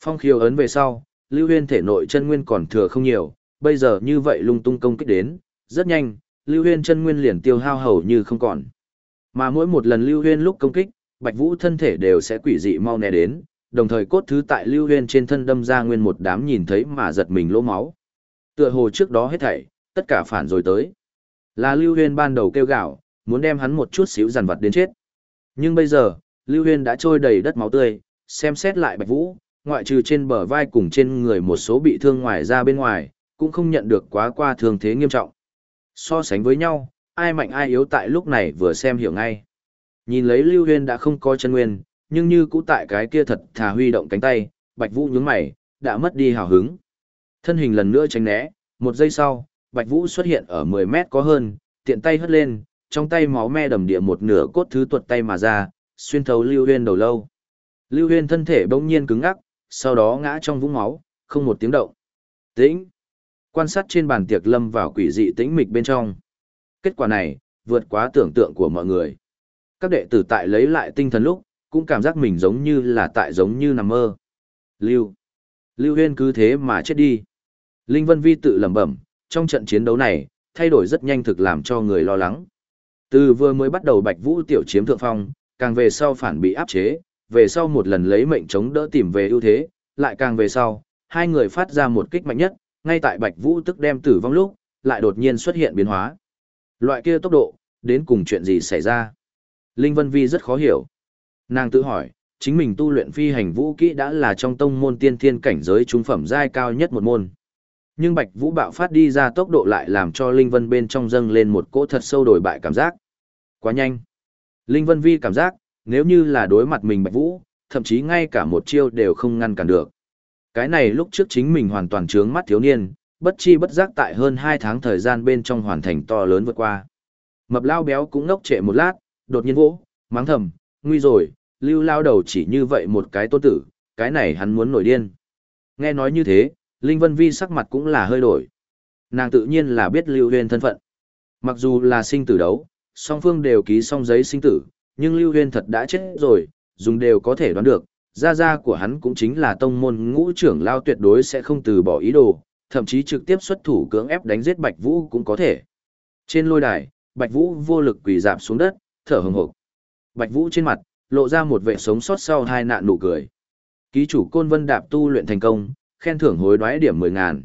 Phong khiêu ấn về sau, Lưu Huyên thể nội chân nguyên còn thừa không nhiều, bây giờ như vậy lung tung công kích đến, rất nhanh, Lưu Huyên chân nguyên liền tiêu hao hầu như không còn. Mà mỗi một lần Lưu Huyên lúc công kích, Bạch Vũ thân thể đều sẽ quỷ dị mau né đến, đồng thời cốt thứ tại Lưu Huyên trên thân đâm ra nguyên một đám nhìn thấy mà giật mình lỗ máu. Tựa hồ trước đó hết thảy, tất cả phản rồi tới. Là Lưu Huyên ban đầu kêu gào, muốn đem hắn một chút xíu dằn vật đến chết. Nhưng bây giờ, Lưu Huyên đã trôi đầy đất máu tươi, xem xét lại Bạch Vũ, ngoại trừ trên bờ vai cùng trên người một số bị thương ngoài ra bên ngoài, cũng không nhận được quá qua thương thế nghiêm trọng. So sánh với nhau, ai mạnh ai yếu tại lúc này vừa xem hiểu ngay. Nhìn lấy Lưu Huyên đã không có chân nguyên, nhưng như cũ tại cái kia thật thà huy động cánh tay, Bạch Vũ nhướng mày, đã mất đi hào hứng. Thân hình lần nữa tránh né, một giây sau, Bạch Vũ xuất hiện ở 10 mét có hơn, tiện tay hất lên, trong tay máu me đầm địa một nửa cốt thứ tuột tay mà ra, xuyên thấu Lưu Huyên đầu lâu. Lưu Huyên thân thể bỗng nhiên cứng ngắc, sau đó ngã trong vũng máu, không một tiếng động. Tĩnh. Quan sát trên bàn tiệc lâm vào quỷ dị tĩnh mịch bên trong. Kết quả này, vượt quá tưởng tượng của mọi người. Các đệ tử tại lấy lại tinh thần lúc, cũng cảm giác mình giống như là tại giống như nằm mơ. Lưu. Lưu Huyên cứ thế mà chết đi. Linh Vân Vi tự lẩm bẩm, trong trận chiến đấu này, thay đổi rất nhanh thực làm cho người lo lắng. Từ vừa mới bắt đầu Bạch Vũ tiểu chiếm thượng phong, càng về sau phản bị áp chế, về sau một lần lấy mệnh chống đỡ tìm về ưu thế, lại càng về sau, hai người phát ra một kích mạnh nhất, ngay tại Bạch Vũ tức đem tử vong lúc, lại đột nhiên xuất hiện biến hóa. Loại kia tốc độ, đến cùng chuyện gì xảy ra? Linh Vân Vi rất khó hiểu. Nàng tự hỏi, chính mình tu luyện phi hành vũ kỹ đã là trong tông môn tiên thiên cảnh giới trung phẩm giai cao nhất một môn. Nhưng Bạch Vũ bạo phát đi ra tốc độ lại làm cho Linh Vân bên trong dâng lên một cỗ thật sâu đổi bại cảm giác. Quá nhanh. Linh Vân Vi cảm giác, nếu như là đối mặt mình Bạch Vũ, thậm chí ngay cả một chiêu đều không ngăn cản được. Cái này lúc trước chính mình hoàn toàn trướng mắt thiếu niên, bất chi bất giác tại hơn 2 tháng thời gian bên trong hoàn thành to lớn vượt qua. Mập lao béo cũng ngốc trệ một lát, đột nhiên vỗ, mắng thầm, nguy rồi, lưu lao đầu chỉ như vậy một cái tôn tử, cái này hắn muốn nổi điên. Nghe nói như thế, Linh Vân Vi sắc mặt cũng là hơi đổi. Nàng tự nhiên là biết Lưu Huyên thân phận. Mặc dù là sinh tử đấu, song phương đều ký xong giấy sinh tử, nhưng Lưu Huyên thật đã chết rồi, dùng đều có thể đoán được, gia gia của hắn cũng chính là tông môn ngũ trưởng lao tuyệt đối sẽ không từ bỏ ý đồ, thậm chí trực tiếp xuất thủ cưỡng ép đánh giết Bạch Vũ cũng có thể. Trên lôi đài, Bạch Vũ vô lực quỳ dạp xuống đất, thở hừng hực. Bạch Vũ trên mặt lộ ra một vẻ sống sót sau hai nạn nụ cười. Ký chủ Côn Vân Đạp tu luyện thành công, khen thưởng hối đoái điểm 10 ngàn.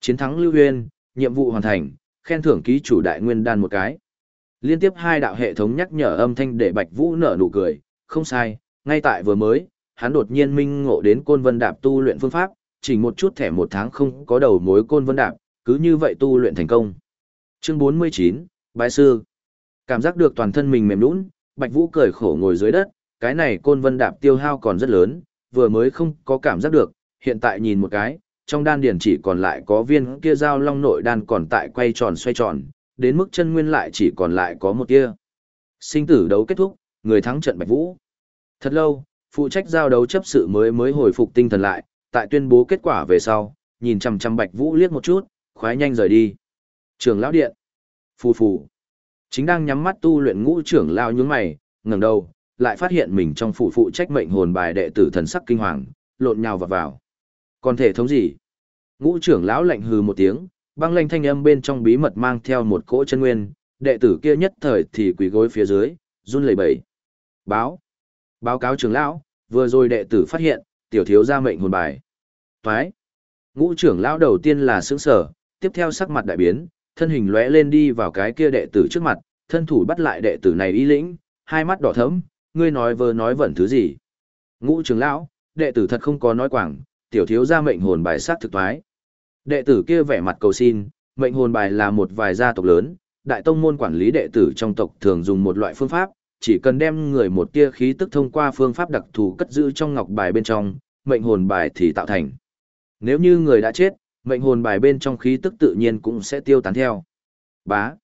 Chiến thắng Lưu Huyên, nhiệm vụ hoàn thành, khen thưởng ký chủ đại nguyên đan một cái. Liên tiếp hai đạo hệ thống nhắc nhở âm thanh để Bạch Vũ nở nụ cười, không sai, ngay tại vừa mới, hắn đột nhiên minh ngộ đến côn vân đạp tu luyện phương pháp, chỉ một chút thẻ một tháng không có đầu mối côn vân đạp, cứ như vậy tu luyện thành công. Chương 49, Bái Sư Cảm giác được toàn thân mình mềm nũng, Bạch Vũ cười khổ ngồi dưới đất, cái này côn vân đạp tiêu hao còn rất lớn, vừa mới không có cảm giác được, hiện tại nhìn một cái, trong đan điển chỉ còn lại có viên kia dao long nội đan còn tại quay tròn xoay tròn, đến mức chân nguyên lại chỉ còn lại có một tia. Sinh tử đấu kết thúc, người thắng trận Bạch Vũ. Thật lâu, phụ trách giao đấu chấp sự mới mới hồi phục tinh thần lại, tại tuyên bố kết quả về sau, nhìn chằm chằm Bạch Vũ liếc một chút, khoái nhanh rời đi. Trường lão điện. Phù phù. Chính đang nhắm mắt tu luyện ngũ trưởng lão nhướng mày, ngẩng đầu, lại phát hiện mình trong phủ phụ trách mệnh hồn bài đệ tử thần sắc kinh hoàng, lộn nhào vào vào. Còn thể thống gì? Ngũ trưởng lão lạnh hừ một tiếng, băng lanh thanh âm bên trong bí mật mang theo một cỗ chân nguyên, đệ tử kia nhất thời thì quỳ gối phía dưới, run lẩy bẩy. Báo. Báo cáo trưởng lão, vừa rồi đệ tử phát hiện, tiểu thiếu ra mệnh hồn bài. Phái. Ngũ trưởng lão đầu tiên là sững sở, tiếp theo sắc mặt đại biến, thân hình lóe lên đi vào cái kia đệ tử trước mặt, thân thủ bắt lại đệ tử này y lĩnh, hai mắt đỏ thẫm, ngươi nói vơ nói vẩn thứ gì. Ngũ trưởng lão, đệ tử thật không có nói quảng, tiểu thiếu ra mệnh hồn bài sát thực thoái. Đệ tử kia vẻ mặt cầu xin, mệnh hồn bài là một vài gia tộc lớn, đại tông môn quản lý đệ tử trong tộc thường dùng một loại phương pháp, chỉ cần đem người một tia khí tức thông qua phương pháp đặc thù cất giữ trong ngọc bài bên trong, mệnh hồn bài thì tạo thành. Nếu như người đã chết, mệnh hồn bài bên trong khí tức tự nhiên cũng sẽ tiêu tán theo. Bá.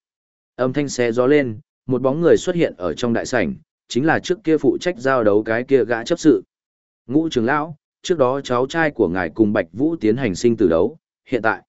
Âm thanh xe gió lên, một bóng người xuất hiện ở trong đại sảnh, chính là trước kia phụ trách giao đấu cái kia gã chấp sự. Ngũ trưởng lão, trước đó cháu trai của ngài cùng Bạch Vũ tiến hành sinh tử đấu, hiện tại.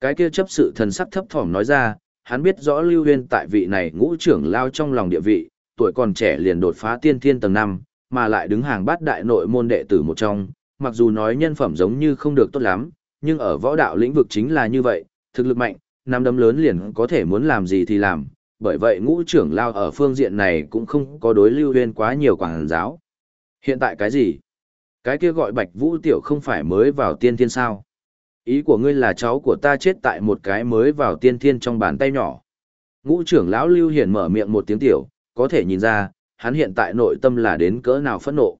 Cái kia chấp sự thần sắc thấp thỏm nói ra, hắn biết rõ Lưu Huyên tại vị này ngũ trưởng lao trong lòng địa vị, tuổi còn trẻ liền đột phá tiên thiên tầng 5, mà lại đứng hàng bát đại nội môn đệ tử một trong, mặc dù nói nhân phẩm giống như không được tốt lắm, nhưng ở võ đạo lĩnh vực chính là như vậy, thực lực mạnh, năm đấm lớn liền có thể muốn làm gì thì làm, bởi vậy ngũ trưởng lao ở phương diện này cũng không có đối lưu huyên quá nhiều quảng giáo. Hiện tại cái gì? Cái kia gọi bạch vũ tiểu không phải mới vào tiên thiên sao? Ý của ngươi là cháu của ta chết tại một cái mới vào tiên thiên trong bàn tay nhỏ. Ngũ trưởng lão lưu hiển mở miệng một tiếng tiểu, có thể nhìn ra, hắn hiện tại nội tâm là đến cỡ nào phẫn nộ.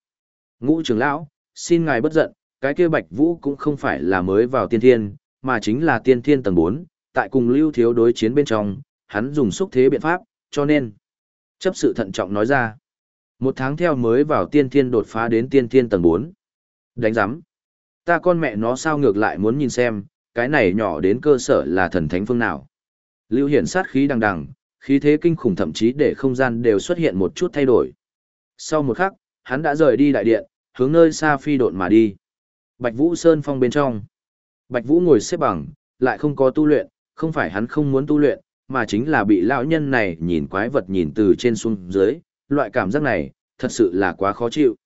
Ngũ trưởng lão, xin ngài bất giận, cái kia Bạch Vũ cũng không phải là mới vào tiên thiên, mà chính là tiên thiên tầng 4, tại cùng lưu thiếu đối chiến bên trong, hắn dùng xúc thế biện pháp, cho nên, chấp sự thận trọng nói ra. Một tháng theo mới vào tiên thiên đột phá đến tiên thiên tầng 4. Đánh giám. Ta con mẹ nó sao ngược lại muốn nhìn xem, cái này nhỏ đến cơ sở là thần thánh phương nào. Lưu hiển sát khí đằng đằng, khí thế kinh khủng thậm chí để không gian đều xuất hiện một chút thay đổi. Sau một khắc, hắn đã rời đi đại điện, hướng nơi xa phi độn mà đi. Bạch Vũ Sơn phong bên trong. Bạch Vũ ngồi xếp bằng, lại không có tu luyện, không phải hắn không muốn tu luyện, mà chính là bị lão nhân này nhìn quái vật nhìn từ trên xuống dưới, loại cảm giác này, thật sự là quá khó chịu.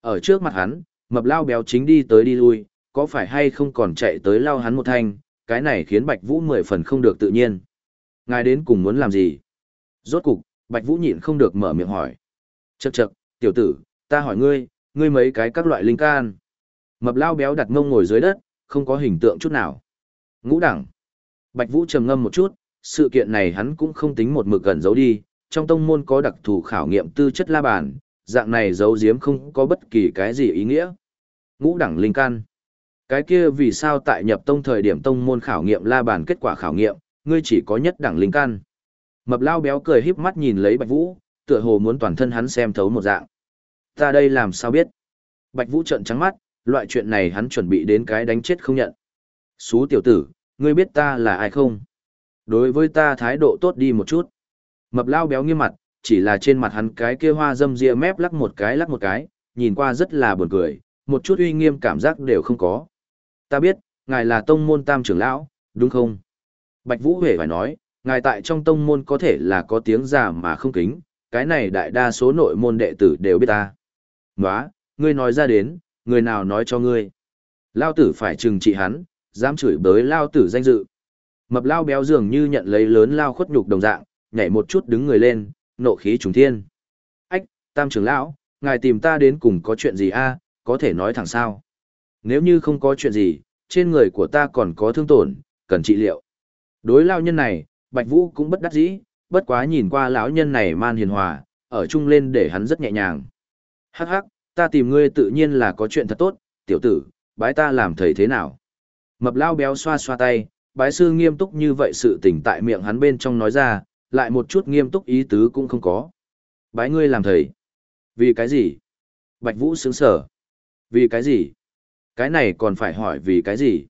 Ở trước mặt hắn, mập lao béo chính đi tới đi lui, có phải hay không còn chạy tới lao hắn một thanh, cái này khiến Bạch Vũ mười phần không được tự nhiên. Ngài đến cùng muốn làm gì? Rốt cục, Bạch Vũ nhịn không được mở miệng hỏi. Chậc chậc, tiểu tử, ta hỏi ngươi, ngươi mấy cái các loại linh can. Mập lao béo đặt ngông ngồi dưới đất, không có hình tượng chút nào. Ngũ đẳng. Bạch Vũ trầm ngâm một chút, sự kiện này hắn cũng không tính một mực gần giấu đi, trong tông môn có đặc thù khảo nghiệm tư chất la bàn, dạng này giấu giếm không có bất kỳ cái gì ý nghĩa. Ngũ đẳng linh can. Cái kia vì sao tại nhập tông thời điểm tông môn khảo nghiệm la bàn kết quả khảo nghiệm, ngươi chỉ có nhất đẳng linh can. Mập lao béo cười híp mắt nhìn lấy Bạch Vũ, tựa hồ muốn toàn thân hắn xem thấu một dạng. Ta đây làm sao biết? Bạch Vũ trợn trắng mắt, loại chuyện này hắn chuẩn bị đến cái đánh chết không nhận. Xú tiểu tử, ngươi biết ta là ai không? Đối với ta thái độ tốt đi một chút. Mập lao béo nghiêm mặt, chỉ là trên mặt hắn cái kia hoa dâm ria mép lắc một cái lắc một cái, nhìn qua rất là buồn cười, một chút uy nghiêm cảm giác đều không có. Ta biết, ngài là tông môn tam trưởng lão, đúng không? Bạch Vũ Huệ phải nói, ngài tại trong tông môn có thể là có tiếng giả mà không kính, cái này đại đa số nội môn đệ tử đều biết ta. Nóa, ngươi nói ra đến, người nào nói cho ngươi. Lao tử phải trừng trị hắn, dám chửi bới Lao tử danh dự. Mập Lao béo dường như nhận lấy lớn Lao khuất nhục đồng dạng, nhảy một chút đứng người lên, nộ khí trùng thiên. Ách, tam trưởng lão, ngài tìm ta đến cùng có chuyện gì a? có thể nói thẳng sao. Nếu như không có chuyện gì, trên người của ta còn có thương tổn, cần trị liệu. Đối lao nhân này, Bạch Vũ cũng bất đắc dĩ, bất quá nhìn qua lão nhân này man hiền hòa, ở chung lên để hắn rất nhẹ nhàng. Hắc hắc, ta tìm ngươi tự nhiên là có chuyện thật tốt, tiểu tử, bái ta làm thầy thế nào? Mập lao béo xoa xoa tay, bái sư nghiêm túc như vậy sự tỉnh tại miệng hắn bên trong nói ra, lại một chút nghiêm túc ý tứ cũng không có. Bái ngươi làm thầy. Vì cái gì? Bạch Vũ sướng sở. Vì cái gì? Cái này còn phải hỏi vì cái gì?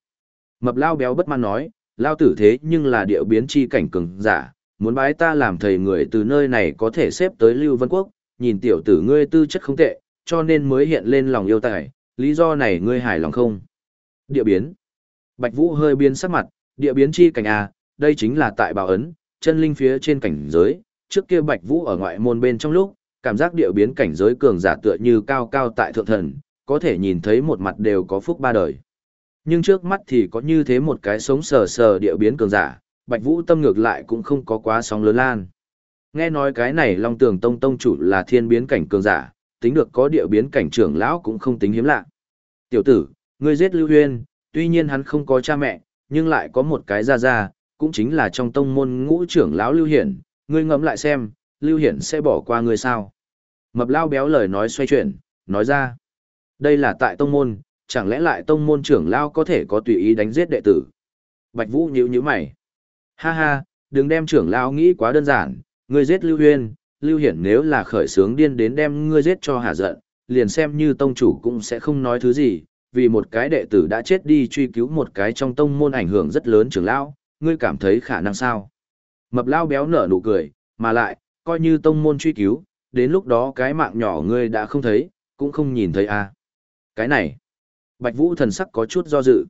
Mập lao béo bất mãn nói, lao tử thế nhưng là điệu biến chi cảnh cường giả, muốn bái ta làm thầy người từ nơi này có thể xếp tới Lưu Vân Quốc, nhìn tiểu tử ngươi tư chất không tệ, cho nên mới hiện lên lòng yêu tài, lý do này ngươi hài lòng không? Địa biến. Bạch Vũ hơi biến sắc mặt, địa biến chi cảnh A, đây chính là tại bảo ấn, chân linh phía trên cảnh giới, trước kia Bạch Vũ ở ngoại môn bên trong lúc, cảm giác địa biến cảnh giới cường giả tựa như cao cao tại thượng thần, có thể nhìn thấy một mặt đều có phúc ba đời. Nhưng trước mắt thì có như thế một cái sống sờ sờ địa biến cường giả, Bạch Vũ tâm ngược lại cũng không có quá sóng lớn lan. Nghe nói cái này Long Tường Tông Tông chủ là thiên biến cảnh cường giả, tính được có địa biến cảnh trưởng lão cũng không tính hiếm lạ. Tiểu tử, ngươi giết Lưu Huyên, tuy nhiên hắn không có cha mẹ, nhưng lại có một cái gia gia, cũng chính là trong tông môn ngũ trưởng lão Lưu Hiển, ngươi ngẫm lại xem, Lưu Hiển sẽ bỏ qua ngươi sao? Mập lao béo lời nói xoay chuyển, nói ra. Đây là tại tông môn, chẳng lẽ lại tông môn trưởng lao có thể có tùy ý đánh giết đệ tử? Bạch Vũ nhíu nhíu mày. Ha ha, đừng đem trưởng lao nghĩ quá đơn giản, ngươi giết Lưu Huyên, Lưu Hiển nếu là khởi sướng điên đến đem ngươi giết cho hả giận, liền xem như tông chủ cũng sẽ không nói thứ gì, vì một cái đệ tử đã chết đi truy cứu một cái trong tông môn ảnh hưởng rất lớn trưởng lao, ngươi cảm thấy khả năng sao? Mập lao béo nở nụ cười, mà lại, coi như tông môn truy cứu, đến lúc đó cái mạng nhỏ ngươi đã không thấy, cũng không nhìn thấy à. Cái này, Bạch Vũ thần sắc có chút do dự.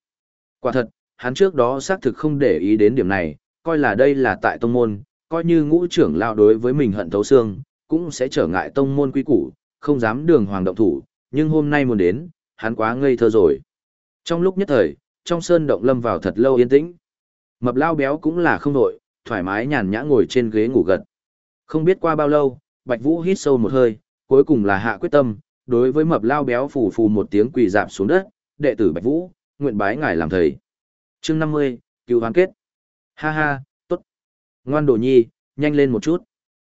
Quả thật, hắn trước đó xác thực không để ý đến điểm này, coi là đây là tại tông môn, coi như ngũ trưởng lao đối với mình hận thấu xương, cũng sẽ trở ngại tông môn quy củ, không dám đường hoàng động thủ, nhưng hôm nay muốn đến, hắn quá ngây thơ rồi. Trong lúc nhất thời, trong sơn động lâm vào thật lâu yên tĩnh. Mập lao béo cũng là không nổi, thoải mái nhàn nhã ngồi trên ghế ngủ gật. Không biết qua bao lâu, Bạch Vũ hít sâu một hơi, cuối cùng là hạ quyết tâm, đối với mập lao béo phủ phù một tiếng quỳ dạp xuống đất, đệ tử Bạch Vũ, nguyện bái ngài làm thầy. Chương 50, cứu hoàn kết. Ha ha, tốt. Ngoan đồ nhi, nhanh lên một chút.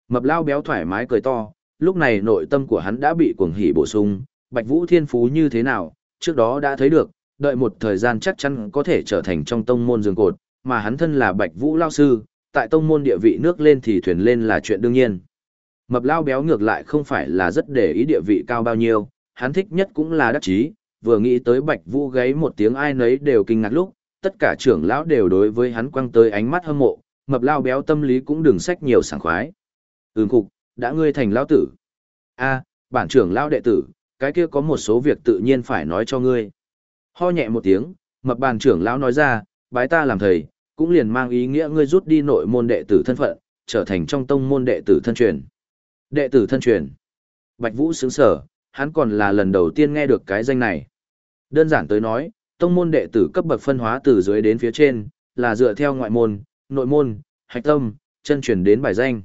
Mập lao béo thoải mái cười to, lúc này nội tâm của hắn đã bị cuồng hỉ bổ sung, Bạch Vũ thiên phú như thế nào, trước đó đã thấy được, đợi một thời gian chắc chắn có thể trở thành trong tông môn dương cột, mà hắn thân là Bạch Vũ lao sư, tại tông môn địa vị nước lên thì thuyền lên là chuyện đương nhiên. Mập lao béo ngược lại không phải là rất để ý địa vị cao bao nhiêu, hắn thích nhất cũng là đắc chí, vừa nghĩ tới Bạch Vũ gáy một tiếng ai nấy đều kinh ngạc lúc, tất cả trưởng lão đều đối với hắn quăng tới ánh mắt hâm mộ, mập lao béo tâm lý cũng đừng sách nhiều sảng khoái. Ừm cục, đã ngươi thành lão tử. A, bản trưởng lão đệ tử, cái kia có một số việc tự nhiên phải nói cho ngươi. Ho nhẹ một tiếng, mập bàn trưởng lão nói ra, bái ta làm thầy, cũng liền mang ý nghĩa ngươi rút đi nội môn đệ tử thân phận, trở thành trong tông môn đệ tử thân truyền. Đệ tử thân truyền. Bạch Vũ sướng sở, hắn còn là lần đầu tiên nghe được cái danh này. Đơn giản tới nói, tông môn đệ tử cấp bậc phân hóa từ dưới đến phía trên, là dựa theo ngoại môn, nội môn, hạch tâm, chân truyền đến bài danh.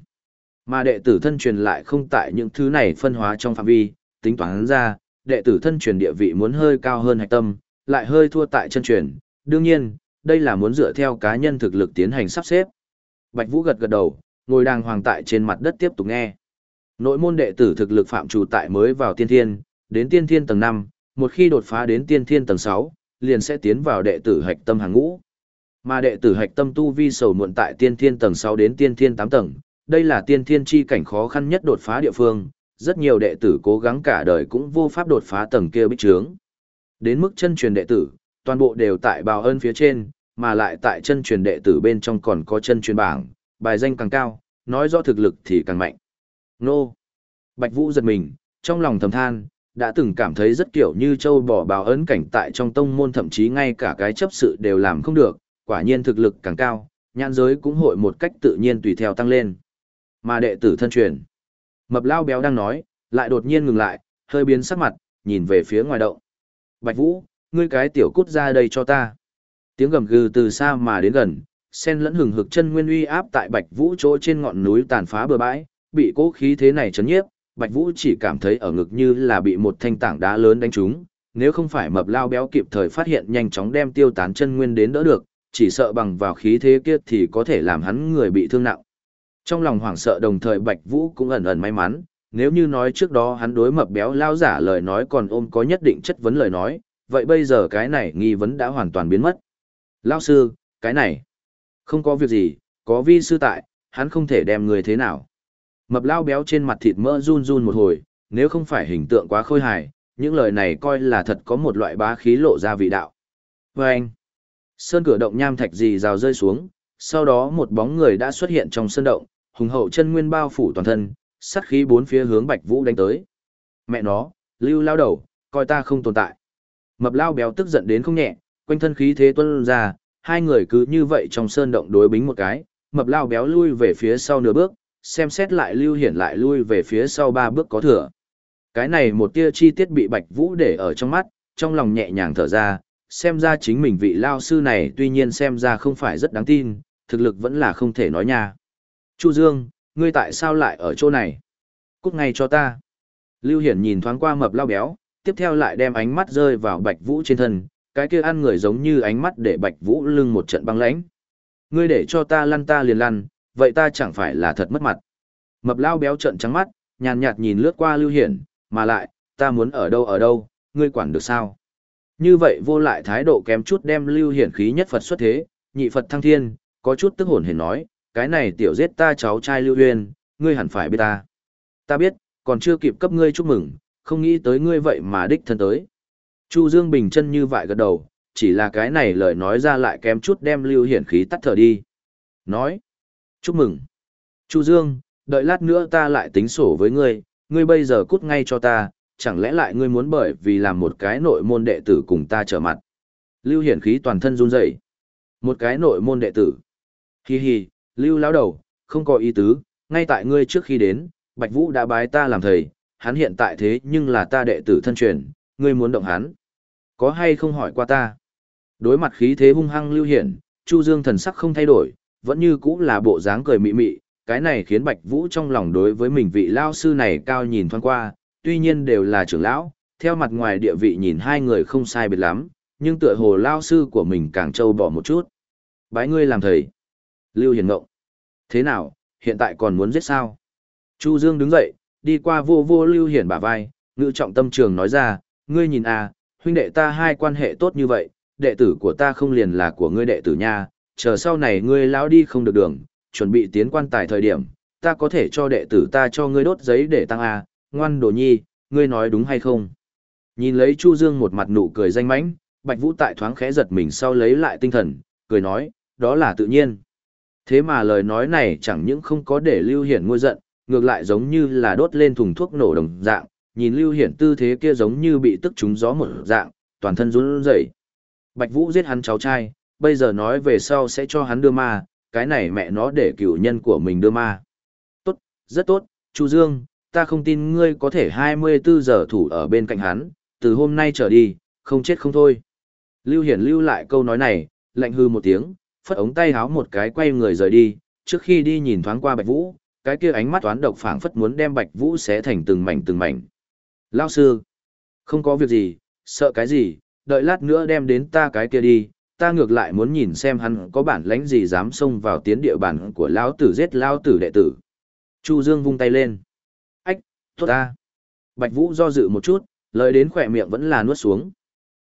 Mà đệ tử thân truyền lại không tại những thứ này phân hóa trong phạm vi, tính toán ra, đệ tử thân truyền địa vị muốn hơi cao hơn hạch tâm, lại hơi thua tại chân truyền. Đương nhiên, đây là muốn dựa theo cá nhân thực lực tiến hành sắp xếp. Bạch Vũ gật gật đầu, ngồi đàng hoàng tại trên mặt đất tiếp tục nghe. Nội môn đệ tử thực lực phạm chủ tại mới vào tiên thiên, đến tiên thiên tầng 5, một khi đột phá đến tiên thiên tầng 6, liền sẽ tiến vào đệ tử hạch tâm hàng ngũ. Mà đệ tử hạch tâm tu vi sầu muộn tại tiên thiên tầng 6 đến tiên thiên 8 tầng, đây là tiên thiên chi cảnh khó khăn nhất đột phá địa phương, rất nhiều đệ tử cố gắng cả đời cũng vô pháp đột phá tầng kia bích trướng. Đến mức chân truyền đệ tử, toàn bộ đều tại bào ơn phía trên, mà lại tại chân truyền đệ tử bên trong còn có chân truyền bảng, bài danh càng cao, nói rõ thực lực thì càng mạnh. Nô! Bạch Vũ giật mình, trong lòng thầm than, đã từng cảm thấy rất kiểu như châu bò bào ấn cảnh tại trong tông môn thậm chí ngay cả cái chấp sự đều làm không được, quả nhiên thực lực càng cao, nhãn giới cũng hội một cách tự nhiên tùy theo tăng lên. Mà đệ tử thân truyền. Mập lao béo đang nói, lại đột nhiên ngừng lại, hơi biến sắc mặt, nhìn về phía ngoài động. Bạch Vũ, ngươi cái tiểu cút ra đây cho ta. Tiếng gầm gừ từ xa mà đến gần, sen lẫn hừng hực chân nguyên uy áp tại Bạch Vũ chỗ trên ngọn núi tàn phá bờ bãi, bị cố khí thế này chấn nhiếp, Bạch Vũ chỉ cảm thấy ở ngực như là bị một thanh tảng đá lớn đánh trúng, nếu không phải mập lao béo kịp thời phát hiện nhanh chóng đem tiêu tán chân nguyên đến đỡ được, chỉ sợ bằng vào khí thế kia thì có thể làm hắn người bị thương nặng. Trong lòng hoảng sợ đồng thời Bạch Vũ cũng ẩn ẩn may mắn, nếu như nói trước đó hắn đối mập béo lao giả lời nói còn ôm có nhất định chất vấn lời nói, vậy bây giờ cái này nghi vấn đã hoàn toàn biến mất. Lao sư, cái này, không có việc gì, có vi sư tại, hắn không thể đem người thế nào. Mập lao béo trên mặt thịt mỡ run run một hồi, nếu không phải hình tượng quá khôi hài, những lời này coi là thật có một loại bá khí lộ ra vị đạo. Và anh, sơn cửa động nham thạch gì rào rơi xuống, sau đó một bóng người đã xuất hiện trong sơn động, hùng hậu chân nguyên bao phủ toàn thân, sát khí bốn phía hướng Bạch Vũ đánh tới. Mẹ nó, lưu lao đầu, coi ta không tồn tại. Mập lao béo tức giận đến không nhẹ, quanh thân khí thế tuôn ra, hai người cứ như vậy trong sơn động đối bính một cái, mập lao béo lui về phía sau nửa bước, xem xét lại lưu hiển lại lui về phía sau ba bước có thừa. Cái này một tia chi tiết bị Bạch Vũ để ở trong mắt, trong lòng nhẹ nhàng thở ra, xem ra chính mình vị lao sư này tuy nhiên xem ra không phải rất đáng tin, thực lực vẫn là không thể nói nha. Chu Dương, ngươi tại sao lại ở chỗ này? Cút ngay cho ta. Lưu Hiển nhìn thoáng qua mập lao béo, tiếp theo lại đem ánh mắt rơi vào Bạch Vũ trên thân, cái kia ăn người giống như ánh mắt để Bạch Vũ lưng một trận băng lãnh. Ngươi để cho ta lăn ta liền lăn, vậy ta chẳng phải là thật mất mặt. Mập lao béo trận trắng mắt, nhàn nhạt nhìn lướt qua Lưu Hiển, mà lại, ta muốn ở đâu ở đâu, ngươi quản được sao? Như vậy vô lại thái độ kém chút đem Lưu Hiển khí nhất Phật xuất thế, nhị Phật thăng thiên, có chút tức hồn hển nói, cái này tiểu giết ta cháu trai Lưu Huyền, ngươi hẳn phải biết ta. Ta biết, còn chưa kịp cấp ngươi chúc mừng, không nghĩ tới ngươi vậy mà đích thân tới. Chu Dương bình chân như vậy gật đầu, chỉ là cái này lời nói ra lại kém chút đem Lưu Hiển khí tắt thở đi. Nói, chúc mừng. Chu Dương, đợi lát nữa ta lại tính sổ với ngươi, ngươi bây giờ cút ngay cho ta, chẳng lẽ lại ngươi muốn bởi vì làm một cái nội môn đệ tử cùng ta trở mặt. Lưu Hiển khí toàn thân run rẩy. Một cái nội môn đệ tử. Hi hi, Lưu lão đầu, không có ý tứ, ngay tại ngươi trước khi đến, Bạch Vũ đã bái ta làm thầy, hắn hiện tại thế nhưng là ta đệ tử thân truyền, ngươi muốn động hắn. Có hay không hỏi qua ta? Đối mặt khí thế hung hăng lưu hiển, Chu Dương thần sắc không thay đổi, vẫn như cũ là bộ dáng cười mị mị, cái này khiến Bạch Vũ trong lòng đối với mình vị lao sư này cao nhìn thoáng qua, tuy nhiên đều là trưởng lão, theo mặt ngoài địa vị nhìn hai người không sai biệt lắm, nhưng tựa hồ lao sư của mình càng trâu bỏ một chút. Bái ngươi làm thầy. Lưu Hiền ngộng. Thế nào, hiện tại còn muốn giết sao? Chu Dương đứng dậy, đi qua vô vô Lưu Hiển bả vai, ngự trọng tâm trường nói ra, ngươi nhìn à, huynh đệ ta hai quan hệ tốt như vậy, đệ tử của ta không liền là của ngươi đệ tử nha, chờ sau này ngươi lão đi không được đường, chuẩn bị tiến quan tài thời điểm, ta có thể cho đệ tử ta cho ngươi đốt giấy để tăng A, ngoan đồ nhi, ngươi nói đúng hay không? Nhìn lấy Chu Dương một mặt nụ cười danh mãnh, Bạch Vũ tại thoáng khẽ giật mình sau lấy lại tinh thần, cười nói, đó là tự nhiên. Thế mà lời nói này chẳng những không có để Lưu Hiển ngôi giận, ngược lại giống như là đốt lên thùng thuốc nổ đồng dạng, nhìn Lưu Hiển tư thế kia giống như bị tức trúng gió một dạng, toàn thân run rẩy. Bạch Vũ giết hắn cháu trai, bây giờ nói về sau sẽ cho hắn đưa ma, cái này mẹ nó để cửu nhân của mình đưa ma. Tốt, rất tốt, Chu Dương, ta không tin ngươi có thể 24 giờ thủ ở bên cạnh hắn, từ hôm nay trở đi, không chết không thôi. Lưu Hiển lưu lại câu nói này, lạnh hư một tiếng, phất ống tay háo một cái quay người rời đi, trước khi đi nhìn thoáng qua Bạch Vũ, cái kia ánh mắt toán độc phảng phất muốn đem Bạch Vũ xé thành từng mảnh từng mảnh. Lao sư, không có việc gì, sợ cái gì, đợi lát nữa đem đến ta cái kia đi, ta ngược lại muốn nhìn xem hắn có bản lãnh gì dám xông vào tiến địa bàn của lão tử giết lão tử đệ tử. Chu Dương vung tay lên. Ách, tốt ta. Bạch Vũ do dự một chút, lời đến khỏe miệng vẫn là nuốt xuống.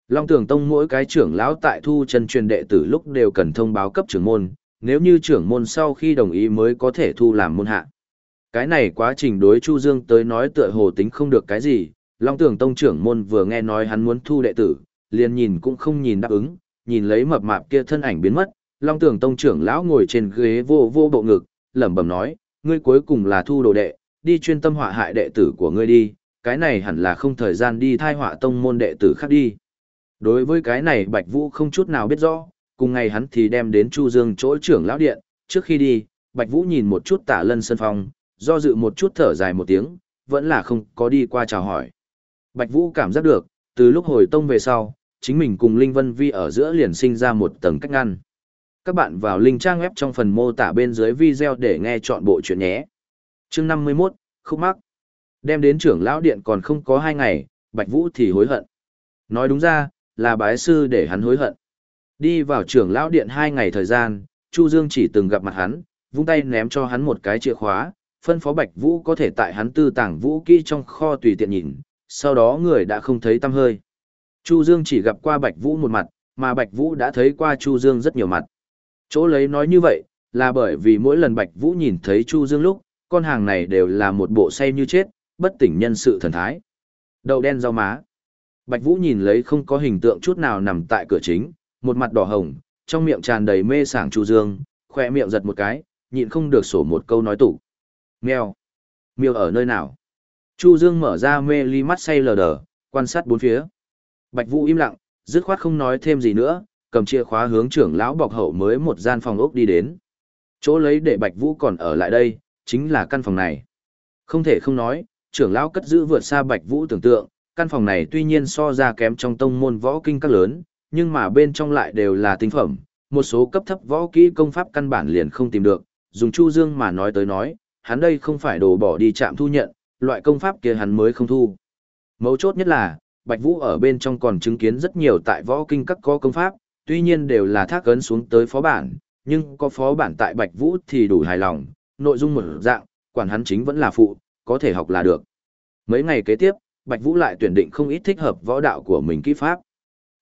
Long Tưởng Tông mỗi cái trưởng lão tại thu chân truyền đệ tử lúc đều cần thông báo cấp trưởng môn, nếu như trưởng môn sau khi đồng ý mới có thể thu làm môn hạ. Cái này quá trình đối Chu Dương tới nói tựa hồ tính không được cái gì, Long Tưởng Tông trưởng môn vừa nghe nói hắn muốn thu đệ tử, liền nhìn cũng không nhìn đáp ứng, nhìn lấy mập mạp kia thân ảnh biến mất, Long Tưởng Tông trưởng lão ngồi trên ghế vô vô bộ ngực, lẩm bẩm nói, ngươi cuối cùng là thu đồ đệ, đi chuyên tâm họa hại đệ tử của ngươi đi, cái này hẳn là không thời gian đi thai họa tông môn đệ tử khác đi. Đối với cái này Bạch Vũ không chút nào biết rõ, cùng ngày hắn thì đem đến Chu Dương chỗ trưởng lão điện, trước khi đi, Bạch Vũ nhìn một chút tả lân sân phong, do dự một chút thở dài một tiếng, vẫn là không có đi qua chào hỏi. Bạch Vũ cảm giác được, từ lúc hồi tông về sau, chính mình cùng Linh Vân Vi ở giữa liền sinh ra một tầng cách ngăn. Các bạn vào link trang web trong phần mô tả bên dưới video để nghe chọn bộ chuyện nhé. Chương 51, khúc mắc. Đem đến trưởng lão điện còn không có hai ngày, Bạch Vũ thì hối hận. Nói đúng ra, là bái sư để hắn hối hận. Đi vào trưởng lão điện hai ngày thời gian, Chu Dương chỉ từng gặp mặt hắn, vung tay ném cho hắn một cái chìa khóa, phân phó Bạch Vũ có thể tại hắn tư tàng vũ kỹ trong kho tùy tiện nhìn, sau đó người đã không thấy tăm hơi. Chu Dương chỉ gặp qua Bạch Vũ một mặt, mà Bạch Vũ đã thấy qua Chu Dương rất nhiều mặt. Chỗ lấy nói như vậy, là bởi vì mỗi lần Bạch Vũ nhìn thấy Chu Dương lúc, con hàng này đều là một bộ say như chết, bất tỉnh nhân sự thần thái. Đầu đen rau má. Bạch Vũ nhìn lấy không có hình tượng chút nào nằm tại cửa chính, một mặt đỏ hồng, trong miệng tràn đầy mê sảng Chu Dương, khỏe miệng giật một cái, nhịn không được sổ một câu nói tủ. Mèo. Miêu ở nơi nào? Chu Dương mở ra mê ly mắt say lờ đờ, quan sát bốn phía. Bạch Vũ im lặng, dứt khoát không nói thêm gì nữa, cầm chìa khóa hướng trưởng lão bọc hậu mới một gian phòng ốc đi đến. Chỗ lấy để Bạch Vũ còn ở lại đây, chính là căn phòng này. Không thể không nói, trưởng lão cất giữ vượt xa Bạch Vũ tưởng tượng, căn phòng này tuy nhiên so ra kém trong tông môn võ kinh các lớn, nhưng mà bên trong lại đều là tinh phẩm, một số cấp thấp võ kỹ công pháp căn bản liền không tìm được, dùng Chu Dương mà nói tới nói, hắn đây không phải đồ bỏ đi chạm thu nhận, loại công pháp kia hắn mới không thu. Mấu chốt nhất là, Bạch Vũ ở bên trong còn chứng kiến rất nhiều tại võ kinh các có công pháp, tuy nhiên đều là thác ấn xuống tới phó bản, nhưng có phó bản tại Bạch Vũ thì đủ hài lòng, nội dung một dạng, quản hắn chính vẫn là phụ, có thể học là được. Mấy ngày kế tiếp, Bạch Vũ lại tuyển định không ít thích hợp võ đạo của mình kỹ pháp.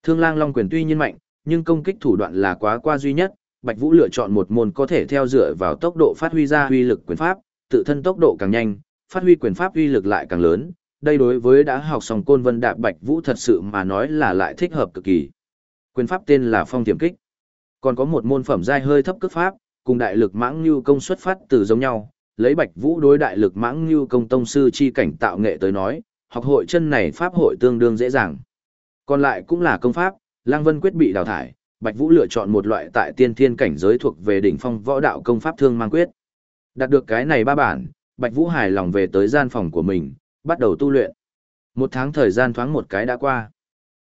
Thương Lang Long quyền tuy nhiên mạnh, nhưng công kích thủ đoạn là quá qua duy nhất, Bạch Vũ lựa chọn một môn có thể theo dựa vào tốc độ phát huy ra huy lực quyền pháp, tự thân tốc độ càng nhanh, phát huy quyền pháp uy lực lại càng lớn, đây đối với đã học xong côn vân đạp Bạch Vũ thật sự mà nói là lại thích hợp cực kỳ. Quyền pháp tên là Phong Tiềm Kích. Còn có một môn phẩm giai hơi thấp cước pháp, cùng đại lực mãng lưu công xuất phát từ giống nhau, lấy Bạch Vũ đối đại lực mãng lưu công tông sư chi cảnh tạo nghệ tới nói, học hội chân này pháp hội tương đương dễ dàng. Còn lại cũng là công pháp, Lang Vân quyết bị đào thải, Bạch Vũ lựa chọn một loại tại tiên thiên cảnh giới thuộc về đỉnh phong võ đạo công pháp thương mang quyết. Đạt được cái này ba bản, Bạch Vũ hài lòng về tới gian phòng của mình, bắt đầu tu luyện. Một tháng thời gian thoáng một cái đã qua.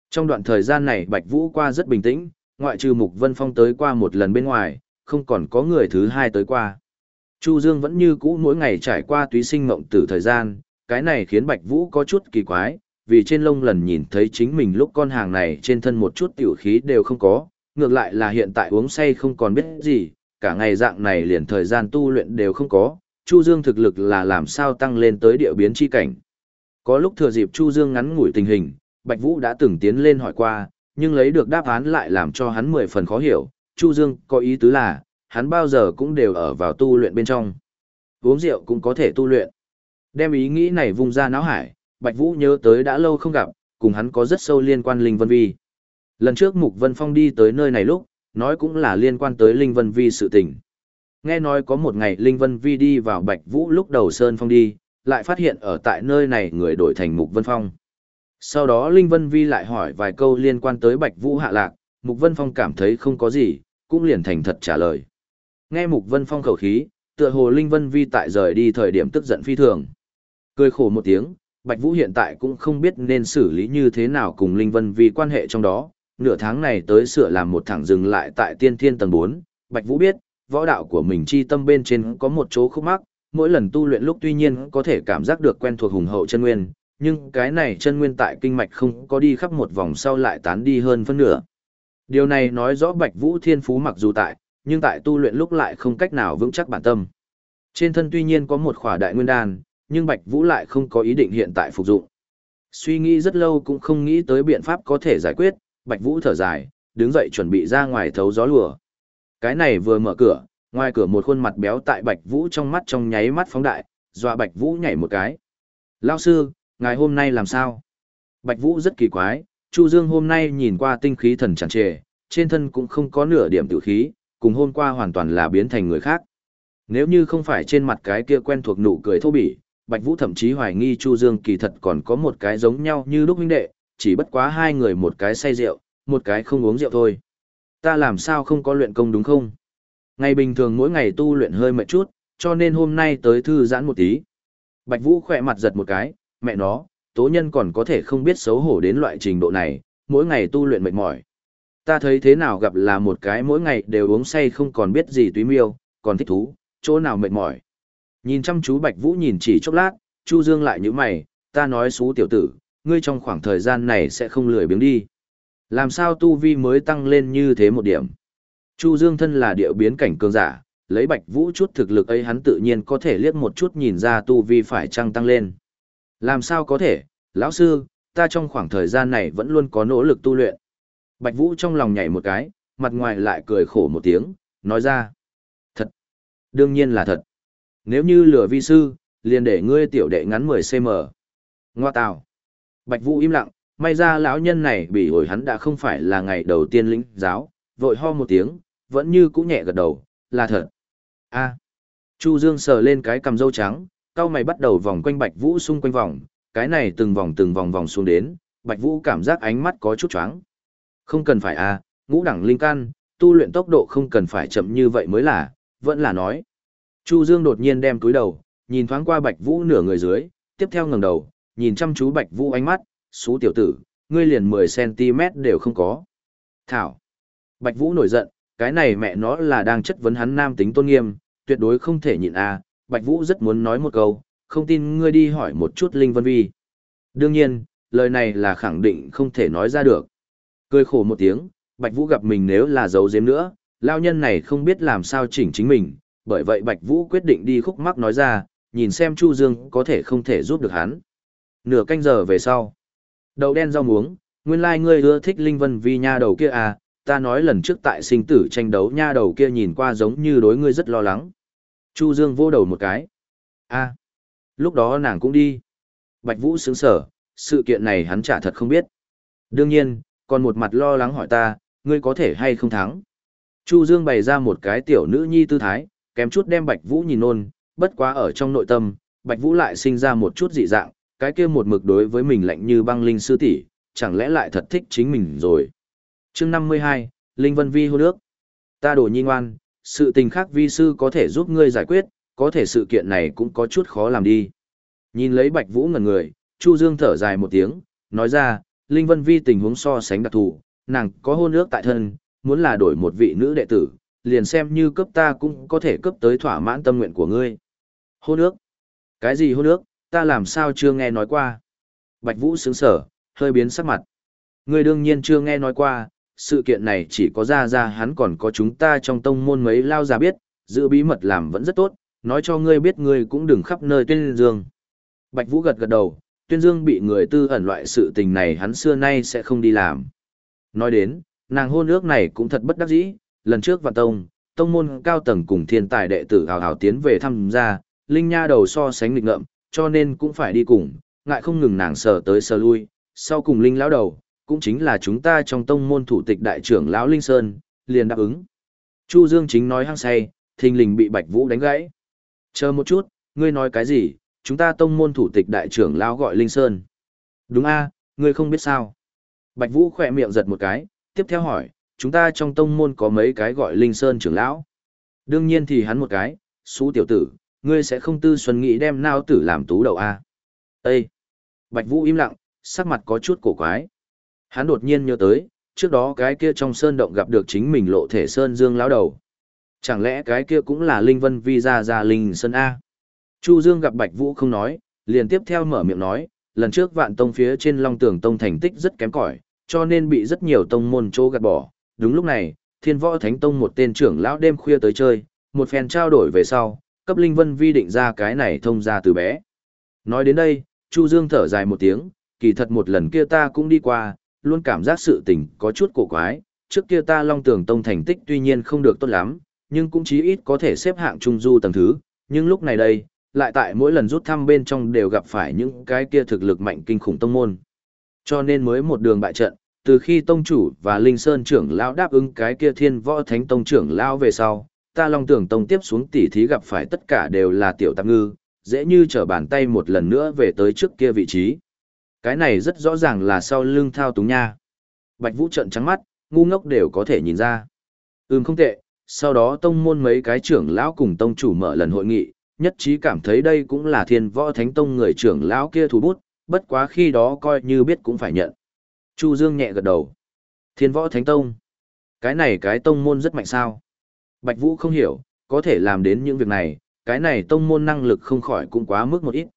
Trong đoạn thời gian này Bạch Vũ qua rất bình tĩnh, ngoại trừ Mục Vân Phong tới qua một lần bên ngoài, không còn có người thứ hai tới qua. Chu Dương vẫn như cũ mỗi ngày trải qua túy sinh mộng tử thời gian, cái này khiến Bạch Vũ có chút kỳ quái, vì trên lông lần nhìn thấy chính mình lúc con hàng này trên thân một chút tiểu khí đều không có, ngược lại là hiện tại uống say không còn biết gì, cả ngày dạng này liền thời gian tu luyện đều không có, Chu Dương thực lực là làm sao tăng lên tới địa biến chi cảnh. Có lúc thừa dịp Chu Dương ngắn ngủi tình hình, Bạch Vũ đã từng tiến lên hỏi qua, nhưng lấy được đáp án lại làm cho hắn mười phần khó hiểu, Chu Dương có ý tứ là, hắn bao giờ cũng đều ở vào tu luyện bên trong. Uống rượu cũng có thể tu luyện. Đem ý nghĩ này vung ra náo hải, Bạch Vũ nhớ tới đã lâu không gặp, cùng hắn có rất sâu liên quan Linh Vân Vi. Lần trước Mục Vân Phong đi tới nơi này lúc, nói cũng là liên quan tới Linh Vân Vi sự tình. Nghe nói có một ngày Linh Vân Vi đi vào Bạch Vũ lúc đầu Sơn Phong đi, lại phát hiện ở tại nơi này người đổi thành Mục Vân Phong. Sau đó Linh Vân Vi lại hỏi vài câu liên quan tới Bạch Vũ hạ lạc, Mục Vân Phong cảm thấy không có gì, cũng liền thành thật trả lời. Nghe Mục Vân Phong khẩu khí, tựa hồ Linh Vân Vi tại rời đi thời điểm tức giận phi thường. Cười khổ một tiếng, Bạch Vũ hiện tại cũng không biết nên xử lý như thế nào cùng Linh Vân Vi quan hệ trong đó, nửa tháng này tới sửa làm một thẳng dừng lại tại tiên thiên tầng 4, Bạch Vũ biết, võ đạo của mình chi tâm bên trên có một chỗ khúc mắc, mỗi lần tu luyện lúc tuy nhiên có thể cảm giác được quen thuộc hùng hậu chân nguyên, nhưng cái này chân nguyên tại kinh mạch không có đi khắp một vòng sau lại tán đi hơn phân nửa. Điều này nói rõ Bạch Vũ thiên phú mặc dù tại, nhưng tại tu luyện lúc lại không cách nào vững chắc bản tâm. Trên thân tuy nhiên có một khỏa đại nguyên đan, nhưng Bạch Vũ lại không có ý định hiện tại phục dụng. Suy nghĩ rất lâu cũng không nghĩ tới biện pháp có thể giải quyết, Bạch Vũ thở dài, đứng dậy chuẩn bị ra ngoài thấu gió lùa. Cái này vừa mở cửa, ngoài cửa một khuôn mặt béo tại Bạch Vũ trong mắt trong nháy mắt phóng đại, dọa Bạch Vũ nhảy một cái. Lão sư, ngài hôm nay làm sao? Bạch Vũ rất kỳ quái, Chu Dương hôm nay nhìn qua tinh khí thần tràn trề, trên thân cũng không có nửa điểm tự khí, cùng hôm qua hoàn toàn là biến thành người khác. Nếu như không phải trên mặt cái kia quen thuộc nụ cười thô bỉ, Bạch Vũ thậm chí hoài nghi Chu Dương kỳ thật còn có một cái giống nhau như lúc huynh đệ, chỉ bất quá hai người một cái say rượu, một cái không uống rượu thôi. Ta làm sao không có luyện công đúng không? Ngày bình thường mỗi ngày tu luyện hơi mệt chút, cho nên hôm nay tới thư giãn một tí. Bạch Vũ khỏe mặt giật một cái, mẹ nó, tố nhân còn có thể không biết xấu hổ đến loại trình độ này, mỗi ngày tu luyện mệt mỏi. Ta thấy thế nào gặp là một cái mỗi ngày đều uống say không còn biết gì túy miêu, còn thích thú, chỗ nào mệt mỏi. Nhìn chăm chú Bạch Vũ nhìn chỉ chốc lát, Chu Dương lại như mày, ta nói xú tiểu tử, ngươi trong khoảng thời gian này sẽ không lười biếng đi. Làm sao tu vi mới tăng lên như thế một điểm. Chu Dương thân là địa biến cảnh cường giả, lấy Bạch Vũ chút thực lực ấy hắn tự nhiên có thể liếc một chút nhìn ra tu vi phải trăng tăng lên. Làm sao có thể, lão sư, ta trong khoảng thời gian này vẫn luôn có nỗ lực tu luyện. Bạch Vũ trong lòng nhảy một cái, mặt ngoài lại cười khổ một tiếng, nói ra. Thật. Đương nhiên là thật. Nếu như lửa vi sư, liền để ngươi tiểu đệ ngắn 10cm. Ngoa tào. Bạch Vũ im lặng, may ra lão nhân này bị hồi hắn đã không phải là ngày đầu tiên lĩnh giáo, vội ho một tiếng, vẫn như cũ nhẹ gật đầu, là thật. A. Chu Dương sờ lên cái cầm dâu trắng, cao mày bắt đầu vòng quanh Bạch Vũ xung quanh vòng, cái này từng vòng từng vòng vòng xuống đến, Bạch Vũ cảm giác ánh mắt có chút choáng. Không cần phải a, ngũ đẳng linh căn, tu luyện tốc độ không cần phải chậm như vậy mới là, vẫn là nói. Chu Dương đột nhiên đem túi đầu, nhìn thoáng qua Bạch Vũ nửa người dưới, tiếp theo ngẩng đầu, nhìn chăm chú Bạch Vũ ánh mắt, xú tiểu tử, ngươi liền 10 cm đều không có." Thảo. Bạch Vũ nổi giận, cái này mẹ nó là đang chất vấn hắn nam tính tôn nghiêm, tuyệt đối không thể nhịn a. Bạch Vũ rất muốn nói một câu, không tin ngươi đi hỏi một chút Linh Vân Vi. Đương nhiên, lời này là khẳng định không thể nói ra được. Cười khổ một tiếng, Bạch Vũ gặp mình nếu là giấu giếm nữa, lao nhân này không biết làm sao chỉnh chính mình, bởi vậy Bạch Vũ quyết định đi khúc mắc nói ra, nhìn xem Chu Dương có thể không thể giúp được hắn. Nửa canh giờ về sau, đầu đen rau muống, nguyên lai like ngươi ưa thích Linh Vân Vi nha đầu kia à, ta nói lần trước tại sinh tử tranh đấu nha đầu kia nhìn qua giống như đối ngươi rất lo lắng. Chu Dương vô đầu một cái. a lúc đó nàng cũng đi. Bạch Vũ sướng sở, sự kiện này hắn chả thật không biết. Đương nhiên, còn một mặt lo lắng hỏi ta, ngươi có thể hay không thắng. Chu Dương bày ra một cái tiểu nữ nhi tư thái, kém chút đem Bạch Vũ nhìn nôn, bất quá ở trong nội tâm, Bạch Vũ lại sinh ra một chút dị dạng, cái kia một mực đối với mình lạnh như băng linh sư tỷ, chẳng lẽ lại thật thích chính mình rồi. Chương 52, Linh Vân Vi hô nước. Ta đổ nhi ngoan, sự tình khác vi sư có thể giúp ngươi giải quyết, có thể sự kiện này cũng có chút khó làm đi. Nhìn lấy Bạch Vũ ngẩn người, Chu Dương thở dài một tiếng, nói ra, Linh Vân Vi tình huống so sánh đặc thù, nàng có hôn ước tại thân, muốn là đổi một vị nữ đệ tử, liền xem như cấp ta cũng có thể cấp tới thỏa mãn tâm nguyện của ngươi. Hôn ước? Cái gì hôn ước, ta làm sao chưa nghe nói qua? Bạch Vũ sướng sở, hơi biến sắc mặt. Ngươi đương nhiên chưa nghe nói qua, sự kiện này chỉ có ra ra hắn còn có chúng ta trong tông môn mấy lao già biết, giữ bí mật làm vẫn rất tốt, nói cho ngươi biết ngươi cũng đừng khắp nơi tuyên dương. Bạch Vũ gật gật đầu, tuyên dương bị người tư ẩn loại sự tình này hắn xưa nay sẽ không đi làm. Nói đến, nàng hôn ước này cũng thật bất đắc dĩ, lần trước vào tông, tông môn cao tầng cùng thiên tài đệ tử hào hào tiến về thăm gia, Linh Nha đầu so sánh nghịch ngợm, cho nên cũng phải đi cùng, ngại không ngừng nàng sờ tới sờ lui, sau cùng Linh lão đầu, cũng chính là chúng ta trong tông môn thủ tịch đại trưởng lão Linh Sơn, liền đáp ứng. Chu Dương chính nói hăng say, thình lình bị Bạch Vũ đánh gãy. Chờ một chút, ngươi nói cái gì, chúng ta tông môn thủ tịch đại trưởng lão gọi Linh Sơn. Đúng a, ngươi không biết sao. Bạch Vũ khỏe miệng giật một cái, tiếp theo hỏi, chúng ta trong tông môn có mấy cái gọi Linh Sơn trưởng lão. Đương nhiên thì hắn một cái, xú tiểu tử, ngươi sẽ không tư xuân nghĩ đem nao tử làm tú đầu a. Ê! Bạch Vũ im lặng, sắc mặt có chút cổ quái. Hắn đột nhiên nhớ tới, trước đó cái kia trong sơn động gặp được chính mình lộ thể sơn dương lão đầu. Chẳng lẽ cái kia cũng là Linh Vân Vi ra ra Linh Sơn A? Chu Dương gặp Bạch Vũ không nói, liền tiếp theo mở miệng nói, lần trước vạn tông phía trên long tường tông thành tích rất kém cỏi, cho nên bị rất nhiều tông môn chỗ gạt bỏ. Đúng lúc này, thiên võ thánh tông một tên trưởng lão đêm khuya tới chơi, một phen trao đổi về sau, cấp Linh Vân Vi định ra cái này thông ra từ bé. Nói đến đây, Chu Dương thở dài một tiếng, kỳ thật một lần kia ta cũng đi qua, luôn cảm giác sự tình có chút cổ quái, trước kia ta Long Tường Tông thành tích tuy nhiên không được tốt lắm, nhưng cũng chí ít có thể xếp hạng trung du tầng thứ, nhưng lúc này đây, lại tại mỗi lần rút thăm bên trong đều gặp phải những cái kia thực lực mạnh kinh khủng tông môn. Cho nên mới một đường bại trận, từ khi tông chủ và Linh Sơn trưởng lão đáp ứng cái kia Thiên Võ Thánh tông trưởng lão về sau, ta Long Tường Tông tiếp xuống tỉ thí gặp phải tất cả đều là tiểu tạp ngư, dễ như trở bàn tay một lần nữa về tới trước kia vị trí. Cái này rất rõ ràng là sau lưng thao túng nha. Bạch Vũ trận trắng mắt, ngu ngốc đều có thể nhìn ra. Ừm không tệ, sau đó tông môn mấy cái trưởng lão cùng tông chủ mở lần hội nghị, nhất trí cảm thấy đây cũng là thiên võ thánh tông người trưởng lão kia thủ bút, bất quá khi đó coi như biết cũng phải nhận. Chu Dương nhẹ gật đầu. Thiên võ thánh tông. Cái này cái tông môn rất mạnh sao. Bạch Vũ không hiểu, có thể làm đến những việc này, cái này tông môn năng lực không khỏi cũng quá mức một ít.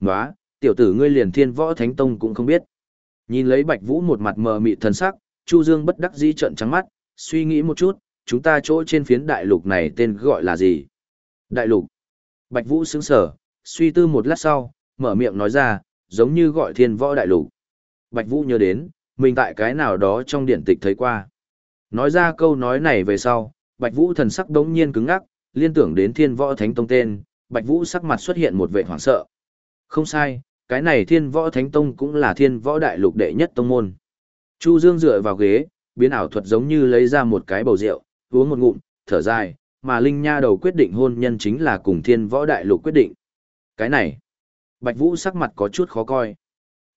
Nóa, tiểu tử ngươi liền thiên võ thánh tông cũng không biết. Nhìn lấy Bạch Vũ một mặt mờ mịt thần sắc, Chu Dương bất đắc dĩ trợn trắng mắt, suy nghĩ một chút, chúng ta chỗ trên phiến đại lục này tên gọi là gì? Đại lục. Bạch Vũ sững sờ, suy tư một lát sau, mở miệng nói ra, giống như gọi thiên võ đại lục. Bạch Vũ nhớ đến, mình tại cái nào đó trong điển tịch thấy qua. Nói ra câu nói này về sau, Bạch Vũ thần sắc đống nhiên cứng ngắc, liên tưởng đến thiên võ thánh tông tên, Bạch Vũ sắc mặt xuất hiện một vẻ hoảng sợ. Không sai, cái này thiên võ thánh tông cũng là thiên võ đại lục đệ nhất tông môn. Chu Dương dựa vào ghế, biến ảo thuật giống như lấy ra một cái bầu rượu, uống một ngụm, thở dài, mà Linh Nha đầu quyết định hôn nhân chính là cùng thiên võ đại lục quyết định. Cái này, Bạch Vũ sắc mặt có chút khó coi.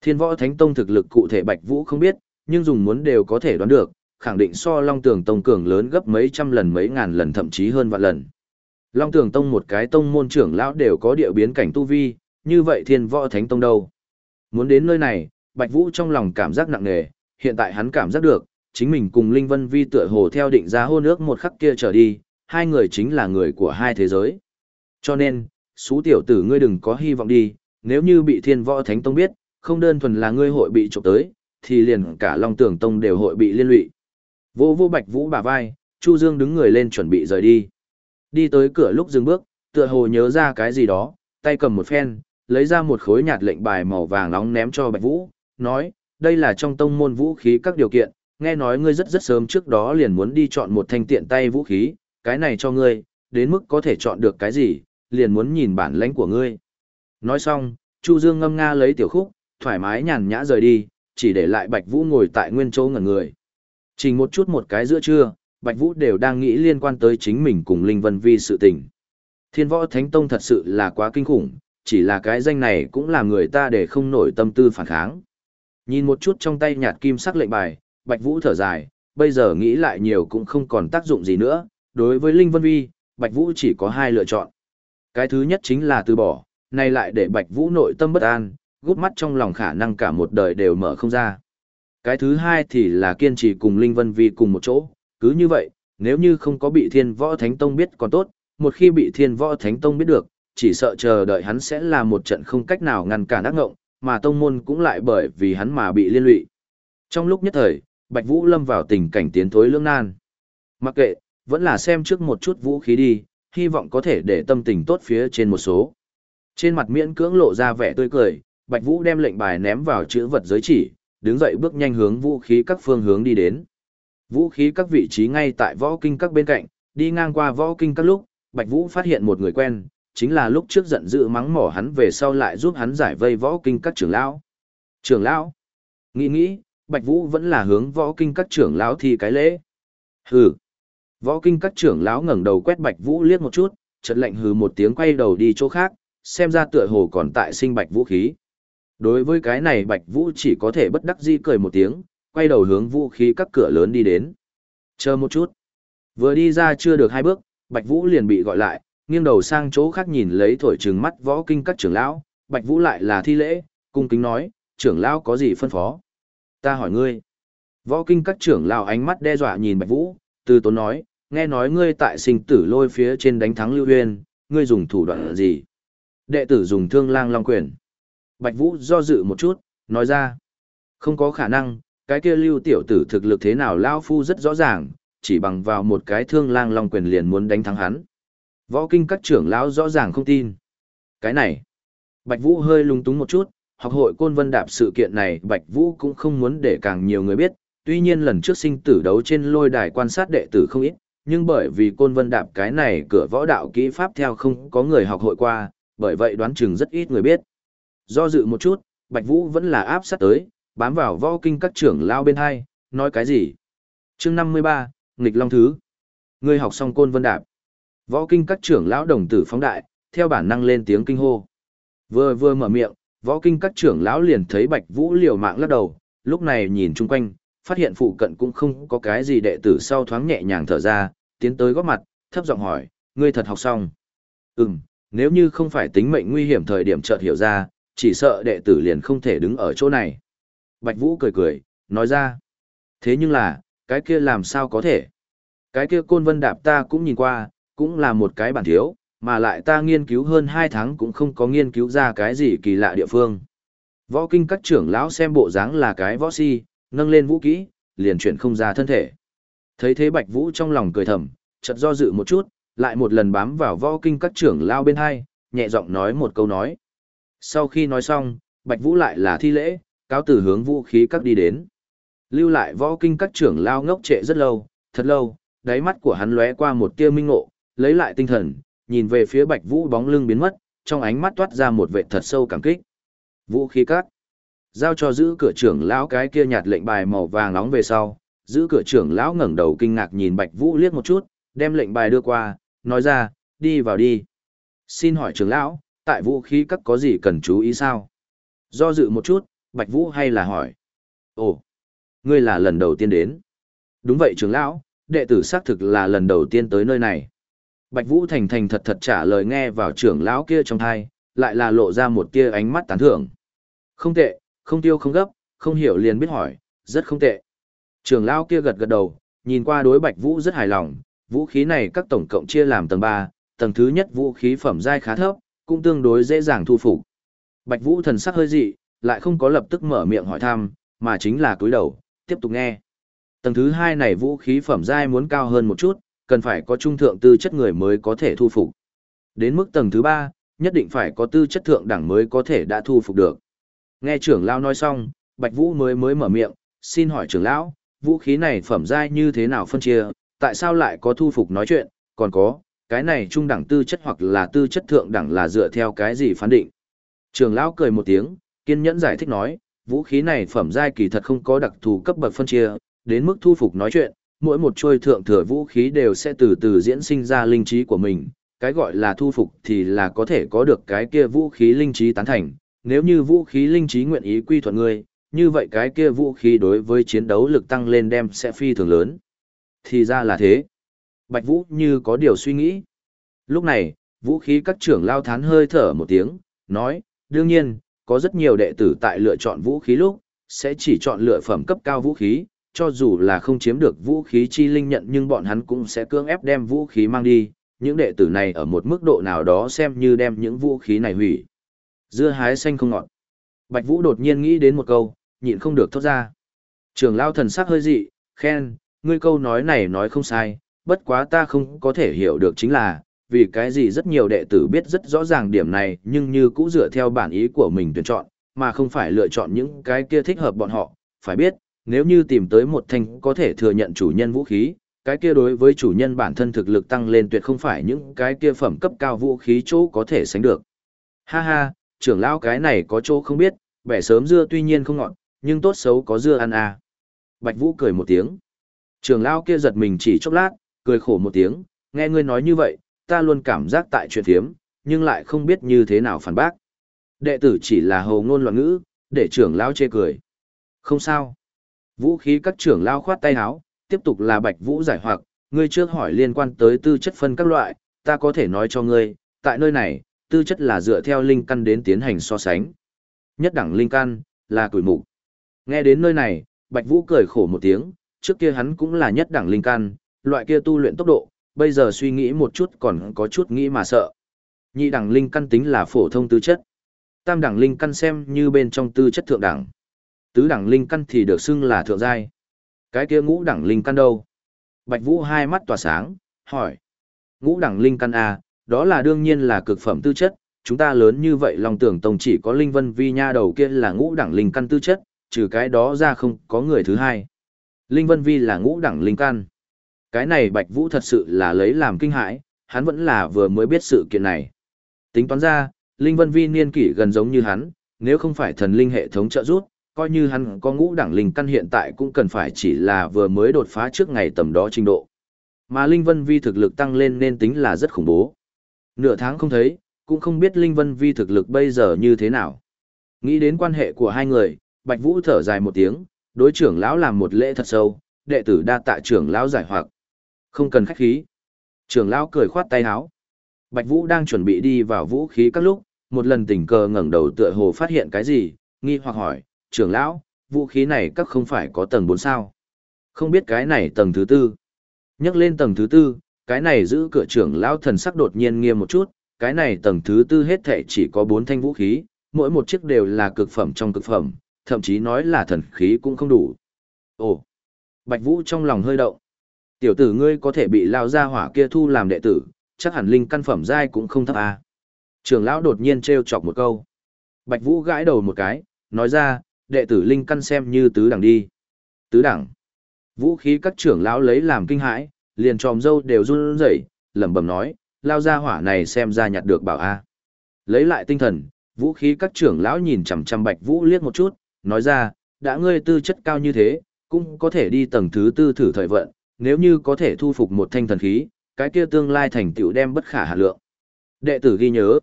Thiên võ thánh tông thực lực cụ thể Bạch Vũ không biết, nhưng dùng muốn đều có thể đoán được, khẳng định so Long Tường Tông cường lớn gấp mấy trăm lần mấy ngàn lần thậm chí hơn vạn lần. Long Tường Tông một cái tông môn trưởng lão đều có địa biến cảnh tu vi, như vậy thiên võ thánh tông đâu? Muốn đến nơi này, Bạch Vũ trong lòng cảm giác nặng nề, hiện tại hắn cảm giác được, chính mình cùng Linh Vân Vi tựa hồ theo định giá hôn ước một khắc kia trở đi, hai người chính là người của hai thế giới. Cho nên, xú tiểu tử ngươi đừng có hy vọng đi, nếu như bị thiên võ thánh tông biết, không đơn thuần là ngươi hội bị trộm tới, thì liền cả Long Tưởng Tông đều hội bị liên lụy. Vô vô Bạch Vũ bả vai, Chu Dương đứng người lên chuẩn bị rời đi. Đi tới cửa lúc dừng bước, tựa hồ nhớ ra cái gì đó, tay cầm một phen, lấy ra một khối nhạt lệnh bài màu vàng nóng ném cho Bạch Vũ, nói, đây là trong tông môn vũ khí các điều kiện, nghe nói ngươi rất rất sớm trước đó liền muốn đi chọn một thanh tiện tay vũ khí, cái này cho ngươi, đến mức có thể chọn được cái gì, liền muốn nhìn bản lãnh của ngươi. Nói xong, Chu Dương ngâm nga lấy tiểu khúc, thoải mái nhàn nhã rời đi, chỉ để lại Bạch Vũ ngồi tại nguyên chỗ ngẩn người. Chỉ một chút một cái giữa trưa, Bạch Vũ đều đang nghĩ liên quan tới chính mình cùng Linh Vân Vi sự tình. Thiên Võ Thánh Tông thật sự là quá kinh khủng, chỉ là cái danh này cũng làm người ta để không nổi tâm tư phản kháng. Nhìn một chút trong tay nhạt kim sắc lệnh bài, Bạch Vũ thở dài, bây giờ nghĩ lại nhiều cũng không còn tác dụng gì nữa, đối với Linh Vân Vi, Bạch Vũ chỉ có hai lựa chọn. Cái thứ nhất chính là từ bỏ, này lại để Bạch Vũ nội tâm bất an, gút mắt trong lòng khả năng cả một đời đều mở không ra. Cái thứ hai thì là kiên trì cùng Linh Vân Vi cùng một chỗ, cứ như vậy, nếu như không có bị Thiên Võ Thánh Tông biết còn tốt, một khi bị Thiên Võ Thánh Tông biết được, chỉ sợ chờ đợi hắn sẽ là một trận không cách nào ngăn cản ác ngộng, mà tông môn cũng lại bởi vì hắn mà bị liên lụy. Trong lúc nhất thời, Bạch Vũ lâm vào tình cảnh tiến thối lưỡng nan. Mặc kệ, vẫn là xem trước một chút vũ khí đi, hy vọng có thể để tâm tình tốt phía trên một số. Trên mặt miễn cưỡng lộ ra vẻ tươi cười, Bạch Vũ đem lệnh bài ném vào chữ vật giới chỉ, đứng dậy bước nhanh hướng vũ khí các phương hướng đi đến. Vũ khí các vị trí ngay tại võ kinh các bên cạnh, đi ngang qua võ kinh các lúc, Bạch Vũ phát hiện một người quen, chính là lúc trước giận dữ mắng mỏ hắn về sau lại giúp hắn giải vây võ kinh các trưởng lão. Trưởng lão? Nghĩ nghĩ, Bạch Vũ vẫn là hướng võ kinh các trưởng lão thi cái lễ. Hừ. Võ kinh các trưởng lão ngẩng đầu quét Bạch Vũ liếc một chút, chợt lạnh hừ một tiếng quay đầu đi chỗ khác, xem ra tựa hồ còn tại sinh Bạch Vũ khí. Đối với cái này Bạch Vũ chỉ có thể bất đắc dĩ cười một tiếng, quay đầu hướng vũ khí các cửa lớn đi đến. Chờ một chút. Vừa đi ra chưa được hai bước, Bạch Vũ liền bị gọi lại, nghiêng đầu sang chỗ khác nhìn lấy thổi trừng mắt võ kinh các trưởng lão, Bạch Vũ lại là thi lễ, cung kính nói, trưởng lão có gì phân phó? Ta hỏi ngươi. Võ kinh các trưởng lão ánh mắt đe dọa nhìn Bạch Vũ, từ tốn nói, nghe nói ngươi tại sinh tử lôi phía trên đánh thắng Lưu Huyên, ngươi dùng thủ đoạn gì? Đệ tử dùng thương lang long quyền. Bạch Vũ do dự một chút, nói ra, không có khả năng, cái kia lưu tiểu tử thực lực thế nào lão Phu rất rõ ràng, chỉ bằng vào một cái thương lang long quyền liền muốn đánh thắng hắn. Võ kinh các trưởng lão rõ ràng không tin. Cái này, Bạch Vũ hơi lung túng một chút, học hội côn vân đạp sự kiện này Bạch Vũ cũng không muốn để càng nhiều người biết, tuy nhiên lần trước sinh tử đấu trên lôi đài quan sát đệ tử không ít, nhưng bởi vì côn vân đạp cái này cửa võ đạo kỹ pháp theo không có người học hội qua, bởi vậy đoán chừng rất ít người biết. Do dự một chút, Bạch Vũ vẫn là áp sát tới, bám vào võ kinh các trưởng lao bên hai, nói cái gì? chương 53, nghịch long thứ. Ngươi học xong côn vân đạp. Võ kinh các trưởng lão đồng tử phóng đại, theo bản năng lên tiếng kinh hô. Vừa vừa mở miệng, võ kinh các trưởng lão liền thấy Bạch Vũ liều mạng lắc đầu, lúc này nhìn chung quanh, phát hiện phụ cận cũng không có cái gì đệ tử sau thoáng nhẹ nhàng thở ra, tiến tới góp mặt, thấp giọng hỏi, ngươi thật học xong. Ừm, nếu như không phải tính mệnh nguy hiểm thời điểm chợt hiểu ra, chỉ sợ đệ tử liền không thể đứng ở chỗ này. Bạch Vũ cười cười, nói ra. Thế nhưng là, cái kia làm sao có thể? Cái kia côn vân đạp ta cũng nhìn qua, cũng là một cái bản thiếu, mà lại ta nghiên cứu hơn 2 tháng cũng không có nghiên cứu ra cái gì kỳ lạ địa phương. Võ kinh các trưởng lão xem bộ dáng là cái võ si, nâng lên vũ kỹ, liền chuyển không ra thân thể. Thấy thế Bạch Vũ trong lòng cười thầm, chợt do dự một chút, lại một lần bám vào võ kinh các trưởng lão bên hai, nhẹ giọng nói một câu nói. Sau khi nói xong, Bạch Vũ lại là thi lễ, cáo từ hướng vũ khí các đi đến. Lưu lại võ kinh các trưởng lao ngốc trệ rất lâu, thật lâu, đáy mắt của hắn lóe qua một tia minh ngộ, lấy lại tinh thần, nhìn về phía Bạch Vũ bóng lưng biến mất, trong ánh mắt toát ra một vẻ thật sâu cảm kích. Vũ khí các giao cho giữ cửa trưởng lão cái kia nhạt lệnh bài màu vàng nóng về sau, giữ cửa trưởng lão ngẩng đầu kinh ngạc nhìn Bạch Vũ liếc một chút, đem lệnh bài đưa qua, nói ra, đi vào đi. Xin hỏi trưởng lão, tại vũ khí các có gì cần chú ý sao? Do dự một chút, Bạch Vũ hay là hỏi. Ồ, ngươi là lần đầu tiên đến. Đúng vậy trưởng lão, đệ tử xác thực là lần đầu tiên tới nơi này. Bạch Vũ thành thành thật thật trả lời nghe vào trưởng lão kia trong thai, lại là lộ ra một tia ánh mắt tán thưởng. Không tệ, không tiêu không gấp, không hiểu liền biết hỏi, rất không tệ. Trưởng lão kia gật gật đầu, nhìn qua đối Bạch Vũ rất hài lòng, vũ khí này các tổng cộng chia làm tầng 3, tầng thứ nhất vũ khí phẩm giai khá thấp, cũng tương đối dễ dàng thu phục. Bạch Vũ thần sắc hơi dị, lại không có lập tức mở miệng hỏi thăm, mà chính là cúi đầu, tiếp tục nghe. Tầng thứ hai này vũ khí phẩm giai muốn cao hơn một chút, cần phải có trung thượng tư chất người mới có thể thu phục. Đến mức tầng thứ ba, nhất định phải có tư chất thượng đẳng mới có thể đã thu phục được. Nghe trưởng lão nói xong, Bạch Vũ mới mới mở miệng, xin hỏi trưởng lão, vũ khí này phẩm giai như thế nào phân chia, tại sao lại có thu phục nói chuyện, còn có, cái này trung đẳng tư chất hoặc là tư chất thượng đẳng là dựa theo cái gì phán định. Trưởng lão cười một tiếng, kiên nhẫn giải thích nói, vũ khí này phẩm giai kỳ thật không có đặc thù cấp bậc phân chia, đến mức thu phục nói chuyện, mỗi một chuôi thượng thừa vũ khí đều sẽ từ từ diễn sinh ra linh trí của mình, cái gọi là thu phục thì là có thể có được cái kia vũ khí linh trí tán thành, nếu như vũ khí linh trí nguyện ý quy thuận ngươi, như vậy cái kia vũ khí đối với chiến đấu lực tăng lên đem sẽ phi thường lớn. Thì ra là thế. Bạch Vũ như có điều suy nghĩ. Lúc này, vũ khí các trưởng lao thán hơi thở một tiếng, nói, đương nhiên, có rất nhiều đệ tử tại lựa chọn vũ khí lúc, sẽ chỉ chọn lựa phẩm cấp cao vũ khí, cho dù là không chiếm được vũ khí chi linh nhận nhưng bọn hắn cũng sẽ cưỡng ép đem vũ khí mang đi, những đệ tử này ở một mức độ nào đó xem như đem những vũ khí này hủy. Dưa hái xanh không ngọt. Bạch Vũ đột nhiên nghĩ đến một câu, nhịn không được thốt ra. Trường lao thần sắc hơi dị, khen, ngươi câu nói này nói không sai, bất quá ta không có thể hiểu được chính là, vì cái gì rất nhiều đệ tử biết rất rõ ràng điểm này nhưng như cũ dựa theo bản ý của mình tuyển chọn, mà không phải lựa chọn những cái kia thích hợp bọn họ. Phải biết, nếu như tìm tới một thanh có thể thừa nhận chủ nhân vũ khí, cái kia đối với chủ nhân bản thân thực lực tăng lên tuyệt không phải những cái kia phẩm cấp cao vũ khí chỗ có thể sánh được. Ha ha, trưởng lão cái này có chỗ không biết, vẻ sớm dưa tuy nhiên không ngọt, nhưng tốt xấu có dưa ăn à. Bạch Vũ cười một tiếng. Trưởng lão kia giật mình chỉ chốc lát, cười khổ một tiếng, nghe ngươi nói như vậy, ta luôn cảm giác tại chuyện thiếm, nhưng lại không biết như thế nào phản bác. Đệ tử chỉ là hầu ngôn loạn ngữ, để trưởng lão chê cười. Không sao. Vũ khí các trưởng lao khoát tay háo, tiếp tục là Bạch Vũ giải hoặc, ngươi trước hỏi liên quan tới tư chất phân các loại, ta có thể nói cho ngươi, tại nơi này, tư chất là dựa theo linh căn đến tiến hành so sánh. Nhất đẳng linh căn, là tuổi mục. Nghe đến nơi này, Bạch Vũ cười khổ một tiếng, trước kia hắn cũng là nhất đẳng linh căn, loại kia tu luyện tốc độ, bây giờ suy nghĩ một chút còn có chút nghĩ mà sợ. Nhị đẳng linh căn tính là phổ thông tư chất. Tam đẳng linh căn xem như bên trong tư chất thượng đẳng. Tứ đẳng linh căn thì được xưng là thượng giai. Cái kia ngũ đẳng linh căn đâu? Bạch Vũ hai mắt tỏa sáng, hỏi. Ngũ đẳng linh căn A, đó là đương nhiên là cực phẩm tư chất, chúng ta lớn như vậy lòng tưởng tông chỉ có linh vân vi nha đầu kia là ngũ đẳng linh căn tư chất, trừ cái đó ra không có người thứ hai. Linh vân vi là ngũ đẳng linh căn. Cái này Bạch Vũ thật sự là lấy làm kinh hãi, hắn vẫn là vừa mới biết sự kiện này. Tính toán ra, Linh Vân Vi niên kỷ gần giống như hắn, nếu không phải thần linh hệ thống trợ giúp, coi như hắn có ngũ đẳng linh căn hiện tại cũng cần phải chỉ là vừa mới đột phá trước ngày tầm đó trình độ. Mà Linh Vân Vi thực lực tăng lên nên tính là rất khủng bố. Nửa tháng không thấy, cũng không biết Linh Vân Vi thực lực bây giờ như thế nào. Nghĩ đến quan hệ của hai người, Bạch Vũ thở dài một tiếng, đối trưởng lão làm một lễ thật sâu, đệ tử đa tạ trưởng lão giải hoặc. Không cần khách khí. Trưởng lão cười khoát tay áo. Bạch Vũ đang chuẩn bị đi vào vũ khí các lúc, một lần tình cờ ngẩng đầu tựa hồ phát hiện cái gì, nghi hoặc hỏi, trưởng lão, vũ khí này các không phải có tầng 4 sao? Không biết cái này tầng thứ tư. Nhắc lên tầng thứ tư, cái này giữ cửa trưởng lão thần sắc đột nhiên nghiêm một chút, cái này tầng thứ tư hết thảy chỉ có 4 thanh vũ khí, mỗi một chiếc đều là cực phẩm trong cực phẩm, thậm chí nói là thần khí cũng không đủ. Ồ! Bạch Vũ trong lòng hơi động. Tiểu tử ngươi có thể bị lao ra hỏa kia thu làm đệ tử, chắc hẳn linh căn phẩm giai cũng không thấp à. Trường lão đột nhiên trêu chọc một câu. Bạch Vũ gãi đầu một cái, nói ra, đệ tử linh căn xem như tứ đẳng đi. Tứ đẳng. Vũ khí các trưởng lão lấy làm kinh hãi, liền tròm dâu đều run rẩy, lẩm bẩm nói, lao ra hỏa này xem ra nhặt được bảo a. Lấy lại tinh thần, vũ khí các trưởng lão nhìn chằm chằm Bạch Vũ liếc một chút, nói ra, đã ngươi tư chất cao như thế, cũng có thể đi tầng thứ tư thử thời vận, nếu như có thể thu phục một thanh thần khí, cái kia tương lai thành tựu đem bất khả hạ lượng. Đệ tử ghi nhớ,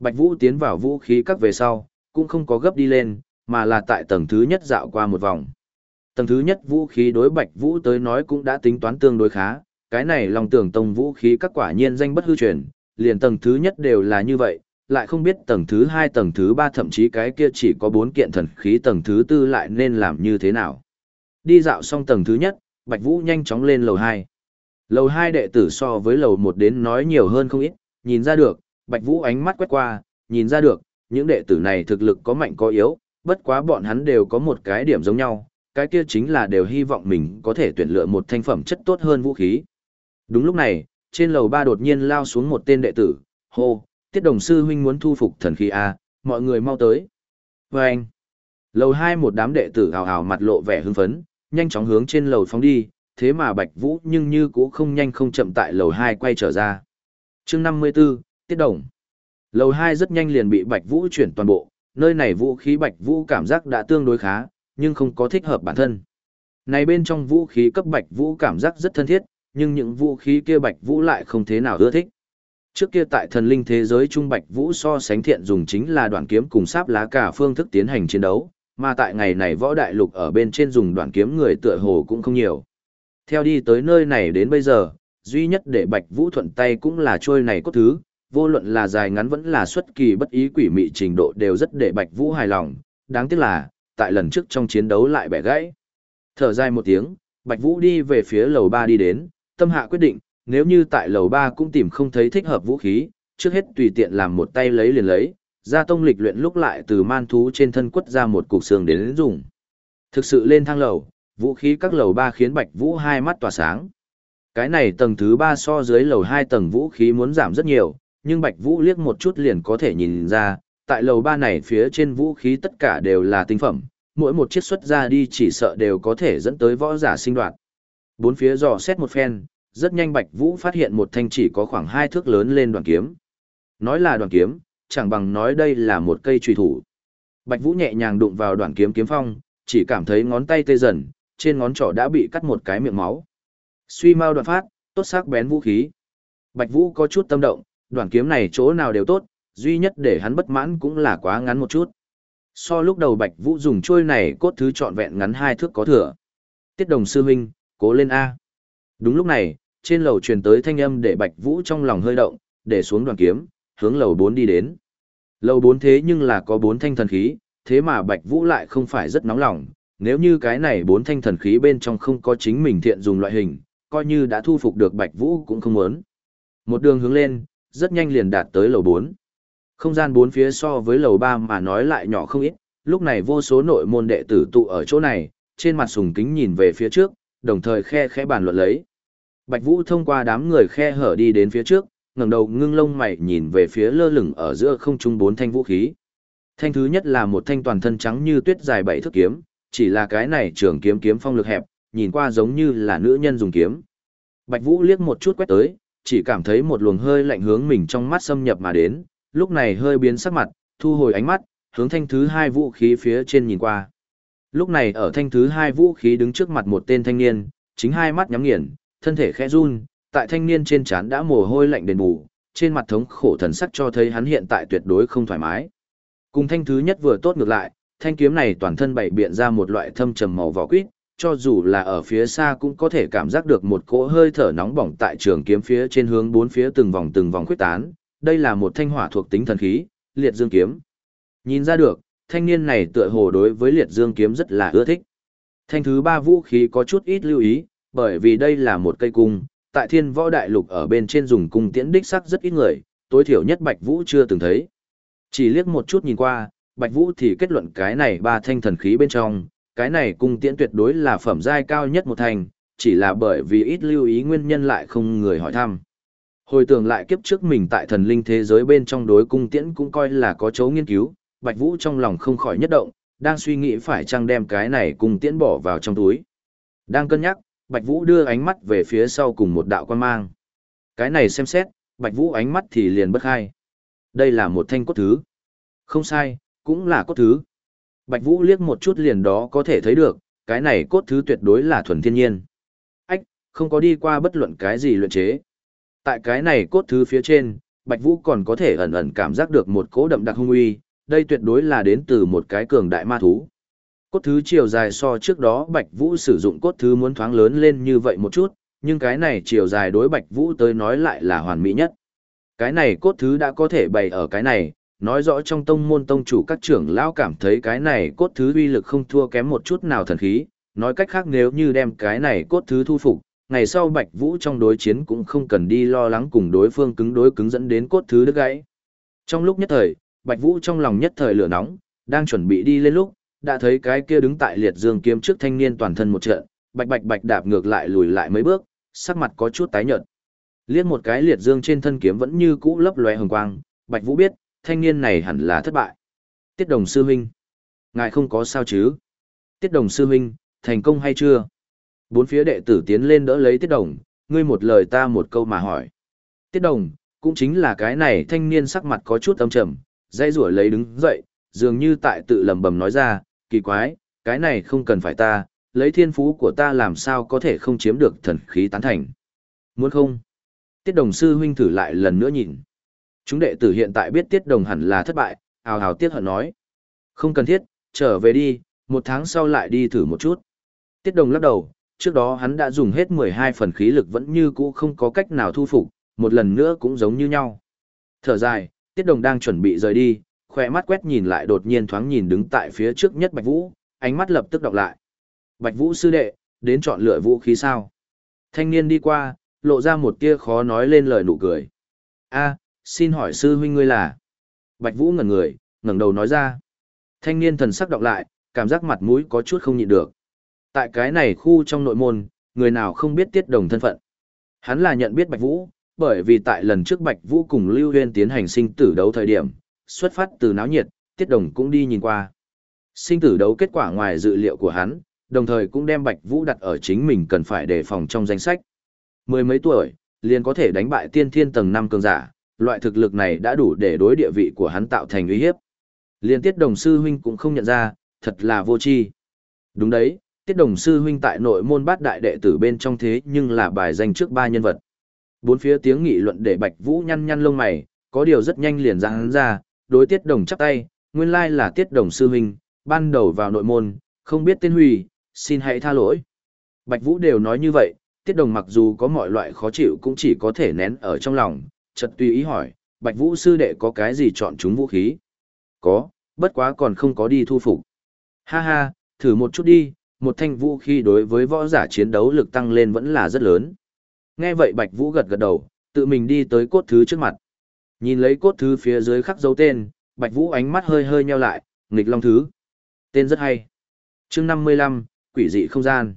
Bạch Vũ tiến vào vũ khí các về sau, cũng không có gấp đi lên, mà là tại tầng thứ nhất dạo qua một vòng. Tầng thứ nhất vũ khí đối Bạch Vũ tới nói cũng đã tính toán tương đối khá, cái này lòng tưởng tông vũ khí các quả nhiên danh bất hư truyền, liền tầng thứ nhất đều là như vậy, lại không biết tầng thứ hai tầng thứ ba thậm chí cái kia chỉ có bốn kiện thần khí tầng thứ tư lại nên làm như thế nào. Đi dạo xong tầng thứ nhất, Bạch Vũ nhanh chóng lên lầu hai. Lầu hai đệ tử so với lầu một đến nói nhiều hơn không ít, nhìn ra được, Bạch Vũ ánh mắt quét qua, nhìn ra được, những đệ tử này thực lực có mạnh có yếu, bất quá bọn hắn đều có một cái điểm giống nhau, cái kia chính là đều hy vọng mình có thể tuyển lựa một thanh phẩm chất tốt hơn vũ khí. Đúng lúc này, trên lầu ba đột nhiên lao xuống một tên đệ tử, hô, tiết đồng sư huynh muốn thu phục thần khí A, mọi người mau tới. Và anh, lầu hai một đám đệ tử hào hào mặt lộ vẻ hưng phấn, nhanh chóng hướng trên lầu phóng đi, thế mà Bạch Vũ nhưng như cũng không nhanh không chậm tại lầu hai quay trở ra. chương 54, Tiết Đồng. Lầu 2 rất nhanh liền bị Bạch Vũ chuyển toàn bộ, nơi này vũ khí Bạch Vũ cảm giác đã tương đối khá, nhưng không có thích hợp bản thân. Này bên trong vũ khí cấp Bạch Vũ cảm giác rất thân thiết, nhưng những vũ khí kia Bạch Vũ lại không thế nào ưa thích. Trước kia tại thần linh thế giới trung Bạch Vũ so sánh thiện dùng chính là đoạn kiếm cùng sáp lá cả phương thức tiến hành chiến đấu, mà tại ngày này võ đại lục ở bên trên dùng đoạn kiếm người tựa hồ cũng không nhiều. Theo đi tới nơi này đến bây giờ, duy nhất để Bạch Vũ thuận tay cũng là trôi này cốt thứ, vô luận là dài ngắn vẫn là xuất kỳ bất ý quỷ mị trình độ đều rất để Bạch Vũ hài lòng, đáng tiếc là, tại lần trước trong chiến đấu lại bẻ gãy. Thở dài một tiếng, Bạch Vũ đi về phía lầu 3 đi đến, tâm hạ quyết định, nếu như tại lầu 3 cũng tìm không thấy thích hợp vũ khí, trước hết tùy tiện làm một tay lấy liền lấy, ra tông lịch luyện lúc lại từ man thú trên thân quất ra một cục xương đến dùng. Thực sự lên thang lầu, vũ khí các lầu ba khiến Bạch Vũ hai mắt tỏa sáng. Cái này tầng thứ ba so dưới lầu hai tầng vũ khí muốn giảm rất nhiều, nhưng Bạch Vũ liếc một chút liền có thể nhìn ra, tại lầu ba này phía trên vũ khí tất cả đều là tinh phẩm, mỗi một chiếc xuất ra đi chỉ sợ đều có thể dẫn tới võ giả sinh đoạt. Bốn phía dò xét một phen, rất nhanh Bạch Vũ phát hiện một thanh chỉ có khoảng hai thước lớn lên đoàn kiếm. Nói là đoàn kiếm, chẳng bằng nói đây là một cây trùy thủ. Bạch Vũ nhẹ nhàng đụng vào đoàn kiếm kiếm phong, chỉ cảm thấy ngón tay tê dần, trên ngón trỏ đã bị cắt một cái miệng máu. Suy mau đoạn phát, tốt sắc bén vũ khí. Bạch Vũ có chút tâm động, đoàn kiếm này chỗ nào đều tốt, duy nhất để hắn bất mãn cũng là quá ngắn một chút. So lúc đầu Bạch Vũ dùng trôi này cốt thứ trọn vẹn ngắn hai thước có thừa. Tiết đồng sư huynh, cố lên A. Đúng lúc này, trên lầu truyền tới thanh âm để Bạch Vũ trong lòng hơi động, để xuống đoàn kiếm, hướng lầu 4 đi đến. Lầu 4 thế nhưng là có bốn thanh thần khí, thế mà Bạch Vũ lại không phải rất nóng lòng, nếu như cái này bốn thanh thần khí bên trong không có chính mình thiện dùng loại hình, coi như đã thu phục được Bạch Vũ cũng không muốn. Một đường hướng lên, rất nhanh liền đạt tới lầu 4. Không gian bốn phía so với lầu 3 mà nói lại nhỏ không ít, lúc này vô số nội môn đệ tử tụ ở chỗ này, trên mặt sùng kính nhìn về phía trước, đồng thời khe khẽ bàn luận lấy. Bạch Vũ thông qua đám người khe hở đi đến phía trước, ngẩng đầu ngưng lông mày nhìn về phía lơ lửng ở giữa không trung bốn thanh vũ khí. Thanh thứ nhất là một thanh toàn thân trắng như tuyết dài bảy thước kiếm, chỉ là cái này trường kiếm kiếm phong lực hẹp, nhìn qua giống như là nữ nhân dùng kiếm. Bạch Vũ liếc một chút quét tới, chỉ cảm thấy một luồng hơi lạnh hướng mình trong mắt xâm nhập mà đến, lúc này hơi biến sắc mặt, thu hồi ánh mắt, hướng thanh thứ hai vũ khí phía trên nhìn qua. Lúc này ở thanh thứ hai vũ khí đứng trước mặt một tên thanh niên, chính hai mắt nhắm nghiền, thân thể khẽ run, tại thanh niên trên trán đã mồ hôi lạnh đền bù, trên mặt thống khổ thần sắc cho thấy hắn hiện tại tuyệt đối không thoải mái. Cùng thanh thứ nhất vừa tốt ngược lại, thanh kiếm này toàn thân bảy biện ra một loại thâm trầm màu vỏ quýt, cho dù là ở phía xa cũng có thể cảm giác được một cỗ hơi thở nóng bỏng tại trường kiếm phía trên hướng bốn phía từng vòng từng vòng quyết tán, đây là một thanh hỏa thuộc tính thần khí, liệt dương kiếm. Nhìn ra được, thanh niên này tựa hồ đối với liệt dương kiếm rất là ưa thích. Thanh thứ ba vũ khí có chút ít lưu ý, bởi vì đây là một cây cung, tại thiên võ đại lục ở bên trên dùng cung tiễn đích sắc rất ít người, tối thiểu nhất Bạch Vũ chưa từng thấy. Chỉ liếc một chút nhìn qua, Bạch Vũ thì kết luận cái này ba thanh thần khí bên trong, cái này cung tiễn tuyệt đối là phẩm giai cao nhất một thành, chỉ là bởi vì ít lưu ý nguyên nhân lại không người hỏi thăm. Hồi tưởng lại kiếp trước mình tại thần linh thế giới bên trong đối cung tiễn cũng coi là có chấu nghiên cứu, Bạch Vũ trong lòng không khỏi nhất động, đang suy nghĩ phải chăng đem cái này cung tiễn bỏ vào trong túi. Đang cân nhắc, Bạch Vũ đưa ánh mắt về phía sau cùng một đạo quan mang. Cái này xem xét, Bạch Vũ ánh mắt thì liền bất khai. Đây là một thanh cốt thứ. Không sai, cũng là cốt thứ. Bạch Vũ liếc một chút liền đó có thể thấy được, cái này cốt thứ tuyệt đối là thuần thiên nhiên. Ách, không có đi qua bất luận cái gì luyện chế. Tại cái này cốt thứ phía trên, Bạch Vũ còn có thể ẩn ẩn cảm giác được một cỗ đậm đặc hung uy, đây tuyệt đối là đến từ một cái cường đại ma thú. Cốt thứ chiều dài so trước đó Bạch Vũ sử dụng cốt thứ muốn thoáng lớn lên như vậy một chút, nhưng cái này chiều dài đối Bạch Vũ tới nói lại là hoàn mỹ nhất. Cái này cốt thứ đã có thể bày ở cái này, nói rõ trong tông môn tông chủ các trưởng lão cảm thấy cái này cốt thứ uy lực không thua kém một chút nào thần khí, nói cách khác nếu như đem cái này cốt thứ thu phục, ngày sau Bạch Vũ trong đối chiến cũng không cần đi lo lắng cùng đối phương cứng đối cứng dẫn đến cốt thứ đứt gãy. Trong lúc nhất thời, Bạch Vũ trong lòng nhất thời lửa nóng, đang chuẩn bị đi lên lúc, đã thấy cái kia đứng tại liệt dương kiếm trước thanh niên toàn thân một trận, bạch bạch bạch đạp ngược lại lùi lại mấy bước, sắc mặt có chút tái nhợt. Liếc một cái liệt dương trên thân kiếm vẫn như cũ lấp lóe hồng quang, Bạch Vũ biết, thanh niên này hẳn là thất bại. Tiết Đồng sư huynh, ngài không có sao chứ? Tiết Đồng sư huynh, thành công hay chưa? Bốn phía đệ tử tiến lên đỡ lấy Tiết Đồng, ngươi một lời ta một câu mà hỏi. Tiết Đồng, cũng chính là cái này thanh niên sắc mặt có chút âm trầm, dây rủa lấy đứng dậy, dường như tại tự lầm bầm nói ra, kỳ quái, cái này không cần phải ta, lấy thiên phú của ta làm sao có thể không chiếm được thần khí tán thành. Muốn không? Tiết đồng sư huynh thử lại lần nữa nhìn. Chúng đệ tử hiện tại biết tiết đồng hẳn là thất bại, ào ào tiết hận nói. Không cần thiết, trở về đi, một tháng sau lại đi thử một chút. Tiết đồng lắc đầu, trước đó hắn đã dùng hết 12 phần khí lực vẫn như cũ không có cách nào thu phục, một lần nữa cũng giống như nhau. Thở dài, tiết đồng đang chuẩn bị rời đi, khoe mắt quét nhìn lại đột nhiên thoáng nhìn đứng tại phía trước nhất Bạch Vũ, ánh mắt lập tức đọc lại. Bạch Vũ sư đệ, đến chọn lựa vũ khí sao? Thanh niên đi qua, lộ ra một tia khó nói lên lời nụ cười. A, xin hỏi sư huynh ngươi là? Bạch Vũ ngẩn người, ngẩng đầu nói ra. Thanh niên thần sắc đọc lại, cảm giác mặt mũi có chút không nhịn được. Tại cái này khu trong nội môn, người nào không biết tiết đồng thân phận. Hắn là nhận biết Bạch Vũ, bởi vì tại lần trước Bạch Vũ cùng Lưu Huyên tiến hành sinh tử đấu thời điểm, xuất phát từ náo nhiệt, Tiết Đồng cũng đi nhìn qua. Sinh tử đấu kết quả ngoài dự liệu của hắn, đồng thời cũng đem Bạch Vũ đặt ở chính mình cần phải đề phòng trong danh sách. Mười mấy tuổi, liền có thể đánh bại tiên thiên tầng năm cường giả, loại thực lực này đã đủ để đối địa vị của hắn tạo thành uy hiếp. Liên tiết đồng sư huynh cũng không nhận ra, thật là vô tri. Đúng đấy, tiết đồng sư huynh tại nội môn bát đại đệ tử bên trong thế nhưng là bài danh trước ba nhân vật. Bốn phía tiếng nghị luận để Bạch Vũ nhăn nhăn lông mày, có điều rất nhanh liền ra hắn ra, đối tiết đồng chắp tay, nguyên lai là tiết đồng sư huynh, ban đầu vào nội môn, không biết tên hủy, xin hãy tha lỗi. Bạch Vũ đều nói như vậy, tiết đồng mặc dù có mọi loại khó chịu cũng chỉ có thể nén ở trong lòng, chợt tùy ý hỏi, Bạch Vũ sư đệ có cái gì chọn chúng vũ khí? Có, bất quá còn không có đi thu phục. Ha ha, thử một chút đi, một thanh vũ khí đối với võ giả chiến đấu lực tăng lên vẫn là rất lớn. Nghe vậy Bạch Vũ gật gật đầu, tự mình đi tới cốt thứ trước mặt. Nhìn lấy cốt thứ phía dưới khắc dấu tên, Bạch Vũ ánh mắt hơi hơi nheo lại, nghịch long thứ. Tên rất hay. Chương 55, quỷ dị không gian.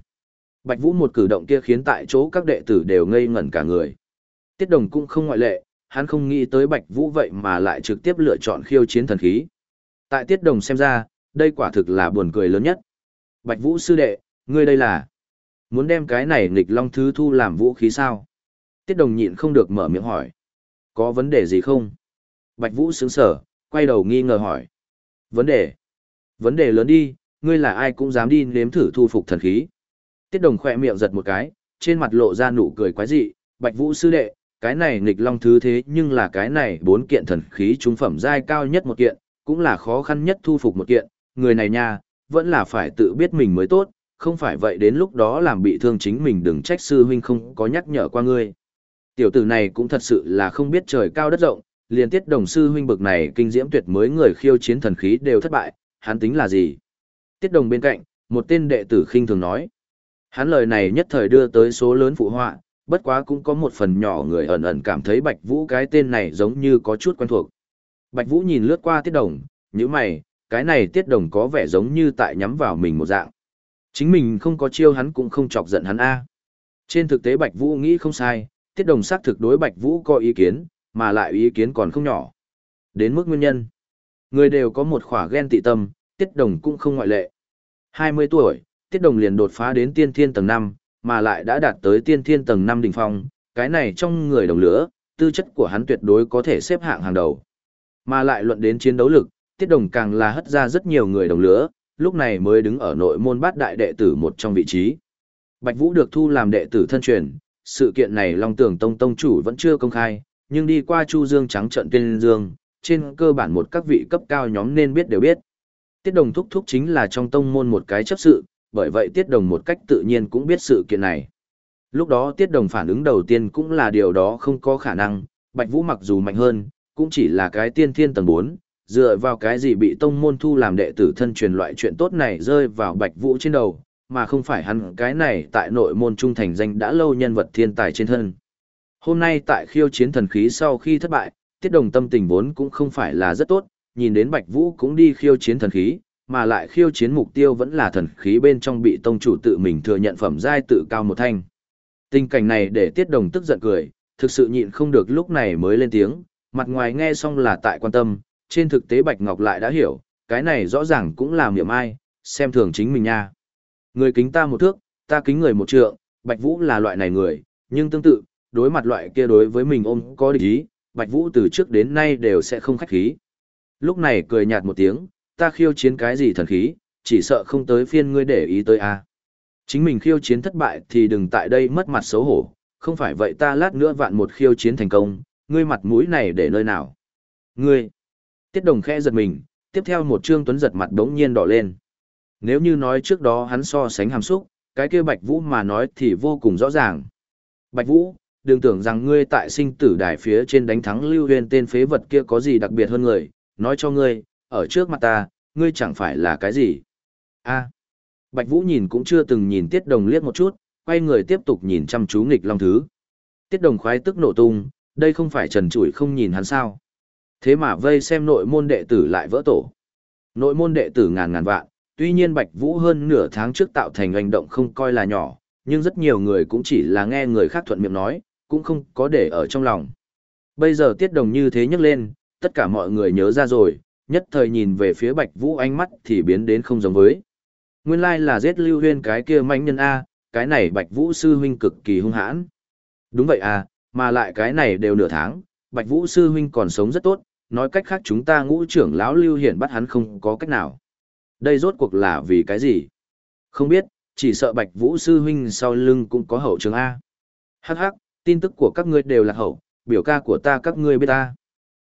Bạch Vũ một cử động kia khiến tại chỗ các đệ tử đều ngây ngẩn cả người. Tiết Đồng cũng không ngoại lệ, hắn không nghĩ tới Bạch Vũ vậy mà lại trực tiếp lựa chọn khiêu chiến thần khí. Tại Tiết Đồng xem ra, đây quả thực là buồn cười lớn nhất. Bạch Vũ sư đệ, ngươi đây là muốn đem cái này nghịch long thứ thu làm vũ khí sao? Tiết Đồng nhịn không được mở miệng hỏi. Có vấn đề gì không? Bạch Vũ sướng sở, quay đầu nghi ngờ hỏi. Vấn đề? Vấn đề lớn đi, ngươi là ai cũng dám đi nếm thử thu phục thần khí. Tiết Đồng khỏe miệng giật một cái, trên mặt lộ ra nụ cười quái dị, Bạch Vũ sư đệ, cái này nghịch long thứ thế nhưng là cái này bốn kiện thần khí trung phẩm giai cao nhất một kiện, cũng là khó khăn nhất thu phục một kiện, người này nha, vẫn là phải tự biết mình mới tốt, không phải vậy đến lúc đó làm bị thương chính mình đừng trách sư huynh không có nhắc nhở qua ngươi. Tiểu tử này cũng thật sự là không biết trời cao đất rộng, liền tiết đồng sư huynh bực này kinh diễm tuyệt mới người khiêu chiến thần khí đều thất bại, hắn tính là gì? Tiết đồng bên cạnh, một tên đệ tử khinh thường nói. Hắn lời này nhất thời đưa tới số lớn phụ họa, bất quá cũng có một phần nhỏ người ẩn ẩn cảm thấy Bạch Vũ cái tên này giống như có chút quen thuộc. Bạch Vũ nhìn lướt qua tiết đồng, nhíu mày, cái này tiết đồng có vẻ giống như tại nhắm vào mình một dạng. Chính mình không có chiêu hắn cũng không chọc giận hắn a. Trên thực tế Bạch Vũ nghĩ không sai, tiết đồng xác thực đối Bạch Vũ có ý kiến, mà lại ý kiến còn không nhỏ. Đến mức nguyên nhân, người đều có một khỏa ghen tị tâm, tiết đồng cũng không ngoại lệ. 20 tuổi, tiết đồng liền đột phá đến tiên thiên tầng 5, mà lại đã đạt tới tiên thiên tầng 5 đỉnh phong, cái này trong người đồng lửa, tư chất của hắn tuyệt đối có thể xếp hạng hàng đầu. Mà lại luận đến chiến đấu lực, tiết đồng càng là hất ra rất nhiều người đồng lửa, lúc này mới đứng ở nội môn bát đại đệ tử một trong vị trí. Bạch Vũ được thu làm đệ tử thân truyền, sự kiện này Long Tưởng Tông Tông chủ vẫn chưa công khai, nhưng đi qua Chu Dương trắng trận tiên Dương, trên cơ bản một các vị cấp cao nhóm nên biết đều biết. Tiết đồng thúc thúc chính là trong tông môn một cái chấp sự, bởi vậy Tiết đồng một cách tự nhiên cũng biết sự kiện này. Lúc đó Tiết đồng phản ứng đầu tiên cũng là điều đó không có khả năng, Bạch Vũ mặc dù mạnh hơn, cũng chỉ là cái tiên thiên tầng 4, dựa vào cái gì bị tông môn thu làm đệ tử thân truyền loại chuyện tốt này rơi vào Bạch Vũ trên đầu, mà không phải hắn cái này tại nội môn trung thành danh đã lâu nhân vật thiên tài trên thân. Hôm nay tại khiêu chiến thần khí sau khi thất bại, Tiết Đồng tâm tình vốn cũng không phải là rất tốt, nhìn đến Bạch Vũ cũng đi khiêu chiến thần khí, mà lại khiêu chiến mục tiêu vẫn là thần khí bên trong bị tông chủ tự mình thừa nhận phẩm giai tự cao một thanh. Tình cảnh này để Tiết Đồng tức giận cười, thực sự nhịn không được lúc này mới lên tiếng, mặt ngoài nghe xong là tại quan tâm, trên thực tế Bạch Ngọc lại đã hiểu, cái này rõ ràng cũng là miệng ai, xem thường chính mình nha. Người kính ta một thước, ta kính người một trượng, Bạch Vũ là loại này người, nhưng tương tự, đối mặt loại kia đối với mình ôm có địch ý, Bạch Vũ từ trước đến nay đều sẽ không khách khí. Lúc này cười nhạt một tiếng, ta khiêu chiến cái gì thần khí, chỉ sợ không tới phiên ngươi để ý tới a. Chính mình khiêu chiến thất bại thì đừng tại đây mất mặt xấu hổ, không phải vậy ta lát nữa vạn một khiêu chiến thành công, ngươi mặt mũi này để nơi nào. Ngươi, tiết đồng khẽ giật mình, tiếp theo một trương tuấn giật mặt đống nhiên đỏ lên. Nếu như nói trước đó hắn so sánh hàm xúc, cái kia Bạch Vũ mà nói thì vô cùng rõ ràng. Bạch Vũ, đừng tưởng rằng ngươi tại sinh tử đài phía trên đánh thắng Lưu Huyền tên phế vật kia có gì đặc biệt hơn người, nói cho ngươi, ở trước mặt ta, ngươi chẳng phải là cái gì. A. Bạch Vũ nhìn cũng chưa từng nhìn Tiết Đồng liếc một chút, quay người tiếp tục nhìn chăm chú nghịch long thứ. Tiết Đồng khoái tức nổ tung, đây không phải trần trụi không nhìn hắn sao. Thế mà vây xem nội môn đệ tử lại vỡ tổ. Nội môn đệ tử ngàn ngàn vạn, tuy nhiên Bạch Vũ hơn nửa tháng trước tạo thành hành động không coi là nhỏ, nhưng rất nhiều người cũng chỉ là nghe người khác thuận miệng nói, cũng không có để ở trong lòng. Bây giờ tiết đồng như thế nhắc lên, tất cả mọi người nhớ ra rồi, nhất thời nhìn về phía Bạch Vũ ánh mắt thì biến đến không giống với. Nguyên lai là giết Lưu Huyên cái kia manh nhân A, cái này Bạch Vũ sư huynh cực kỳ hung hãn. Đúng vậy à, mà lại cái này đều nửa tháng, Bạch Vũ sư huynh còn sống rất tốt, nói cách khác chúng ta ngũ trưởng lão Lưu Hiển bắt hắn không có cách nào. Đây rốt cuộc là vì cái gì? Không biết, chỉ sợ Bạch Vũ sư huynh sau lưng cũng có hậu trường A. Hắc hắc, tin tức của các ngươi đều là hậu, biểu ca của ta các ngươi biết ta.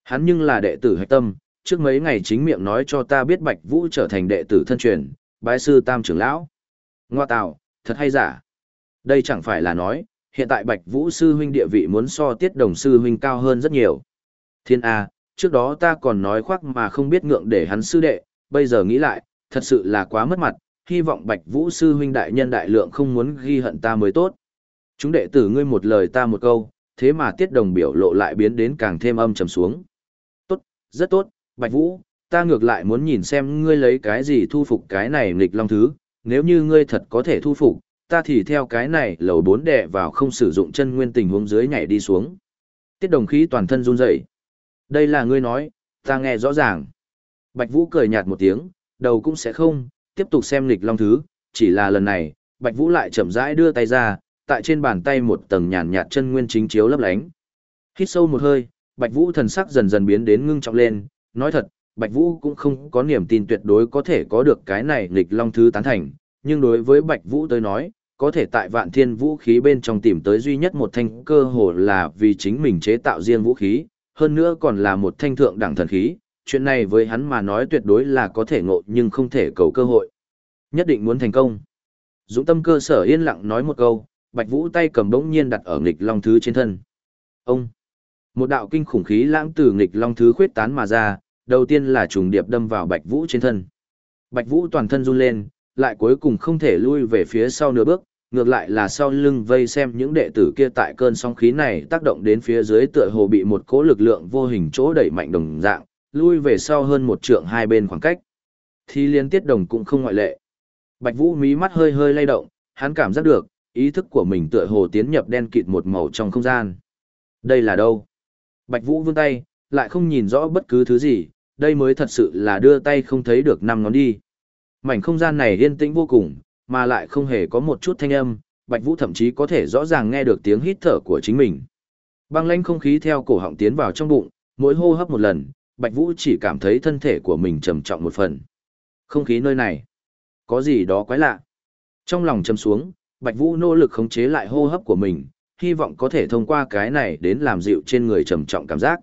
Hắn nhưng là đệ tử hạch tâm, trước mấy ngày chính miệng nói cho ta biết Bạch Vũ trở thành đệ tử thân truyền, bái sư tam trưởng lão. Ngoa tạo, thật hay giả. Đây chẳng phải là nói, hiện tại Bạch Vũ sư huynh địa vị muốn so tiết đồng sư huynh cao hơn rất nhiều. Thiên A, trước đó ta còn nói khoác mà không biết ngượng để hắn sư đệ, bây giờ nghĩ lại, thật sự là quá mất mặt, hy vọng Bạch Vũ sư huynh đại nhân đại lượng không muốn ghi hận ta mới tốt. Chúng đệ tử ngươi một lời ta một câu, thế mà tiết đồng biểu lộ lại biến đến càng thêm âm trầm xuống. Tốt, rất tốt, Bạch Vũ, ta ngược lại muốn nhìn xem ngươi lấy cái gì thu phục cái này nghịch long thứ, nếu như ngươi thật có thể thu phục, ta thì theo cái này lầu bốn đệ vào không sử dụng chân nguyên tình huống dưới nhảy đi xuống. Tiết đồng khí toàn thân run rẩy. Đây là ngươi nói, ta nghe rõ ràng. Bạch Vũ cười nhạt một tiếng, đầu cũng sẽ không, tiếp tục xem nghịch long thứ, chỉ là lần này, Bạch Vũ lại chậm rãi đưa tay ra, tại trên bàn tay một tầng nhàn nhạt chân nguyên chính chiếu lấp lánh. Hít sâu một hơi, Bạch Vũ thần sắc dần dần biến đến ngưng trọng lên, nói thật, Bạch Vũ cũng không có niềm tin tuyệt đối có thể có được cái này nghịch long thứ tán thành, nhưng đối với Bạch Vũ tới nói, có thể tại vạn thiên vũ khí bên trong tìm tới duy nhất một thanh cơ hồ là vì chính mình chế tạo riêng vũ khí, hơn nữa còn là một thanh thượng đẳng thần khí, chuyện này với hắn mà nói tuyệt đối là có thể ngộ nhưng không thể cầu cơ hội. Nhất định muốn thành công. Dũng tâm cơ sở yên lặng nói một câu, Bạch Vũ tay cầm bỗng nhiên đặt ở nghịch long thứ trên thân. Ông! Một đạo kinh khủng khí lãng từ nghịch long thứ khuyết tán mà ra, đầu tiên là trùng điệp đâm vào Bạch Vũ trên thân. Bạch Vũ toàn thân run lên, lại cuối cùng không thể lui về phía sau nửa bước, ngược lại là sau lưng vây xem những đệ tử kia tại cơn sóng khí này tác động đến phía dưới tựa hồ bị một cỗ lực lượng vô hình chỗ đẩy mạnh đồng dạng, lui về sau hơn một trượng hai bên khoảng cách. Thì liên tiết đồng cũng không ngoại lệ. Bạch Vũ mí mắt hơi hơi lay động, hắn cảm giác được, ý thức của mình tựa hồ tiến nhập đen kịt một màu trong không gian. Đây là đâu? Bạch Vũ vươn tay, lại không nhìn rõ bất cứ thứ gì, đây mới thật sự là đưa tay không thấy được năm ngón đi. Mảnh không gian này yên tĩnh vô cùng, mà lại không hề có một chút thanh âm, Bạch Vũ thậm chí có thể rõ ràng nghe được tiếng hít thở của chính mình. Băng lãnh không khí theo cổ họng tiến vào trong bụng, mỗi hô hấp một lần, Bạch Vũ chỉ cảm thấy thân thể của mình trầm trọng một phần. Không khí nơi này, có gì đó quái lạ. Trong lòng trầm xuống, Bạch Vũ nỗ lực khống chế lại hô hấp của mình, hy vọng có thể thông qua cái này đến làm dịu trên người trầm trọng cảm giác.